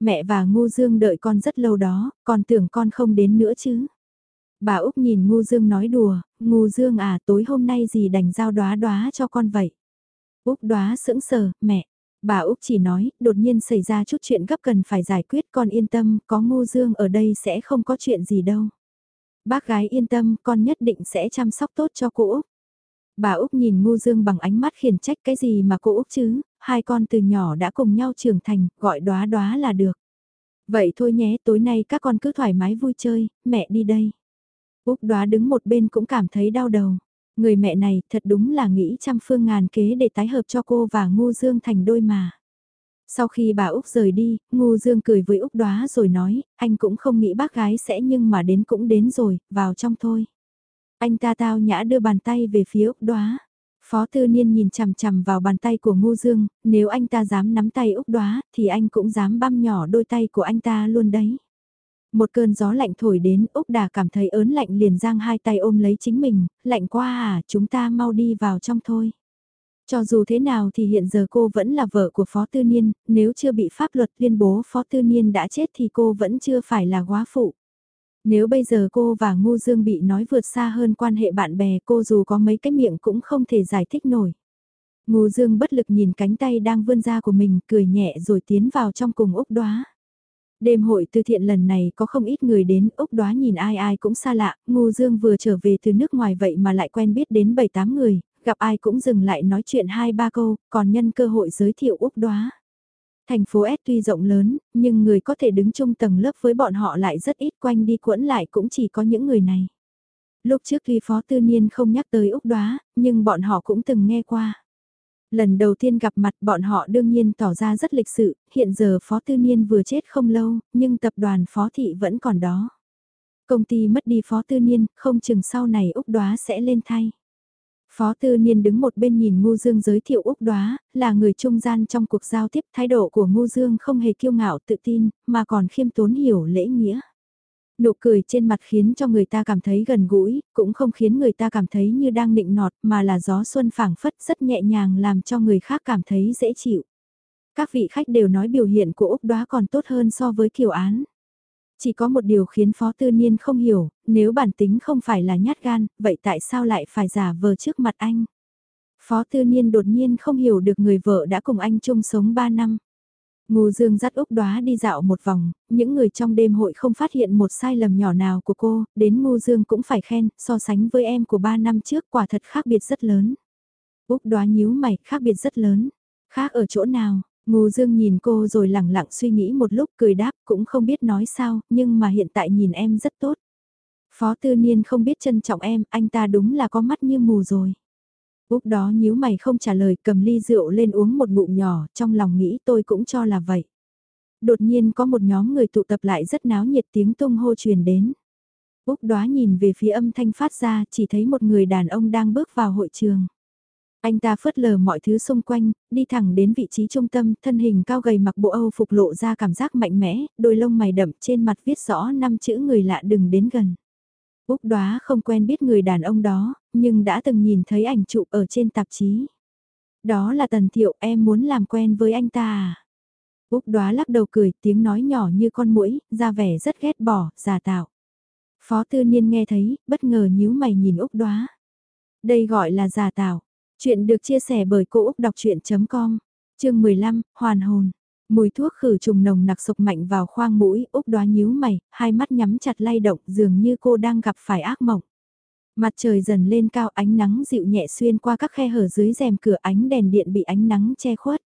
S1: Mẹ và Ngu Dương đợi con rất lâu đó, con tưởng con không đến nữa chứ. Bà Úc nhìn Ngu Dương nói đùa, Ngu Dương à tối hôm nay gì đành giao đoá đoá cho con vậy. Úc đoá sững sờ, mẹ. Bà Úc chỉ nói, đột nhiên xảy ra chút chuyện gấp cần phải giải quyết con yên tâm, có Ngu Dương ở đây sẽ không có chuyện gì đâu. Bác gái yên tâm, con nhất định sẽ chăm sóc tốt cho cô Úc. Bà Úc nhìn Ngu Dương bằng ánh mắt khiển trách cái gì mà cô Úc chứ, hai con từ nhỏ đã cùng nhau trưởng thành, gọi đoá đoá là được. Vậy thôi nhé, tối nay các con cứ thoải mái vui chơi, mẹ đi đây. Úc đoá đứng một bên cũng cảm thấy đau đầu. Người mẹ này thật đúng là nghĩ trăm phương ngàn kế để tái hợp cho cô và Ngu Dương thành đôi mà. Sau khi bà Úc rời đi, Ngu Dương cười với Úc đoá rồi nói, anh cũng không nghĩ bác gái sẽ nhưng mà đến cũng đến rồi, vào trong thôi. Anh ta tao nhã đưa bàn tay về phía Úc đoá. Phó tư niên nhìn chằm chằm vào bàn tay của Ngu Dương, nếu anh ta dám nắm tay Úc đoá, thì anh cũng dám băm nhỏ đôi tay của anh ta luôn đấy. Một cơn gió lạnh thổi đến, Úc Đà cảm thấy ớn lạnh liền giang hai tay ôm lấy chính mình, lạnh quá à, chúng ta mau đi vào trong thôi. Cho dù thế nào thì hiện giờ cô vẫn là vợ của Phó Tư Niên, nếu chưa bị pháp luật tuyên bố Phó Tư Niên đã chết thì cô vẫn chưa phải là quá phụ. Nếu bây giờ cô và Ngô Dương bị nói vượt xa hơn quan hệ bạn bè cô dù có mấy cái miệng cũng không thể giải thích nổi. Ngô Dương bất lực nhìn cánh tay đang vươn ra của mình cười nhẹ rồi tiến vào trong cùng Úc đoá. Đêm hội từ thiện lần này có không ít người đến, Úc đoá nhìn ai ai cũng xa lạ, Ngô Dương vừa trở về từ nước ngoài vậy mà lại quen biết đến 7-8 người, gặp ai cũng dừng lại nói chuyện hai ba câu, còn nhân cơ hội giới thiệu Úc đoá. Thành phố S tuy rộng lớn, nhưng người có thể đứng chung tầng lớp với bọn họ lại rất ít quanh đi quẫn lại cũng chỉ có những người này. Lúc trước khi Phó Tư Niên không nhắc tới Úc đoá, nhưng bọn họ cũng từng nghe qua. Lần đầu tiên gặp mặt bọn họ đương nhiên tỏ ra rất lịch sự, hiện giờ Phó Tư Niên vừa chết không lâu, nhưng tập đoàn Phó Thị vẫn còn đó. Công ty mất đi Phó Tư Niên, không chừng sau này Úc đoá sẽ lên thay. Phó Tư Niên đứng một bên nhìn Ngô Dương giới thiệu Úc Đoá, là người trung gian trong cuộc giao tiếp thái độ của Ngô Dương không hề kiêu ngạo tự tin, mà còn khiêm tốn hiểu lễ nghĩa. Nụ cười trên mặt khiến cho người ta cảm thấy gần gũi, cũng không khiến người ta cảm thấy như đang nịnh nọt mà là gió xuân phảng phất rất nhẹ nhàng làm cho người khác cảm thấy dễ chịu. Các vị khách đều nói biểu hiện của Úc Đoá còn tốt hơn so với kiều án. Chỉ có một điều khiến Phó Tư Niên không hiểu, nếu bản tính không phải là nhát gan, vậy tại sao lại phải giả vờ trước mặt anh? Phó Tư Niên đột nhiên không hiểu được người vợ đã cùng anh chung sống 3 năm. Ngô Dương dắt Úc Đoá đi dạo một vòng, những người trong đêm hội không phát hiện một sai lầm nhỏ nào của cô, đến Ngô Dương cũng phải khen, so sánh với em của 3 năm trước quả thật khác biệt rất lớn. Úc Đoá nhíu mày, khác biệt rất lớn. Khác ở chỗ nào? Ngô Dương nhìn cô rồi lẳng lặng suy nghĩ một lúc cười đáp cũng không biết nói sao, nhưng mà hiện tại nhìn em rất tốt. Phó Tư Niên không biết trân trọng em, anh ta đúng là có mắt như mù rồi. Úc đó nhíu mày không trả lời cầm ly rượu lên uống một ngụm nhỏ, trong lòng nghĩ tôi cũng cho là vậy. Đột nhiên có một nhóm người tụ tập lại rất náo nhiệt tiếng tung hô truyền đến. Úc đó nhìn về phía âm thanh phát ra chỉ thấy một người đàn ông đang bước vào hội trường. Anh ta phớt lờ mọi thứ xung quanh, đi thẳng đến vị trí trung tâm, thân hình cao gầy mặc bộ Âu phục lộ ra cảm giác mạnh mẽ, đôi lông mày đậm trên mặt viết rõ năm chữ người lạ đừng đến gần. Úc đoá không quen biết người đàn ông đó, nhưng đã từng nhìn thấy ảnh chụp ở trên tạp chí. Đó là Tần Thiệu em muốn làm quen với anh ta à? Úc đoá lắc đầu cười tiếng nói nhỏ như con mũi, ra vẻ rất ghét bỏ, giả tạo. Phó tư niên nghe thấy, bất ngờ nhíu mày nhìn Úc đoá. Đây gọi là giả tạo. Chuyện được chia sẻ bởi Cô Úc Đọc Chuyện.com, chương 15, Hoàn hồn. Mùi thuốc khử trùng nồng nặc sộc mạnh vào khoang mũi, Úc đoá nhíu mày, hai mắt nhắm chặt lay động dường như cô đang gặp phải ác mộng. Mặt trời dần lên cao ánh nắng dịu nhẹ xuyên qua các khe hở dưới rèm cửa ánh đèn điện bị ánh nắng che khuất.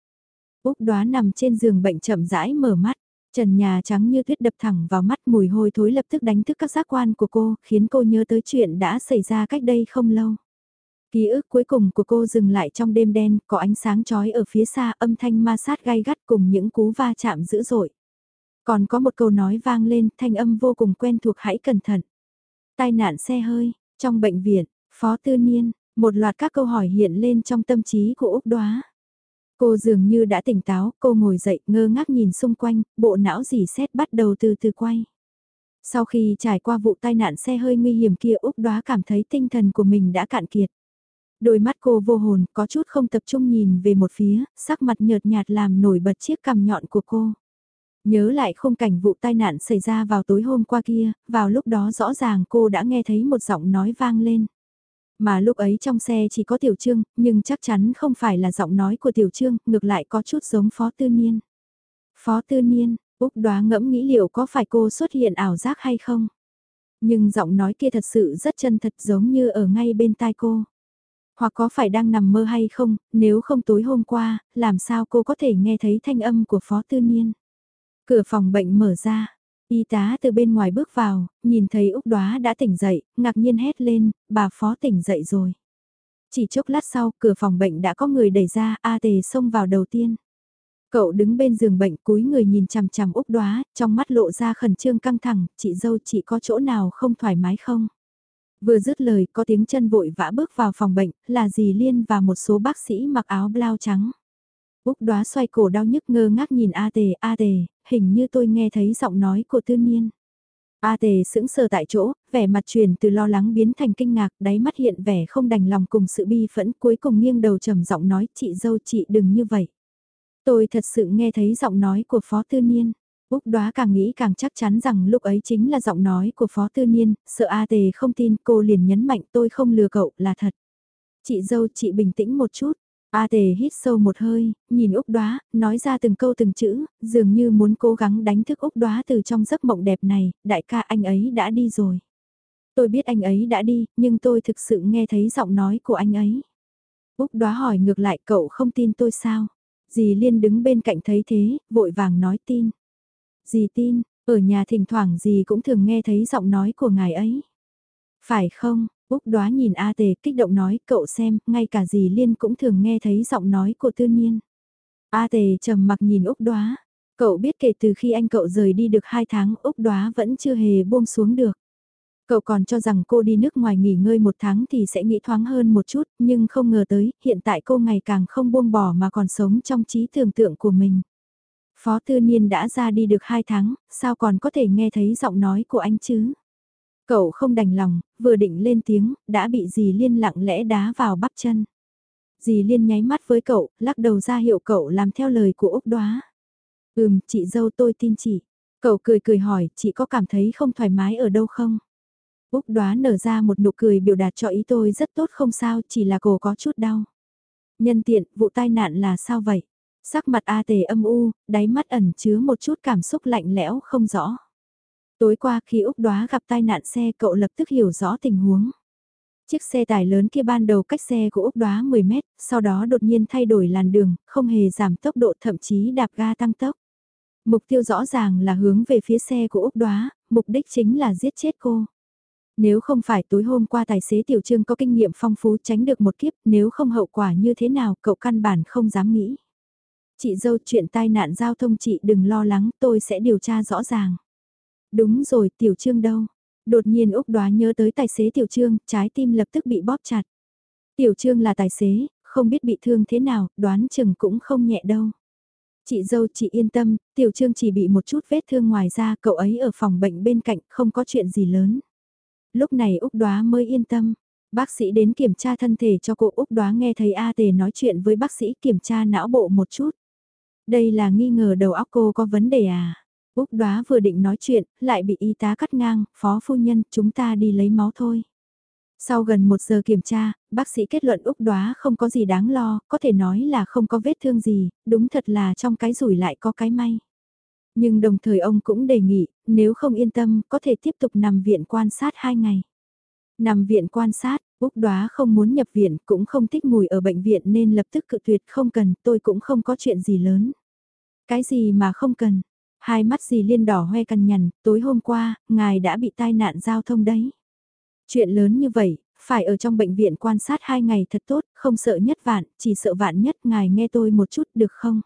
S1: Úc đoá nằm trên giường bệnh chậm rãi mở mắt, trần nhà trắng như tuyết đập thẳng vào mắt mùi hôi thối lập tức đánh thức các giác quan của cô, khiến cô nhớ tới chuyện đã xảy ra cách đây không lâu. Ký ức cuối cùng của cô dừng lại trong đêm đen, có ánh sáng chói ở phía xa âm thanh ma sát gai gắt cùng những cú va chạm dữ dội. Còn có một câu nói vang lên, thanh âm vô cùng quen thuộc hãy cẩn thận. Tai nạn xe hơi, trong bệnh viện, phó tư niên, một loạt các câu hỏi hiện lên trong tâm trí của Úc Đoá. Cô dường như đã tỉnh táo, cô ngồi dậy ngơ ngác nhìn xung quanh, bộ não dì xét bắt đầu từ từ quay. Sau khi trải qua vụ tai nạn xe hơi nguy hiểm kia Úc Đoá cảm thấy tinh thần của mình đã cạn kiệt. Đôi mắt cô vô hồn, có chút không tập trung nhìn về một phía, sắc mặt nhợt nhạt làm nổi bật chiếc cằm nhọn của cô. Nhớ lại khung cảnh vụ tai nạn xảy ra vào tối hôm qua kia, vào lúc đó rõ ràng cô đã nghe thấy một giọng nói vang lên. Mà lúc ấy trong xe chỉ có Tiểu Trương, nhưng chắc chắn không phải là giọng nói của Tiểu Trương, ngược lại có chút giống Phó Tư Niên. Phó Tư Niên, Úc đoá ngẫm nghĩ liệu có phải cô xuất hiện ảo giác hay không? Nhưng giọng nói kia thật sự rất chân thật giống như ở ngay bên tai cô. Hoặc có phải đang nằm mơ hay không, nếu không tối hôm qua, làm sao cô có thể nghe thấy thanh âm của Phó Tư Niên. Cửa phòng bệnh mở ra, y tá từ bên ngoài bước vào, nhìn thấy Úc Đoá đã tỉnh dậy, ngạc nhiên hét lên, bà Phó tỉnh dậy rồi. Chỉ chốc lát sau, cửa phòng bệnh đã có người đẩy ra, A Tề xông vào đầu tiên. Cậu đứng bên giường bệnh cúi người nhìn chằm chằm Úc Đoá, trong mắt lộ ra khẩn trương căng thẳng, chị dâu chị có chỗ nào không thoải mái không? Vừa dứt lời có tiếng chân vội vã bước vào phòng bệnh, là dì Liên và một số bác sĩ mặc áo blau trắng. Úc đoá xoay cổ đau nhức ngơ ngác nhìn A tề, A tề, hình như tôi nghe thấy giọng nói của tư niên. A tề sững sờ tại chỗ, vẻ mặt truyền từ lo lắng biến thành kinh ngạc, đáy mắt hiện vẻ không đành lòng cùng sự bi phẫn cuối cùng nghiêng đầu trầm giọng nói chị dâu chị đừng như vậy. Tôi thật sự nghe thấy giọng nói của phó tư niên. Úc đoá càng nghĩ càng chắc chắn rằng lúc ấy chính là giọng nói của Phó Tư Niên, sợ A Tề không tin cô liền nhấn mạnh tôi không lừa cậu là thật. Chị dâu chị bình tĩnh một chút. A Tề hít sâu một hơi, nhìn Úc đoá, nói ra từng câu từng chữ, dường như muốn cố gắng đánh thức Úc đoá từ trong giấc mộng đẹp này, đại ca anh ấy đã đi rồi. Tôi biết anh ấy đã đi, nhưng tôi thực sự nghe thấy giọng nói của anh ấy. Úc đoá hỏi ngược lại cậu không tin tôi sao? Dì Liên đứng bên cạnh thấy thế, vội vàng nói tin. Dì tin, ở nhà thỉnh thoảng dì cũng thường nghe thấy giọng nói của ngài ấy. Phải không, Úc đoá nhìn A Tề kích động nói cậu xem, ngay cả dì Liên cũng thường nghe thấy giọng nói của tư niên. A Tề trầm mặc nhìn Úc đoá. Cậu biết kể từ khi anh cậu rời đi được 2 tháng Úc đoá vẫn chưa hề buông xuống được. Cậu còn cho rằng cô đi nước ngoài nghỉ ngơi một tháng thì sẽ nghĩ thoáng hơn một chút, nhưng không ngờ tới, hiện tại cô ngày càng không buông bỏ mà còn sống trong trí tưởng tượng của mình. Phó Tư Niên đã ra đi được 2 tháng, sao còn có thể nghe thấy giọng nói của anh chứ? Cậu không đành lòng, vừa định lên tiếng, đã bị dì Liên lặng lẽ đá vào bắp chân. Dì Liên nháy mắt với cậu, lắc đầu ra hiệu cậu làm theo lời của Úc Đoá. Ừm, chị dâu tôi tin chị. Cậu cười cười hỏi, chị có cảm thấy không thoải mái ở đâu không? Úc Đoá nở ra một nụ cười biểu đạt cho ý tôi rất tốt không sao, chỉ là cổ có chút đau. Nhân tiện, vụ tai nạn là sao vậy? Sắc mặt A tề âm u, đáy mắt ẩn chứa một chút cảm xúc lạnh lẽo không rõ. Tối qua khi Úc Đoá gặp tai nạn xe cậu lập tức hiểu rõ tình huống. Chiếc xe tải lớn kia ban đầu cách xe của Úc Đoá 10 mét, sau đó đột nhiên thay đổi làn đường, không hề giảm tốc độ thậm chí đạp ga tăng tốc. Mục tiêu rõ ràng là hướng về phía xe của Úc Đoá, mục đích chính là giết chết cô. Nếu không phải tối hôm qua tài xế Tiểu Trương có kinh nghiệm phong phú tránh được một kiếp, nếu không hậu quả như thế nào cậu căn bản không dám nghĩ. Chị dâu chuyện tai nạn giao thông chị đừng lo lắng tôi sẽ điều tra rõ ràng. Đúng rồi Tiểu Trương đâu? Đột nhiên Úc đoá nhớ tới tài xế Tiểu Trương, trái tim lập tức bị bóp chặt. Tiểu Trương là tài xế, không biết bị thương thế nào, đoán chừng cũng không nhẹ đâu. Chị dâu chị yên tâm, tiểu trương chỉ bị một chút vết thương ngoài ra, cậu ấy ở phòng bệnh bên cạnh, không có chuyện gì lớn. Lúc này Úc Đoá mới yên tâm, bác sĩ đến kiểm tra thân thể cho cô Úc Đoá nghe thấy A Tề nói chuyện với bác sĩ kiểm tra não bộ một chút. Đây là nghi ngờ đầu óc cô có vấn đề à? Úc Đoá vừa định nói chuyện, lại bị y tá cắt ngang, phó phu nhân, chúng ta đi lấy máu thôi. Sau gần một giờ kiểm tra, bác sĩ kết luận Úc Đoá không có gì đáng lo, có thể nói là không có vết thương gì, đúng thật là trong cái rủi lại có cái may. Nhưng đồng thời ông cũng đề nghị, nếu không yên tâm, có thể tiếp tục nằm viện quan sát 2 ngày. Nằm viện quan sát, Úc Đoá không muốn nhập viện, cũng không thích mùi ở bệnh viện nên lập tức cự tuyệt không cần, tôi cũng không có chuyện gì lớn. Cái gì mà không cần? Hai mắt gì liên đỏ hoe cằn nhằn, tối hôm qua, ngài đã bị tai nạn giao thông đấy. Chuyện lớn như vậy, phải ở trong bệnh viện quan sát hai ngày thật tốt, không sợ nhất vạn, chỉ sợ vạn nhất ngài nghe tôi một chút được không?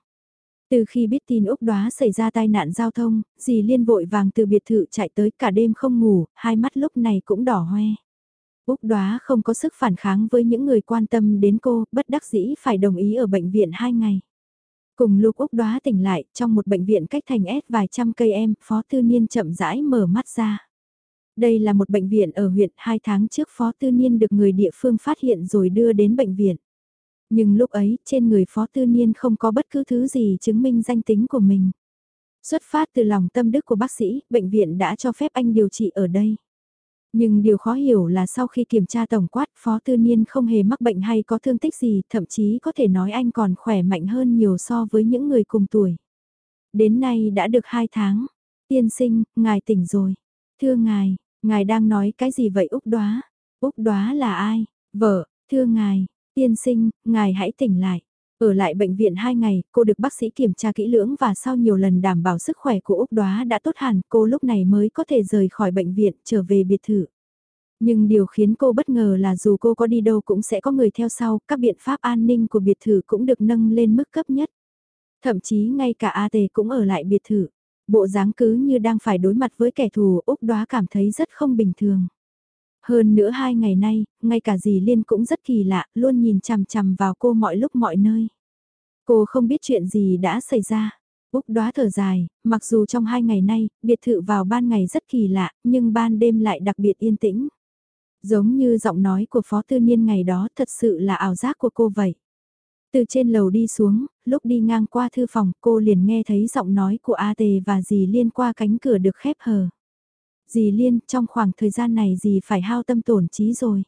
S1: Từ khi biết tin Úc Đoá xảy ra tai nạn giao thông, dì Liên vội vàng từ biệt thự chạy tới cả đêm không ngủ, hai mắt lúc này cũng đỏ hoe. Úc Đoá không có sức phản kháng với những người quan tâm đến cô, bất đắc dĩ phải đồng ý ở bệnh viện hai ngày. Cùng lúc Úc Đoá tỉnh lại, trong một bệnh viện cách thành S vài trăm cây em, Phó Tư Niên chậm rãi mở mắt ra. Đây là một bệnh viện ở huyện, hai tháng trước Phó Tư Niên được người địa phương phát hiện rồi đưa đến bệnh viện. Nhưng lúc ấy, trên người Phó Tư Niên không có bất cứ thứ gì chứng minh danh tính của mình. Xuất phát từ lòng tâm đức của bác sĩ, bệnh viện đã cho phép anh điều trị ở đây. Nhưng điều khó hiểu là sau khi kiểm tra tổng quát, Phó Tư Niên không hề mắc bệnh hay có thương tích gì, thậm chí có thể nói anh còn khỏe mạnh hơn nhiều so với những người cùng tuổi. Đến nay đã được 2 tháng. Tiên sinh, ngài tỉnh rồi. Thưa ngài, ngài đang nói cái gì vậy Úc Đoá? Úc Đoá là ai? Vợ, thưa ngài, tiên sinh, ngài hãy tỉnh lại. Ở lại bệnh viện 2 ngày, cô được bác sĩ kiểm tra kỹ lưỡng và sau nhiều lần đảm bảo sức khỏe của Úc Đoá đã tốt hẳn, cô lúc này mới có thể rời khỏi bệnh viện, trở về biệt thự. Nhưng điều khiến cô bất ngờ là dù cô có đi đâu cũng sẽ có người theo sau, các biện pháp an ninh của biệt thự cũng được nâng lên mức cấp nhất. Thậm chí ngay cả A Tề cũng ở lại biệt thự. Bộ dáng cứ như đang phải đối mặt với kẻ thù Úc Đoá cảm thấy rất không bình thường. Hơn nữa hai ngày nay, ngay cả dì Liên cũng rất kỳ lạ, luôn nhìn chằm chằm vào cô mọi lúc mọi nơi. Cô không biết chuyện gì đã xảy ra. Úc đoá thở dài, mặc dù trong hai ngày nay, biệt thự vào ban ngày rất kỳ lạ, nhưng ban đêm lại đặc biệt yên tĩnh. Giống như giọng nói của Phó Tư Niên ngày đó thật sự là ảo giác của cô vậy. Từ trên lầu đi xuống, lúc đi ngang qua thư phòng cô liền nghe thấy giọng nói của A Tề và dì Liên qua cánh cửa được khép hờ. Dì Liên, trong khoảng thời gian này dì phải hao tâm tổn trí rồi.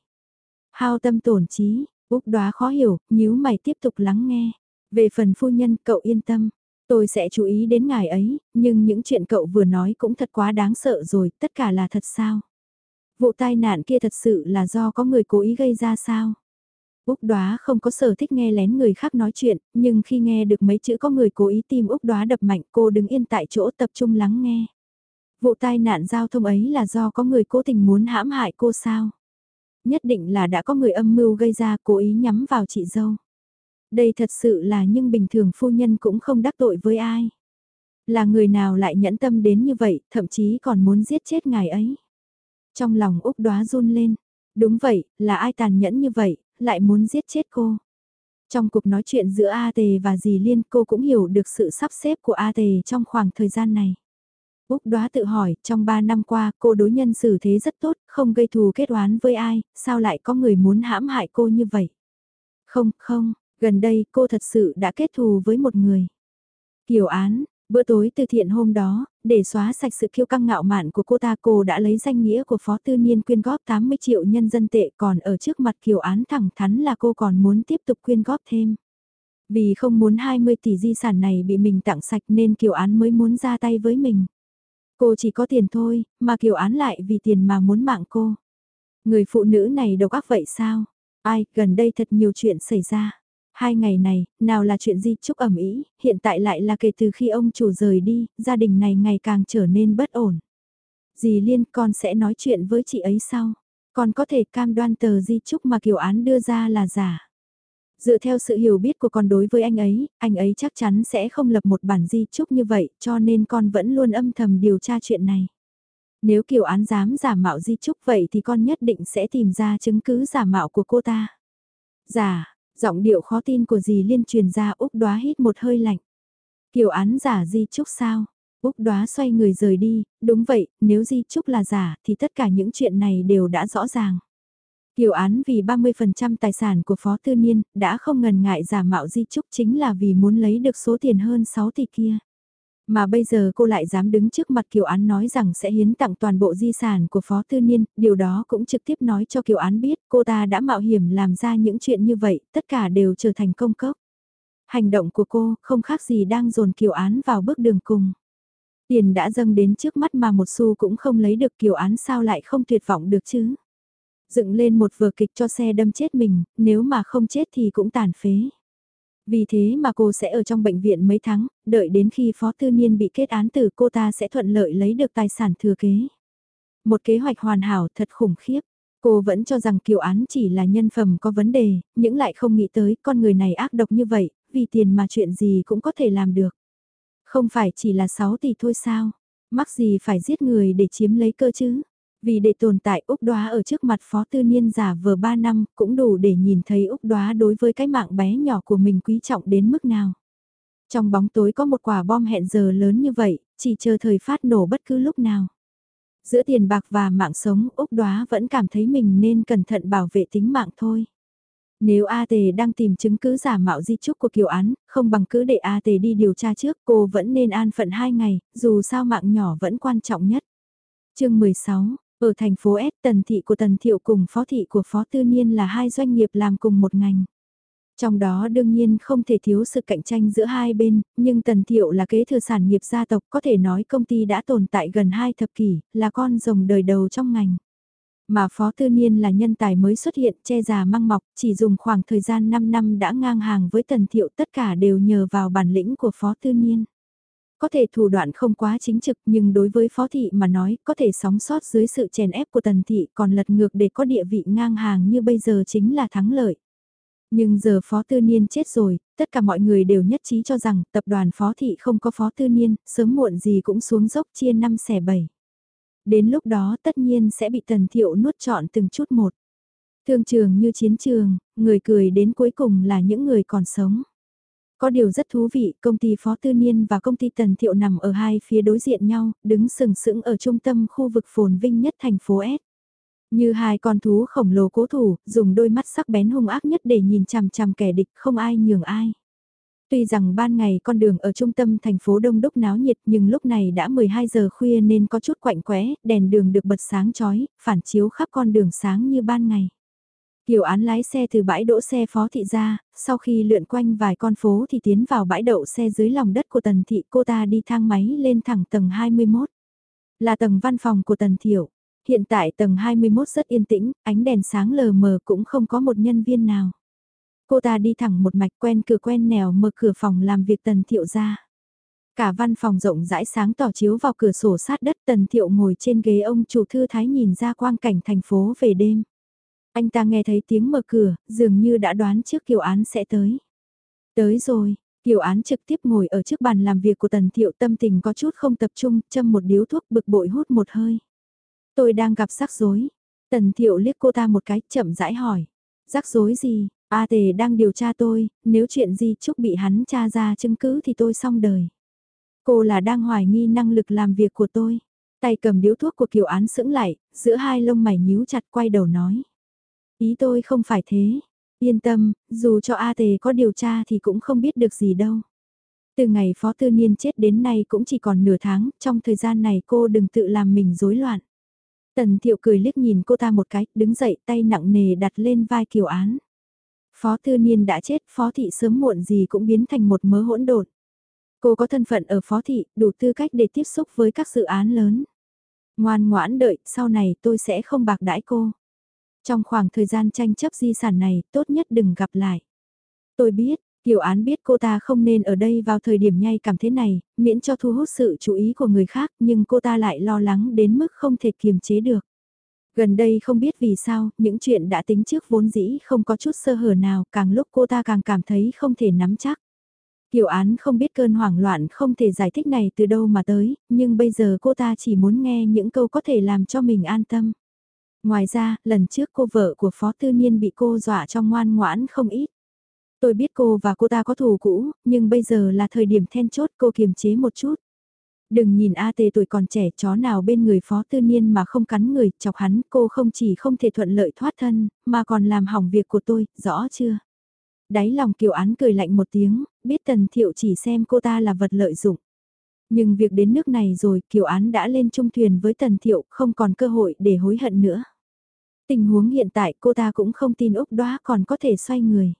S1: Hao tâm tổn trí, Úc đoá khó hiểu, nhíu mày tiếp tục lắng nghe. Về phần phu nhân, cậu yên tâm. Tôi sẽ chú ý đến ngài ấy, nhưng những chuyện cậu vừa nói cũng thật quá đáng sợ rồi, tất cả là thật sao? Vụ tai nạn kia thật sự là do có người cố ý gây ra sao? Úc đoá không có sở thích nghe lén người khác nói chuyện, nhưng khi nghe được mấy chữ có người cố ý tìm Úc đoá đập mạnh cô đứng yên tại chỗ tập trung lắng nghe. Vụ tai nạn giao thông ấy là do có người cố tình muốn hãm hại cô sao? Nhất định là đã có người âm mưu gây ra cố ý nhắm vào chị dâu. Đây thật sự là nhưng bình thường phu nhân cũng không đắc tội với ai. Là người nào lại nhẫn tâm đến như vậy, thậm chí còn muốn giết chết ngài ấy. Trong lòng Úc đoá run lên. Đúng vậy, là ai tàn nhẫn như vậy, lại muốn giết chết cô. Trong cuộc nói chuyện giữa A Tề và dì Liên cô cũng hiểu được sự sắp xếp của A Tề trong khoảng thời gian này. Úc đoá tự hỏi, trong 3 năm qua cô đối nhân xử thế rất tốt, không gây thù kết oán với ai, sao lại có người muốn hãm hại cô như vậy? Không, không, gần đây cô thật sự đã kết thù với một người. Kiều án, bữa tối từ thiện hôm đó, để xóa sạch sự kiêu căng ngạo mạn của cô ta cô đã lấy danh nghĩa của Phó Tư Niên quyên góp 80 triệu nhân dân tệ còn ở trước mặt Kiều án thẳng thắn là cô còn muốn tiếp tục quyên góp thêm. Vì không muốn 20 tỷ di sản này bị mình tặng sạch nên Kiều án mới muốn ra tay với mình. Cô chỉ có tiền thôi, mà Kiều án lại vì tiền mà muốn mạng cô. Người phụ nữ này độc ác vậy sao? Ai, gần đây thật nhiều chuyện xảy ra. Hai ngày này, nào là chuyện di chúc ẩm ý, hiện tại lại là kể từ khi ông chủ rời đi, gia đình này ngày càng trở nên bất ổn. Dì Liên con sẽ nói chuyện với chị ấy sau. Con có thể cam đoan tờ di chúc mà Kiều án đưa ra là giả. Dựa theo sự hiểu biết của con đối với anh ấy, anh ấy chắc chắn sẽ không lập một bản di chúc như vậy, cho nên con vẫn luôn âm thầm điều tra chuyện này. Nếu Kiều án dám giả mạo di chúc vậy thì con nhất định sẽ tìm ra chứng cứ giả mạo của cô ta. Giả, Giọng điệu khó tin của dì Liên truyền ra Úc đoá hít một hơi lạnh. Kiều án giả di trúc sao? Úc đoá xoay người rời đi, đúng vậy, nếu di trúc là giả thì tất cả những chuyện này đều đã rõ ràng. Kiều án vì 30% tài sản của Phó Tư Niên đã không ngần ngại giả mạo di trúc chính là vì muốn lấy được số tiền hơn 6 tỷ kia. Mà bây giờ cô lại dám đứng trước mặt Kiều Án nói rằng sẽ hiến tặng toàn bộ di sản của Phó Tư Niên, điều đó cũng trực tiếp nói cho Kiều Án biết cô ta đã mạo hiểm làm ra những chuyện như vậy, tất cả đều trở thành công cốc. Hành động của cô không khác gì đang dồn Kiều Án vào bước đường cùng. Tiền đã dâng đến trước mắt mà một xu cũng không lấy được Kiều Án sao lại không tuyệt vọng được chứ. Dựng lên một vở kịch cho xe đâm chết mình, nếu mà không chết thì cũng tàn phế. Vì thế mà cô sẽ ở trong bệnh viện mấy tháng, đợi đến khi Phó Tư Niên bị kết án tử cô ta sẽ thuận lợi lấy được tài sản thừa kế. Một kế hoạch hoàn hảo thật khủng khiếp. Cô vẫn cho rằng kiều án chỉ là nhân phẩm có vấn đề, những lại không nghĩ tới con người này ác độc như vậy, vì tiền mà chuyện gì cũng có thể làm được. Không phải chỉ là 6 tỷ thôi sao, mắc gì phải giết người để chiếm lấy cơ chứ. Vì để tồn tại Úc Đoá ở trước mặt Phó Tư Niên giả vờ 3 năm cũng đủ để nhìn thấy Úc Đoá đối với cái mạng bé nhỏ của mình quý trọng đến mức nào. Trong bóng tối có một quả bom hẹn giờ lớn như vậy, chỉ chờ thời phát nổ bất cứ lúc nào. Giữa tiền bạc và mạng sống Úc Đoá vẫn cảm thấy mình nên cẩn thận bảo vệ tính mạng thôi. Nếu A Tề đang tìm chứng cứ giả mạo di trúc của Kiều Án, không bằng cứ để A Tề đi điều tra trước, cô vẫn nên an phận hai ngày, dù sao mạng nhỏ vẫn quan trọng nhất. chương 16, ở thành phố S tần thị của tần thiệu cùng phó thị của phó tư niên là hai doanh nghiệp làm cùng một ngành. Trong đó đương nhiên không thể thiếu sự cạnh tranh giữa hai bên, nhưng Tần Thiệu là kế thừa sản nghiệp gia tộc có thể nói công ty đã tồn tại gần hai thập kỷ, là con rồng đời đầu trong ngành. Mà Phó Tư Niên là nhân tài mới xuất hiện che già măng mọc, chỉ dùng khoảng thời gian 5 năm đã ngang hàng với Tần Thiệu tất cả đều nhờ vào bản lĩnh của Phó Tư Niên. Có thể thủ đoạn không quá chính trực nhưng đối với Phó Thị mà nói có thể sóng sót dưới sự chèn ép của Tần Thị còn lật ngược để có địa vị ngang hàng như bây giờ chính là thắng lợi. Nhưng giờ Phó Tư Niên chết rồi, tất cả mọi người đều nhất trí cho rằng tập đoàn Phó Thị không có Phó Tư Niên, sớm muộn gì cũng xuống dốc chia năm xẻ bảy. Đến lúc đó tất nhiên sẽ bị Tần Thiệu nuốt trọn từng chút một. Thương trường như chiến trường, người cười đến cuối cùng là những người còn sống. Có điều rất thú vị, công ty Phó Tư Niên và công ty Tần Thiệu nằm ở hai phía đối diện nhau, đứng sừng sững ở trung tâm khu vực phồn vinh nhất thành phố S. Như hai con thú khổng lồ cố thủ, dùng đôi mắt sắc bén hung ác nhất để nhìn chằm chằm kẻ địch không ai nhường ai. Tuy rằng ban ngày con đường ở trung tâm thành phố đông đúc náo nhiệt nhưng lúc này đã 12 giờ khuya nên có chút quạnh quẽ, đèn đường được bật sáng chói, phản chiếu khắp con đường sáng như ban ngày. Kiều án lái xe từ bãi đỗ xe phó thị ra, sau khi lượn quanh vài con phố thì tiến vào bãi đậu xe dưới lòng đất của tần thị cô ta đi thang máy lên thẳng tầng 21. Là tầng văn phòng của tần thiểu. Hiện tại tầng 21 rất yên tĩnh, ánh đèn sáng lờ mờ cũng không có một nhân viên nào. Cô ta đi thẳng một mạch quen cửa quen nèo mở cửa phòng làm việc tần thiệu ra. Cả văn phòng rộng rãi sáng tỏ chiếu vào cửa sổ sát đất tần thiệu ngồi trên ghế ông chủ thư thái nhìn ra quang cảnh thành phố về đêm. Anh ta nghe thấy tiếng mở cửa, dường như đã đoán trước Kiều Án sẽ tới. Tới rồi, Kiều Án trực tiếp ngồi ở trước bàn làm việc của Tần Thiệu tâm tình có chút không tập trung, châm một điếu thuốc bực bội hút một hơi. Tôi đang gặp rắc rối. Tần Thiệu liếc cô ta một cái, chậm rãi hỏi. Rắc rối gì? A Tề đang điều tra tôi, nếu chuyện gì chúc bị hắn tra ra chứng cứ thì tôi xong đời. Cô là đang hoài nghi năng lực làm việc của tôi. Tay cầm điếu thuốc của Kiều Án sững lại, giữa hai lông mày nhíu chặt quay đầu nói. Ý tôi không phải thế. Yên tâm, dù cho A Tề có điều tra thì cũng không biết được gì đâu. Từ ngày Phó Tư Niên chết đến nay cũng chỉ còn nửa tháng, trong thời gian này cô đừng tự làm mình rối loạn. Tần Thiệu cười liếc nhìn cô ta một cái, đứng dậy tay nặng nề đặt lên vai Kiều Án. Phó Tư Niên đã chết, Phó Thị sớm muộn gì cũng biến thành một mớ hỗn độn. Cô có thân phận ở Phó Thị, đủ tư cách để tiếp xúc với các dự án lớn. Ngoan ngoãn đợi, sau này tôi sẽ không bạc đãi cô. Trong khoảng thời gian tranh chấp di sản này, tốt nhất đừng gặp lại. Tôi biết, Kiều Án biết cô ta không nên ở đây vào thời điểm nhạy cảm thế này, miễn cho thu hút sự chú ý của người khác, nhưng cô ta lại lo lắng đến mức không thể kiềm chế được. Gần đây không biết vì sao, những chuyện đã tính trước vốn dĩ không có chút sơ hở nào, càng lúc cô ta càng cảm thấy không thể nắm chắc. Kiều Án không biết cơn hoảng loạn không thể giải thích này từ đâu mà tới, nhưng bây giờ cô ta chỉ muốn nghe những câu có thể làm cho mình an tâm. Ngoài ra, lần trước cô vợ của Phó Tư Niên bị cô dọa cho ngoan ngoãn không ít. Tôi biết cô và cô ta có thù cũ, nhưng bây giờ là thời điểm then chốt cô kiềm chế một chút. Đừng nhìn A tề tuổi còn trẻ chó nào bên người phó tư niên mà không cắn người, chọc hắn cô không chỉ không thể thuận lợi thoát thân, mà còn làm hỏng việc của tôi, rõ chưa? Đáy lòng kiều án cười lạnh một tiếng, biết tần thiệu chỉ xem cô ta là vật lợi dụng. Nhưng việc đến nước này rồi, kiều án đã lên trung thuyền với tần thiệu, không còn cơ hội để hối hận nữa. Tình huống hiện tại cô ta cũng không tin Úc đoá còn có thể xoay người.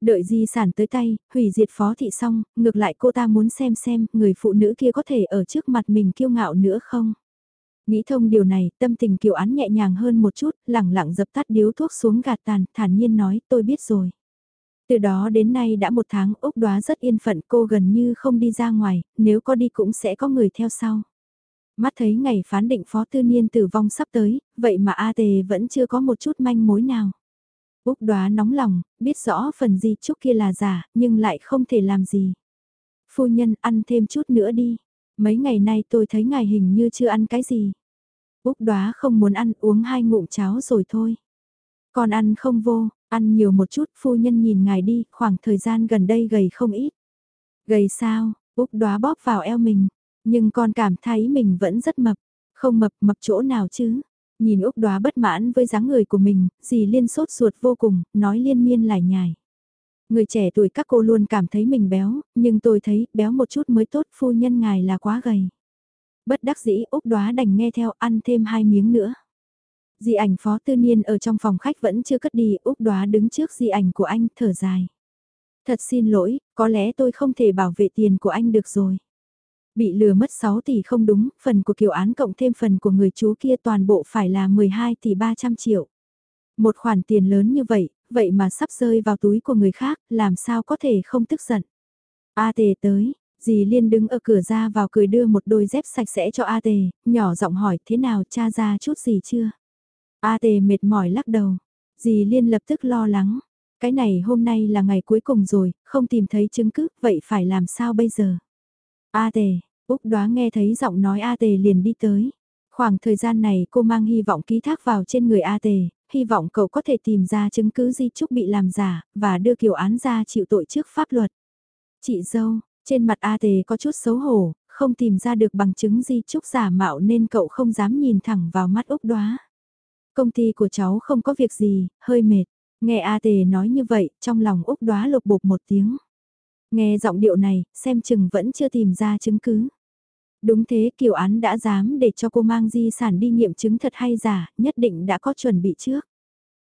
S1: Đợi di sản tới tay, hủy diệt phó thị xong, ngược lại cô ta muốn xem xem người phụ nữ kia có thể ở trước mặt mình kiêu ngạo nữa không. Nghĩ thông điều này, tâm tình kiều án nhẹ nhàng hơn một chút, lẳng lặng dập tắt điếu thuốc xuống gạt tàn, thản nhiên nói tôi biết rồi. Từ đó đến nay đã một tháng Úc đoá rất yên phận cô gần như không đi ra ngoài, nếu có đi cũng sẽ có người theo sau. Mắt thấy ngày phán định phó tư niên tử vong sắp tới, vậy mà A Tề vẫn chưa có một chút manh mối nào. Úc đoá nóng lòng, biết rõ phần di chúc kia là giả, nhưng lại không thể làm gì. Phu nhân ăn thêm chút nữa đi. Mấy ngày nay tôi thấy ngài hình như chưa ăn cái gì. Úc đoá không muốn ăn uống hai ngụm cháo rồi thôi. Còn ăn không vô, ăn nhiều một chút phu nhân nhìn ngài đi, khoảng thời gian gần đây gầy không ít. Gầy sao, Úc đoá bóp vào eo mình, nhưng con cảm thấy mình vẫn rất mập. Không mập mập chỗ nào chứ, Nhìn Úc đoá bất mãn với dáng người của mình, dì liên sốt ruột vô cùng, nói liên miên lải nhải. Người trẻ tuổi các cô luôn cảm thấy mình béo, nhưng tôi thấy béo một chút mới tốt phu nhân ngài là quá gầy. Bất đắc dĩ Úc đoá đành nghe theo ăn thêm hai miếng nữa. Di ảnh phó tư niên ở trong phòng khách vẫn chưa cất đi, Úc đoá đứng trước di ảnh của anh thở dài. Thật xin lỗi, có lẽ tôi không thể bảo vệ tiền của anh được rồi. Bị lừa mất 6 tỷ không đúng, phần của kiều án cộng thêm phần của người chú kia toàn bộ phải là 12 tỷ 300 triệu. Một khoản tiền lớn như vậy, vậy mà sắp rơi vào túi của người khác, làm sao có thể không tức giận. A tề tới, dì Liên đứng ở cửa ra vào cười đưa một đôi dép sạch sẽ cho A tề, nhỏ giọng hỏi thế nào cha ra chút gì chưa. A tề mệt mỏi lắc đầu, dì Liên lập tức lo lắng. Cái này hôm nay là ngày cuối cùng rồi, không tìm thấy chứng cứ, vậy phải làm sao bây giờ? A tề, Úc đoá nghe thấy giọng nói A tề liền đi tới. Khoảng thời gian này cô mang hy vọng ký thác vào trên người A tề, hy vọng cậu có thể tìm ra chứng cứ di trúc bị làm giả, và đưa kiểu án ra chịu tội trước pháp luật. Chị dâu, trên mặt A tề có chút xấu hổ, không tìm ra được bằng chứng di trúc giả mạo nên cậu không dám nhìn thẳng vào mắt Úc đoá. Công ty của cháu không có việc gì, hơi mệt. Nghe A tề nói như vậy, trong lòng Úc đoá lục bục một tiếng. Nghe giọng điệu này, xem chừng vẫn chưa tìm ra chứng cứ. Đúng thế Kiều Án đã dám để cho cô mang di sản đi nghiệm chứng thật hay giả, nhất định đã có chuẩn bị trước.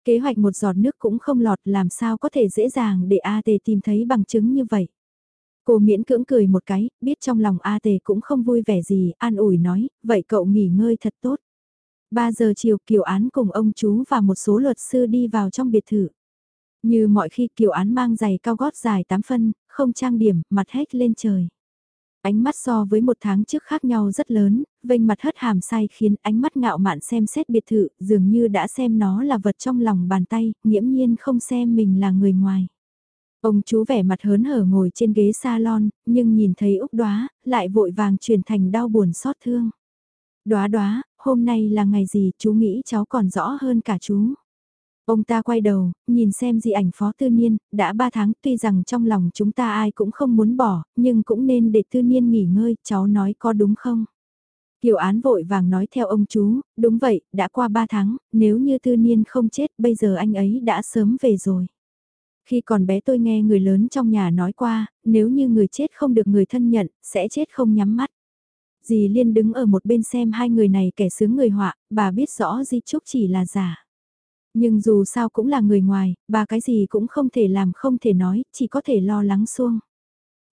S1: Kế hoạch một giọt nước cũng không lọt làm sao có thể dễ dàng để A Tề tìm thấy bằng chứng như vậy. Cô miễn cưỡng cười một cái, biết trong lòng A Tề cũng không vui vẻ gì, an ủi nói, vậy cậu nghỉ ngơi thật tốt. 3 giờ chiều Kiều Án cùng ông chú và một số luật sư đi vào trong biệt thự. Như mọi khi Kiều Án mang giày cao gót dài 8 phân, không trang điểm, mặt hết lên trời. Ánh mắt so với một tháng trước khác nhau rất lớn, vênh mặt hất hàm sai khiến ánh mắt ngạo mạn xem xét biệt thự, dường như đã xem nó là vật trong lòng bàn tay, nghiễm nhiên không xem mình là người ngoài. Ông chú vẻ mặt hớn hở ngồi trên ghế salon, nhưng nhìn thấy Úc Đoá, lại vội vàng chuyển thành đau buồn xót thương. Đoá đoá, hôm nay là ngày gì chú nghĩ cháu còn rõ hơn cả chú. Ông ta quay đầu, nhìn xem di ảnh phó tư niên, đã 3 tháng tuy rằng trong lòng chúng ta ai cũng không muốn bỏ, nhưng cũng nên để tư niên nghỉ ngơi, cháu nói có đúng không? Kiều án vội vàng nói theo ông chú, đúng vậy, đã qua 3 tháng, nếu như tư niên không chết bây giờ anh ấy đã sớm về rồi. Khi còn bé tôi nghe người lớn trong nhà nói qua, nếu như người chết không được người thân nhận, sẽ chết không nhắm mắt. Dì Liên đứng ở một bên xem hai người này kẻ sướng người họa, bà biết rõ Di Trúc chỉ là giả. Nhưng dù sao cũng là người ngoài, bà cái gì cũng không thể làm không thể nói, chỉ có thể lo lắng xuông.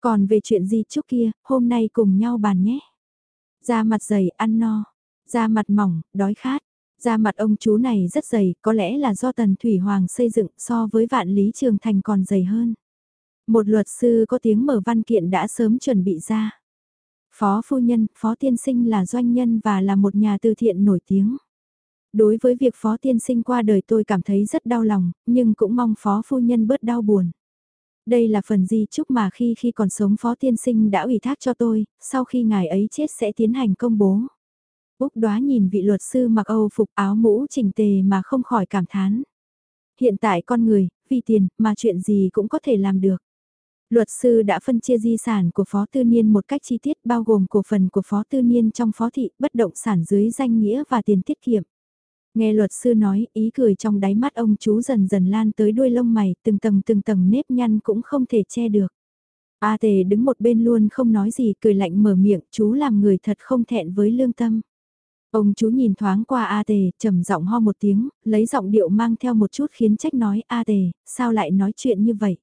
S1: Còn về chuyện gì trước kia, hôm nay cùng nhau bàn nhé. Da mặt dày, ăn no. Da mặt mỏng, đói khát. Da mặt ông chú này rất dày, có lẽ là do Tần Thủy Hoàng xây dựng so với vạn lý trường thành còn dày hơn. Một luật sư có tiếng mở văn kiện đã sớm chuẩn bị ra. Phó phu nhân, phó tiên sinh là doanh nhân và là một nhà từ thiện nổi tiếng. Đối với việc phó tiên sinh qua đời tôi cảm thấy rất đau lòng, nhưng cũng mong phó phu nhân bớt đau buồn. Đây là phần di chúc mà khi khi còn sống phó tiên sinh đã ủy thác cho tôi, sau khi ngài ấy chết sẽ tiến hành công bố. Úc đoá nhìn vị luật sư mặc Âu phục áo mũ chỉnh tề mà không khỏi cảm thán. Hiện tại con người, vì tiền, mà chuyện gì cũng có thể làm được. Luật sư đã phân chia di sản của Phó Tư Niên một cách chi tiết bao gồm cổ phần của Phó Tư Niên trong Phó Thị, bất động sản dưới danh nghĩa và tiền tiết kiệm. Nghe luật sư nói, ý cười trong đáy mắt ông chú dần dần lan tới đuôi lông mày, từng tầng từng tầng nếp nhăn cũng không thể che được. A tề đứng một bên luôn không nói gì, cười lạnh mở miệng, chú làm người thật không thẹn với lương tâm. Ông chú nhìn thoáng qua A tề, trầm giọng ho một tiếng, lấy giọng điệu mang theo một chút khiến trách nói A tề, sao lại nói chuyện như vậy?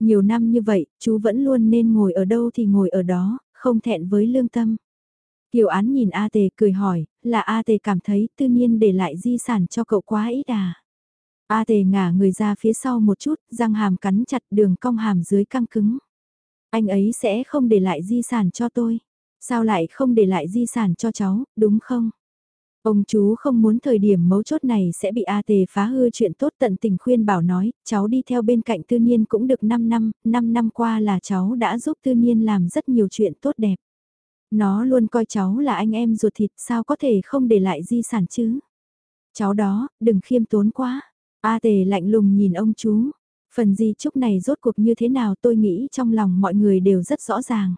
S1: Nhiều năm như vậy, chú vẫn luôn nên ngồi ở đâu thì ngồi ở đó, không thẹn với lương tâm. Kiều Án nhìn A Tề cười hỏi, là A Tề cảm thấy Tư nhiên để lại di sản cho cậu quá ít à. A Tề ngả người ra phía sau một chút, răng hàm cắn chặt đường cong hàm dưới căng cứng. Anh ấy sẽ không để lại di sản cho tôi. Sao lại không để lại di sản cho cháu, đúng không? Ông chú không muốn thời điểm mấu chốt này sẽ bị A Tề phá hư chuyện tốt tận tình khuyên bảo nói, cháu đi theo bên cạnh tư niên cũng được 5 năm, 5 năm qua là cháu đã giúp tư niên làm rất nhiều chuyện tốt đẹp. Nó luôn coi cháu là anh em ruột thịt sao có thể không để lại di sản chứ. Cháu đó, đừng khiêm tốn quá. A tề lạnh lùng nhìn ông chú. Phần di chúc này rốt cuộc như thế nào tôi nghĩ trong lòng mọi người đều rất rõ ràng.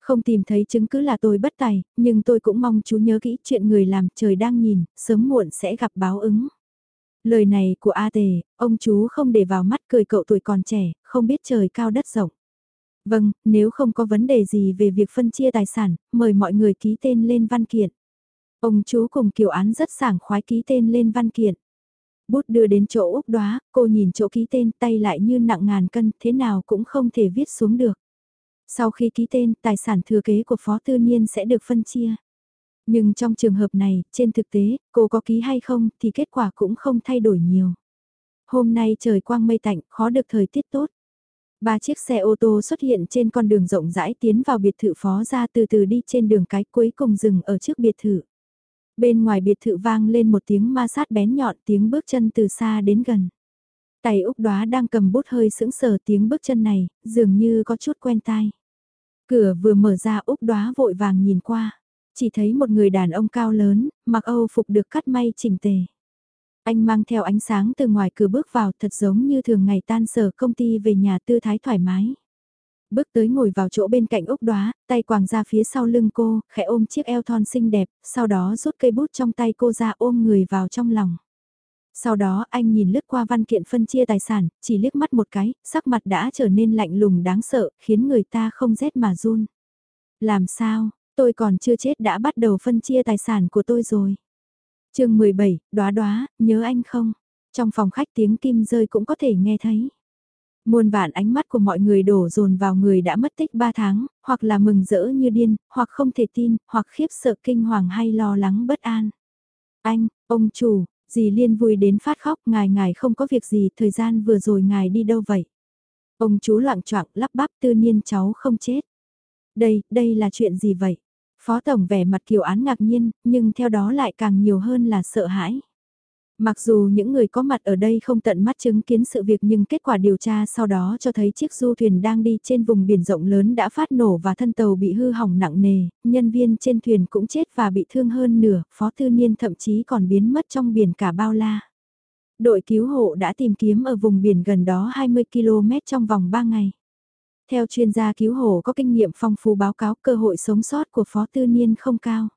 S1: Không tìm thấy chứng cứ là tôi bất tài, nhưng tôi cũng mong chú nhớ kỹ chuyện người làm trời đang nhìn, sớm muộn sẽ gặp báo ứng. Lời này của A Tề, ông chú không để vào mắt cười cậu tuổi còn trẻ, không biết trời cao đất rộng. Vâng, nếu không có vấn đề gì về việc phân chia tài sản, mời mọi người ký tên lên văn kiện. Ông chú cùng Kiều Án rất sảng khoái ký tên lên văn kiện. Bút đưa đến chỗ Úc đoá, cô nhìn chỗ ký tên tay lại như nặng ngàn cân, thế nào cũng không thể viết xuống được. Sau khi ký tên, tài sản thừa kế của Phó Tư Niên sẽ được phân chia. Nhưng trong trường hợp này, trên thực tế, cô có ký hay không thì kết quả cũng không thay đổi nhiều. Hôm nay trời quang mây tạnh, khó được thời tiết tốt. Ba chiếc xe ô tô xuất hiện trên con đường rộng rãi tiến vào biệt thự phó ra từ từ đi trên đường cái cuối cùng dừng ở trước biệt thự. Bên ngoài biệt thự vang lên một tiếng ma sát bén nhọn tiếng bước chân từ xa đến gần. Tay Úc đoá đang cầm bút hơi sững sờ tiếng bước chân này, dường như có chút quen tai. Cửa vừa mở ra Úc đoá vội vàng nhìn qua, chỉ thấy một người đàn ông cao lớn, mặc Âu phục được cắt may chỉnh tề. Anh mang theo ánh sáng từ ngoài cửa bước vào thật giống như thường ngày tan sở công ty về nhà tư thái thoải mái. Bước tới ngồi vào chỗ bên cạnh ốc đóa, tay quàng ra phía sau lưng cô, khẽ ôm chiếc eo thon xinh đẹp, sau đó rút cây bút trong tay cô ra ôm người vào trong lòng. Sau đó anh nhìn lướt qua văn kiện phân chia tài sản, chỉ liếc mắt một cái, sắc mặt đã trở nên lạnh lùng đáng sợ, khiến người ta không rét mà run. Làm sao, tôi còn chưa chết đã bắt đầu phân chia tài sản của tôi rồi chương 17, đoá đoá, nhớ anh không? Trong phòng khách tiếng kim rơi cũng có thể nghe thấy. Muôn vạn ánh mắt của mọi người đổ dồn vào người đã mất tích 3 tháng, hoặc là mừng rỡ như điên, hoặc không thể tin, hoặc khiếp sợ kinh hoàng hay lo lắng bất an. Anh, ông chủ, dì Liên vui đến phát khóc, ngài ngài không có việc gì, thời gian vừa rồi ngài đi đâu vậy? Ông chú loạn choạng lắp bắp tư nhiên cháu không chết. Đây, đây là chuyện gì vậy? Phó Tổng vẻ mặt kiều án ngạc nhiên, nhưng theo đó lại càng nhiều hơn là sợ hãi. Mặc dù những người có mặt ở đây không tận mắt chứng kiến sự việc nhưng kết quả điều tra sau đó cho thấy chiếc du thuyền đang đi trên vùng biển rộng lớn đã phát nổ và thân tàu bị hư hỏng nặng nề, nhân viên trên thuyền cũng chết và bị thương hơn nửa, phó tư niên thậm chí còn biến mất trong biển cả bao la. Đội cứu hộ đã tìm kiếm ở vùng biển gần đó 20 km trong vòng 3 ngày. Theo chuyên gia cứu hộ có kinh nghiệm phong phú báo cáo cơ hội sống sót của Phó Tư Niên không cao.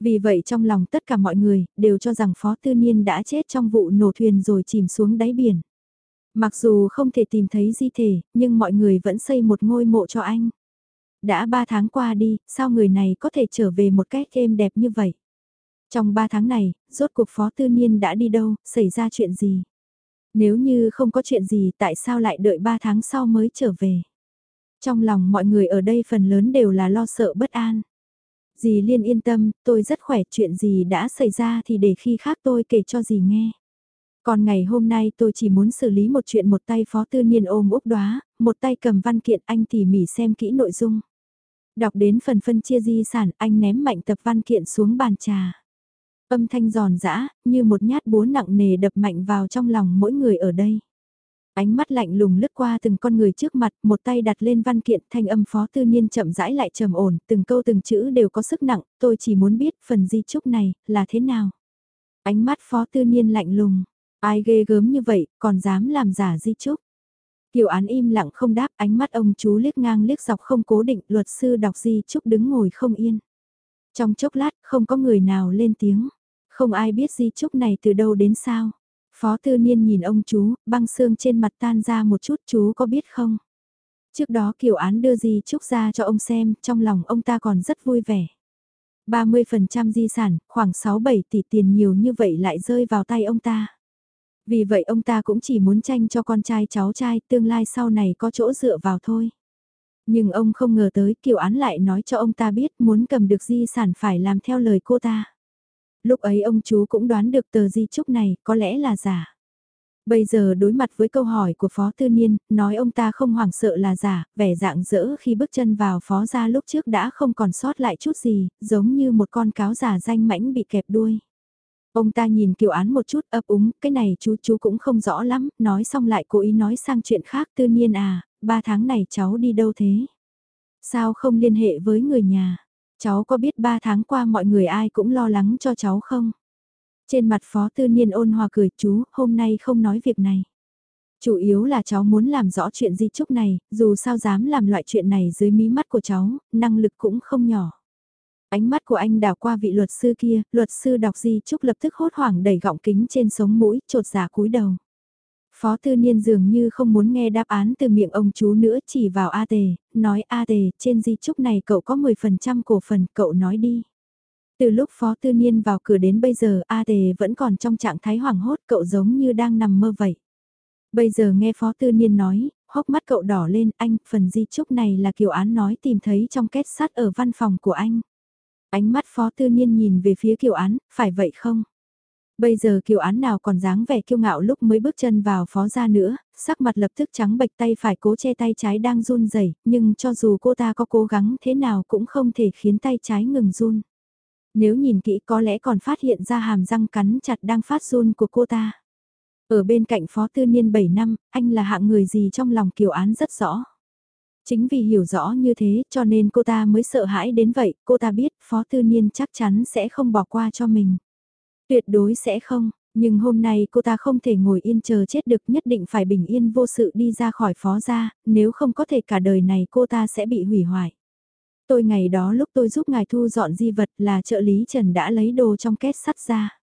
S1: Vì vậy trong lòng tất cả mọi người đều cho rằng Phó Tư Niên đã chết trong vụ nổ thuyền rồi chìm xuống đáy biển. Mặc dù không thể tìm thấy di thể, nhưng mọi người vẫn xây một ngôi mộ cho anh. Đã ba tháng qua đi, sao người này có thể trở về một cách êm đẹp như vậy? Trong ba tháng này, rốt cuộc Phó Tư Niên đã đi đâu, xảy ra chuyện gì? Nếu như không có chuyện gì tại sao lại đợi ba tháng sau mới trở về? Trong lòng mọi người ở đây phần lớn đều là lo sợ bất an. Dì Liên yên tâm, tôi rất khỏe, chuyện gì đã xảy ra thì để khi khác tôi kể cho dì nghe. Còn ngày hôm nay tôi chỉ muốn xử lý một chuyện một tay phó tư niên ôm úc đoá, một tay cầm văn kiện anh tỉ mỉ xem kỹ nội dung. Đọc đến phần phân chia di sản anh ném mạnh tập văn kiện xuống bàn trà. Âm thanh giòn giã, như một nhát búa nặng nề đập mạnh vào trong lòng mỗi người ở đây. Ánh mắt lạnh lùng lướt qua từng con người trước mặt, một tay đặt lên văn kiện thanh âm phó tư niên chậm rãi lại trầm ổn, từng câu từng chữ đều có sức nặng, tôi chỉ muốn biết phần di trúc này, là thế nào. Ánh mắt phó tư niên lạnh lùng, Ai ghê gớm như vậy, còn dám làm giả di chúc. Kiều án im lặng không đáp, ánh mắt ông chú liếc ngang liếc dọc không cố định, luật sư đọc di chúc đứng ngồi không yên. Trong chốc lát, không có người nào lên tiếng. Không ai biết di chúc này từ đâu đến sao. Phó tư niên nhìn ông chú, băng xương trên mặt tan ra một chút chú có biết không? Trước đó Kiều Án đưa gì chúc ra cho ông xem, trong lòng ông ta còn rất vui vẻ. 30% di sản, khoảng 6-7 tỷ tiền nhiều như vậy lại rơi vào tay ông ta. Vì vậy ông ta cũng chỉ muốn tranh cho con trai cháu trai tương lai sau này có chỗ dựa vào thôi. Nhưng ông không ngờ tới Kiều Án lại nói cho ông ta biết muốn cầm được di sản phải làm theo lời cô ta. Lúc ấy ông chú cũng đoán được tờ di chúc này có lẽ là giả. Bây giờ đối mặt với câu hỏi của Phó Tư Niên, nói ông ta không hoảng sợ là giả, vẻ dạng dỡ khi bước chân vào Phó gia lúc trước đã không còn sót lại chút gì, giống như một con cáo giả danh mãnh bị kẹp đuôi. Ông ta nhìn kiều án một chút ấp úng, cái này chú chú cũng không rõ lắm, nói xong lại cố ý nói sang chuyện khác Tư Niên à, ba tháng này cháu đi đâu thế? Sao không liên hệ với người nhà? Cháu có biết ba tháng qua mọi người ai cũng lo lắng cho cháu không? Trên mặt phó tư niên ôn hòa cười chú, hôm nay không nói việc này. Chủ yếu là cháu muốn làm rõ chuyện di trúc này, dù sao dám làm loại chuyện này dưới mí mắt của cháu, năng lực cũng không nhỏ. Ánh mắt của anh đảo qua vị luật sư kia, luật sư đọc di trúc lập tức hốt hoảng đẩy gọng kính trên sống mũi, trột giả cúi đầu. Phó tư niên dường như không muốn nghe đáp án từ miệng ông chú nữa chỉ vào A tề, nói A tề, trên di trúc này cậu có 10% cổ phần, cậu nói đi. Từ lúc Phó Tư Niên vào cửa đến bây giờ A Tề vẫn còn trong trạng thái hoảng hốt cậu giống như đang nằm mơ vậy. Bây giờ nghe Phó Tư Niên nói, hốc mắt cậu đỏ lên anh, phần di trúc này là Kiều Án nói tìm thấy trong kết sắt ở văn phòng của anh. Ánh mắt Phó Tư Niên nhìn về phía Kiều Án, phải vậy không? Bây giờ Kiều Án nào còn dáng vẻ kiêu ngạo lúc mới bước chân vào phó ra nữa, sắc mặt lập tức trắng bệch tay phải cố che tay trái đang run rẩy nhưng cho dù cô ta có cố gắng thế nào cũng không thể khiến tay trái ngừng run. Nếu nhìn kỹ có lẽ còn phát hiện ra hàm răng cắn chặt đang phát run của cô ta. Ở bên cạnh phó tư niên 7 năm, anh là hạng người gì trong lòng kiều án rất rõ. Chính vì hiểu rõ như thế cho nên cô ta mới sợ hãi đến vậy, cô ta biết phó tư niên chắc chắn sẽ không bỏ qua cho mình. Tuyệt đối sẽ không, nhưng hôm nay cô ta không thể ngồi yên chờ chết được nhất định phải bình yên vô sự đi ra khỏi phó gia, nếu không có thể cả đời này cô ta sẽ bị hủy hoại. Tôi ngày đó lúc tôi giúp ngài thu dọn di vật là trợ lý Trần đã lấy đồ trong két sắt ra.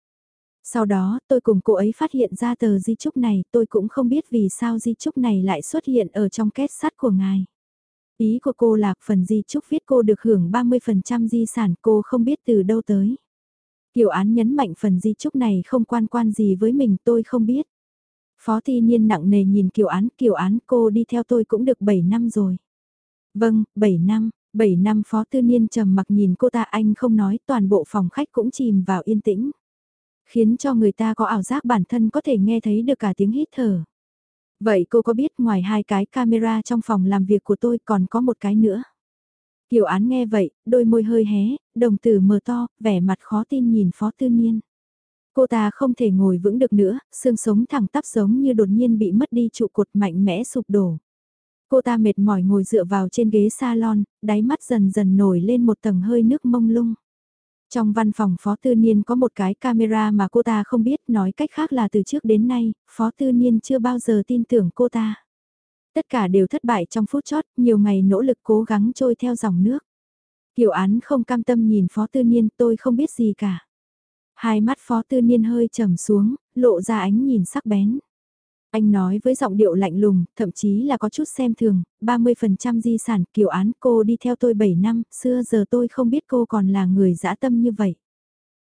S1: Sau đó tôi cùng cô ấy phát hiện ra tờ di trúc này, tôi cũng không biết vì sao di trúc này lại xuất hiện ở trong két sắt của ngài. Ý của cô là phần di trúc viết cô được hưởng 30% di sản cô không biết từ đâu tới. Kiều án nhấn mạnh phần di trúc này không quan quan gì với mình tôi không biết. Phó thi niên nặng nề nhìn Kiều án, Kiều án cô đi theo tôi cũng được 7 năm rồi. Vâng, 7 năm, 7 năm phó tư niên trầm mặc nhìn cô ta anh không nói toàn bộ phòng khách cũng chìm vào yên tĩnh. Khiến cho người ta có ảo giác bản thân có thể nghe thấy được cả tiếng hít thở. Vậy cô có biết ngoài hai cái camera trong phòng làm việc của tôi còn có một cái nữa? Kiều án nghe vậy, đôi môi hơi hé, đồng tử mờ to, vẻ mặt khó tin nhìn phó tư niên. Cô ta không thể ngồi vững được nữa, xương sống thẳng tắp giống như đột nhiên bị mất đi trụ cột mạnh mẽ sụp đổ. Cô ta mệt mỏi ngồi dựa vào trên ghế salon, đáy mắt dần dần nổi lên một tầng hơi nước mông lung. Trong văn phòng Phó Tư Niên có một cái camera mà cô ta không biết nói cách khác là từ trước đến nay, Phó Tư Niên chưa bao giờ tin tưởng cô ta. Tất cả đều thất bại trong phút chót, nhiều ngày nỗ lực cố gắng trôi theo dòng nước. Kiều án không cam tâm nhìn Phó Tư Niên tôi không biết gì cả. Hai mắt Phó Tư Niên hơi trầm xuống, lộ ra ánh nhìn sắc bén. Anh nói với giọng điệu lạnh lùng, thậm chí là có chút xem thường, 30% di sản kiểu án cô đi theo tôi 7 năm, xưa giờ tôi không biết cô còn là người dã tâm như vậy.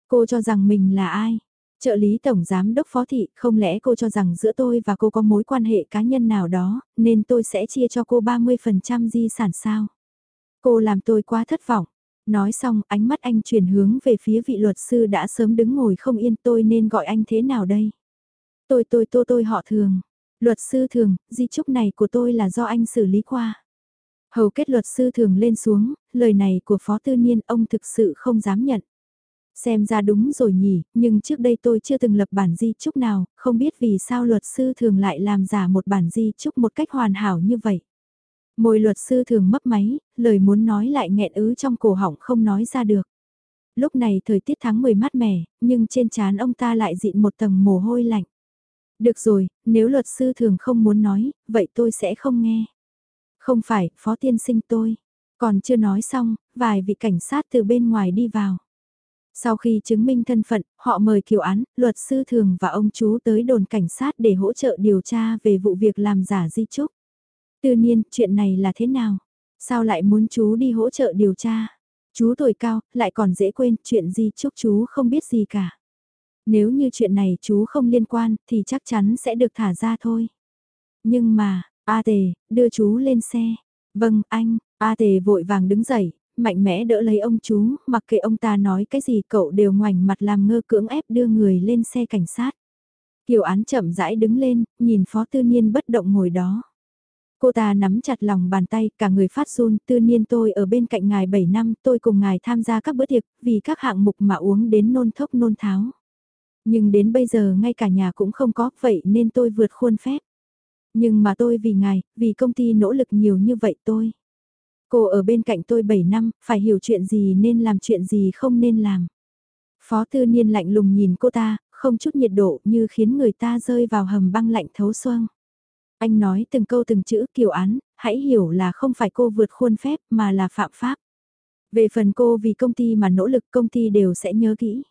S1: Cô cho rằng mình là ai? Trợ lý tổng giám đốc phó thị, không lẽ cô cho rằng giữa tôi và cô có mối quan hệ cá nhân nào đó, nên tôi sẽ chia cho cô 30% di sản sao? Cô làm tôi quá thất vọng. Nói xong, ánh mắt anh chuyển hướng về phía vị luật sư đã sớm đứng ngồi không yên tôi nên gọi anh thế nào đây? Tôi tôi tôi tôi họ thường. Luật sư thường, di chúc này của tôi là do anh xử lý qua. Hầu kết luật sư thường lên xuống, lời này của Phó Tư Niên ông thực sự không dám nhận. Xem ra đúng rồi nhỉ, nhưng trước đây tôi chưa từng lập bản di chúc nào, không biết vì sao luật sư thường lại làm giả một bản di chúc một cách hoàn hảo như vậy. Môi luật sư thường mấp máy, lời muốn nói lại nghẹn ứ trong cổ họng không nói ra được. Lúc này thời tiết tháng 10 mát mẻ, nhưng trên trán ông ta lại dịn một tầng mồ hôi lạnh. Được rồi, nếu luật sư thường không muốn nói, vậy tôi sẽ không nghe. Không phải, phó tiên sinh tôi. Còn chưa nói xong, vài vị cảnh sát từ bên ngoài đi vào. Sau khi chứng minh thân phận, họ mời Kiều Án, luật sư thường và ông chú tới đồn cảnh sát để hỗ trợ điều tra về vụ việc làm giả di trúc. Tự nhiên, chuyện này là thế nào? Sao lại muốn chú đi hỗ trợ điều tra? Chú tuổi cao, lại còn dễ quên, chuyện di trúc chú không biết gì cả. Nếu như chuyện này chú không liên quan, thì chắc chắn sẽ được thả ra thôi. Nhưng mà, A Tề, đưa chú lên xe. Vâng, anh, A Tề vội vàng đứng dậy, mạnh mẽ đỡ lấy ông chú, mặc kệ ông ta nói cái gì cậu đều ngoảnh mặt làm ngơ cưỡng ép đưa người lên xe cảnh sát. Kiều án chậm rãi đứng lên, nhìn phó tư niên bất động ngồi đó. Cô ta nắm chặt lòng bàn tay, cả người phát run, tư niên tôi ở bên cạnh ngài 7 năm, tôi cùng ngài tham gia các bữa tiệc, vì các hạng mục mà uống đến nôn thốc nôn tháo. Nhưng đến bây giờ ngay cả nhà cũng không có, vậy nên tôi vượt khuôn phép. Nhưng mà tôi vì ngài, vì công ty nỗ lực nhiều như vậy tôi. Cô ở bên cạnh tôi 7 năm, phải hiểu chuyện gì nên làm chuyện gì không nên làm. Phó tư niên lạnh lùng nhìn cô ta, không chút nhiệt độ như khiến người ta rơi vào hầm băng lạnh thấu xuông. Anh nói từng câu từng chữ kiều án, hãy hiểu là không phải cô vượt khuôn phép mà là phạm pháp. Về phần cô vì công ty mà nỗ lực công ty đều sẽ nhớ kỹ.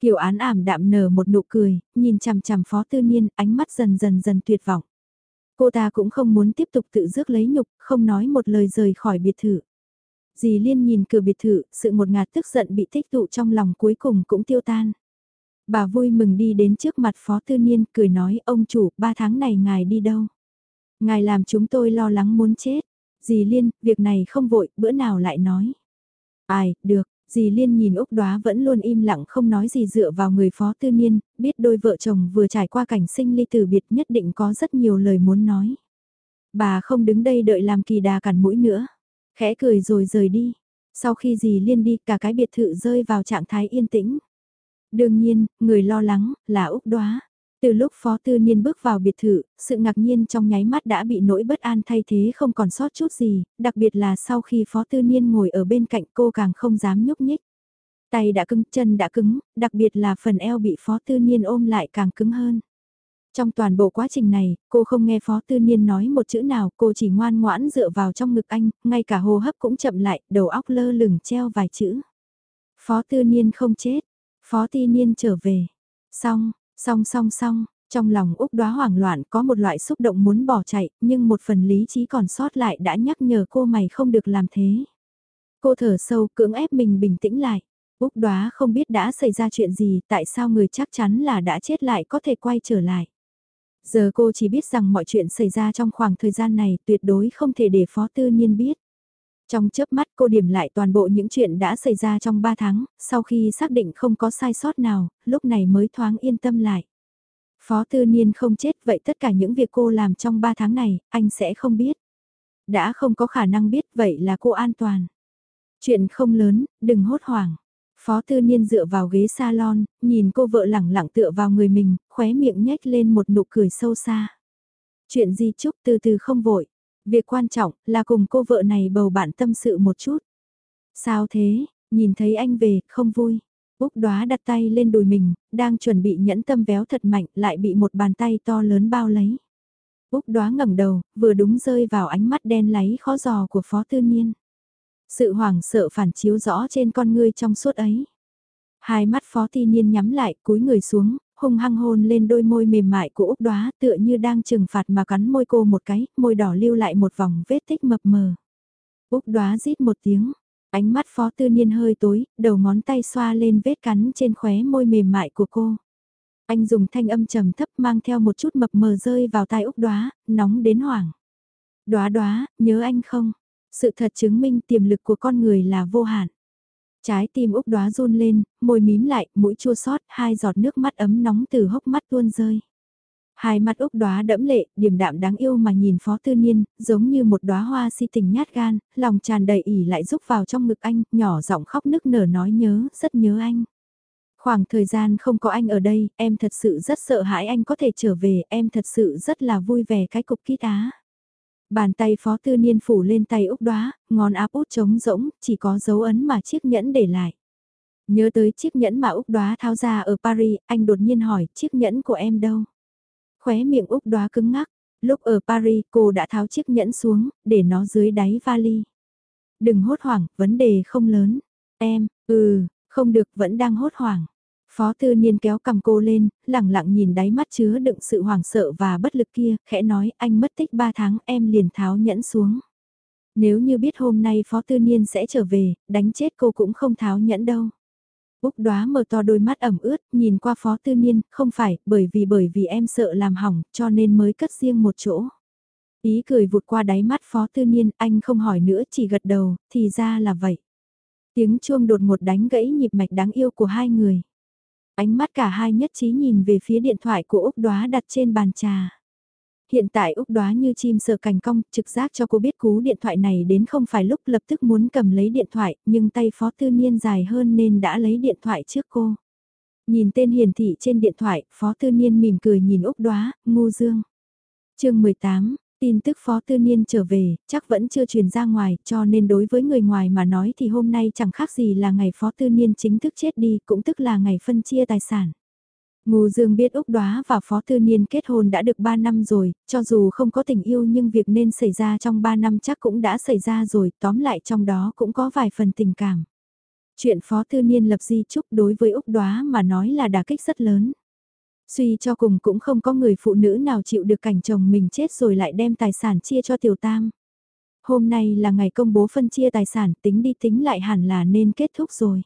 S1: Kiều án ảm đạm nở một nụ cười, nhìn chằm chằm phó tư niên, ánh mắt dần dần dần tuyệt vọng. Cô ta cũng không muốn tiếp tục tự rước lấy nhục, không nói một lời rời khỏi biệt thự. Dì Liên nhìn cửa biệt thự, sự một ngạt tức giận bị tích tụ trong lòng cuối cùng cũng tiêu tan. Bà vui mừng đi đến trước mặt Phó Tư Niên, cười nói, ông chủ, ba tháng này ngài đi đâu? Ngài làm chúng tôi lo lắng muốn chết. Dì Liên, việc này không vội, bữa nào lại nói. Ai, được, dì Liên nhìn Úc Đoá vẫn luôn im lặng không nói gì dựa vào người phó tư niên, biết đôi vợ chồng vừa trải qua cảnh sinh ly tử biệt nhất định có rất nhiều lời muốn nói. Bà không đứng đây đợi làm kỳ đà cản mũi nữa, khẽ cười rồi rời đi. Sau khi dì Liên đi cả cái biệt thự rơi vào trạng thái yên tĩnh. Đương nhiên, người lo lắng là Úc Đoá. Từ lúc Phó Tư Niên bước vào biệt thự, sự ngạc nhiên trong nháy mắt đã bị nỗi bất an thay thế không còn sót chút gì, đặc biệt là sau khi Phó Tư Niên ngồi ở bên cạnh cô càng không dám nhúc nhích. Tay đã cứng, chân đã cứng, đặc biệt là phần eo bị Phó Tư Niên ôm lại càng cứng hơn. Trong toàn bộ quá trình này, cô không nghe Phó Tư Niên nói một chữ nào, cô chỉ ngoan ngoãn dựa vào trong ngực anh, ngay cả hô hấp cũng chậm lại, đầu óc lơ lửng treo vài chữ. Phó Tư Niên không chết, Phó Tư Niên trở về. Xong, Song song song, trong lòng Úc đóa hoảng loạn có một loại xúc động muốn bỏ chạy, nhưng một phần lý trí còn sót lại đã nhắc nhở cô mày không được làm thế. Cô thở sâu cưỡng ép mình bình tĩnh lại. Úc đóa không biết đã xảy ra chuyện gì, tại sao người chắc chắn là đã chết lại có thể quay trở lại. Giờ cô chỉ biết rằng mọi chuyện xảy ra trong khoảng thời gian này tuyệt đối không thể để Phó Tư Nhiên biết. Trong chớp mắt cô điểm lại toàn bộ những chuyện đã xảy ra trong 3 tháng, sau khi xác định không có sai sót nào, lúc này mới thoáng yên tâm lại. Phó Tư Niên không chết vậy tất cả những việc cô làm trong 3 tháng này, anh sẽ không biết. Đã không có khả năng biết vậy là cô an toàn. Chuyện không lớn, đừng hốt hoảng. Phó Tư Niên dựa vào ghế salon, nhìn cô vợ lẳng lặng tựa vào người mình, khóe miệng nhếch lên một nụ cười sâu xa. Chuyện gì chúc từ từ không vội. Việc quan trọng là cùng cô vợ này bầu bạn tâm sự một chút. Sao thế, nhìn thấy anh về, không vui. Úc đoá đặt tay lên đùi mình, đang chuẩn bị nhẫn tâm véo thật mạnh lại bị một bàn tay to lớn bao lấy. Úc đoá ngẩng đầu, vừa đúng rơi vào ánh mắt đen láy khó giò của Phó Tư Nhiên. Sự hoảng sợ phản chiếu rõ trên con ngươi trong suốt ấy. Hai mắt Phó Tư Nhiên nhắm lại, cúi người xuống, hung hăng hôn lên đôi môi mềm mại của Úc Đoá tựa như đang trừng phạt mà cắn môi cô một cái, môi đỏ lưu lại một vòng vết tích mập mờ. Úc Đoá rít một tiếng, ánh mắt Phó Tư Niên hơi tối, đầu ngón tay xoa lên vết cắn trên khóe môi mềm mại của cô. Anh dùng thanh âm trầm thấp mang theo một chút mập mờ rơi vào tai Úc Đoá, nóng đến hoảng. Đoá đoá, nhớ anh không? Sự thật chứng minh tiềm lực của con người là vô hạn. Trái tim Úc đóa run lên, môi mím lại, mũi chua xót, hai giọt nước mắt ấm nóng từ hốc mắt tuôn rơi. Hai mắt Úc đóa đẫm lệ, điềm đạm đáng yêu mà nhìn Phó Tư Niên, giống như một đóa hoa si tình nhát gan, lòng tràn đầy ỉ lại rúc vào trong ngực anh, nhỏ giọng khóc nức nở nói nhớ, rất nhớ anh. Khoảng thời gian không có anh ở đây, em thật sự rất sợ hãi anh có thể trở về, em thật sự rất là vui vẻ cái cục kít á. Bàn tay phó tư niên phủ lên tay Úc đoá, ngón áp út trống rỗng, chỉ có dấu ấn mà chiếc nhẫn để lại. Nhớ tới chiếc nhẫn mà Úc đoá tháo ra ở Paris, anh đột nhiên hỏi, chiếc nhẫn của em đâu? Khóe miệng Úc đoá cứng ngắc, lúc ở Paris cô đã tháo chiếc nhẫn xuống, để nó dưới đáy vali. Đừng hốt hoảng, vấn đề không lớn. Em, ừ, không được, vẫn đang hốt hoảng. Phó tư niên kéo cầm cô lên, lẳng lặng nhìn đáy mắt chứa đựng sự hoảng sợ và bất lực kia, khẽ nói anh mất tích 3 tháng em liền tháo nhẫn xuống. Nếu như biết hôm nay phó tư niên sẽ trở về, đánh chết cô cũng không tháo nhẫn đâu. Úc đoá mở to đôi mắt ẩm ướt, nhìn qua phó tư niên, không phải, bởi vì bởi vì em sợ làm hỏng, cho nên mới cất riêng một chỗ. Ý cười vụt qua đáy mắt phó tư niên, anh không hỏi nữa, chỉ gật đầu, thì ra là vậy. Tiếng chuông đột ngột đánh gãy nhịp mạch đáng yêu của hai người. Ánh mắt cả hai nhất trí nhìn về phía điện thoại của Úc đoá đặt trên bàn trà. Hiện tại Úc đoá như chim sợ cành cong, trực giác cho cô biết cú điện thoại này đến không phải lúc lập tức muốn cầm lấy điện thoại, nhưng tay phó tư niên dài hơn nên đã lấy điện thoại trước cô. Nhìn tên hiển thị trên điện thoại, phó tư niên mỉm cười nhìn Úc đoá, ngu dương. chương 18, Tin tức Phó Tư Niên trở về, chắc vẫn chưa truyền ra ngoài, cho nên đối với người ngoài mà nói thì hôm nay chẳng khác gì là ngày Phó Tư Niên chính thức chết đi, cũng tức là ngày phân chia tài sản. Ngô Dương biết Úc Đoá và Phó Tư Niên kết hôn đã được 3 năm rồi, cho dù không có tình yêu nhưng việc nên xảy ra trong 3 năm chắc cũng đã xảy ra rồi, tóm lại trong đó cũng có vài phần tình cảm. Chuyện Phó Tư Niên lập di chúc đối với Úc Đoá mà nói là đả kích rất lớn. Suy cho cùng cũng không có người phụ nữ nào chịu được cảnh chồng mình chết rồi lại đem tài sản chia cho tiểu tam. Hôm nay là ngày công bố phân chia tài sản tính đi tính lại hẳn là nên kết thúc rồi.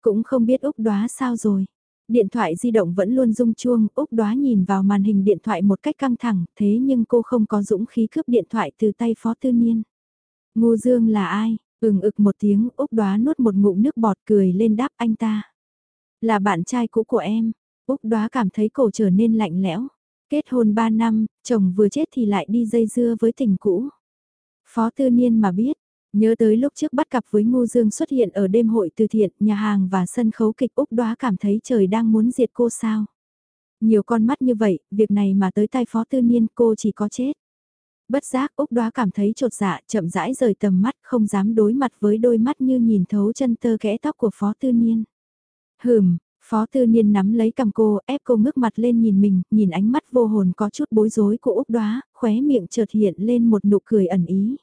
S1: Cũng không biết Úc đoá sao rồi. Điện thoại di động vẫn luôn rung chuông, Úc đoá nhìn vào màn hình điện thoại một cách căng thẳng, thế nhưng cô không có dũng khí cướp điện thoại từ tay Phó Tư Niên. Ngô Dương là ai? Ừng ực một tiếng, Úc đoá nuốt một ngụm nước bọt cười lên đáp anh ta. Là bạn trai cũ của em. Úc đoá cảm thấy cổ trở nên lạnh lẽo. Kết hôn 3 năm, chồng vừa chết thì lại đi dây dưa với tình cũ. Phó tư niên mà biết, nhớ tới lúc trước bắt cặp với Ngô Dương xuất hiện ở đêm hội từ thiện, nhà hàng và sân khấu kịch Úc đoá cảm thấy trời đang muốn diệt cô sao. Nhiều con mắt như vậy, việc này mà tới tay phó tư niên cô chỉ có chết. Bất giác Úc đoá cảm thấy trột dạ chậm rãi rời tầm mắt không dám đối mặt với đôi mắt như nhìn thấu chân tơ kẽ tóc của phó tư niên. Hừm, Phó tư niên nắm lấy cầm cô, ép cô ngước mặt lên nhìn mình, nhìn ánh mắt vô hồn có chút bối rối của Úc đoá, khóe miệng chợt hiện lên một nụ cười ẩn ý.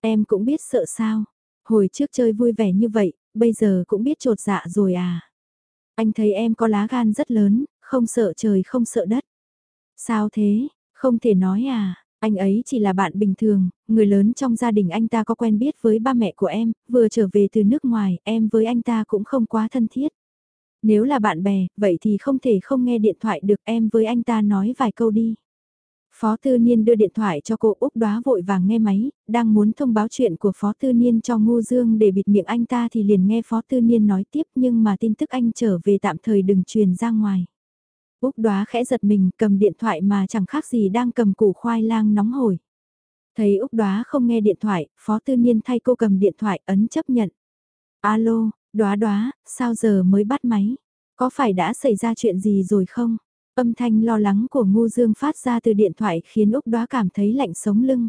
S1: Em cũng biết sợ sao, hồi trước chơi vui vẻ như vậy, bây giờ cũng biết trột dạ rồi à. Anh thấy em có lá gan rất lớn, không sợ trời không sợ đất. Sao thế, không thể nói à, anh ấy chỉ là bạn bình thường, người lớn trong gia đình anh ta có quen biết với ba mẹ của em, vừa trở về từ nước ngoài, em với anh ta cũng không quá thân thiết. Nếu là bạn bè, vậy thì không thể không nghe điện thoại được em với anh ta nói vài câu đi. Phó Tư Niên đưa điện thoại cho cô Úc đoá vội vàng nghe máy, đang muốn thông báo chuyện của Phó Tư Niên cho Ngô Dương để bịt miệng anh ta thì liền nghe Phó Tư Niên nói tiếp nhưng mà tin tức anh trở về tạm thời đừng truyền ra ngoài. Úc đoá khẽ giật mình cầm điện thoại mà chẳng khác gì đang cầm củ khoai lang nóng hổi. Thấy Úc đoá không nghe điện thoại, Phó Tư Niên thay cô cầm điện thoại ấn chấp nhận. Alo, đóa đóa sao giờ mới bắt máy? Có phải đã xảy ra chuyện gì rồi không? Âm thanh lo lắng của ngu dương phát ra từ điện thoại khiến Úc đóa cảm thấy lạnh sống lưng.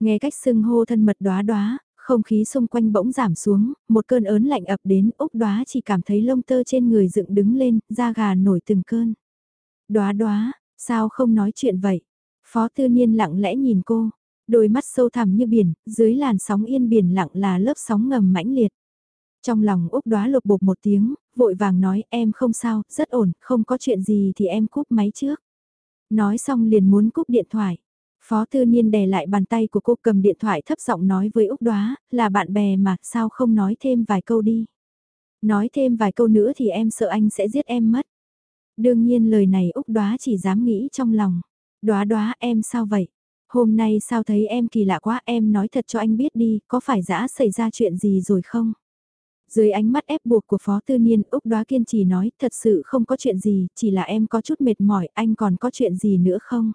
S1: Nghe cách sưng hô thân mật đóa đóa không khí xung quanh bỗng giảm xuống, một cơn ớn lạnh ập đến Úc đóa chỉ cảm thấy lông tơ trên người dựng đứng lên, da gà nổi từng cơn. đóa đóa sao không nói chuyện vậy? Phó tư niên lặng lẽ nhìn cô, đôi mắt sâu thẳm như biển, dưới làn sóng yên biển lặng là lớp sóng ngầm mãnh liệt. Trong lòng Úc đoá lột bột một tiếng, vội vàng nói em không sao, rất ổn, không có chuyện gì thì em cúp máy trước. Nói xong liền muốn cúp điện thoại. Phó Tư Niên đè lại bàn tay của cô cầm điện thoại thấp giọng nói với Úc đoá, là bạn bè mà, sao không nói thêm vài câu đi. Nói thêm vài câu nữa thì em sợ anh sẽ giết em mất. Đương nhiên lời này Úc đoá chỉ dám nghĩ trong lòng. Đoá đoá em sao vậy? Hôm nay sao thấy em kỳ lạ quá em nói thật cho anh biết đi, có phải dã xảy ra chuyện gì rồi không? Dưới ánh mắt ép buộc của Phó Tư Niên, Úc Đoá kiên trì nói, thật sự không có chuyện gì, chỉ là em có chút mệt mỏi, anh còn có chuyện gì nữa không?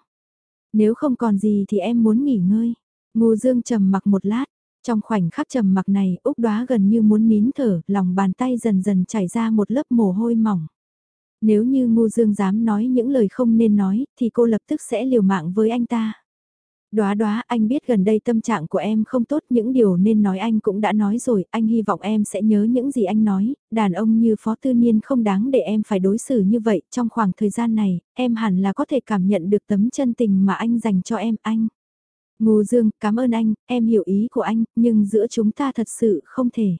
S1: Nếu không còn gì thì em muốn nghỉ ngơi. Ngô Dương trầm mặc một lát, trong khoảnh khắc trầm mặc này, Úc Đoá gần như muốn nín thở, lòng bàn tay dần dần chảy ra một lớp mồ hôi mỏng. Nếu như Ngô Dương dám nói những lời không nên nói, thì cô lập tức sẽ liều mạng với anh ta đóa đóa anh biết gần đây tâm trạng của em không tốt, những điều nên nói anh cũng đã nói rồi, anh hy vọng em sẽ nhớ những gì anh nói, đàn ông như Phó Tư Niên không đáng để em phải đối xử như vậy, trong khoảng thời gian này, em hẳn là có thể cảm nhận được tấm chân tình mà anh dành cho em, anh. Ngô Dương, cảm ơn anh, em hiểu ý của anh, nhưng giữa chúng ta thật sự không thể.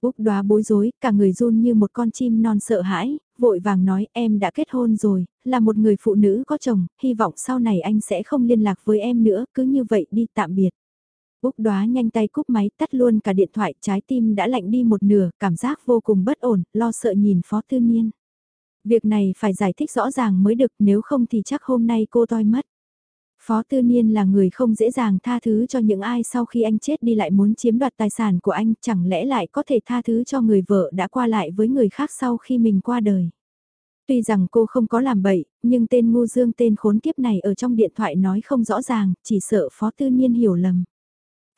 S1: Úc đoá bối rối, cả người run như một con chim non sợ hãi, vội vàng nói em đã kết hôn rồi, là một người phụ nữ có chồng, hy vọng sau này anh sẽ không liên lạc với em nữa, cứ như vậy đi tạm biệt. Úc đoá nhanh tay cúp máy tắt luôn cả điện thoại, trái tim đã lạnh đi một nửa, cảm giác vô cùng bất ổn, lo sợ nhìn Phó Tư Niên. Việc này phải giải thích rõ ràng mới được, nếu không thì chắc hôm nay cô toi mất. Phó Tư Niên là người không dễ dàng tha thứ cho những ai sau khi anh chết đi lại muốn chiếm đoạt tài sản của anh, chẳng lẽ lại có thể tha thứ cho người vợ đã qua lại với người khác sau khi mình qua đời. Tuy rằng cô không có làm bậy, nhưng tên ngu dương tên khốn kiếp này ở trong điện thoại nói không rõ ràng, chỉ sợ Phó Tư Niên hiểu lầm.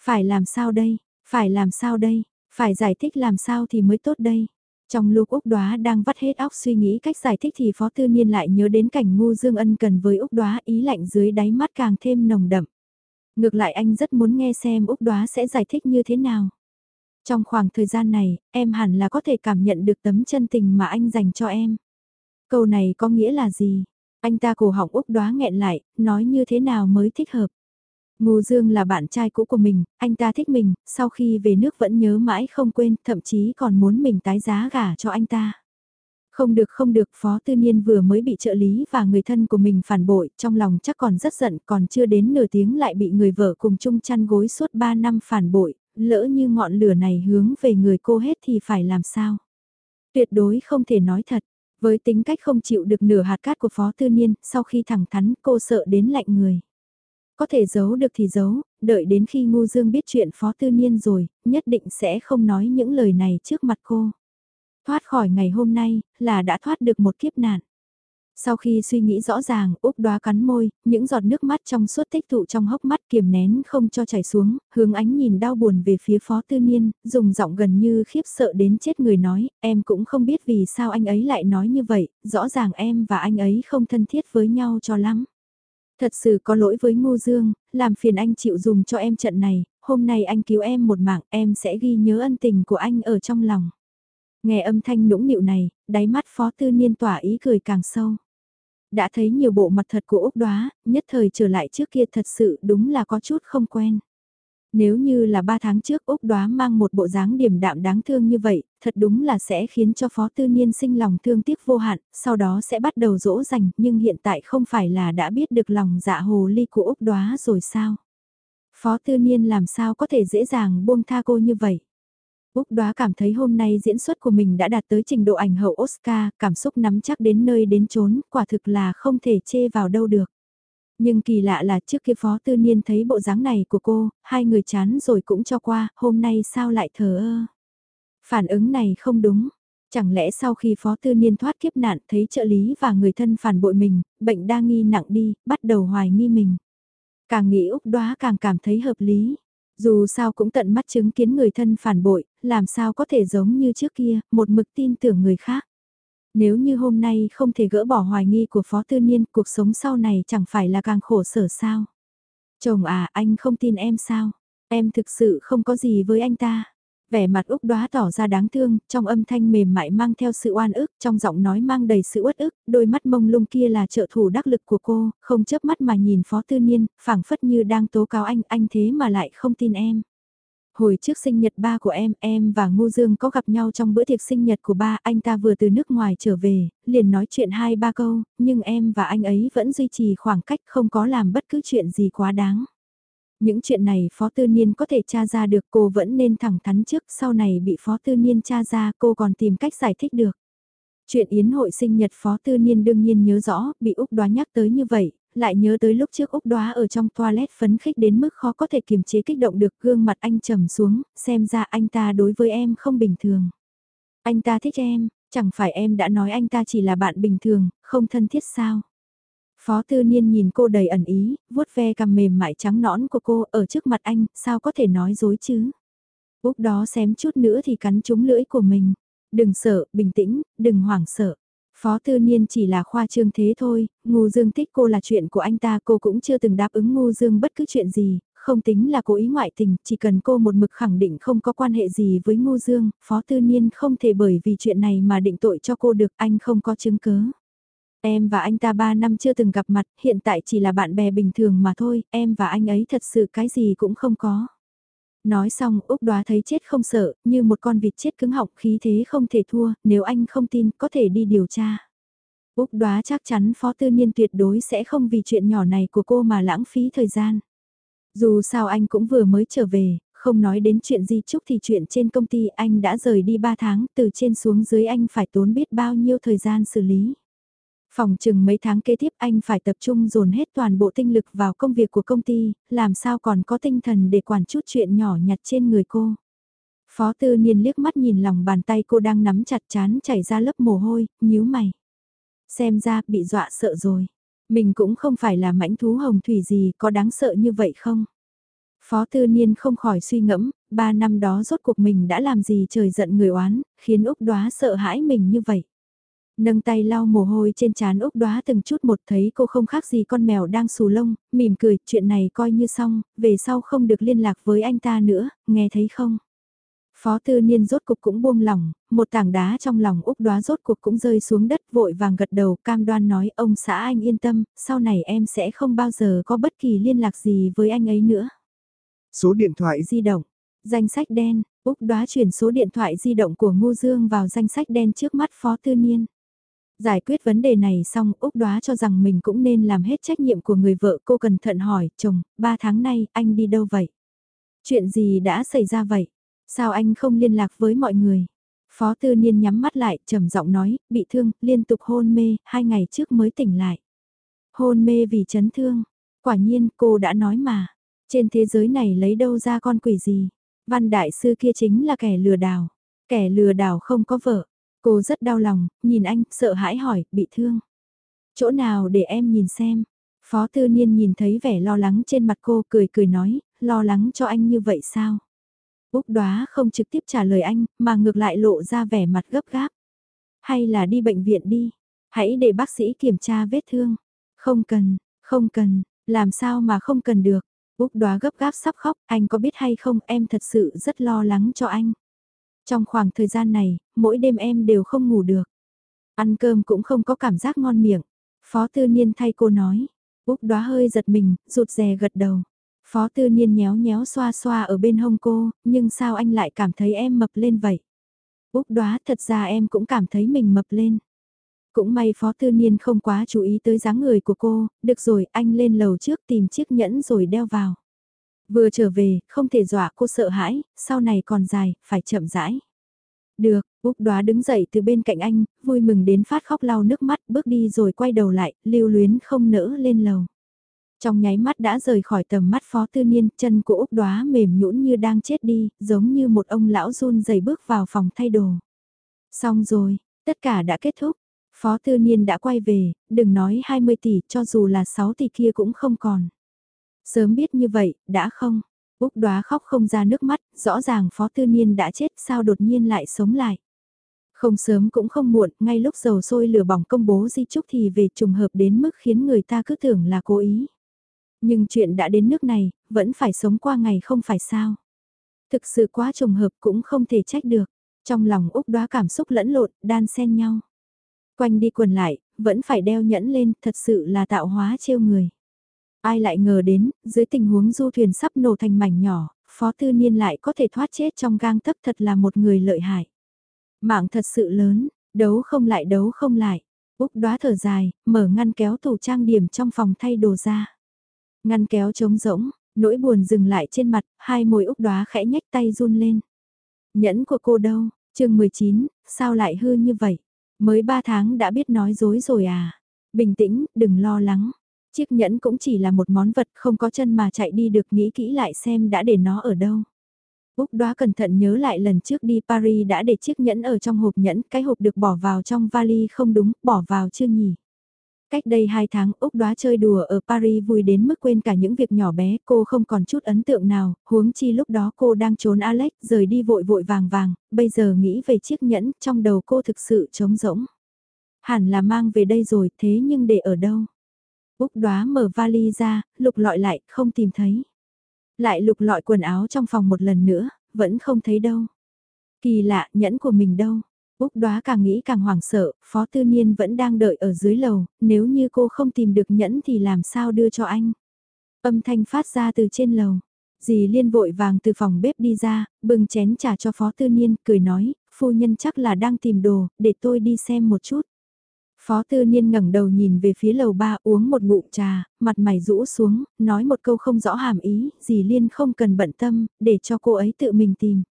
S1: Phải làm sao đây? Phải làm sao đây? Phải giải thích làm sao thì mới tốt đây? Trong lúc Úc Đoá đang vắt hết óc suy nghĩ cách giải thích thì Phó Tư Niên lại nhớ đến cảnh ngu dương ân cần với Úc Đoá ý lạnh dưới đáy mắt càng thêm nồng đậm. Ngược lại anh rất muốn nghe xem Úc Đoá sẽ giải thích như thế nào. Trong khoảng thời gian này, em hẳn là có thể cảm nhận được tấm chân tình mà anh dành cho em. Câu này có nghĩa là gì? Anh ta cổ họng Úc Đoá nghẹn lại, nói như thế nào mới thích hợp. Ngô Dương là bạn trai cũ của mình, anh ta thích mình, sau khi về nước vẫn nhớ mãi không quên, thậm chí còn muốn mình tái giá gả cho anh ta. Không được không được, Phó Tư Niên vừa mới bị trợ lý và người thân của mình phản bội, trong lòng chắc còn rất giận, còn chưa đến nửa tiếng lại bị người vợ cùng chung chăn gối suốt 3 năm phản bội, lỡ như ngọn lửa này hướng về người cô hết thì phải làm sao? Tuyệt đối không thể nói thật, với tính cách không chịu được nửa hạt cát của Phó Tư Niên, sau khi thẳng thắn cô sợ đến lạnh người. Có thể giấu được thì giấu, đợi đến khi Ngu Dương biết chuyện Phó Tư Niên rồi, nhất định sẽ không nói những lời này trước mặt cô. Thoát khỏi ngày hôm nay, là đã thoát được một kiếp nạn. Sau khi suy nghĩ rõ ràng, Úc đoá cắn môi, những giọt nước mắt trong suốt tích tụ trong hốc mắt kiềm nén không cho chảy xuống, hướng ánh nhìn đau buồn về phía Phó Tư Niên, dùng giọng gần như khiếp sợ đến chết người nói, em cũng không biết vì sao anh ấy lại nói như vậy, rõ ràng em và anh ấy không thân thiết với nhau cho lắm. Thật sự có lỗi với Ngô Dương, làm phiền anh chịu dùng cho em trận này, hôm nay anh cứu em một mạng, em sẽ ghi nhớ ân tình của anh ở trong lòng. Nghe âm thanh nũng nịu này, đáy mắt Phó Tư Niên tỏa ý cười càng sâu. Đã thấy nhiều bộ mặt thật của Úc Đoá, nhất thời trở lại trước kia thật sự đúng là có chút không quen. Nếu như là ba tháng trước Úc Đoá mang một bộ dáng điềm đạm đáng thương như vậy, thật đúng là sẽ khiến cho Phó Tư Niên sinh lòng thương tiếc vô hạn, sau đó sẽ bắt đầu dỗ dành, nhưng hiện tại không phải là đã biết được lòng dạ hồ ly của Úc Đoá rồi sao? Phó Tư Niên làm sao có thể dễ dàng buông tha cô như vậy? Úc đoá cảm thấy hôm nay diễn xuất của mình đã đạt tới trình độ ảnh hậu Oscar, cảm xúc nắm chắc đến nơi đến chốn, quả thực là không thể chê vào đâu được. Nhưng kỳ lạ là trước kia Phó Tư Niên thấy bộ dáng này của cô, hai người chán rồi cũng cho qua, hôm nay sao lại thờ ơ. Phản ứng này không đúng. Chẳng lẽ sau khi Phó Tư Niên thoát kiếp nạn thấy trợ lý và người thân phản bội mình, bệnh đa nghi nặng đi, bắt đầu hoài nghi mình. Càng nghĩ Úc đoá càng cảm thấy hợp lý. Dù sao cũng tận mắt chứng kiến người thân phản bội, làm sao có thể giống như trước kia, một mực tin tưởng người khác. Nếu như hôm nay không thể gỡ bỏ hoài nghi của Phó Tư Niên, cuộc sống sau này chẳng phải là càng khổ sở sao? Chồng à, anh không tin em sao? Em thực sự không có gì với anh ta. Vẻ mặt Úc đoá tỏ ra đáng thương, trong âm thanh mềm mại mang theo sự oan ức, trong giọng nói mang đầy sự uất ức, đôi mắt mông lung kia là trợ thủ đắc lực của cô, không chớp mắt mà nhìn Phó Tư Niên, phảng phất như đang tố cáo anh, anh thế mà lại không tin em. Hồi trước sinh nhật ba của em, em và Ngô Dương có gặp nhau trong bữa tiệc sinh nhật của ba, anh ta vừa từ nước ngoài trở về, liền nói chuyện hai ba câu, nhưng em và anh ấy vẫn duy trì khoảng cách không có làm bất cứ chuyện gì quá đáng. Những chuyện này Phó Tư Niên có thể tra ra được cô vẫn nên thẳng thắn trước, sau này bị Phó Tư Niên tra ra cô còn tìm cách giải thích được. Chuyện yến hội sinh nhật Phó Tư Niên đương nhiên nhớ rõ, bị Úc đoá nhắc tới như vậy, lại nhớ tới lúc trước Úc đoá ở trong toilet phấn khích đến mức khó có thể kiềm chế kích động được gương mặt anh trầm xuống, xem ra anh ta đối với em không bình thường. Anh ta thích em, chẳng phải em đã nói anh ta chỉ là bạn bình thường, không thân thiết sao? Phó tư niên nhìn cô đầy ẩn ý, vuốt ve cằm mềm mại trắng nõn của cô ở trước mặt anh, sao có thể nói dối chứ? Úc đó xém chút nữa thì cắn trúng lưỡi của mình. Đừng sợ, bình tĩnh, đừng hoảng sợ. Phó Tư Niên chỉ là khoa trương thế thôi, Ngô Dương thích cô là chuyện của anh ta cô cũng chưa từng đáp ứng Ngô Dương bất cứ chuyện gì, không tính là cố ý ngoại tình, chỉ cần cô một mực khẳng định không có quan hệ gì với Ngô Dương, Phó Tư Niên không thể bởi vì chuyện này mà định tội cho cô được, anh không có chứng cứ. Em và anh ta 3 năm chưa từng gặp mặt, hiện tại chỉ là bạn bè bình thường mà thôi, em và anh ấy thật sự cái gì cũng không có. Nói xong Úc đoá thấy chết không sợ, như một con vịt chết cứng họng khí thế không thể thua, nếu anh không tin có thể đi điều tra. Úc đoá chắc chắn Phó Tư Niên tuyệt đối sẽ không vì chuyện nhỏ này của cô mà lãng phí thời gian. Dù sao anh cũng vừa mới trở về, không nói đến chuyện di chúc thì chuyện trên công ty anh đã rời đi 3 tháng, từ trên xuống dưới anh phải tốn biết bao nhiêu thời gian xử lý. Phòng chừng mấy tháng kế tiếp anh phải tập trung dồn hết toàn bộ tinh lực vào công việc của công ty, làm sao còn có tinh thần để quản chút chuyện nhỏ nhặt trên người cô. Phó tư niên liếc mắt nhìn lòng bàn tay cô đang nắm chặt chán chảy ra lớp mồ hôi, nhíu mày. Xem ra bị dọa sợ rồi. Mình cũng không phải là mãnh thú hồng thủy gì có đáng sợ như vậy không? Phó tư niên không khỏi suy ngẫm, ba năm đó rốt cuộc mình đã làm gì trời giận người oán, khiến Úc đoá sợ hãi mình như vậy. Nâng tay lau mồ hôi trên trán Úc đoá từng chút một thấy cô không khác gì con mèo đang xù lông, mỉm cười, chuyện này coi như xong, về sau không được liên lạc với anh ta nữa, nghe thấy không? Phó tư niên rốt cục cũng buông lỏng, một tảng đá trong lòng Úc đoá rốt cục cũng rơi xuống đất vội vàng gật đầu cam đoan nói ông xã anh yên tâm, sau này em sẽ không bao giờ có bất kỳ liên lạc gì với anh ấy nữa.
S2: Số điện thoại
S1: di động, danh sách đen, Úc đoá chuyển số điện thoại di động của Ngô Dương vào danh sách đen trước mắt Phó Tư Niên. Giải quyết vấn đề này xong Úc đoá cho rằng mình cũng nên làm hết trách nhiệm của người vợ cô cẩn thận hỏi chồng, ba tháng nay anh đi đâu vậy? Chuyện gì đã xảy ra vậy? Sao anh không liên lạc với mọi người? Phó tư niên nhắm mắt lại, trầm giọng nói, bị thương, liên tục hôn mê, hai ngày trước mới tỉnh lại. Hôn mê vì chấn thương. Quả nhiên, cô đã nói mà. Trên thế giới này lấy đâu ra con quỷ gì? Văn đại sư kia chính là kẻ lừa đảo. Kẻ lừa đảo không có vợ. Cô rất đau lòng, nhìn anh, sợ hãi hỏi, bị thương. Chỗ nào để em nhìn xem. Phó tư niên nhìn thấy vẻ lo lắng trên mặt cô cười cười nói, lo lắng cho anh như vậy sao? Úc đoá không trực tiếp trả lời anh, mà ngược lại lộ ra vẻ mặt gấp gáp. Hay là đi bệnh viện đi, hãy để bác sĩ kiểm tra vết thương. Không cần, không cần, làm sao mà không cần được. Úc đoá gấp gáp sắp khóc, anh có biết hay không em thật sự rất lo lắng cho anh. Trong khoảng thời gian này, mỗi đêm em đều không ngủ được. Ăn cơm cũng không có cảm giác ngon miệng. Phó tư niên thay cô nói. Úc đoá hơi giật mình, rụt rè gật đầu. Phó tư niên nhéo nhéo xoa xoa ở bên hông cô, nhưng sao anh lại cảm thấy em mập lên vậy? Úc đoá thật ra em cũng cảm thấy mình mập lên. Cũng may phó tư niên không quá chú ý tới dáng người của cô, được rồi anh lên lầu trước tìm chiếc nhẫn rồi đeo vào. Vừa trở về, không thể dọa cô sợ hãi, sau này còn dài, phải chậm rãi. Được, Úc đoá đứng dậy từ bên cạnh anh, vui mừng đến phát khóc lau nước mắt, bước đi rồi quay đầu lại, lưu luyến không nỡ lên lầu. Trong nháy mắt đã rời khỏi tầm mắt phó tư niên, chân của Úc đoá mềm nhũn như đang chết đi, giống như một ông lão run rẩy bước vào phòng thay đồ. Xong rồi, tất cả đã kết thúc. Phó tư niên đã quay về, đừng nói 20 tỷ, cho dù là 6 tỷ kia cũng không còn. Sớm biết như vậy, đã không? Úc đoá khóc không ra nước mắt, rõ ràng Phó Tư Niên đã chết sao đột nhiên lại sống lại. Không sớm cũng không muộn, ngay lúc dầu sôi lửa bỏng công bố di chúc thì về trùng hợp đến mức khiến người ta cứ tưởng là cố ý. Nhưng chuyện đã đến nước này, vẫn phải sống qua ngày không phải sao. Thực sự quá trùng hợp cũng không thể trách được. Trong lòng Úc đoá cảm xúc lẫn lộn, đan xen nhau. Quanh đi quần lại, vẫn phải đeo nhẫn lên, thật sự là tạo hóa trêu người. Ai lại ngờ đến, dưới tình huống du thuyền sắp nổ thành mảnh nhỏ, Phó Tư Niên lại có thể thoát chết trong gang tấc thật là một người lợi hại. Mạng thật sự lớn, đấu không lại đấu không lại. Úc đoá thở dài, mở ngăn kéo tủ trang điểm trong phòng thay đồ ra. Ngăn kéo trống rỗng, nỗi buồn dừng lại trên mặt, hai môi Úc đoá khẽ nhách tay run lên. Nhẫn của cô đâu, chương 19, sao lại hư như vậy? Mới 3 tháng đã biết nói dối rồi à? Bình tĩnh, đừng lo lắng. Chiếc nhẫn cũng chỉ là một món vật không có chân mà chạy đi được nghĩ kỹ lại xem đã để nó ở đâu. Úc đoá cẩn thận nhớ lại lần trước đi Paris đã để chiếc nhẫn ở trong hộp nhẫn, cái hộp được bỏ vào trong vali không đúng, bỏ vào chưa nhỉ. Cách đây 2 tháng Úc đoá chơi đùa ở Paris vui đến mức quên cả những việc nhỏ bé, cô không còn chút ấn tượng nào, huống chi lúc đó cô đang trốn Alex, rời đi vội vội vàng vàng, bây giờ nghĩ về chiếc nhẫn, trong đầu cô thực sự trống rỗng. Hẳn là mang về đây rồi, thế nhưng để ở đâu? Úc đoá mở vali ra, lục lọi lại, không tìm thấy. Lại lục lọi quần áo trong phòng một lần nữa, vẫn không thấy đâu. Kỳ lạ, nhẫn của mình đâu? Úc đoá càng nghĩ càng hoảng sợ, Phó Tư Niên vẫn đang đợi ở dưới lầu, nếu như cô không tìm được nhẫn thì làm sao đưa cho anh? Âm thanh phát ra từ trên lầu. Dì Liên vội vàng từ phòng bếp đi ra, bưng chén trà cho Phó Tư Niên, cười nói, phu nhân chắc là đang tìm đồ, để tôi đi xem một chút. Phó Tư Niên ngẩng đầu nhìn về phía lầu ba uống một ngụm trà, mặt mày rũ xuống, nói một câu không rõ hàm ý, dì Liên không cần bận tâm, để cho cô ấy tự mình tìm.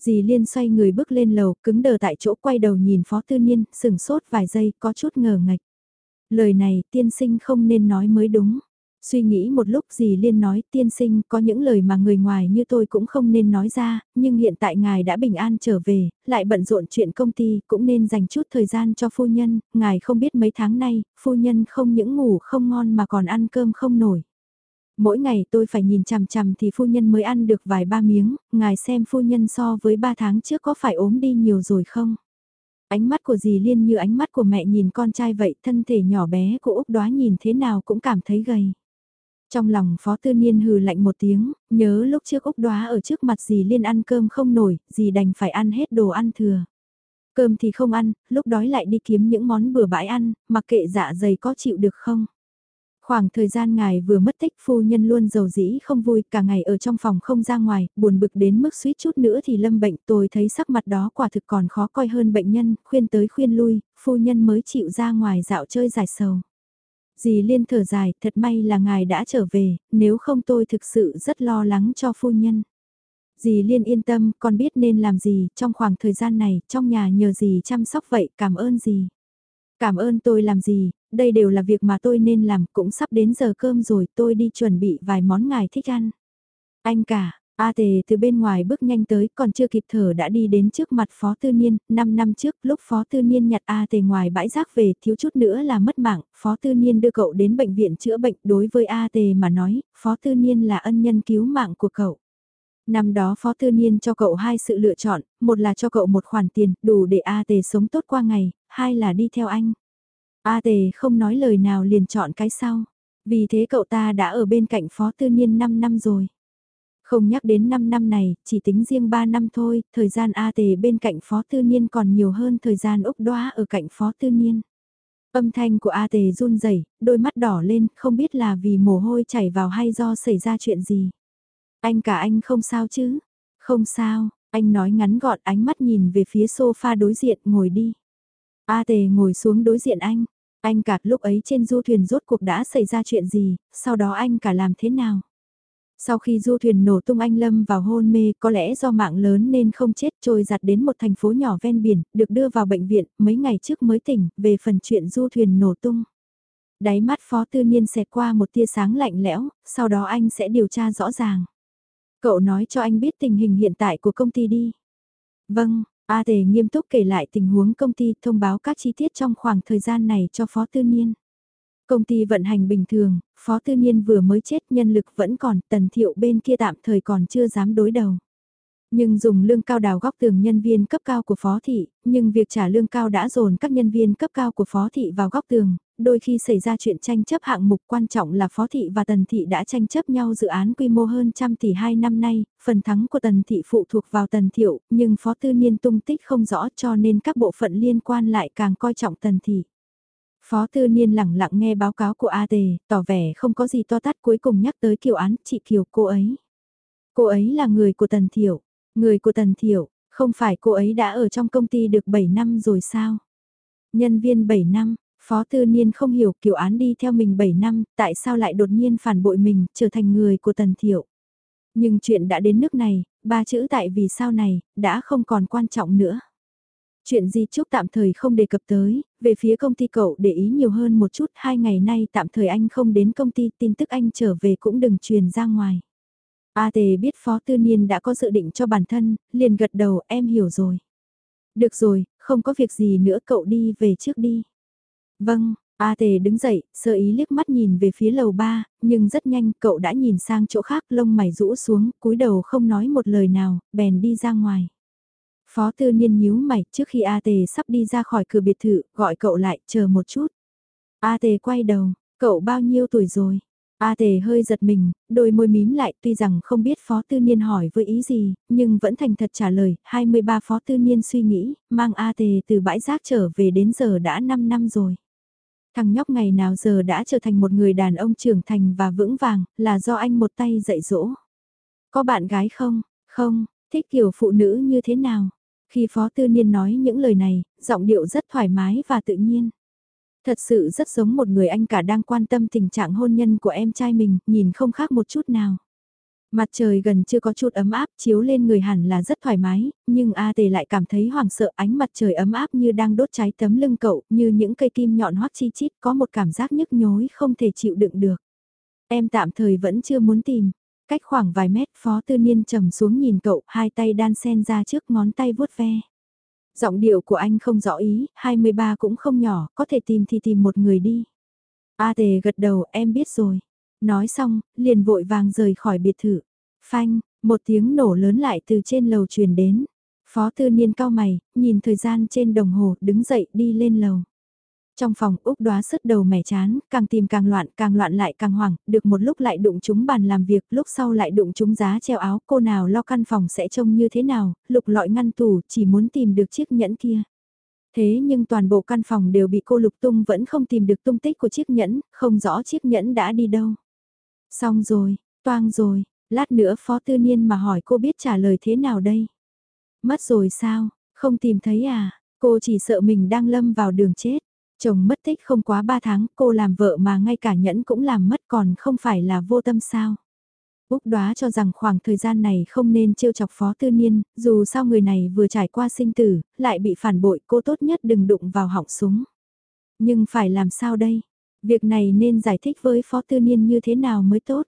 S1: Dì Liên xoay người bước lên lầu, cứng đờ tại chỗ quay đầu nhìn Phó Tư Niên, sừng sốt vài giây, có chút ngờ ngạch. Lời này tiên sinh không nên nói mới đúng. Suy nghĩ một lúc gì liên nói tiên sinh có những lời mà người ngoài như tôi cũng không nên nói ra, nhưng hiện tại ngài đã bình an trở về, lại bận rộn chuyện công ty cũng nên dành chút thời gian cho phu nhân, ngài không biết mấy tháng nay, phu nhân không những ngủ không ngon mà còn ăn cơm không nổi. Mỗi ngày tôi phải nhìn chằm chằm thì phu nhân mới ăn được vài ba miếng, ngài xem phu nhân so với ba tháng trước có phải ốm đi nhiều rồi không? Ánh mắt của dì Liên như ánh mắt của mẹ nhìn con trai vậy, thân thể nhỏ bé của Úc Đoá nhìn thế nào cũng cảm thấy gầy. Trong lòng Phó Tư Niên hừ lạnh một tiếng, nhớ lúc trước Úc Đoá ở trước mặt dì Liên ăn cơm không nổi, dì đành phải ăn hết đồ ăn thừa. Cơm thì không ăn, lúc đói lại đi kiếm những món bừa bãi ăn, mặc kệ dạ dày có chịu được không. Khoảng thời gian ngài vừa mất tích phu nhân luôn giàu dĩ không vui cả ngày ở trong phòng không ra ngoài, buồn bực đến mức suýt chút nữa thì lâm bệnh tôi thấy sắc mặt đó quả thực còn khó coi hơn bệnh nhân, khuyên tới khuyên lui, phu nhân mới chịu ra ngoài dạo chơi giải sầu. Dì Liên thở dài, thật may là ngài đã trở về, nếu không tôi thực sự rất lo lắng cho phu nhân. Dì Liên yên tâm, con biết nên làm gì, trong khoảng thời gian này, trong nhà nhờ dì chăm sóc vậy, cảm ơn dì. Cảm ơn tôi làm gì, đây đều là việc mà tôi nên làm, cũng sắp đến giờ cơm rồi, tôi đi chuẩn bị vài món ngài thích ăn. Anh cả, A Tề từ bên ngoài bước nhanh tới, còn chưa kịp thở đã đi đến trước mặt Phó Tư Niên, 5 năm trước, lúc Phó Tư Niên nhặt A Tề ngoài bãi rác về, thiếu chút nữa là mất mạng, Phó Tư Niên đưa cậu đến bệnh viện chữa bệnh, đối với A Tề mà nói, Phó Tư Niên là ân nhân cứu mạng của cậu. Năm đó Phó Tư Niên cho cậu hai sự lựa chọn, một là cho cậu một khoản tiền, đủ để A Tề sống tốt qua ngày, hai là đi theo anh. A Tề không nói lời nào liền chọn cái sau. Vì thế cậu ta đã ở bên cạnh Phó Tư Niên 5 năm rồi. Không nhắc đến 5 năm này, chỉ tính riêng 3 năm thôi, thời gian A Tề bên cạnh Phó Tư Niên còn nhiều hơn thời gian Úc Đoá ở cạnh Phó Tư Niên. Âm thanh của A Tề run rẩy, đôi mắt đỏ lên, không biết là vì mồ hôi chảy vào hay do xảy ra chuyện gì. Anh cả anh không sao chứ? Không sao, anh nói ngắn gọn ánh mắt nhìn về phía sofa đối diện ngồi đi. A Tề ngồi xuống đối diện anh. Anh cả lúc ấy trên du thuyền rốt cuộc đã xảy ra chuyện gì, sau đó anh cả làm thế nào? Sau khi du thuyền nổ tung anh Lâm vào hôn mê có lẽ do mạng lớn nên không chết trôi giặt đến một thành phố nhỏ ven biển, được đưa vào bệnh viện mấy ngày trước mới tỉnh về phần chuyện du thuyền nổ tung. Đáy mắt phó tư niên xẹt qua một tia sáng lạnh lẽo, sau đó anh sẽ điều tra rõ ràng. Cậu nói cho anh biết tình hình hiện tại của công ty đi. Vâng, A Tề nghiêm túc kể lại tình huống công ty thông báo các chi tiết trong khoảng thời gian này cho Phó Tư Niên. Công ty vận hành bình thường, Phó Tư Niên vừa mới chết nhân lực vẫn còn, tần thiệu bên kia tạm thời còn chưa dám đối đầu. Nhưng dùng lương cao đào góc tường nhân viên cấp cao của phó thị, nhưng việc trả lương cao đã dồn các nhân viên cấp cao của phó thị vào góc tường, đôi khi xảy ra chuyện tranh chấp hạng mục quan trọng là phó thị và tần thị đã tranh chấp nhau dự án quy mô hơn trăm tỷ hai năm nay, phần thắng của tần thị phụ thuộc vào tần thiệu, nhưng phó tư niên tung tích không rõ cho nên các bộ phận liên quan lại càng coi trọng tần thị. Phó tư niên lẳng lặng nghe báo cáo của A Tề, tỏ vẻ không có gì to tát cuối cùng nhắc tới Kiều án, chị Kiều cô ấy. Cô ấy là người của Tần Thiểu, người của Tần Thiểu, không phải cô ấy đã ở trong công ty được 7 năm rồi sao? Nhân viên 7 năm, Phó Tư Niên không hiểu Kiều án đi theo mình 7 năm, tại sao lại đột nhiên phản bội mình, trở thành người của Tần Thiểu. Nhưng chuyện đã đến nước này, ba chữ tại vì sao này, đã không còn quan trọng nữa. Chuyện gì chúc tạm thời không đề cập tới, về phía công ty cậu để ý nhiều hơn một chút, hai ngày nay tạm thời anh không đến công ty, tin tức anh trở về cũng đừng truyền ra ngoài. A tề biết Phó Tư Niên đã có dự định cho bản thân, liền gật đầu em hiểu rồi. Được rồi, không có việc gì nữa cậu đi về trước đi. Vâng, A tề đứng dậy, sơ ý liếc mắt nhìn về phía lầu ba, nhưng rất nhanh cậu đã nhìn sang chỗ khác lông mày rũ xuống, cúi đầu không nói một lời nào, bèn đi ra ngoài. Phó tư niên nhíu mày trước khi A Tề sắp đi ra khỏi cửa biệt thự, gọi cậu lại, chờ một chút. A Tề quay đầu, cậu bao nhiêu tuổi rồi? A Tề hơi giật mình, đôi môi mím lại tuy rằng không biết Phó Tư Niên hỏi với ý gì, nhưng vẫn thành thật trả lời, 23 Phó Tư Niên suy nghĩ, mang A Tề từ bãi rác trở về đến giờ đã 5 năm rồi. Thằng nhóc ngày nào giờ đã trở thành một người đàn ông trưởng thành và vững vàng, là do anh một tay dạy dỗ. Có bạn gái không? Không, thích kiểu phụ nữ như thế nào? Khi Phó Tư Niên nói những lời này, giọng điệu rất thoải mái và tự nhiên. Thật sự rất giống một người anh cả đang quan tâm tình trạng hôn nhân của em trai mình, nhìn không khác một chút nào. Mặt trời gần chưa có chút ấm áp chiếu lên người hẳn là rất thoải mái, nhưng A Tề lại cảm thấy hoảng sợ ánh mặt trời ấm áp như đang đốt cháy tấm lưng cậu, như những cây kim nhọn hoắt chi chít có một cảm giác nhức nhối không thể chịu đựng được. Em tạm thời vẫn chưa muốn tìm. Cách khoảng vài mét phó tư niên trầm xuống nhìn cậu, hai tay đan sen ra trước ngón tay vuốt ve. Giọng điệu của anh không rõ ý, 23 cũng không nhỏ, có thể tìm thì tìm một người đi. A tề gật đầu, em biết rồi. Nói xong, liền vội vàng rời khỏi biệt thự. Phanh, một tiếng nổ lớn lại từ trên lầu truyền đến. Phó tư niên cao mày, nhìn thời gian trên đồng hồ, đứng dậy đi lên lầu. Trong phòng Úc đoá sứt đầu mẻ chán, càng tìm càng loạn, càng loạn lại càng hoảng, được một lúc lại đụng chúng bàn làm việc, lúc sau lại đụng chúng giá treo áo, cô nào lo căn phòng sẽ trông như thế nào, lục lọi ngăn tủ, chỉ muốn tìm được chiếc nhẫn kia. Thế nhưng toàn bộ căn phòng đều bị cô lục tung vẫn không tìm được tung tích của chiếc nhẫn, không rõ chiếc nhẫn đã đi đâu. Xong rồi, toang rồi, lát nữa Phó Tư Niên mà hỏi cô biết trả lời thế nào đây? Mất rồi sao, không tìm thấy à, cô chỉ sợ mình đang lâm vào đường chết. Chồng mất tích không quá 3 tháng, cô làm vợ mà ngay cả nhẫn cũng làm mất còn không phải là vô tâm sao. Úc đoá cho rằng khoảng thời gian này không nên trêu chọc phó tư niên, dù sao người này vừa trải qua sinh tử, lại bị phản bội cô tốt nhất đừng đụng vào họng súng. Nhưng phải làm sao đây? Việc này nên giải thích với phó tư niên như thế nào mới tốt?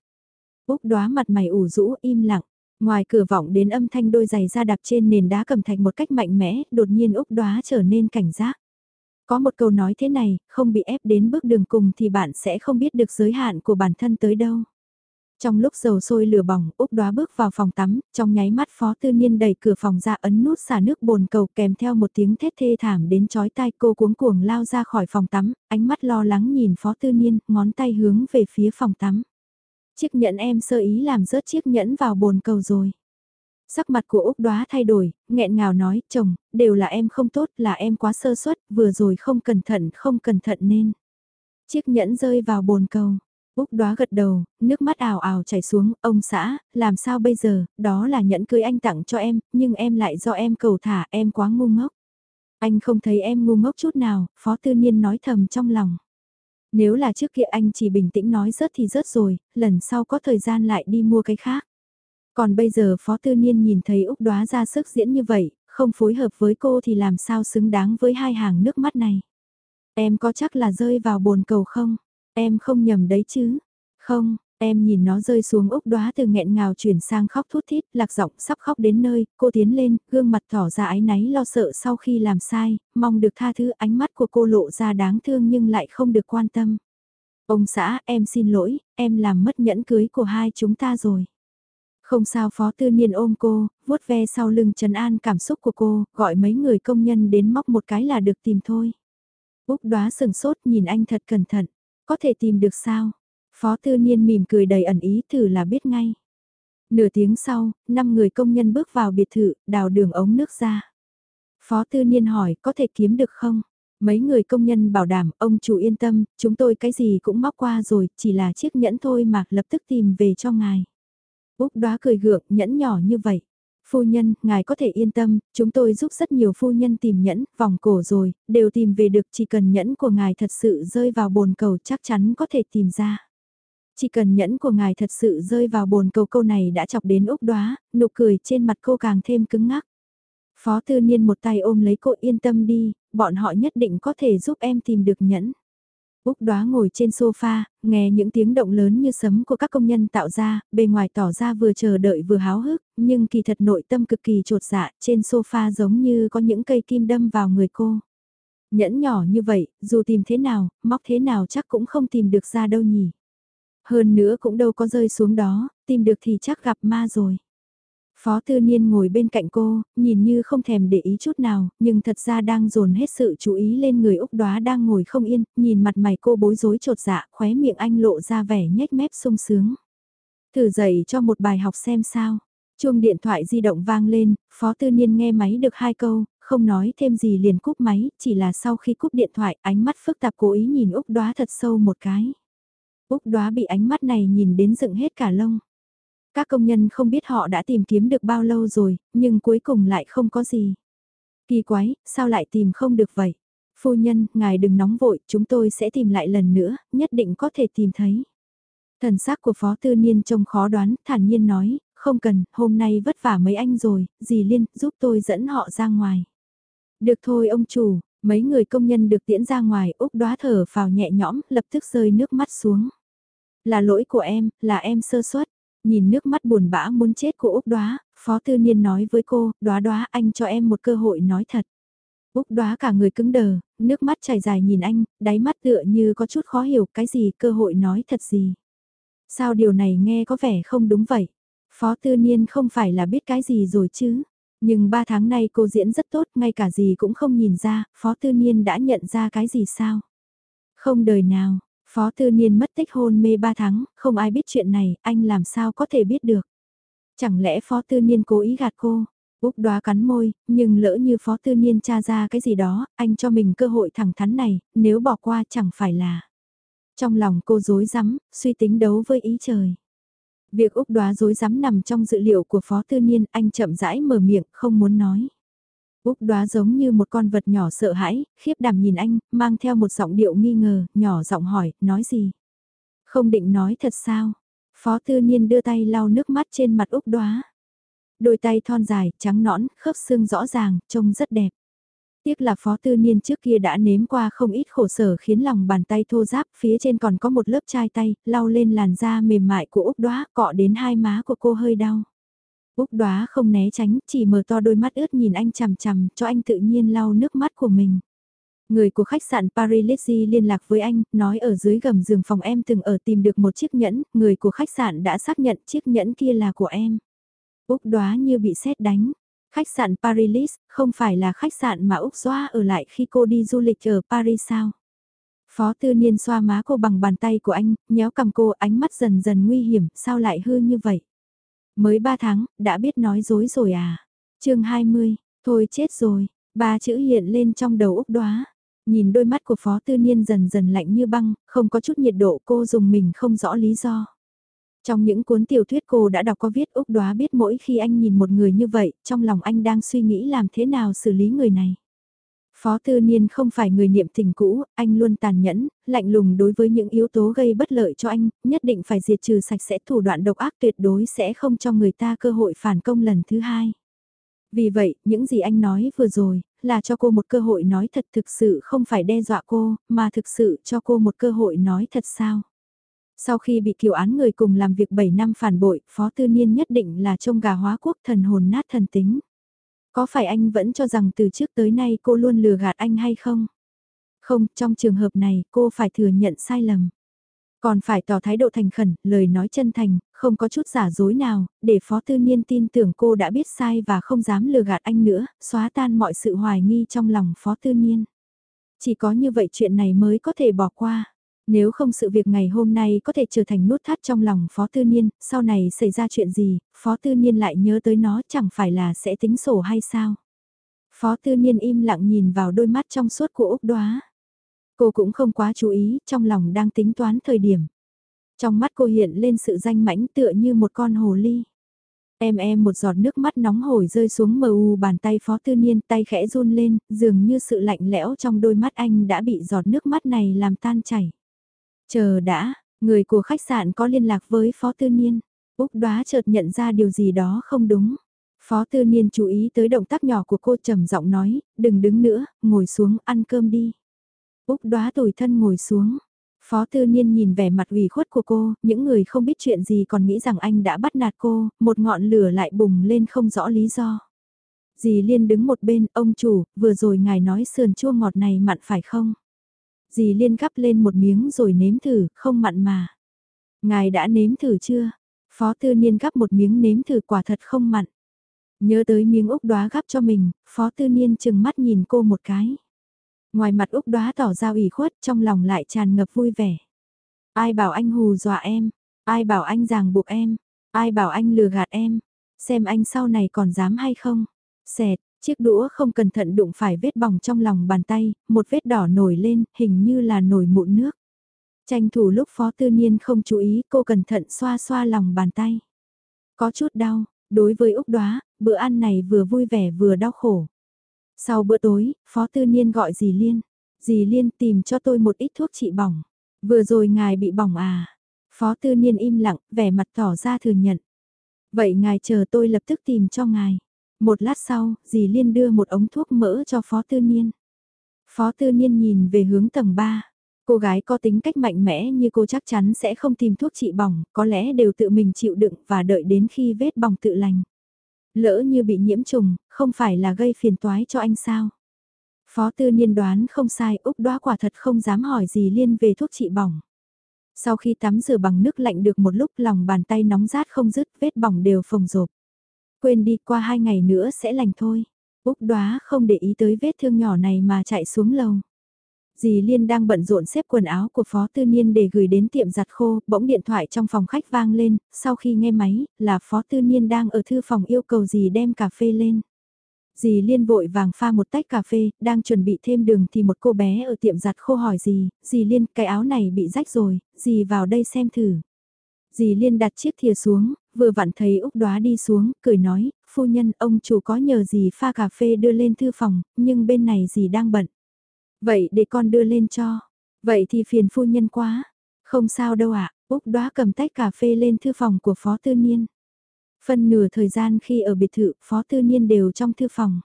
S1: Úc đoá mặt mày ủ rũ im lặng, ngoài cửa vọng đến âm thanh đôi giày ra đạp trên nền đá cầm thạch một cách mạnh mẽ, đột nhiên Úc đoá trở nên cảnh giác. Có một câu nói thế này, không bị ép đến bước đường cùng thì bạn sẽ không biết được giới hạn của bản thân tới đâu. Trong lúc dầu sôi lửa bỏng, Úc đoá bước vào phòng tắm, trong nháy mắt Phó Tư Niên đẩy cửa phòng ra ấn nút xả nước bồn cầu kèm theo một tiếng thét thê thảm đến chói tai cô cuống cuồng lao ra khỏi phòng tắm, ánh mắt lo lắng nhìn Phó Tư Niên, ngón tay hướng về phía phòng tắm. Chiếc nhẫn em sơ ý làm rớt chiếc nhẫn vào bồn cầu rồi. Sắc mặt của Úc đoá thay đổi, nghẹn ngào nói, chồng, đều là em không tốt, là em quá sơ suất, vừa rồi không cẩn thận, không cẩn thận nên. Chiếc nhẫn rơi vào bồn cầu. Úc đoá gật đầu, nước mắt ảo ảo chảy xuống, ông xã, làm sao bây giờ, đó là nhẫn cưới anh tặng cho em, nhưng em lại do em cầu thả, em quá ngu ngốc. Anh không thấy em ngu ngốc chút nào, Phó Tư Niên nói thầm trong lòng. Nếu là trước kia anh chỉ bình tĩnh nói rớt thì rớt rồi, lần sau có thời gian lại đi mua cái khác. Còn bây giờ Phó Tư Niên nhìn thấy Úc đoá ra sức diễn như vậy, không phối hợp với cô thì làm sao xứng đáng với hai hàng nước mắt này. Em có chắc là rơi vào bồn cầu không? Em không nhầm đấy chứ? Không, em nhìn nó rơi xuống Úc đoá từ nghẹn ngào chuyển sang khóc thút thít, lạc giọng sắp khóc đến nơi, cô tiến lên, gương mặt tỏ ra ái náy lo sợ sau khi làm sai, mong được tha thứ ánh mắt của cô lộ ra đáng thương nhưng lại không được quan tâm. Ông xã, em xin lỗi, em làm mất nhẫn cưới của hai chúng ta rồi. Không sao phó tư niên ôm cô, vuốt ve sau lưng trần an cảm xúc của cô, gọi mấy người công nhân đến móc một cái là được tìm thôi. Úc đoá sừng sốt nhìn anh thật cẩn thận, có thể tìm được sao? Phó tư niên mỉm cười đầy ẩn ý thử là biết ngay. Nửa tiếng sau, năm người công nhân bước vào biệt thự, đào đường ống nước ra. Phó tư niên hỏi có thể kiếm được không? Mấy người công nhân bảo đảm, ông chủ yên tâm, chúng tôi cái gì cũng móc qua rồi, chỉ là chiếc nhẫn thôi mà lập tức tìm về cho ngài. Úc đoá cười gượng, nhẫn nhỏ như vậy. Phu nhân, ngài có thể yên tâm, chúng tôi giúp rất nhiều phu nhân tìm nhẫn, vòng cổ rồi, đều tìm về được chỉ cần nhẫn của ngài thật sự rơi vào bồn cầu chắc chắn có thể tìm ra. Chỉ cần nhẫn của ngài thật sự rơi vào bồn cầu câu này đã chọc đến Úc đoá, nụ cười trên mặt cô càng thêm cứng ngắc. Phó tư niên một tay ôm lấy cô yên tâm đi, bọn họ nhất định có thể giúp em tìm được nhẫn. Úc đoá ngồi trên sofa, nghe những tiếng động lớn như sấm của các công nhân tạo ra, bề ngoài tỏ ra vừa chờ đợi vừa háo hức, nhưng kỳ thật nội tâm cực kỳ trột dạ, trên sofa giống như có những cây kim đâm vào người cô. Nhẫn nhỏ như vậy, dù tìm thế nào, móc thế nào chắc cũng không tìm được ra đâu nhỉ. Hơn nữa cũng đâu có rơi xuống đó, tìm được thì chắc gặp ma rồi. Phó Tư Niên ngồi bên cạnh cô, nhìn như không thèm để ý chút nào, nhưng thật ra đang dồn hết sự chú ý lên người Úc Đoá đang ngồi không yên, nhìn mặt mày cô bối rối trột dạ, khóe miệng anh lộ ra vẻ nhếch mép sung sướng. Thử dạy cho một bài học xem sao. Chuông điện thoại di động vang lên, Phó Tư Niên nghe máy được hai câu, không nói thêm gì liền cúp máy, chỉ là sau khi cúp điện thoại ánh mắt phức tạp cố ý nhìn Úc Đoá thật sâu một cái. Úc Đoá bị ánh mắt này nhìn đến dựng hết cả lông. Các công nhân không biết họ đã tìm kiếm được bao lâu rồi, nhưng cuối cùng lại không có gì. Kỳ quái, sao lại tìm không được vậy? Phu nhân, ngài đừng nóng vội, chúng tôi sẽ tìm lại lần nữa, nhất định có thể tìm thấy. Thần sắc của Phó Tư Niên trông khó đoán, thản nhiên nói, không cần, hôm nay vất vả mấy anh rồi, dì Liên, giúp tôi dẫn họ ra ngoài. Được thôi ông chủ, mấy người công nhân được tiễn ra ngoài, Úc đoá thở vào nhẹ nhõm, lập tức rơi nước mắt xuống. Là lỗi của em, là em sơ suất. Nhìn nước mắt buồn bã muốn chết của Úc đoá, Phó Tư Niên nói với cô, đoá đoá anh cho em một cơ hội nói thật. Úc đoá cả người cứng đờ, nước mắt chảy dài nhìn anh, đáy mắt tựa như có chút khó hiểu cái gì cơ hội nói thật gì. Sao điều này nghe có vẻ không đúng vậy? Phó Tư Niên không phải là biết cái gì rồi chứ? Nhưng ba tháng nay cô diễn rất tốt, ngay cả gì cũng không nhìn ra, Phó Tư Niên đã nhận ra cái gì sao? Không đời nào, Phó Tư Niên mất tích hôn mê ba tháng, không ai biết chuyện này, anh làm sao có thể biết được? Chẳng lẽ Phó Tư Niên cố ý gạt cô? Úc đoá cắn môi, nhưng lỡ như Phó Tư Niên tra ra cái gì đó, anh cho mình cơ hội thẳng thắn này, nếu bỏ qua chẳng phải là... Trong lòng cô dối rắm suy tính đấu với ý trời. Việc Úc đoá dối rắm nằm trong dự liệu của Phó Tư Niên, anh chậm rãi mở miệng, không muốn nói. Úc đoá giống như một con vật nhỏ sợ hãi, khiếp đảm nhìn anh, mang theo một giọng điệu nghi ngờ, nhỏ giọng hỏi, nói gì? Không định nói thật sao? Phó Tư Niên đưa tay lau nước mắt trên mặt Úc đoá. Đôi tay thon dài, trắng nõn, khớp xương rõ ràng, trông rất đẹp. Tiếc là phó tư niên trước kia đã nếm qua không ít khổ sở khiến lòng bàn tay thô ráp, phía trên còn có một lớp chai tay, lau lên làn da mềm mại của Úc Đóa, cọ đến hai má của cô hơi đau. Úc Đóa không né tránh, chỉ mở to đôi mắt ướt nhìn anh chằm chằm, cho anh tự nhiên lau nước mắt của mình. Người của khách sạn Paris Lizzy liên lạc với anh, nói ở dưới gầm giường phòng em từng ở tìm được một chiếc nhẫn, người của khách sạn đã xác nhận chiếc nhẫn kia là của em. Úc Đóa như bị sét đánh, Khách sạn Paris không phải là khách sạn mà Úc Doa ở lại khi cô đi du lịch ở Paris sao? Phó tư niên xoa má cô bằng bàn tay của anh, nhéo cầm cô ánh mắt dần dần nguy hiểm, sao lại hư như vậy? Mới 3 tháng, đã biết nói dối rồi à? chương 20, thôi chết rồi, ba chữ hiện lên trong đầu Úc Đoá. Nhìn đôi mắt của Phó Tư Niên dần dần lạnh như băng, không có chút nhiệt độ cô dùng mình không rõ lý do. Trong những cuốn tiểu thuyết cô đã đọc có viết Úc đoá biết mỗi khi anh nhìn một người như vậy, trong lòng anh đang suy nghĩ làm thế nào xử lý người này. Phó Tư Niên không phải người niệm tình cũ, anh luôn tàn nhẫn, lạnh lùng đối với những yếu tố gây bất lợi cho anh, nhất định phải diệt trừ sạch sẽ thủ đoạn độc ác tuyệt đối sẽ không cho người ta cơ hội phản công lần thứ hai. Vì vậy, những gì anh nói vừa rồi, là cho cô một cơ hội nói thật thực sự không phải đe dọa cô, mà thực sự cho cô một cơ hội nói thật sao. Sau khi bị kiều án người cùng làm việc 7 năm phản bội, Phó Tư Niên nhất định là trông gà hóa quốc thần hồn nát thần tính. Có phải anh vẫn cho rằng từ trước tới nay cô luôn lừa gạt anh hay không? Không, trong trường hợp này cô phải thừa nhận sai lầm. Còn phải tỏ thái độ thành khẩn, lời nói chân thành, không có chút giả dối nào, để Phó Tư Niên tin tưởng cô đã biết sai và không dám lừa gạt anh nữa, xóa tan mọi sự hoài nghi trong lòng Phó Tư Niên. Chỉ có như vậy chuyện này mới có thể bỏ qua. Nếu không sự việc ngày hôm nay có thể trở thành nút thắt trong lòng Phó Tư Niên, sau này xảy ra chuyện gì, Phó Tư Niên lại nhớ tới nó chẳng phải là sẽ tính sổ hay sao? Phó Tư Niên im lặng nhìn vào đôi mắt trong suốt của Úc Đoá. Cô cũng không quá chú ý, trong lòng đang tính toán thời điểm. Trong mắt cô hiện lên sự danh mãnh tựa như một con hồ ly. Em em một giọt nước mắt nóng hổi rơi xuống mờ u bàn tay phó tư niên tay khẽ run lên, dường như sự lạnh lẽo trong đôi mắt anh đã bị giọt nước mắt này làm tan chảy. Chờ đã, người của khách sạn có liên lạc với Phó Tư Niên. Úc đoá chợt nhận ra điều gì đó không đúng. Phó Tư Niên chú ý tới động tác nhỏ của cô trầm giọng nói, đừng đứng nữa, ngồi xuống ăn cơm đi. Úc đoá tủi thân ngồi xuống. Phó Tư Niên nhìn vẻ mặt ủy khuất của cô, những người không biết chuyện gì còn nghĩ rằng anh đã bắt nạt cô, một ngọn lửa lại bùng lên không rõ lý do. Dì Liên đứng một bên, ông chủ, vừa rồi ngài nói sườn chua ngọt này mặn phải không? Dì Liên gắp lên một miếng rồi nếm thử, không mặn mà. Ngài đã nếm thử chưa? Phó tư niên gắp một miếng nếm thử quả thật không mặn. Nhớ tới miếng Úc đóa gắp cho mình, Phó Tư Niên chừng mắt nhìn cô một cái. Ngoài mặt Úc đóa tỏ ra ủy khuất, trong lòng lại tràn ngập vui vẻ. Ai bảo anh hù dọa em, ai bảo anh ràng buộc em, ai bảo anh lừa gạt em, xem anh sau này còn dám hay không. Xẹt, chiếc đũa không cẩn thận đụng phải vết bỏng trong lòng bàn tay, một vết đỏ nổi lên, hình như là nổi mụn nước. Tranh thủ lúc Phó Tư Niên không chú ý, cô cẩn thận xoa xoa lòng bàn tay. Có chút đau, đối với Úc Đoá, bữa ăn này vừa vui vẻ vừa đau khổ. Sau bữa tối, Phó Tư Niên gọi dì Liên. Dì Liên tìm cho tôi một ít thuốc trị bỏng. Vừa rồi ngài bị bỏng à? Phó Tư Niên im lặng, vẻ mặt tỏ ra thừa nhận. Vậy ngài chờ tôi lập tức tìm cho ngài. Một lát sau, dì Liên đưa một ống thuốc mỡ cho Phó Tư Niên. Phó Tư Niên nhìn về hướng tầng 3. Cô gái có tính cách mạnh mẽ như cô chắc chắn sẽ không tìm thuốc trị bỏng, có lẽ đều tự mình chịu đựng và đợi đến khi vết bỏng tự lành. Lỡ như bị nhiễm trùng, không phải là gây phiền toái cho anh sao? Phó tư niên đoán không sai, Úc đoá quả thật không dám hỏi gì liên về thuốc trị bỏng. Sau khi tắm rửa bằng nước lạnh được một lúc lòng bàn tay nóng rát không dứt, vết bỏng đều phồng rộp. Quên đi qua hai ngày nữa sẽ lành thôi. Úc đoá không để ý tới vết thương nhỏ này mà chạy xuống lầu. Dì Liên đang bận rộn xếp quần áo của Phó Tư Niên để gửi đến tiệm giặt khô, bỗng điện thoại trong phòng khách vang lên, sau khi nghe máy, là Phó Tư Niên đang ở thư phòng yêu cầu dì đem cà phê lên. Dì Liên vội vàng pha một tách cà phê, đang chuẩn bị thêm đường thì một cô bé ở tiệm giặt khô hỏi dì, dì Liên, cái áo này bị rách rồi, dì vào đây xem thử. Dì Liên đặt chiếc thìa xuống, vừa vặn thấy Úc Đoá đi xuống, cười nói, phu nhân ông chủ có nhờ gì pha cà phê đưa lên thư phòng, nhưng bên này gì đang bận. Vậy để con đưa lên cho. Vậy thì phiền phu nhân quá. Không sao đâu ạ, Úc đoá cầm tách cà phê lên thư phòng của Phó Tư Niên. Phân nửa thời gian khi ở biệt thự, Phó Tư Niên đều trong thư phòng.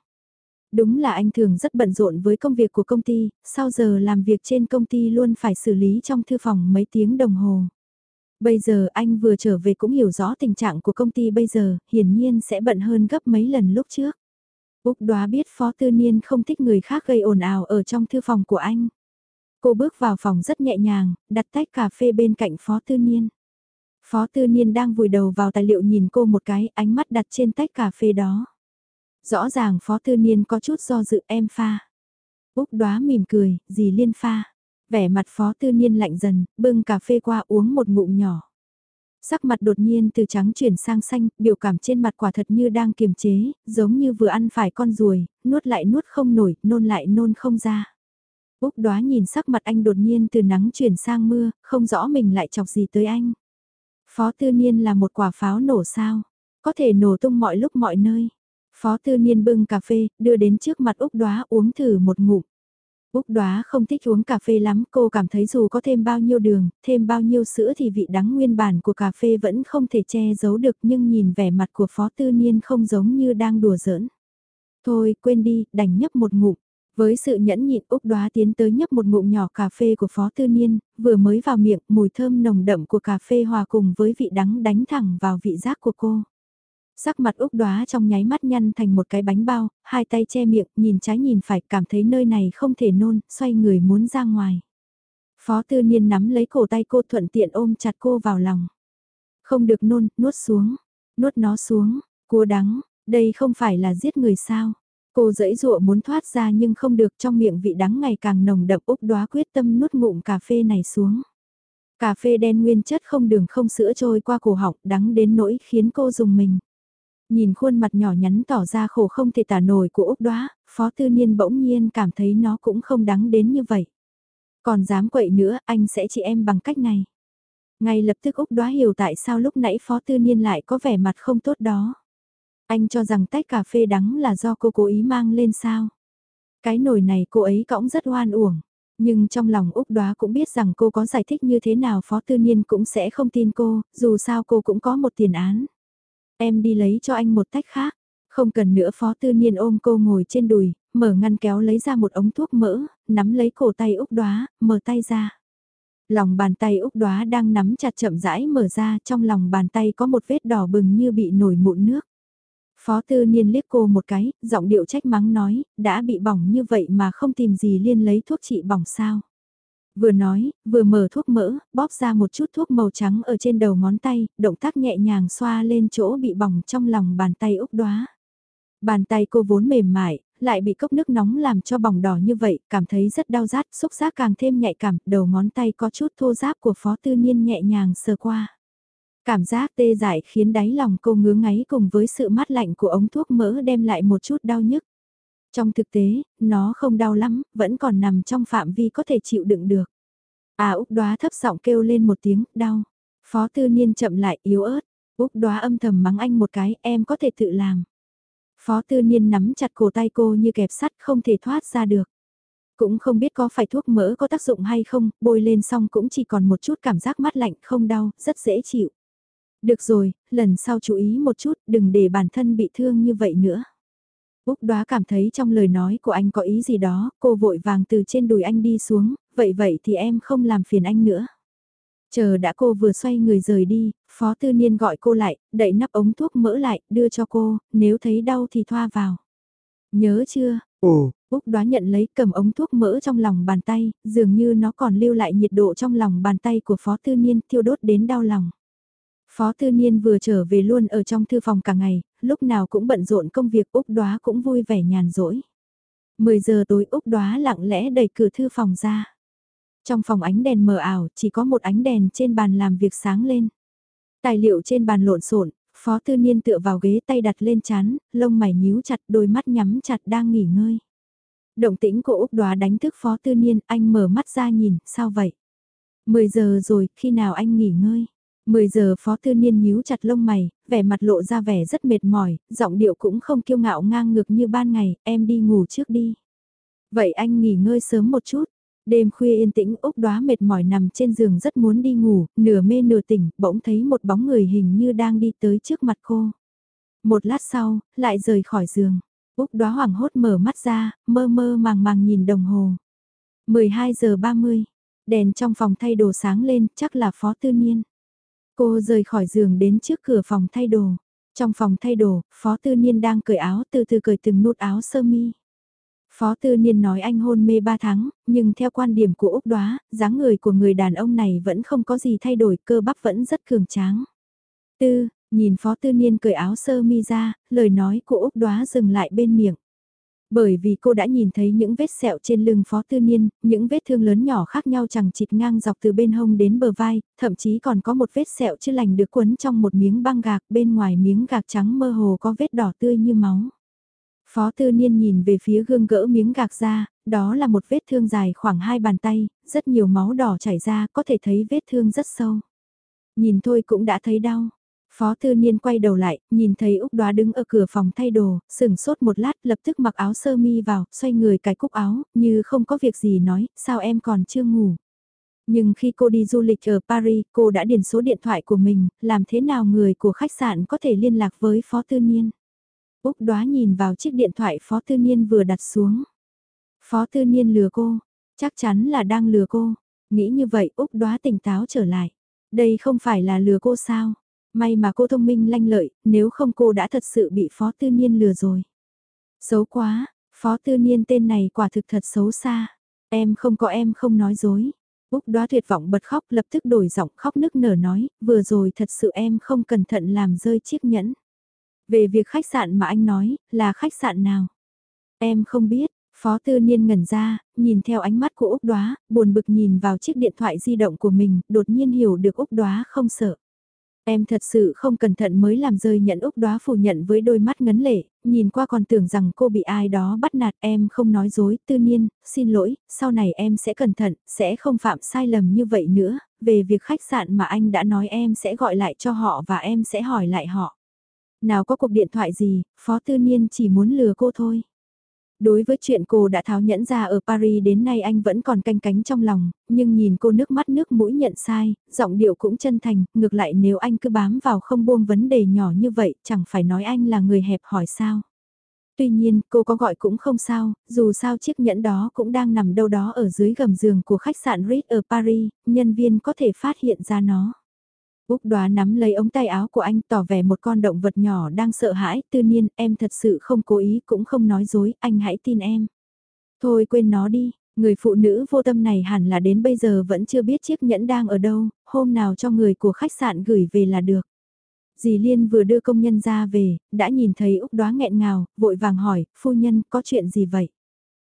S1: Đúng là anh thường rất bận rộn với công việc của công ty, sau giờ làm việc trên công ty luôn phải xử lý trong thư phòng mấy tiếng đồng hồ. Bây giờ anh vừa trở về cũng hiểu rõ tình trạng của công ty bây giờ, hiển nhiên sẽ bận hơn gấp mấy lần lúc trước. Úc đoá biết Phó Tư Niên không thích người khác gây ồn ào ở trong thư phòng của anh. Cô bước vào phòng rất nhẹ nhàng, đặt tách cà phê bên cạnh Phó Tư Niên. Phó Tư Niên đang vùi đầu vào tài liệu nhìn cô một cái, ánh mắt đặt trên tách cà phê đó. Rõ ràng Phó Tư Niên có chút do dự em pha. Úc đoá mỉm cười, gì liên pha. Vẻ mặt Phó Tư Niên lạnh dần, bưng cà phê qua uống một ngụm nhỏ. Sắc mặt đột nhiên từ trắng chuyển sang xanh, biểu cảm trên mặt quả thật như đang kiềm chế, giống như vừa ăn phải con ruồi, nuốt lại nuốt không nổi, nôn lại nôn không ra. Úc đoá nhìn sắc mặt anh đột nhiên từ nắng chuyển sang mưa, không rõ mình lại chọc gì tới anh. Phó tư niên là một quả pháo nổ sao, có thể nổ tung mọi lúc mọi nơi. Phó tư niên bưng cà phê, đưa đến trước mặt Úc đoá uống thử một ngụm. Úc đoá không thích uống cà phê lắm, cô cảm thấy dù có thêm bao nhiêu đường, thêm bao nhiêu sữa thì vị đắng nguyên bản của cà phê vẫn không thể che giấu được nhưng nhìn vẻ mặt của Phó Tư Niên không giống như đang đùa giỡn. Thôi, quên đi, đành nhấp một ngụm. Với sự nhẫn nhịn Úc đoá tiến tới nhấp một ngụm nhỏ cà phê của Phó Tư Niên, vừa mới vào miệng, mùi thơm nồng đậm của cà phê hòa cùng với vị đắng đánh thẳng vào vị giác của cô. Sắc mặt Úc đóa trong nháy mắt nhăn thành một cái bánh bao, hai tay che miệng, nhìn trái nhìn phải, cảm thấy nơi này không thể nôn, xoay người muốn ra ngoài. Phó tư niên nắm lấy cổ tay cô thuận tiện ôm chặt cô vào lòng. Không được nôn, nuốt xuống, nuốt nó xuống, cua đắng, đây không phải là giết người sao. Cô dẫy dụa muốn thoát ra nhưng không được trong miệng vị đắng ngày càng nồng đậm Úc đóa quyết tâm nuốt ngụm cà phê này xuống. Cà phê đen nguyên chất không đường không sữa trôi qua cổ họng đắng đến nỗi khiến cô dùng mình. Nhìn khuôn mặt nhỏ nhắn tỏ ra khổ không thể tả nổi của Úc Đoá, Phó Tư Niên bỗng nhiên cảm thấy nó cũng không đáng đến như vậy. Còn dám quậy nữa, anh sẽ chị em bằng cách này. Ngay lập tức Úc Đoá hiểu tại sao lúc nãy Phó Tư Niên lại có vẻ mặt không tốt đó. Anh cho rằng tách cà phê đắng là do cô cố ý mang lên sao. Cái nồi này cô ấy cõng rất oan uổng. Nhưng trong lòng Úc Đoá cũng biết rằng cô có giải thích như thế nào Phó Tư Niên cũng sẽ không tin cô, dù sao cô cũng có một tiền án. Em đi lấy cho anh một tách khác. Không cần nữa phó tư niên ôm cô ngồi trên đùi, mở ngăn kéo lấy ra một ống thuốc mỡ, nắm lấy cổ tay Úc đoá, mở tay ra. Lòng bàn tay Úc đoá đang nắm chặt chậm rãi mở ra, trong lòng bàn tay có một vết đỏ bừng như bị nổi mụn nước. Phó tư niên liếc cô một cái, giọng điệu trách mắng nói, đã bị bỏng như vậy mà không tìm gì liên lấy thuốc trị bỏng sao. Vừa nói, vừa mở thuốc mỡ, bóp ra một chút thuốc màu trắng ở trên đầu ngón tay, động tác nhẹ nhàng xoa lên chỗ bị bỏng trong lòng bàn tay Úc Đoá. Bàn tay cô vốn mềm mại, lại bị cốc nước nóng làm cho bỏng đỏ như vậy, cảm thấy rất đau rát, xúc giác càng thêm nhạy cảm, đầu ngón tay có chút thô ráp của phó tư niên nhẹ nhàng sờ qua. Cảm giác tê dại khiến đáy lòng cô ngứa ngáy cùng với sự mát lạnh của ống thuốc mỡ đem lại một chút đau nhức. Trong thực tế, nó không đau lắm, vẫn còn nằm trong phạm vi có thể chịu đựng được. À Úc đoá thấp giọng kêu lên một tiếng, đau. Phó tư niên chậm lại yếu ớt. Úc đoá âm thầm mắng anh một cái, em có thể tự làm. Phó tư niên nắm chặt cổ tay cô như kẹp sắt không thể thoát ra được. Cũng không biết có phải thuốc mỡ có tác dụng hay không, bôi lên xong cũng chỉ còn một chút cảm giác mát lạnh không đau, rất dễ chịu. Được rồi, lần sau chú ý một chút, đừng để bản thân bị thương như vậy nữa. Úc đoá cảm thấy trong lời nói của anh có ý gì đó, cô vội vàng từ trên đùi anh đi xuống, vậy vậy thì em không làm phiền anh nữa. Chờ đã cô vừa xoay người rời đi, Phó Tư Niên gọi cô lại, đậy nắp ống thuốc mỡ lại, đưa cho cô, nếu thấy đau thì thoa vào. Nhớ chưa?
S2: Ồ,
S1: Úc đoá nhận lấy cầm ống thuốc mỡ trong lòng bàn tay, dường như nó còn lưu lại nhiệt độ trong lòng bàn tay của Phó Tư Niên thiêu đốt đến đau lòng. Phó Tư Niên vừa trở về luôn ở trong thư phòng cả ngày, lúc nào cũng bận rộn công việc Úc đoá cũng vui vẻ nhàn rỗi. 10 giờ tối Úc đoá lặng lẽ đẩy cửa thư phòng ra. Trong phòng ánh đèn mờ ảo, chỉ có một ánh đèn trên bàn làm việc sáng lên. Tài liệu trên bàn lộn xộn, Phó Tư Niên tựa vào ghế tay đặt lên chán, lông mày nhíu chặt đôi mắt nhắm chặt đang nghỉ ngơi. Động tĩnh của Úc Đoá đánh thức Phó Tư Niên, anh mở mắt ra nhìn, sao vậy? 10 giờ rồi, khi nào anh nghỉ ngơi? 10 giờ Phó Tư Niên nhíu chặt lông mày, vẻ mặt lộ ra vẻ rất mệt mỏi, giọng điệu cũng không kiêu ngạo ngang ngược như ban ngày, em đi ngủ trước đi. Vậy anh nghỉ ngơi sớm một chút, Đêm khuya yên tĩnh Úc đoá mệt mỏi nằm trên giường rất muốn đi ngủ, nửa mê nửa tỉnh, bỗng thấy một bóng người hình như đang đi tới trước mặt cô. Một lát sau, lại rời khỏi giường. Úc đoá hoảng hốt mở mắt ra, mơ mơ màng màng nhìn đồng hồ. 12 giờ 30, đèn trong phòng thay đồ sáng lên, chắc là phó tư niên. Cô rời khỏi giường đến trước cửa phòng thay đồ. Trong phòng thay đồ, phó tư niên đang cởi áo từ từ cởi từng nút áo sơ mi. Phó Tư Niên nói anh hôn mê 3 tháng, nhưng theo quan điểm của Úc Đoá, dáng người của người đàn ông này vẫn không có gì thay đổi, cơ bắp vẫn rất cường tráng. Tư, nhìn Phó Tư Niên cởi áo sơ mi ra, lời nói của Úc Đoá dừng lại bên miệng. Bởi vì cô đã nhìn thấy những vết sẹo trên lưng Phó Tư Niên, những vết thương lớn nhỏ khác nhau chẳng chịt ngang dọc từ bên hông đến bờ vai, thậm chí còn có một vết sẹo chưa lành được quấn trong một miếng băng gạc bên ngoài miếng gạc trắng mơ hồ có vết đỏ tươi như máu. Phó tư niên nhìn về phía gương gỡ miếng gạc ra, đó là một vết thương dài khoảng hai bàn tay, rất nhiều máu đỏ chảy ra, có thể thấy vết thương rất sâu. Nhìn thôi cũng đã thấy đau. Phó tư niên quay đầu lại, nhìn thấy Úc đoá đứng ở cửa phòng thay đồ, sừng sốt một lát lập tức mặc áo sơ mi vào, xoay người cài cúc áo, như không có việc gì nói, sao em còn chưa ngủ. Nhưng khi cô đi du lịch ở Paris, cô đã điền số điện thoại của mình, làm thế nào người của khách sạn có thể liên lạc với Phó Tư Niên. Úc đoá nhìn vào chiếc điện thoại Phó Tư Niên vừa đặt xuống. Phó Tư Niên lừa cô, chắc chắn là đang lừa cô. Nghĩ như vậy Úc đoá tỉnh táo trở lại. Đây không phải là lừa cô sao? May mà cô thông minh lanh lợi, nếu không cô đã thật sự bị Phó Tư Niên lừa rồi. Xấu quá, Phó Tư Niên tên này quả thực thật xấu xa. Em không có em không nói dối. Úc đoá tuyệt vọng bật khóc lập tức đổi giọng khóc nức nở nói, vừa rồi thật sự em không cẩn thận làm rơi chiếc nhẫn. Về việc khách sạn mà anh nói, là khách sạn nào? Em không biết, Phó Tư Niên ngẩn ra, nhìn theo ánh mắt của Úc Đoá, buồn bực nhìn vào chiếc điện thoại di động của mình, đột nhiên hiểu được Úc Đoá không sợ. Em thật sự không cẩn thận mới làm rơi nhận Úc đóa phủ nhận với đôi mắt ngấn lệ, nhìn qua còn tưởng rằng cô bị ai đó bắt nạt em không nói dối, Tư nhiên xin lỗi, sau này em sẽ cẩn thận, sẽ không phạm sai lầm như vậy nữa, về việc khách sạn mà anh đã nói em sẽ gọi lại cho họ và em sẽ hỏi lại họ. Nào có cuộc điện thoại gì, Phó Tư Niên chỉ muốn lừa cô thôi. Đối với chuyện cô đã tháo nhẫn ra ở Paris đến nay anh vẫn còn canh cánh trong lòng, nhưng nhìn cô nước mắt nước mũi nhận sai, giọng điệu cũng chân thành, ngược lại nếu anh cứ bám vào không buông vấn đề nhỏ như vậy, chẳng phải nói anh là người hẹp hỏi sao. Tuy nhiên, cô có gọi cũng không sao, dù sao chiếc nhẫn đó cũng đang nằm đâu đó ở dưới gầm giường của khách sạn Ritz ở Paris, nhân viên có thể phát hiện ra nó. Úc đoá nắm lấy ống tay áo của anh tỏ vẻ một con động vật nhỏ đang sợ hãi, tư nhiên, em thật sự không cố ý cũng không nói dối, anh hãy tin em. Thôi quên nó đi, người phụ nữ vô tâm này hẳn là đến bây giờ vẫn chưa biết chiếc nhẫn đang ở đâu, hôm nào cho người của khách sạn gửi về là được. Dì Liên vừa đưa công nhân ra về, đã nhìn thấy Úc đoá nghẹn ngào, vội vàng hỏi, phu nhân có chuyện gì vậy?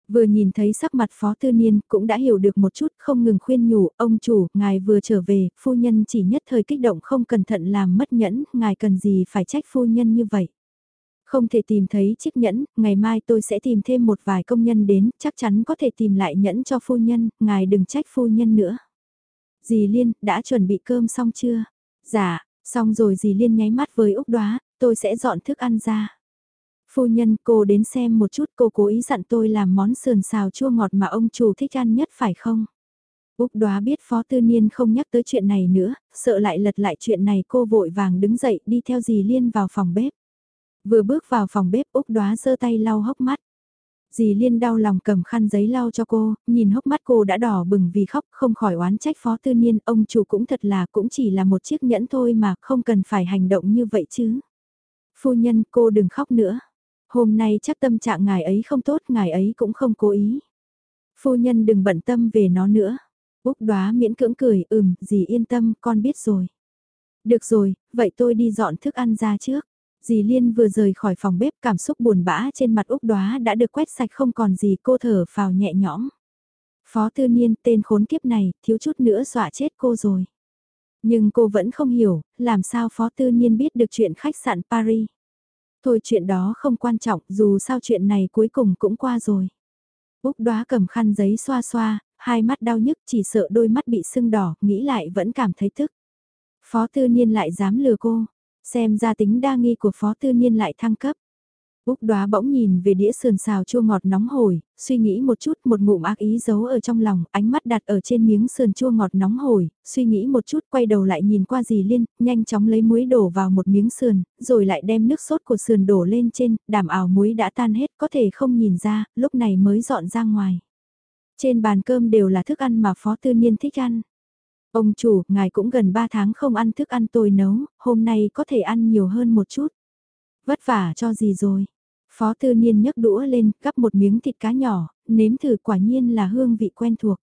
S1: Vừa nhìn thấy sắc mặt phó tư niên cũng đã hiểu được một chút không ngừng khuyên nhủ, ông chủ, ngài vừa trở về, phu nhân chỉ nhất thời kích động không cẩn thận làm mất nhẫn, ngài cần gì phải trách phu nhân như vậy. Không thể tìm thấy chiếc nhẫn, ngày mai tôi sẽ tìm thêm một vài công nhân đến, chắc chắn có thể tìm lại nhẫn cho phu nhân, ngài đừng trách phu nhân nữa. Dì Liên, đã chuẩn bị cơm xong chưa? Dạ, xong rồi dì Liên nháy mắt với Úc Đoá, tôi sẽ dọn thức ăn ra. Phu nhân cô đến xem một chút cô cố ý dặn tôi làm món sườn xào chua ngọt mà ông chủ thích ăn nhất phải không? Úc đoá biết Phó Tư Niên không nhắc tới chuyện này nữa, sợ lại lật lại chuyện này cô vội vàng đứng dậy đi theo dì Liên vào phòng bếp. Vừa bước vào phòng bếp Úc đoá giơ tay lau hốc mắt. Dì Liên đau lòng cầm khăn giấy lau cho cô, nhìn hốc mắt cô đã đỏ bừng vì khóc không khỏi oán trách Phó Tư Niên, ông chủ cũng thật là cũng chỉ là một chiếc nhẫn thôi mà không cần phải hành động như vậy chứ. Phu nhân cô đừng khóc nữa. Hôm nay chắc tâm trạng ngài ấy không tốt, ngài ấy cũng không cố ý. Phu nhân đừng bận tâm về nó nữa. Úc đoá miễn cưỡng cười, ừm, dì yên tâm, con biết rồi. Được rồi, vậy tôi đi dọn thức ăn ra trước. Dì Liên vừa rời khỏi phòng bếp cảm xúc buồn bã trên mặt Úc đoá đã được quét sạch không còn gì cô thở phào nhẹ nhõm. Phó tư niên tên khốn kiếp này, thiếu chút nữa dọa chết cô rồi. Nhưng cô vẫn không hiểu, làm sao Phó Tư Niên biết được chuyện khách sạn Paris. Thôi chuyện đó không quan trọng, dù sao chuyện này cuối cùng cũng qua rồi. Úc đoá cầm khăn giấy xoa xoa, hai mắt đau nhức chỉ sợ đôi mắt bị sưng đỏ, nghĩ lại vẫn cảm thấy tức. Phó tư niên lại dám lừa cô, xem ra tính đa nghi của phó tư niên lại thăng cấp. Úc đoá bỗng nhìn về đĩa sườn xào chua ngọt nóng hổi, suy nghĩ một chút một ngụm ác ý giấu ở trong lòng, ánh mắt đặt ở trên miếng sườn chua ngọt nóng hổi, suy nghĩ một chút quay đầu lại nhìn qua dì Liên, nhanh chóng lấy muối đổ vào một miếng sườn, rồi lại đem nước sốt của sườn đổ lên trên, đảm ảo muối đã tan hết có thể không nhìn ra, lúc này mới dọn ra ngoài. Trên bàn cơm đều là thức ăn mà Phó Tư Niên thích ăn. Ông chủ, ngài cũng gần 3 tháng không ăn thức ăn tôi nấu, hôm nay có thể ăn nhiều hơn một chút. Vất vả cho gì rồi? Phó tư niên nhấc đũa lên, cắp một miếng thịt cá nhỏ, nếm thử quả nhiên là hương vị quen thuộc.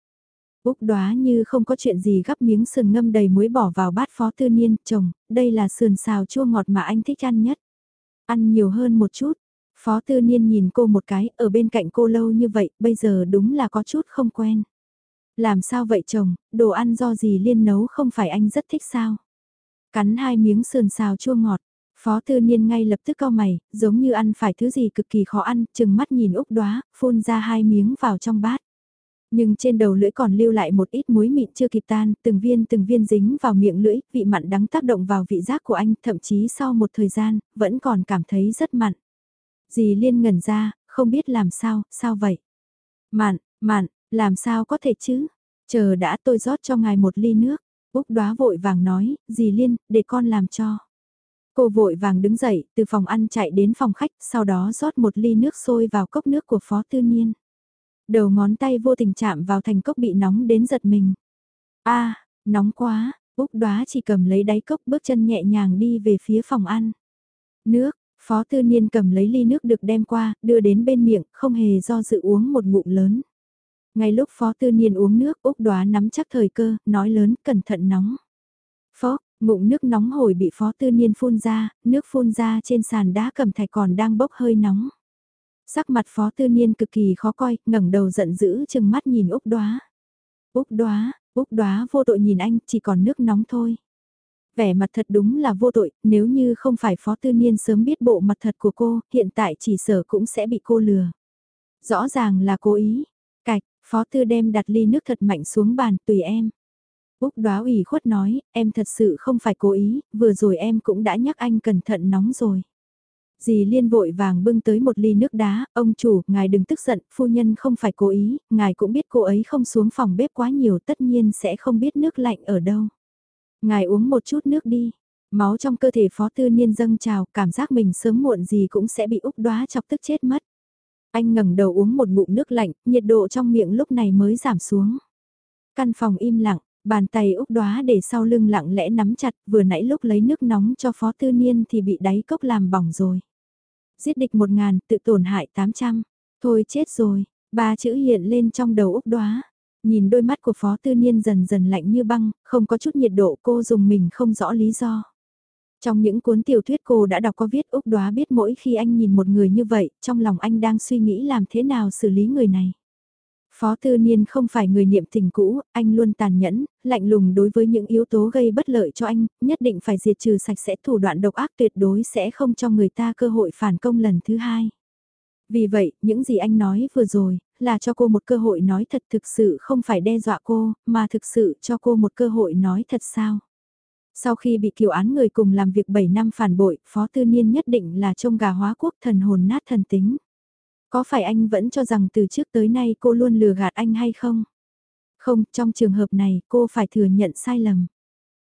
S1: Úc đoá như không có chuyện gì gắp miếng sườn ngâm đầy muối bỏ vào bát phó tư niên, chồng, đây là sườn xào chua ngọt mà anh thích ăn nhất. Ăn nhiều hơn một chút. Phó tư niên nhìn cô một cái, ở bên cạnh cô lâu như vậy, bây giờ đúng là có chút không quen. Làm sao vậy chồng, đồ ăn do gì liên nấu không phải anh rất thích sao? Cắn hai miếng sườn xào chua ngọt, Phó Tư Niên ngay lập tức cau mày, giống như ăn phải thứ gì cực kỳ khó ăn, chừng mắt nhìn Úc Đóa, phun ra hai miếng vào trong bát. Nhưng trên đầu lưỡi còn lưu lại một ít muối mịn chưa kịp tan, từng viên từng viên dính vào miệng lưỡi, vị mặn đắng tác động vào vị giác của anh, thậm chí sau một thời gian, vẫn còn cảm thấy rất mặn. Dì Liên ngẩn ra, không biết làm sao, sao vậy? Mặn, mặn, làm sao có thể chứ? Chờ đã tôi rót cho ngài một ly nước. Úc Đóa vội vàng nói, dì Liên, để con làm cho. Cô vội vàng đứng dậy, từ phòng ăn chạy đến phòng khách, sau đó rót một ly nước sôi vào cốc nước của Phó Tư Niên. Đầu ngón tay vô tình chạm vào thành cốc bị nóng đến giật mình. a nóng quá, Úc đoá chỉ cầm lấy đáy cốc bước chân nhẹ nhàng đi về phía phòng ăn. Nước, Phó Tư Niên cầm lấy ly nước được đem qua, đưa đến bên miệng, không hề do dự uống một ngụm lớn. Ngay lúc Phó Tư Niên uống nước, Úc đoá nắm chắc thời cơ, nói lớn, cẩn thận nóng. Phó, Ngụm nước nóng hổi bị phó tư niên phun ra, nước phun ra trên sàn đá cầm thạch còn đang bốc hơi nóng. Sắc mặt phó tư niên cực kỳ khó coi, ngẩng đầu giận dữ chừng mắt nhìn Úc đoá. Úc đoá, Úc đoá vô tội nhìn anh, chỉ còn nước nóng thôi. Vẻ mặt thật đúng là vô tội, nếu như không phải phó tư niên sớm biết bộ mặt thật của cô, hiện tại chỉ sở cũng sẽ bị cô lừa. Rõ ràng là cố ý. Cạch, phó tư đem đặt ly nước thật mạnh xuống bàn, tùy em. Úc đoá ủy khuất nói, em thật sự không phải cố ý, vừa rồi em cũng đã nhắc anh cẩn thận nóng rồi. Dì Liên vội vàng bưng tới một ly nước đá, ông chủ, ngài đừng tức giận, phu nhân không phải cố ý, ngài cũng biết cô ấy không xuống phòng bếp quá nhiều tất nhiên sẽ không biết nước lạnh ở đâu. Ngài uống một chút nước đi, máu trong cơ thể phó tư niên dâng trào, cảm giác mình sớm muộn gì cũng sẽ bị Úc đoá chọc tức chết mất. Anh ngẩng đầu uống một ngụm nước lạnh, nhiệt độ trong miệng lúc này mới giảm xuống. Căn phòng im lặng, Bàn tay Úc đoá để sau lưng lặng lẽ nắm chặt vừa nãy lúc lấy nước nóng cho phó tư niên thì bị đáy cốc làm bỏng rồi. Giết địch một ngàn, tự tổn hại tám trăm. Thôi chết rồi, ba chữ hiện lên trong đầu Úc đoá. Nhìn đôi mắt của phó tư niên dần dần lạnh như băng, không có chút nhiệt độ cô dùng mình không rõ lý do. Trong những cuốn tiểu thuyết cô đã đọc có viết Úc đoá biết mỗi khi anh nhìn một người như vậy, trong lòng anh đang suy nghĩ làm thế nào xử lý người này. Phó Tư Niên không phải người niệm tình cũ, anh luôn tàn nhẫn, lạnh lùng đối với những yếu tố gây bất lợi cho anh, nhất định phải diệt trừ sạch sẽ thủ đoạn độc ác tuyệt đối sẽ không cho người ta cơ hội phản công lần thứ hai. Vì vậy, những gì anh nói vừa rồi, là cho cô một cơ hội nói thật thực sự không phải đe dọa cô, mà thực sự cho cô một cơ hội nói thật sao. Sau khi bị kiều án người cùng làm việc 7 năm phản bội, Phó Tư Niên nhất định là trông gà hóa quốc thần hồn nát thần tính. Có phải anh vẫn cho rằng từ trước tới nay cô luôn lừa gạt anh hay không? Không, trong trường hợp này cô phải thừa nhận sai lầm.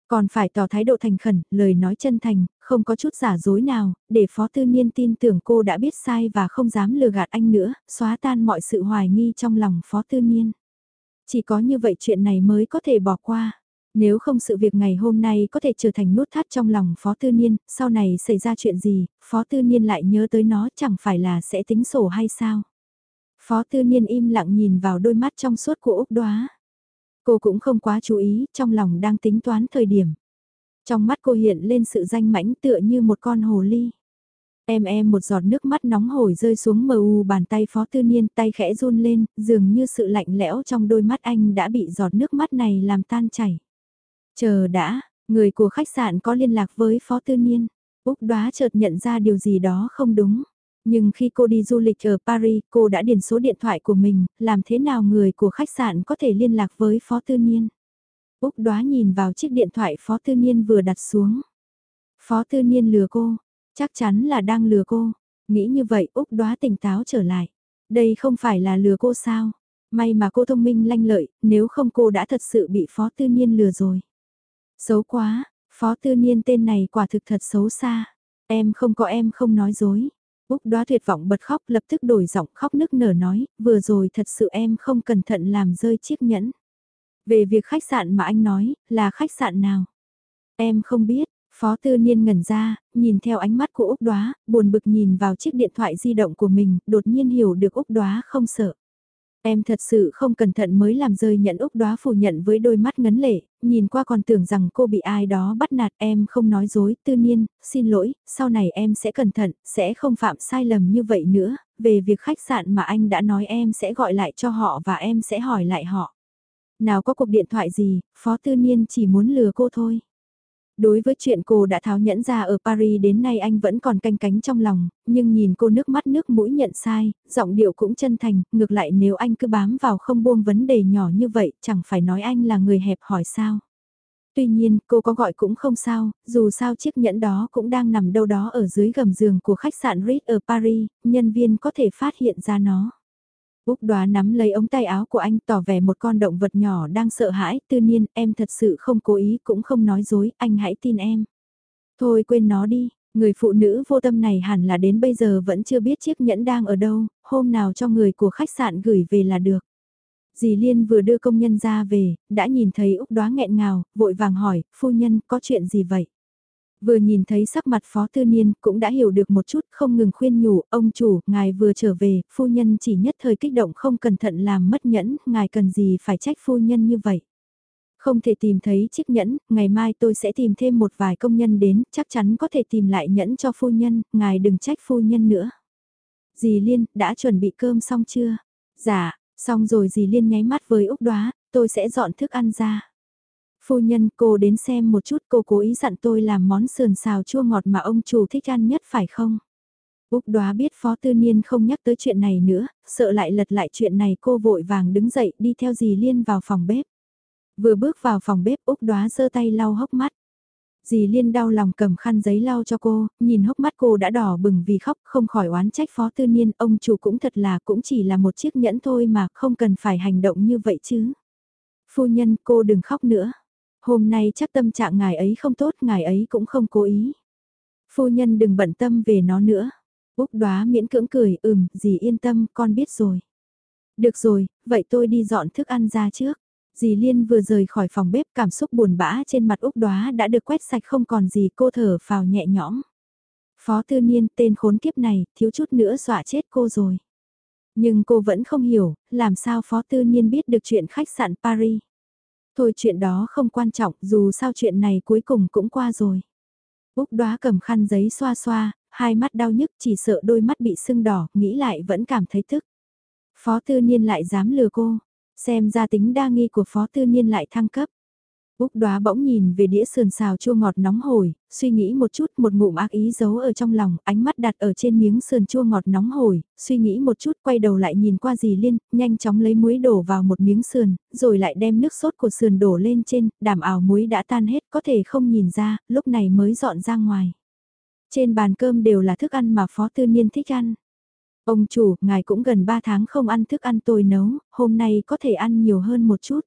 S1: Còn phải tỏ thái độ thành khẩn, lời nói chân thành, không có chút giả dối nào, để Phó Tư Niên tin tưởng cô đã biết sai và không dám lừa gạt anh nữa, xóa tan mọi sự hoài nghi trong lòng Phó Tư Niên. Chỉ có như vậy chuyện này mới có thể bỏ qua. Nếu không sự việc ngày hôm nay có thể trở thành nút thắt trong lòng Phó Tư Niên, sau này xảy ra chuyện gì, Phó Tư Niên lại nhớ tới nó chẳng phải là sẽ tính sổ hay sao. Phó Tư Niên im lặng nhìn vào đôi mắt trong suốt của Úc Đoá. Cô cũng không quá chú ý, trong lòng đang tính toán thời điểm. Trong mắt cô hiện lên sự danh mãnh tựa như một con hồ ly. Em em một giọt nước mắt nóng hổi rơi xuống mờ u bàn tay phó tư niên tay khẽ run lên, dường như sự lạnh lẽo trong đôi mắt anh đã bị giọt nước mắt này làm tan chảy. Chờ đã, người của khách sạn có liên lạc với phó tư niên. Úc đoá chợt nhận ra điều gì đó không đúng. Nhưng khi cô đi du lịch ở Paris, cô đã điền số điện thoại của mình, làm thế nào người của khách sạn có thể liên lạc với Phó Tư Niên? Úc đoá nhìn vào chiếc điện thoại Phó Tư Niên vừa đặt xuống. Phó Tư Niên lừa cô, chắc chắn là đang lừa cô. Nghĩ như vậy Úc đoá tỉnh táo trở lại. Đây không phải là lừa cô sao? May mà cô thông minh lanh lợi, nếu không cô đã thật sự bị Phó Tư Niên lừa rồi. Xấu quá, Phó Tư Niên tên này quả thực thật xấu xa. Em không có em không nói dối. Úc đoá tuyệt vọng bật khóc lập tức đổi giọng khóc nức nở nói, vừa rồi thật sự em không cẩn thận làm rơi chiếc nhẫn. Về việc khách sạn mà anh nói, là khách sạn nào? Em không biết, Phó Tư Niên ngẩn ra, nhìn theo ánh mắt của Úc đoá, buồn bực nhìn vào chiếc điện thoại di động của mình, đột nhiên hiểu được Úc đoá không sợ. Em thật sự không cẩn thận mới làm rơi nhận Úc đoá phủ nhận với đôi mắt ngấn lệ, nhìn qua còn tưởng rằng cô bị ai đó bắt nạt em không nói dối, tư nhiên, xin lỗi, sau này em sẽ cẩn thận, sẽ không phạm sai lầm như vậy nữa, về việc khách sạn mà anh đã nói em sẽ gọi lại cho họ và em sẽ hỏi lại họ. Nào có cuộc điện thoại gì, Phó Tư Niên chỉ muốn lừa cô thôi. Đối với chuyện cô đã tháo nhẫn ra ở Paris đến nay anh vẫn còn canh cánh trong lòng, nhưng nhìn cô nước mắt nước mũi nhận sai, giọng điệu cũng chân thành, ngược lại nếu anh cứ bám vào không buông vấn đề nhỏ như vậy, chẳng phải nói anh là người hẹp hỏi sao. Tuy nhiên, cô có gọi cũng không sao, dù sao chiếc nhẫn đó cũng đang nằm đâu đó ở dưới gầm giường của khách sạn Ritz ở Paris, nhân viên có thể phát hiện ra nó. Úc đoá nắm lấy ống tay áo của anh tỏ vẻ một con động vật nhỏ đang sợ hãi, tư nhiên em thật sự không cố ý cũng không nói dối, anh hãy tin em. Thôi quên nó đi, người phụ nữ vô tâm này hẳn là đến bây giờ vẫn chưa biết chiếc nhẫn đang ở đâu, hôm nào cho người của khách sạn gửi về là được. Dì Liên vừa đưa công nhân ra về, đã nhìn thấy Úc đoá nghẹn ngào, vội vàng hỏi, phu nhân có chuyện gì vậy? Vừa nhìn thấy sắc mặt phó tư niên cũng đã hiểu được một chút không ngừng khuyên nhủ, ông chủ, ngài vừa trở về, phu nhân chỉ nhất thời kích động không cẩn thận làm mất nhẫn, ngài cần gì phải trách phu nhân như vậy. Không thể tìm thấy chiếc nhẫn, ngày mai tôi sẽ tìm thêm một vài công nhân đến, chắc chắn có thể tìm lại nhẫn cho phu nhân, ngài đừng trách phu nhân nữa. Dì Liên, đã chuẩn bị cơm xong chưa? Dạ, xong rồi dì Liên nháy mắt với Úc Đoá, tôi sẽ dọn thức ăn ra. Phu nhân cô đến xem một chút cô cố ý dặn tôi làm món sườn xào chua ngọt mà ông chủ thích ăn nhất phải không? Úc đoá biết Phó Tư Niên không nhắc tới chuyện này nữa, sợ lại lật lại chuyện này cô vội vàng đứng dậy đi theo dì Liên vào phòng bếp. Vừa bước vào phòng bếp Úc đoá giơ tay lau hốc mắt. Dì Liên đau lòng cầm khăn giấy lau cho cô, nhìn hốc mắt cô đã đỏ bừng vì khóc không khỏi oán trách Phó Tư Niên, ông chủ cũng thật là cũng chỉ là một chiếc nhẫn thôi mà không cần phải hành động như vậy chứ. Phu nhân cô đừng khóc nữa. Hôm nay chắc tâm trạng ngài ấy không tốt, ngài ấy cũng không cố ý. Phu nhân đừng bận tâm về nó nữa. Úc đoá miễn cưỡng cười, ừm, dì yên tâm, con biết rồi. Được rồi, vậy tôi đi dọn thức ăn ra trước. Dì Liên vừa rời khỏi phòng bếp cảm xúc buồn bã trên mặt Úc đoá đã được quét sạch không còn gì cô thở phào nhẹ nhõm. Phó tư niên tên khốn kiếp này, thiếu chút nữa dọa chết cô rồi. Nhưng cô vẫn không hiểu, làm sao Phó Tư Niên biết được chuyện khách sạn Paris. Thôi chuyện đó không quan trọng, dù sao chuyện này cuối cùng cũng qua rồi. Úc đoá cầm khăn giấy xoa xoa, hai mắt đau nhức chỉ sợ đôi mắt bị sưng đỏ, nghĩ lại vẫn cảm thấy tức. Phó tư niên lại dám lừa cô, xem ra tính đa nghi của phó tư niên lại thăng cấp. Úc đoá bỗng nhìn về đĩa sườn xào chua ngọt nóng hổi, suy nghĩ một chút một ngụm ác ý giấu ở trong lòng, ánh mắt đặt ở trên miếng sườn chua ngọt nóng hổi, suy nghĩ một chút quay đầu lại nhìn qua dì Liên, nhanh chóng lấy muối đổ vào một miếng sườn, rồi lại đem nước sốt của sườn đổ lên trên, đảm ảo muối đã tan hết có thể không nhìn ra, lúc này mới dọn ra ngoài. Trên bàn cơm đều là thức ăn mà Phó Tư Niên thích ăn. Ông chủ, ngài cũng gần 3 tháng không ăn thức ăn tôi nấu, hôm nay có thể ăn nhiều hơn một chút.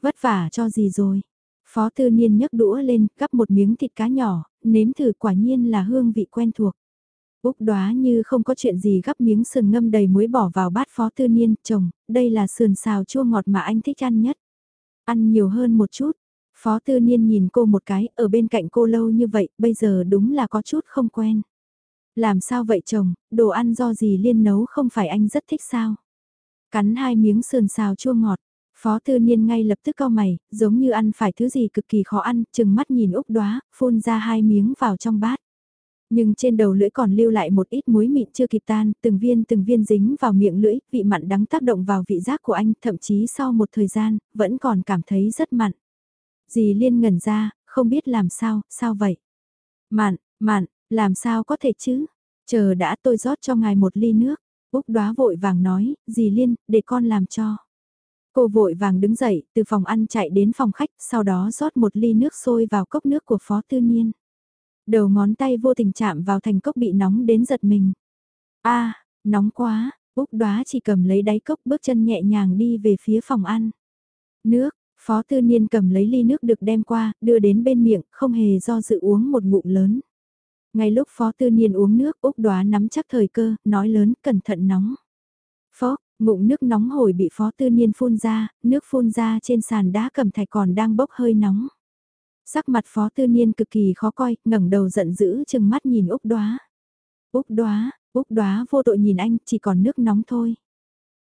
S1: Vất vả cho gì rồi? Phó tư niên nhấc đũa lên, gắp một miếng thịt cá nhỏ, nếm thử quả nhiên là hương vị quen thuộc. Úc đoá như không có chuyện gì gắp miếng sườn ngâm đầy muối bỏ vào bát phó tư niên, chồng, đây là sườn xào chua ngọt mà anh thích ăn nhất. Ăn nhiều hơn một chút. Phó tư niên nhìn cô một cái, ở bên cạnh cô lâu như vậy, bây giờ đúng là có chút không quen. Làm sao vậy chồng, đồ ăn do gì liên nấu không phải anh rất thích sao? Cắn hai miếng sườn xào chua ngọt, Phó tư niên ngay lập tức cau mày, giống như ăn phải thứ gì cực kỳ khó ăn, chừng mắt nhìn Úc đoá, phun ra hai miếng vào trong bát. Nhưng trên đầu lưỡi còn lưu lại một ít muối mịn chưa kịp tan, từng viên từng viên dính vào miệng lưỡi, vị mặn đắng tác động vào vị giác của anh, thậm chí sau một thời gian, vẫn còn cảm thấy rất mặn. Dì Liên ngẩn ra, không biết làm sao, sao vậy? Mặn, mặn, làm sao có thể chứ? Chờ đã tôi rót cho ngài một ly nước. Úc đoá vội vàng nói, dì Liên, để con làm cho. Cô vội vàng đứng dậy, từ phòng ăn chạy đến phòng khách, sau đó rót một ly nước sôi vào cốc nước của Phó Tư Niên. Đầu ngón tay vô tình chạm vào thành cốc bị nóng đến giật mình. a nóng quá, Úc đoá chỉ cầm lấy đáy cốc bước chân nhẹ nhàng đi về phía phòng ăn. Nước, Phó Tư Niên cầm lấy ly nước được đem qua, đưa đến bên miệng, không hề do dự uống một ngụm lớn. Ngay lúc Phó Tư Niên uống nước, Úc đoá nắm chắc thời cơ, nói lớn, cẩn thận nóng. Phó, Ngụm nước nóng hổi bị phó tư niên phun ra, nước phun ra trên sàn đá cầm thạch còn đang bốc hơi nóng. Sắc mặt phó tư niên cực kỳ khó coi, ngẩng đầu giận dữ chừng mắt nhìn Úc đoá. Úc đoá, Úc đoá vô tội nhìn anh, chỉ còn nước nóng thôi.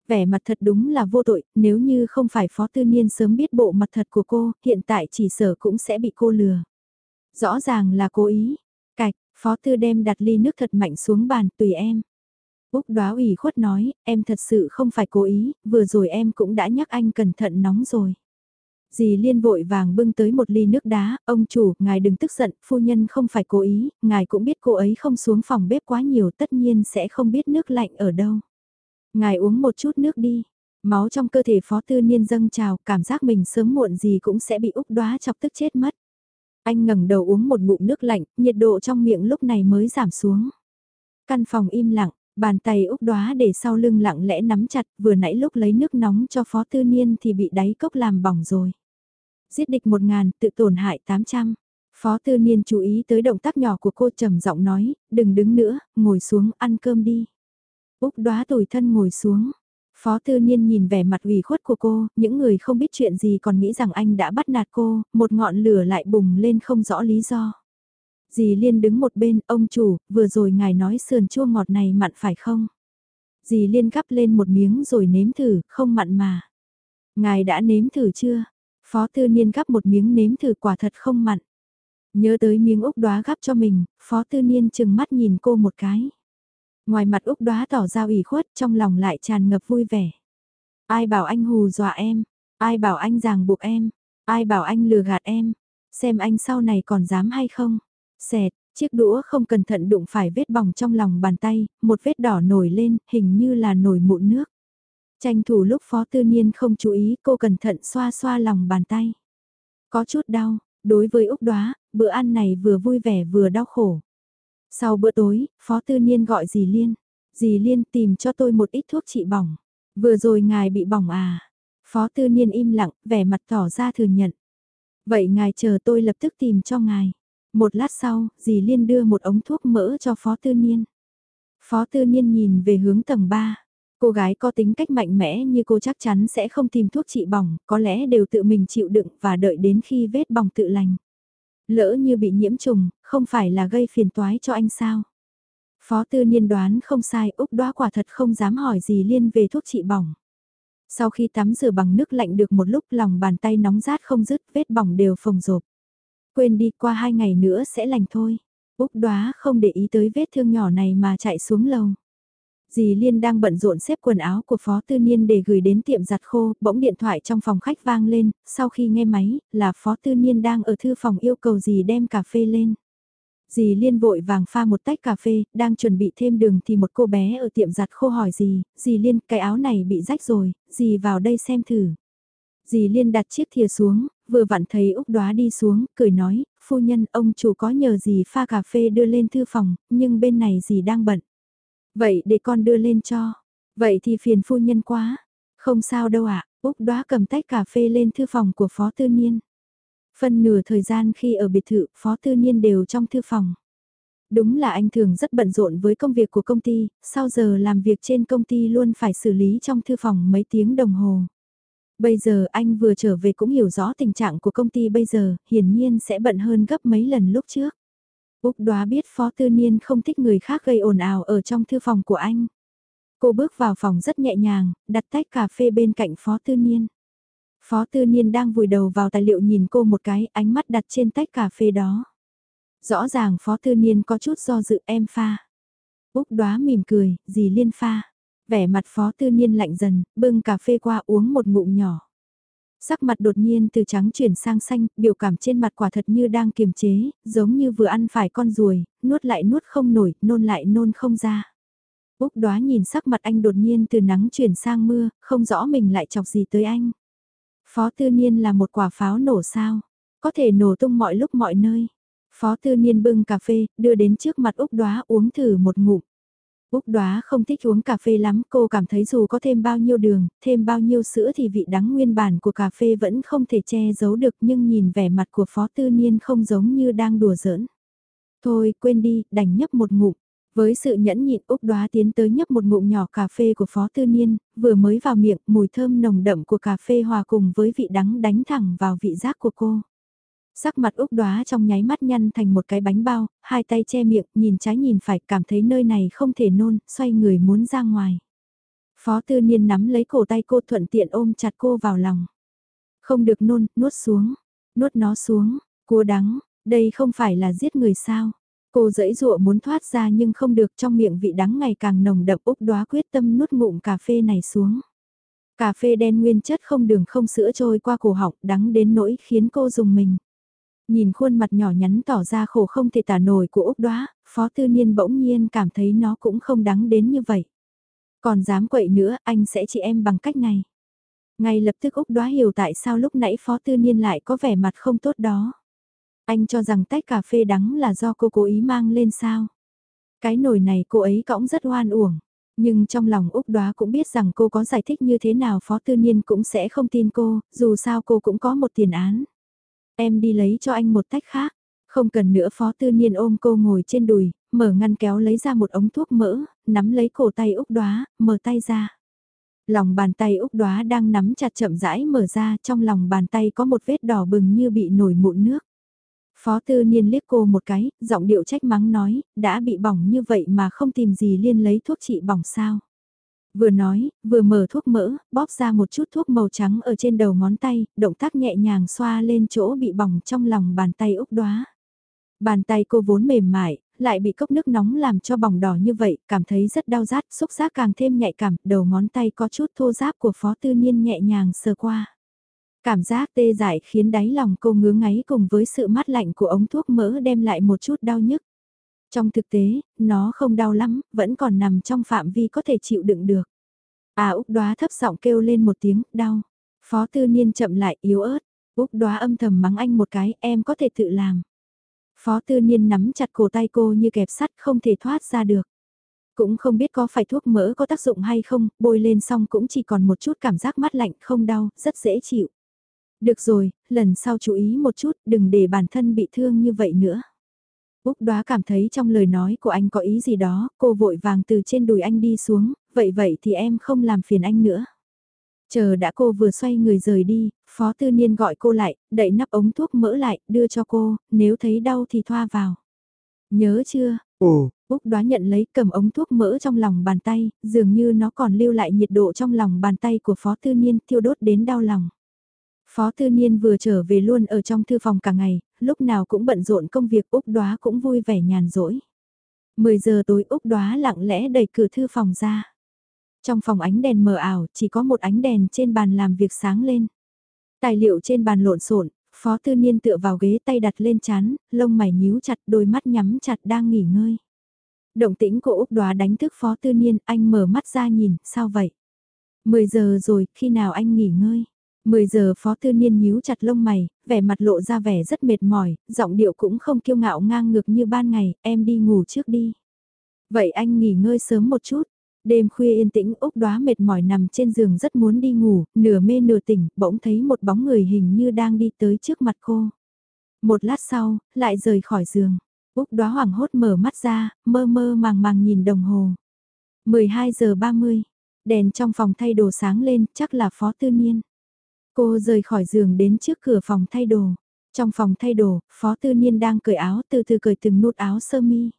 S1: Vẻ mặt thật đúng là vô tội, nếu như không phải phó tư niên sớm biết bộ mặt thật của cô, hiện tại chỉ sở cũng sẽ bị cô lừa. Rõ ràng là cố ý. Cạch, phó tư đem đặt ly nước thật mạnh xuống bàn, tùy em. Úc đoá ủy khuất nói, em thật sự không phải cố ý, vừa rồi em cũng đã nhắc anh cẩn thận nóng rồi. Dì Liên vội vàng bưng tới một ly nước đá, ông chủ, ngài đừng tức giận, phu nhân không phải cố ý, ngài cũng biết cô ấy không xuống phòng bếp quá nhiều tất nhiên sẽ không biết nước lạnh ở đâu. Ngài uống một chút nước đi, máu trong cơ thể phó tư niên dâng trào, cảm giác mình sớm muộn gì cũng sẽ bị Úc đoá chọc tức chết mất. Anh ngẩng đầu uống một ngụm nước lạnh, nhiệt độ trong miệng lúc này mới giảm xuống. Căn phòng im lặng, Bàn tay Úc đoá để sau lưng lặng lẽ nắm chặt, vừa nãy lúc lấy nước nóng cho Phó Tư Niên thì bị đáy cốc làm bỏng rồi. Giết địch một ngàn, tự tổn hại tám trăm. Phó Tư Niên chú ý tới động tác nhỏ của cô trầm giọng nói, đừng đứng nữa, ngồi xuống ăn cơm đi. Úc đoá tủi thân ngồi xuống. Phó Tư Niên nhìn vẻ mặt ủy khuất của cô, những người không biết chuyện gì còn nghĩ rằng anh đã bắt nạt cô, một ngọn lửa lại bùng lên không rõ lý do. Dì Liên đứng một bên, ông chủ, vừa rồi ngài nói sườn chua ngọt này mặn phải không? Dì Liên gắp lên một miếng rồi nếm thử, không mặn mà. Ngài đã nếm thử chưa? Phó tư niên gắp một miếng nếm thử quả thật không mặn. Nhớ tới miếng úc đoá gắp cho mình, phó tư niên chừng mắt nhìn cô một cái. Ngoài mặt úc đoá tỏ ra ủy khuất, trong lòng lại tràn ngập vui vẻ. Ai bảo anh hù dọa em? Ai bảo anh ràng buộc em? Ai bảo anh lừa gạt em? Xem anh sau này còn dám hay không? Xẹt, chiếc đũa không cẩn thận đụng phải vết bỏng trong lòng bàn tay, một vết đỏ nổi lên, hình như là nổi mụn nước. Tranh thủ lúc Phó Tư Niên không chú ý, cô cẩn thận xoa xoa lòng bàn tay. Có chút đau, đối với Úc Đoá, bữa ăn này vừa vui vẻ vừa đau khổ. Sau bữa tối, Phó Tư Niên gọi dì Liên. Dì Liên tìm cho tôi một ít thuốc trị bỏng. Vừa rồi ngài bị bỏng à? Phó Tư Niên im lặng, vẻ mặt tỏ ra thừa nhận. Vậy ngài chờ tôi lập tức tìm cho ngài. Một lát sau, dì Liên đưa một ống thuốc mỡ cho Phó Tư Niên. Phó Tư Niên nhìn về hướng tầng 3. Cô gái có tính cách mạnh mẽ như cô chắc chắn sẽ không tìm thuốc trị bỏng, có lẽ đều tự mình chịu đựng và đợi đến khi vết bỏng tự lành. Lỡ như bị nhiễm trùng, không phải là gây phiền toái cho anh sao? Phó Tư Niên đoán không sai, Úc đoá quả thật không dám hỏi gì liên về thuốc trị bỏng. Sau khi tắm rửa bằng nước lạnh được một lúc lòng bàn tay nóng rát không dứt, vết bỏng đều phồng rộp. Quên đi qua hai ngày nữa sẽ lành thôi. Úc đoá không để ý tới vết thương nhỏ này mà chạy xuống lầu. Dì Liên đang bận rộn xếp quần áo của Phó Tư Niên để gửi đến tiệm giặt khô, bỗng điện thoại trong phòng khách vang lên, sau khi nghe máy, là Phó Tư Niên đang ở thư phòng yêu cầu dì đem cà phê lên. Dì Liên vội vàng pha một tách cà phê, đang chuẩn bị thêm đường thì một cô bé ở tiệm giặt khô hỏi dì, dì Liên, cái áo này bị rách rồi, dì vào đây xem thử. Dì Liên đặt chiếc thìa xuống, vừa vặn thấy Úc Đoá đi xuống, cười nói, phu nhân ông chủ có nhờ gì pha cà phê đưa lên thư phòng, nhưng bên này gì đang bận. Vậy để con đưa lên cho. Vậy thì phiền phu nhân quá. Không sao đâu ạ, Úc Đoá cầm tách cà phê lên thư phòng của Phó Tư Niên. Phân nửa thời gian khi ở biệt thự, Phó Tư Niên đều trong thư phòng. Đúng là anh thường rất bận rộn với công việc của công ty, sau giờ làm việc trên công ty luôn phải xử lý trong thư phòng mấy tiếng đồng hồ. Bây giờ anh vừa trở về cũng hiểu rõ tình trạng của công ty bây giờ, hiển nhiên sẽ bận hơn gấp mấy lần lúc trước. Úc đoá biết Phó Tư Niên không thích người khác gây ồn ào ở trong thư phòng của anh. Cô bước vào phòng rất nhẹ nhàng, đặt tách cà phê bên cạnh Phó Tư Niên. Phó Tư Niên đang vùi đầu vào tài liệu nhìn cô một cái, ánh mắt đặt trên tách cà phê đó. Rõ ràng Phó Tư Niên có chút do dự em pha. Úc đoá mỉm cười, gì liên pha. Vẻ mặt Phó Tư Niên lạnh dần, bưng cà phê qua uống một ngụm nhỏ. Sắc mặt đột nhiên từ trắng chuyển sang xanh, biểu cảm trên mặt quả thật như đang kiềm chế, giống như vừa ăn phải con ruồi, nuốt lại nuốt không nổi, nôn lại nôn không ra. Úc đoá nhìn sắc mặt anh đột nhiên từ nắng chuyển sang mưa, không rõ mình lại chọc gì tới anh. Phó Tư Niên là một quả pháo nổ sao, có thể nổ tung mọi lúc mọi nơi. Phó Tư Niên bưng cà phê, đưa đến trước mặt Úc đoá uống thử một ngụm. Úc đoá không thích uống cà phê lắm, cô cảm thấy dù có thêm bao nhiêu đường, thêm bao nhiêu sữa thì vị đắng nguyên bản của cà phê vẫn không thể che giấu được nhưng nhìn vẻ mặt của Phó Tư Niên không giống như đang đùa giỡn. Thôi quên đi, đành nhấp một ngụm. Với sự nhẫn nhịn Úc đoá tiến tới nhấp một ngụm nhỏ cà phê của Phó Tư Niên, vừa mới vào miệng mùi thơm nồng đậm của cà phê hòa cùng với vị đắng đánh thẳng vào vị giác của cô. Sắc mặt Úc đóa trong nháy mắt nhăn thành một cái bánh bao, hai tay che miệng, nhìn trái nhìn phải, cảm thấy nơi này không thể nôn, xoay người muốn ra ngoài. Phó tư niên nắm lấy cổ tay cô thuận tiện ôm chặt cô vào lòng. Không được nôn, nuốt xuống, nuốt nó xuống, cua đắng, đây không phải là giết người sao. Cô dẫy dụa muốn thoát ra nhưng không được trong miệng vị đắng ngày càng nồng đậm Úc đóa quyết tâm nuốt ngụm cà phê này xuống. Cà phê đen nguyên chất không đường không sữa trôi qua cổ họng đắng đến nỗi khiến cô dùng mình. Nhìn khuôn mặt nhỏ nhắn tỏ ra khổ không thể tả nổi của Úc Đoá, Phó Tư Niên bỗng nhiên cảm thấy nó cũng không đáng đến như vậy. Còn dám quậy nữa, anh sẽ chị em bằng cách này. Ngay lập tức Úc Đoá hiểu tại sao lúc nãy Phó Tư Niên lại có vẻ mặt không tốt đó. Anh cho rằng tách cà phê đắng là do cô cố ý mang lên sao. Cái nồi này cô ấy cõng rất oan uổng. Nhưng trong lòng Úc Đoá cũng biết rằng cô có giải thích như thế nào Phó Tư Niên cũng sẽ không tin cô, dù sao cô cũng có một tiền án. Em đi lấy cho anh một tách khác. Không cần nữa phó tư niên ôm cô ngồi trên đùi, mở ngăn kéo lấy ra một ống thuốc mỡ, nắm lấy cổ tay Úc đoá, mở tay ra. Lòng bàn tay Úc đoá đang nắm chặt chậm rãi mở ra, trong lòng bàn tay có một vết đỏ bừng như bị nổi mụn nước. Phó tư niên liếc cô một cái, giọng điệu trách mắng nói, đã bị bỏng như vậy mà không tìm gì liên lấy thuốc trị bỏng sao. Vừa nói, vừa mở thuốc mỡ, bóp ra một chút thuốc màu trắng ở trên đầu ngón tay, động tác nhẹ nhàng xoa lên chỗ bị bỏng trong lòng bàn tay Úc đoá. Bàn tay cô vốn mềm mại, lại bị cốc nước nóng làm cho bỏng đỏ như vậy, cảm thấy rất đau rát, xúc giác càng thêm nhạy cảm, đầu ngón tay có chút thô giáp của Phó Tư Niên nhẹ nhàng sờ qua. Cảm giác tê dại khiến đáy lòng cô ngứa ngáy cùng với sự mát lạnh của ống thuốc mỡ đem lại một chút đau nhức. Trong thực tế, nó không đau lắm, vẫn còn nằm trong phạm vi có thể chịu đựng được. À Úc đoá thấp giọng kêu lên một tiếng, đau. Phó tư niên chậm lại yếu ớt. Úc đoá âm thầm mắng anh một cái, em có thể tự làm. Phó tư niên nắm chặt cổ tay cô như kẹp sắt không thể thoát ra được. Cũng không biết có phải thuốc mỡ có tác dụng hay không, bôi lên xong cũng chỉ còn một chút cảm giác mát lạnh không đau, rất dễ chịu. Được rồi, lần sau chú ý một chút, đừng để bản thân bị thương như vậy nữa. Úc đoá cảm thấy trong lời nói của anh có ý gì đó, cô vội vàng từ trên đùi anh đi xuống, vậy vậy thì em không làm phiền anh nữa. Chờ đã cô vừa xoay người rời đi, Phó Tư Niên gọi cô lại, đậy nắp ống thuốc mỡ lại, đưa cho cô, nếu thấy đau thì thoa vào. Nhớ chưa?
S2: Ồ,
S1: Úc đoá nhận lấy cầm ống thuốc mỡ trong lòng bàn tay, dường như nó còn lưu lại nhiệt độ trong lòng bàn tay của Phó Tư Niên tiêu đốt đến đau lòng. Phó Tư Niên vừa trở về luôn ở trong thư phòng cả ngày, lúc nào cũng bận rộn công việc Úc Đoá cũng vui vẻ nhàn rỗi. 10 giờ tối Úc Đoá lặng lẽ đẩy cửa thư phòng ra. Trong phòng ánh đèn mờ ảo, chỉ có một ánh đèn trên bàn làm việc sáng lên. Tài liệu trên bàn lộn xộn, Phó Tư Niên tựa vào ghế tay đặt lên chán, lông mày nhíu chặt, đôi mắt nhắm chặt đang nghỉ ngơi. Động tĩnh của Úc Đoá đánh thức Phó Tư Niên, anh mở mắt ra nhìn, sao vậy? 10 giờ rồi, khi nào anh nghỉ ngơi? 10 giờ Phó Tư Niên nhíu chặt lông mày, vẻ mặt lộ ra vẻ rất mệt mỏi, giọng điệu cũng không kiêu ngạo ngang ngược như ban ngày, em đi ngủ trước đi. Vậy anh nghỉ ngơi sớm một chút. Đêm khuya yên tĩnh Úc đóa mệt mỏi nằm trên giường rất muốn đi ngủ, nửa mê nửa tỉnh, bỗng thấy một bóng người hình như đang đi tới trước mặt cô. Một lát sau, lại rời khỏi giường. Úc đóa hoảng hốt mở mắt ra, mơ mơ màng màng nhìn đồng hồ. 12 giờ 30, đèn trong phòng thay đồ sáng lên, chắc là phó tư niên. Cô rời khỏi giường đến trước cửa phòng thay đồ. Trong phòng thay đồ, phó tư niên đang cởi áo từ từ cởi từng nút áo sơ mi.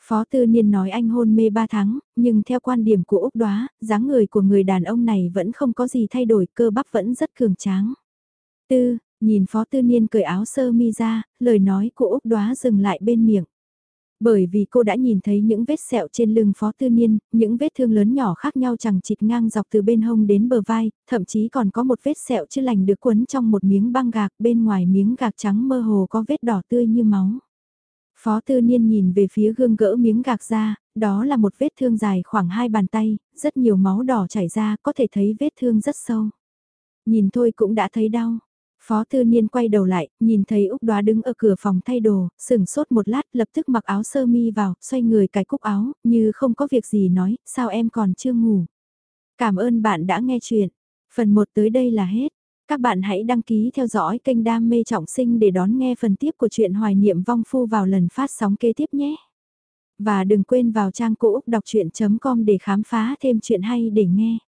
S1: Phó tư niên nói anh hôn mê 3 tháng, nhưng theo quan điểm của Úc Đoá, dáng người của người đàn ông này vẫn không có gì thay đổi, cơ bắp vẫn rất cường tráng. Tư, nhìn phó tư niên cởi áo sơ mi ra, lời nói của Úc Đoá dừng lại bên miệng. Bởi vì cô đã nhìn thấy những vết sẹo trên lưng phó tư niên, những vết thương lớn nhỏ khác nhau chẳng chịt ngang dọc từ bên hông đến bờ vai, thậm chí còn có một vết sẹo chưa lành được quấn trong một miếng băng gạc bên ngoài miếng gạc trắng mơ hồ có vết đỏ tươi như máu. Phó tư niên nhìn về phía gương gỡ miếng gạc ra, đó là một vết thương dài khoảng hai bàn tay, rất nhiều máu đỏ chảy ra, có thể thấy vết thương rất sâu. Nhìn thôi cũng đã thấy đau. Phó tư niên quay đầu lại, nhìn thấy Úc đoá đứng ở cửa phòng thay đồ, sừng sốt một lát lập tức mặc áo sơ mi vào, xoay người cài cúc áo, như không có việc gì nói, sao em còn chưa ngủ. Cảm ơn bạn đã nghe chuyện. Phần 1 tới đây là hết. Các bạn hãy đăng ký theo dõi kênh Đam mê trọng sinh để đón nghe phần tiếp của truyện hoài niệm vong phu vào lần phát sóng kế tiếp nhé. Và đừng quên vào trang cũ đọc chuyện.com để khám phá thêm chuyện hay để nghe.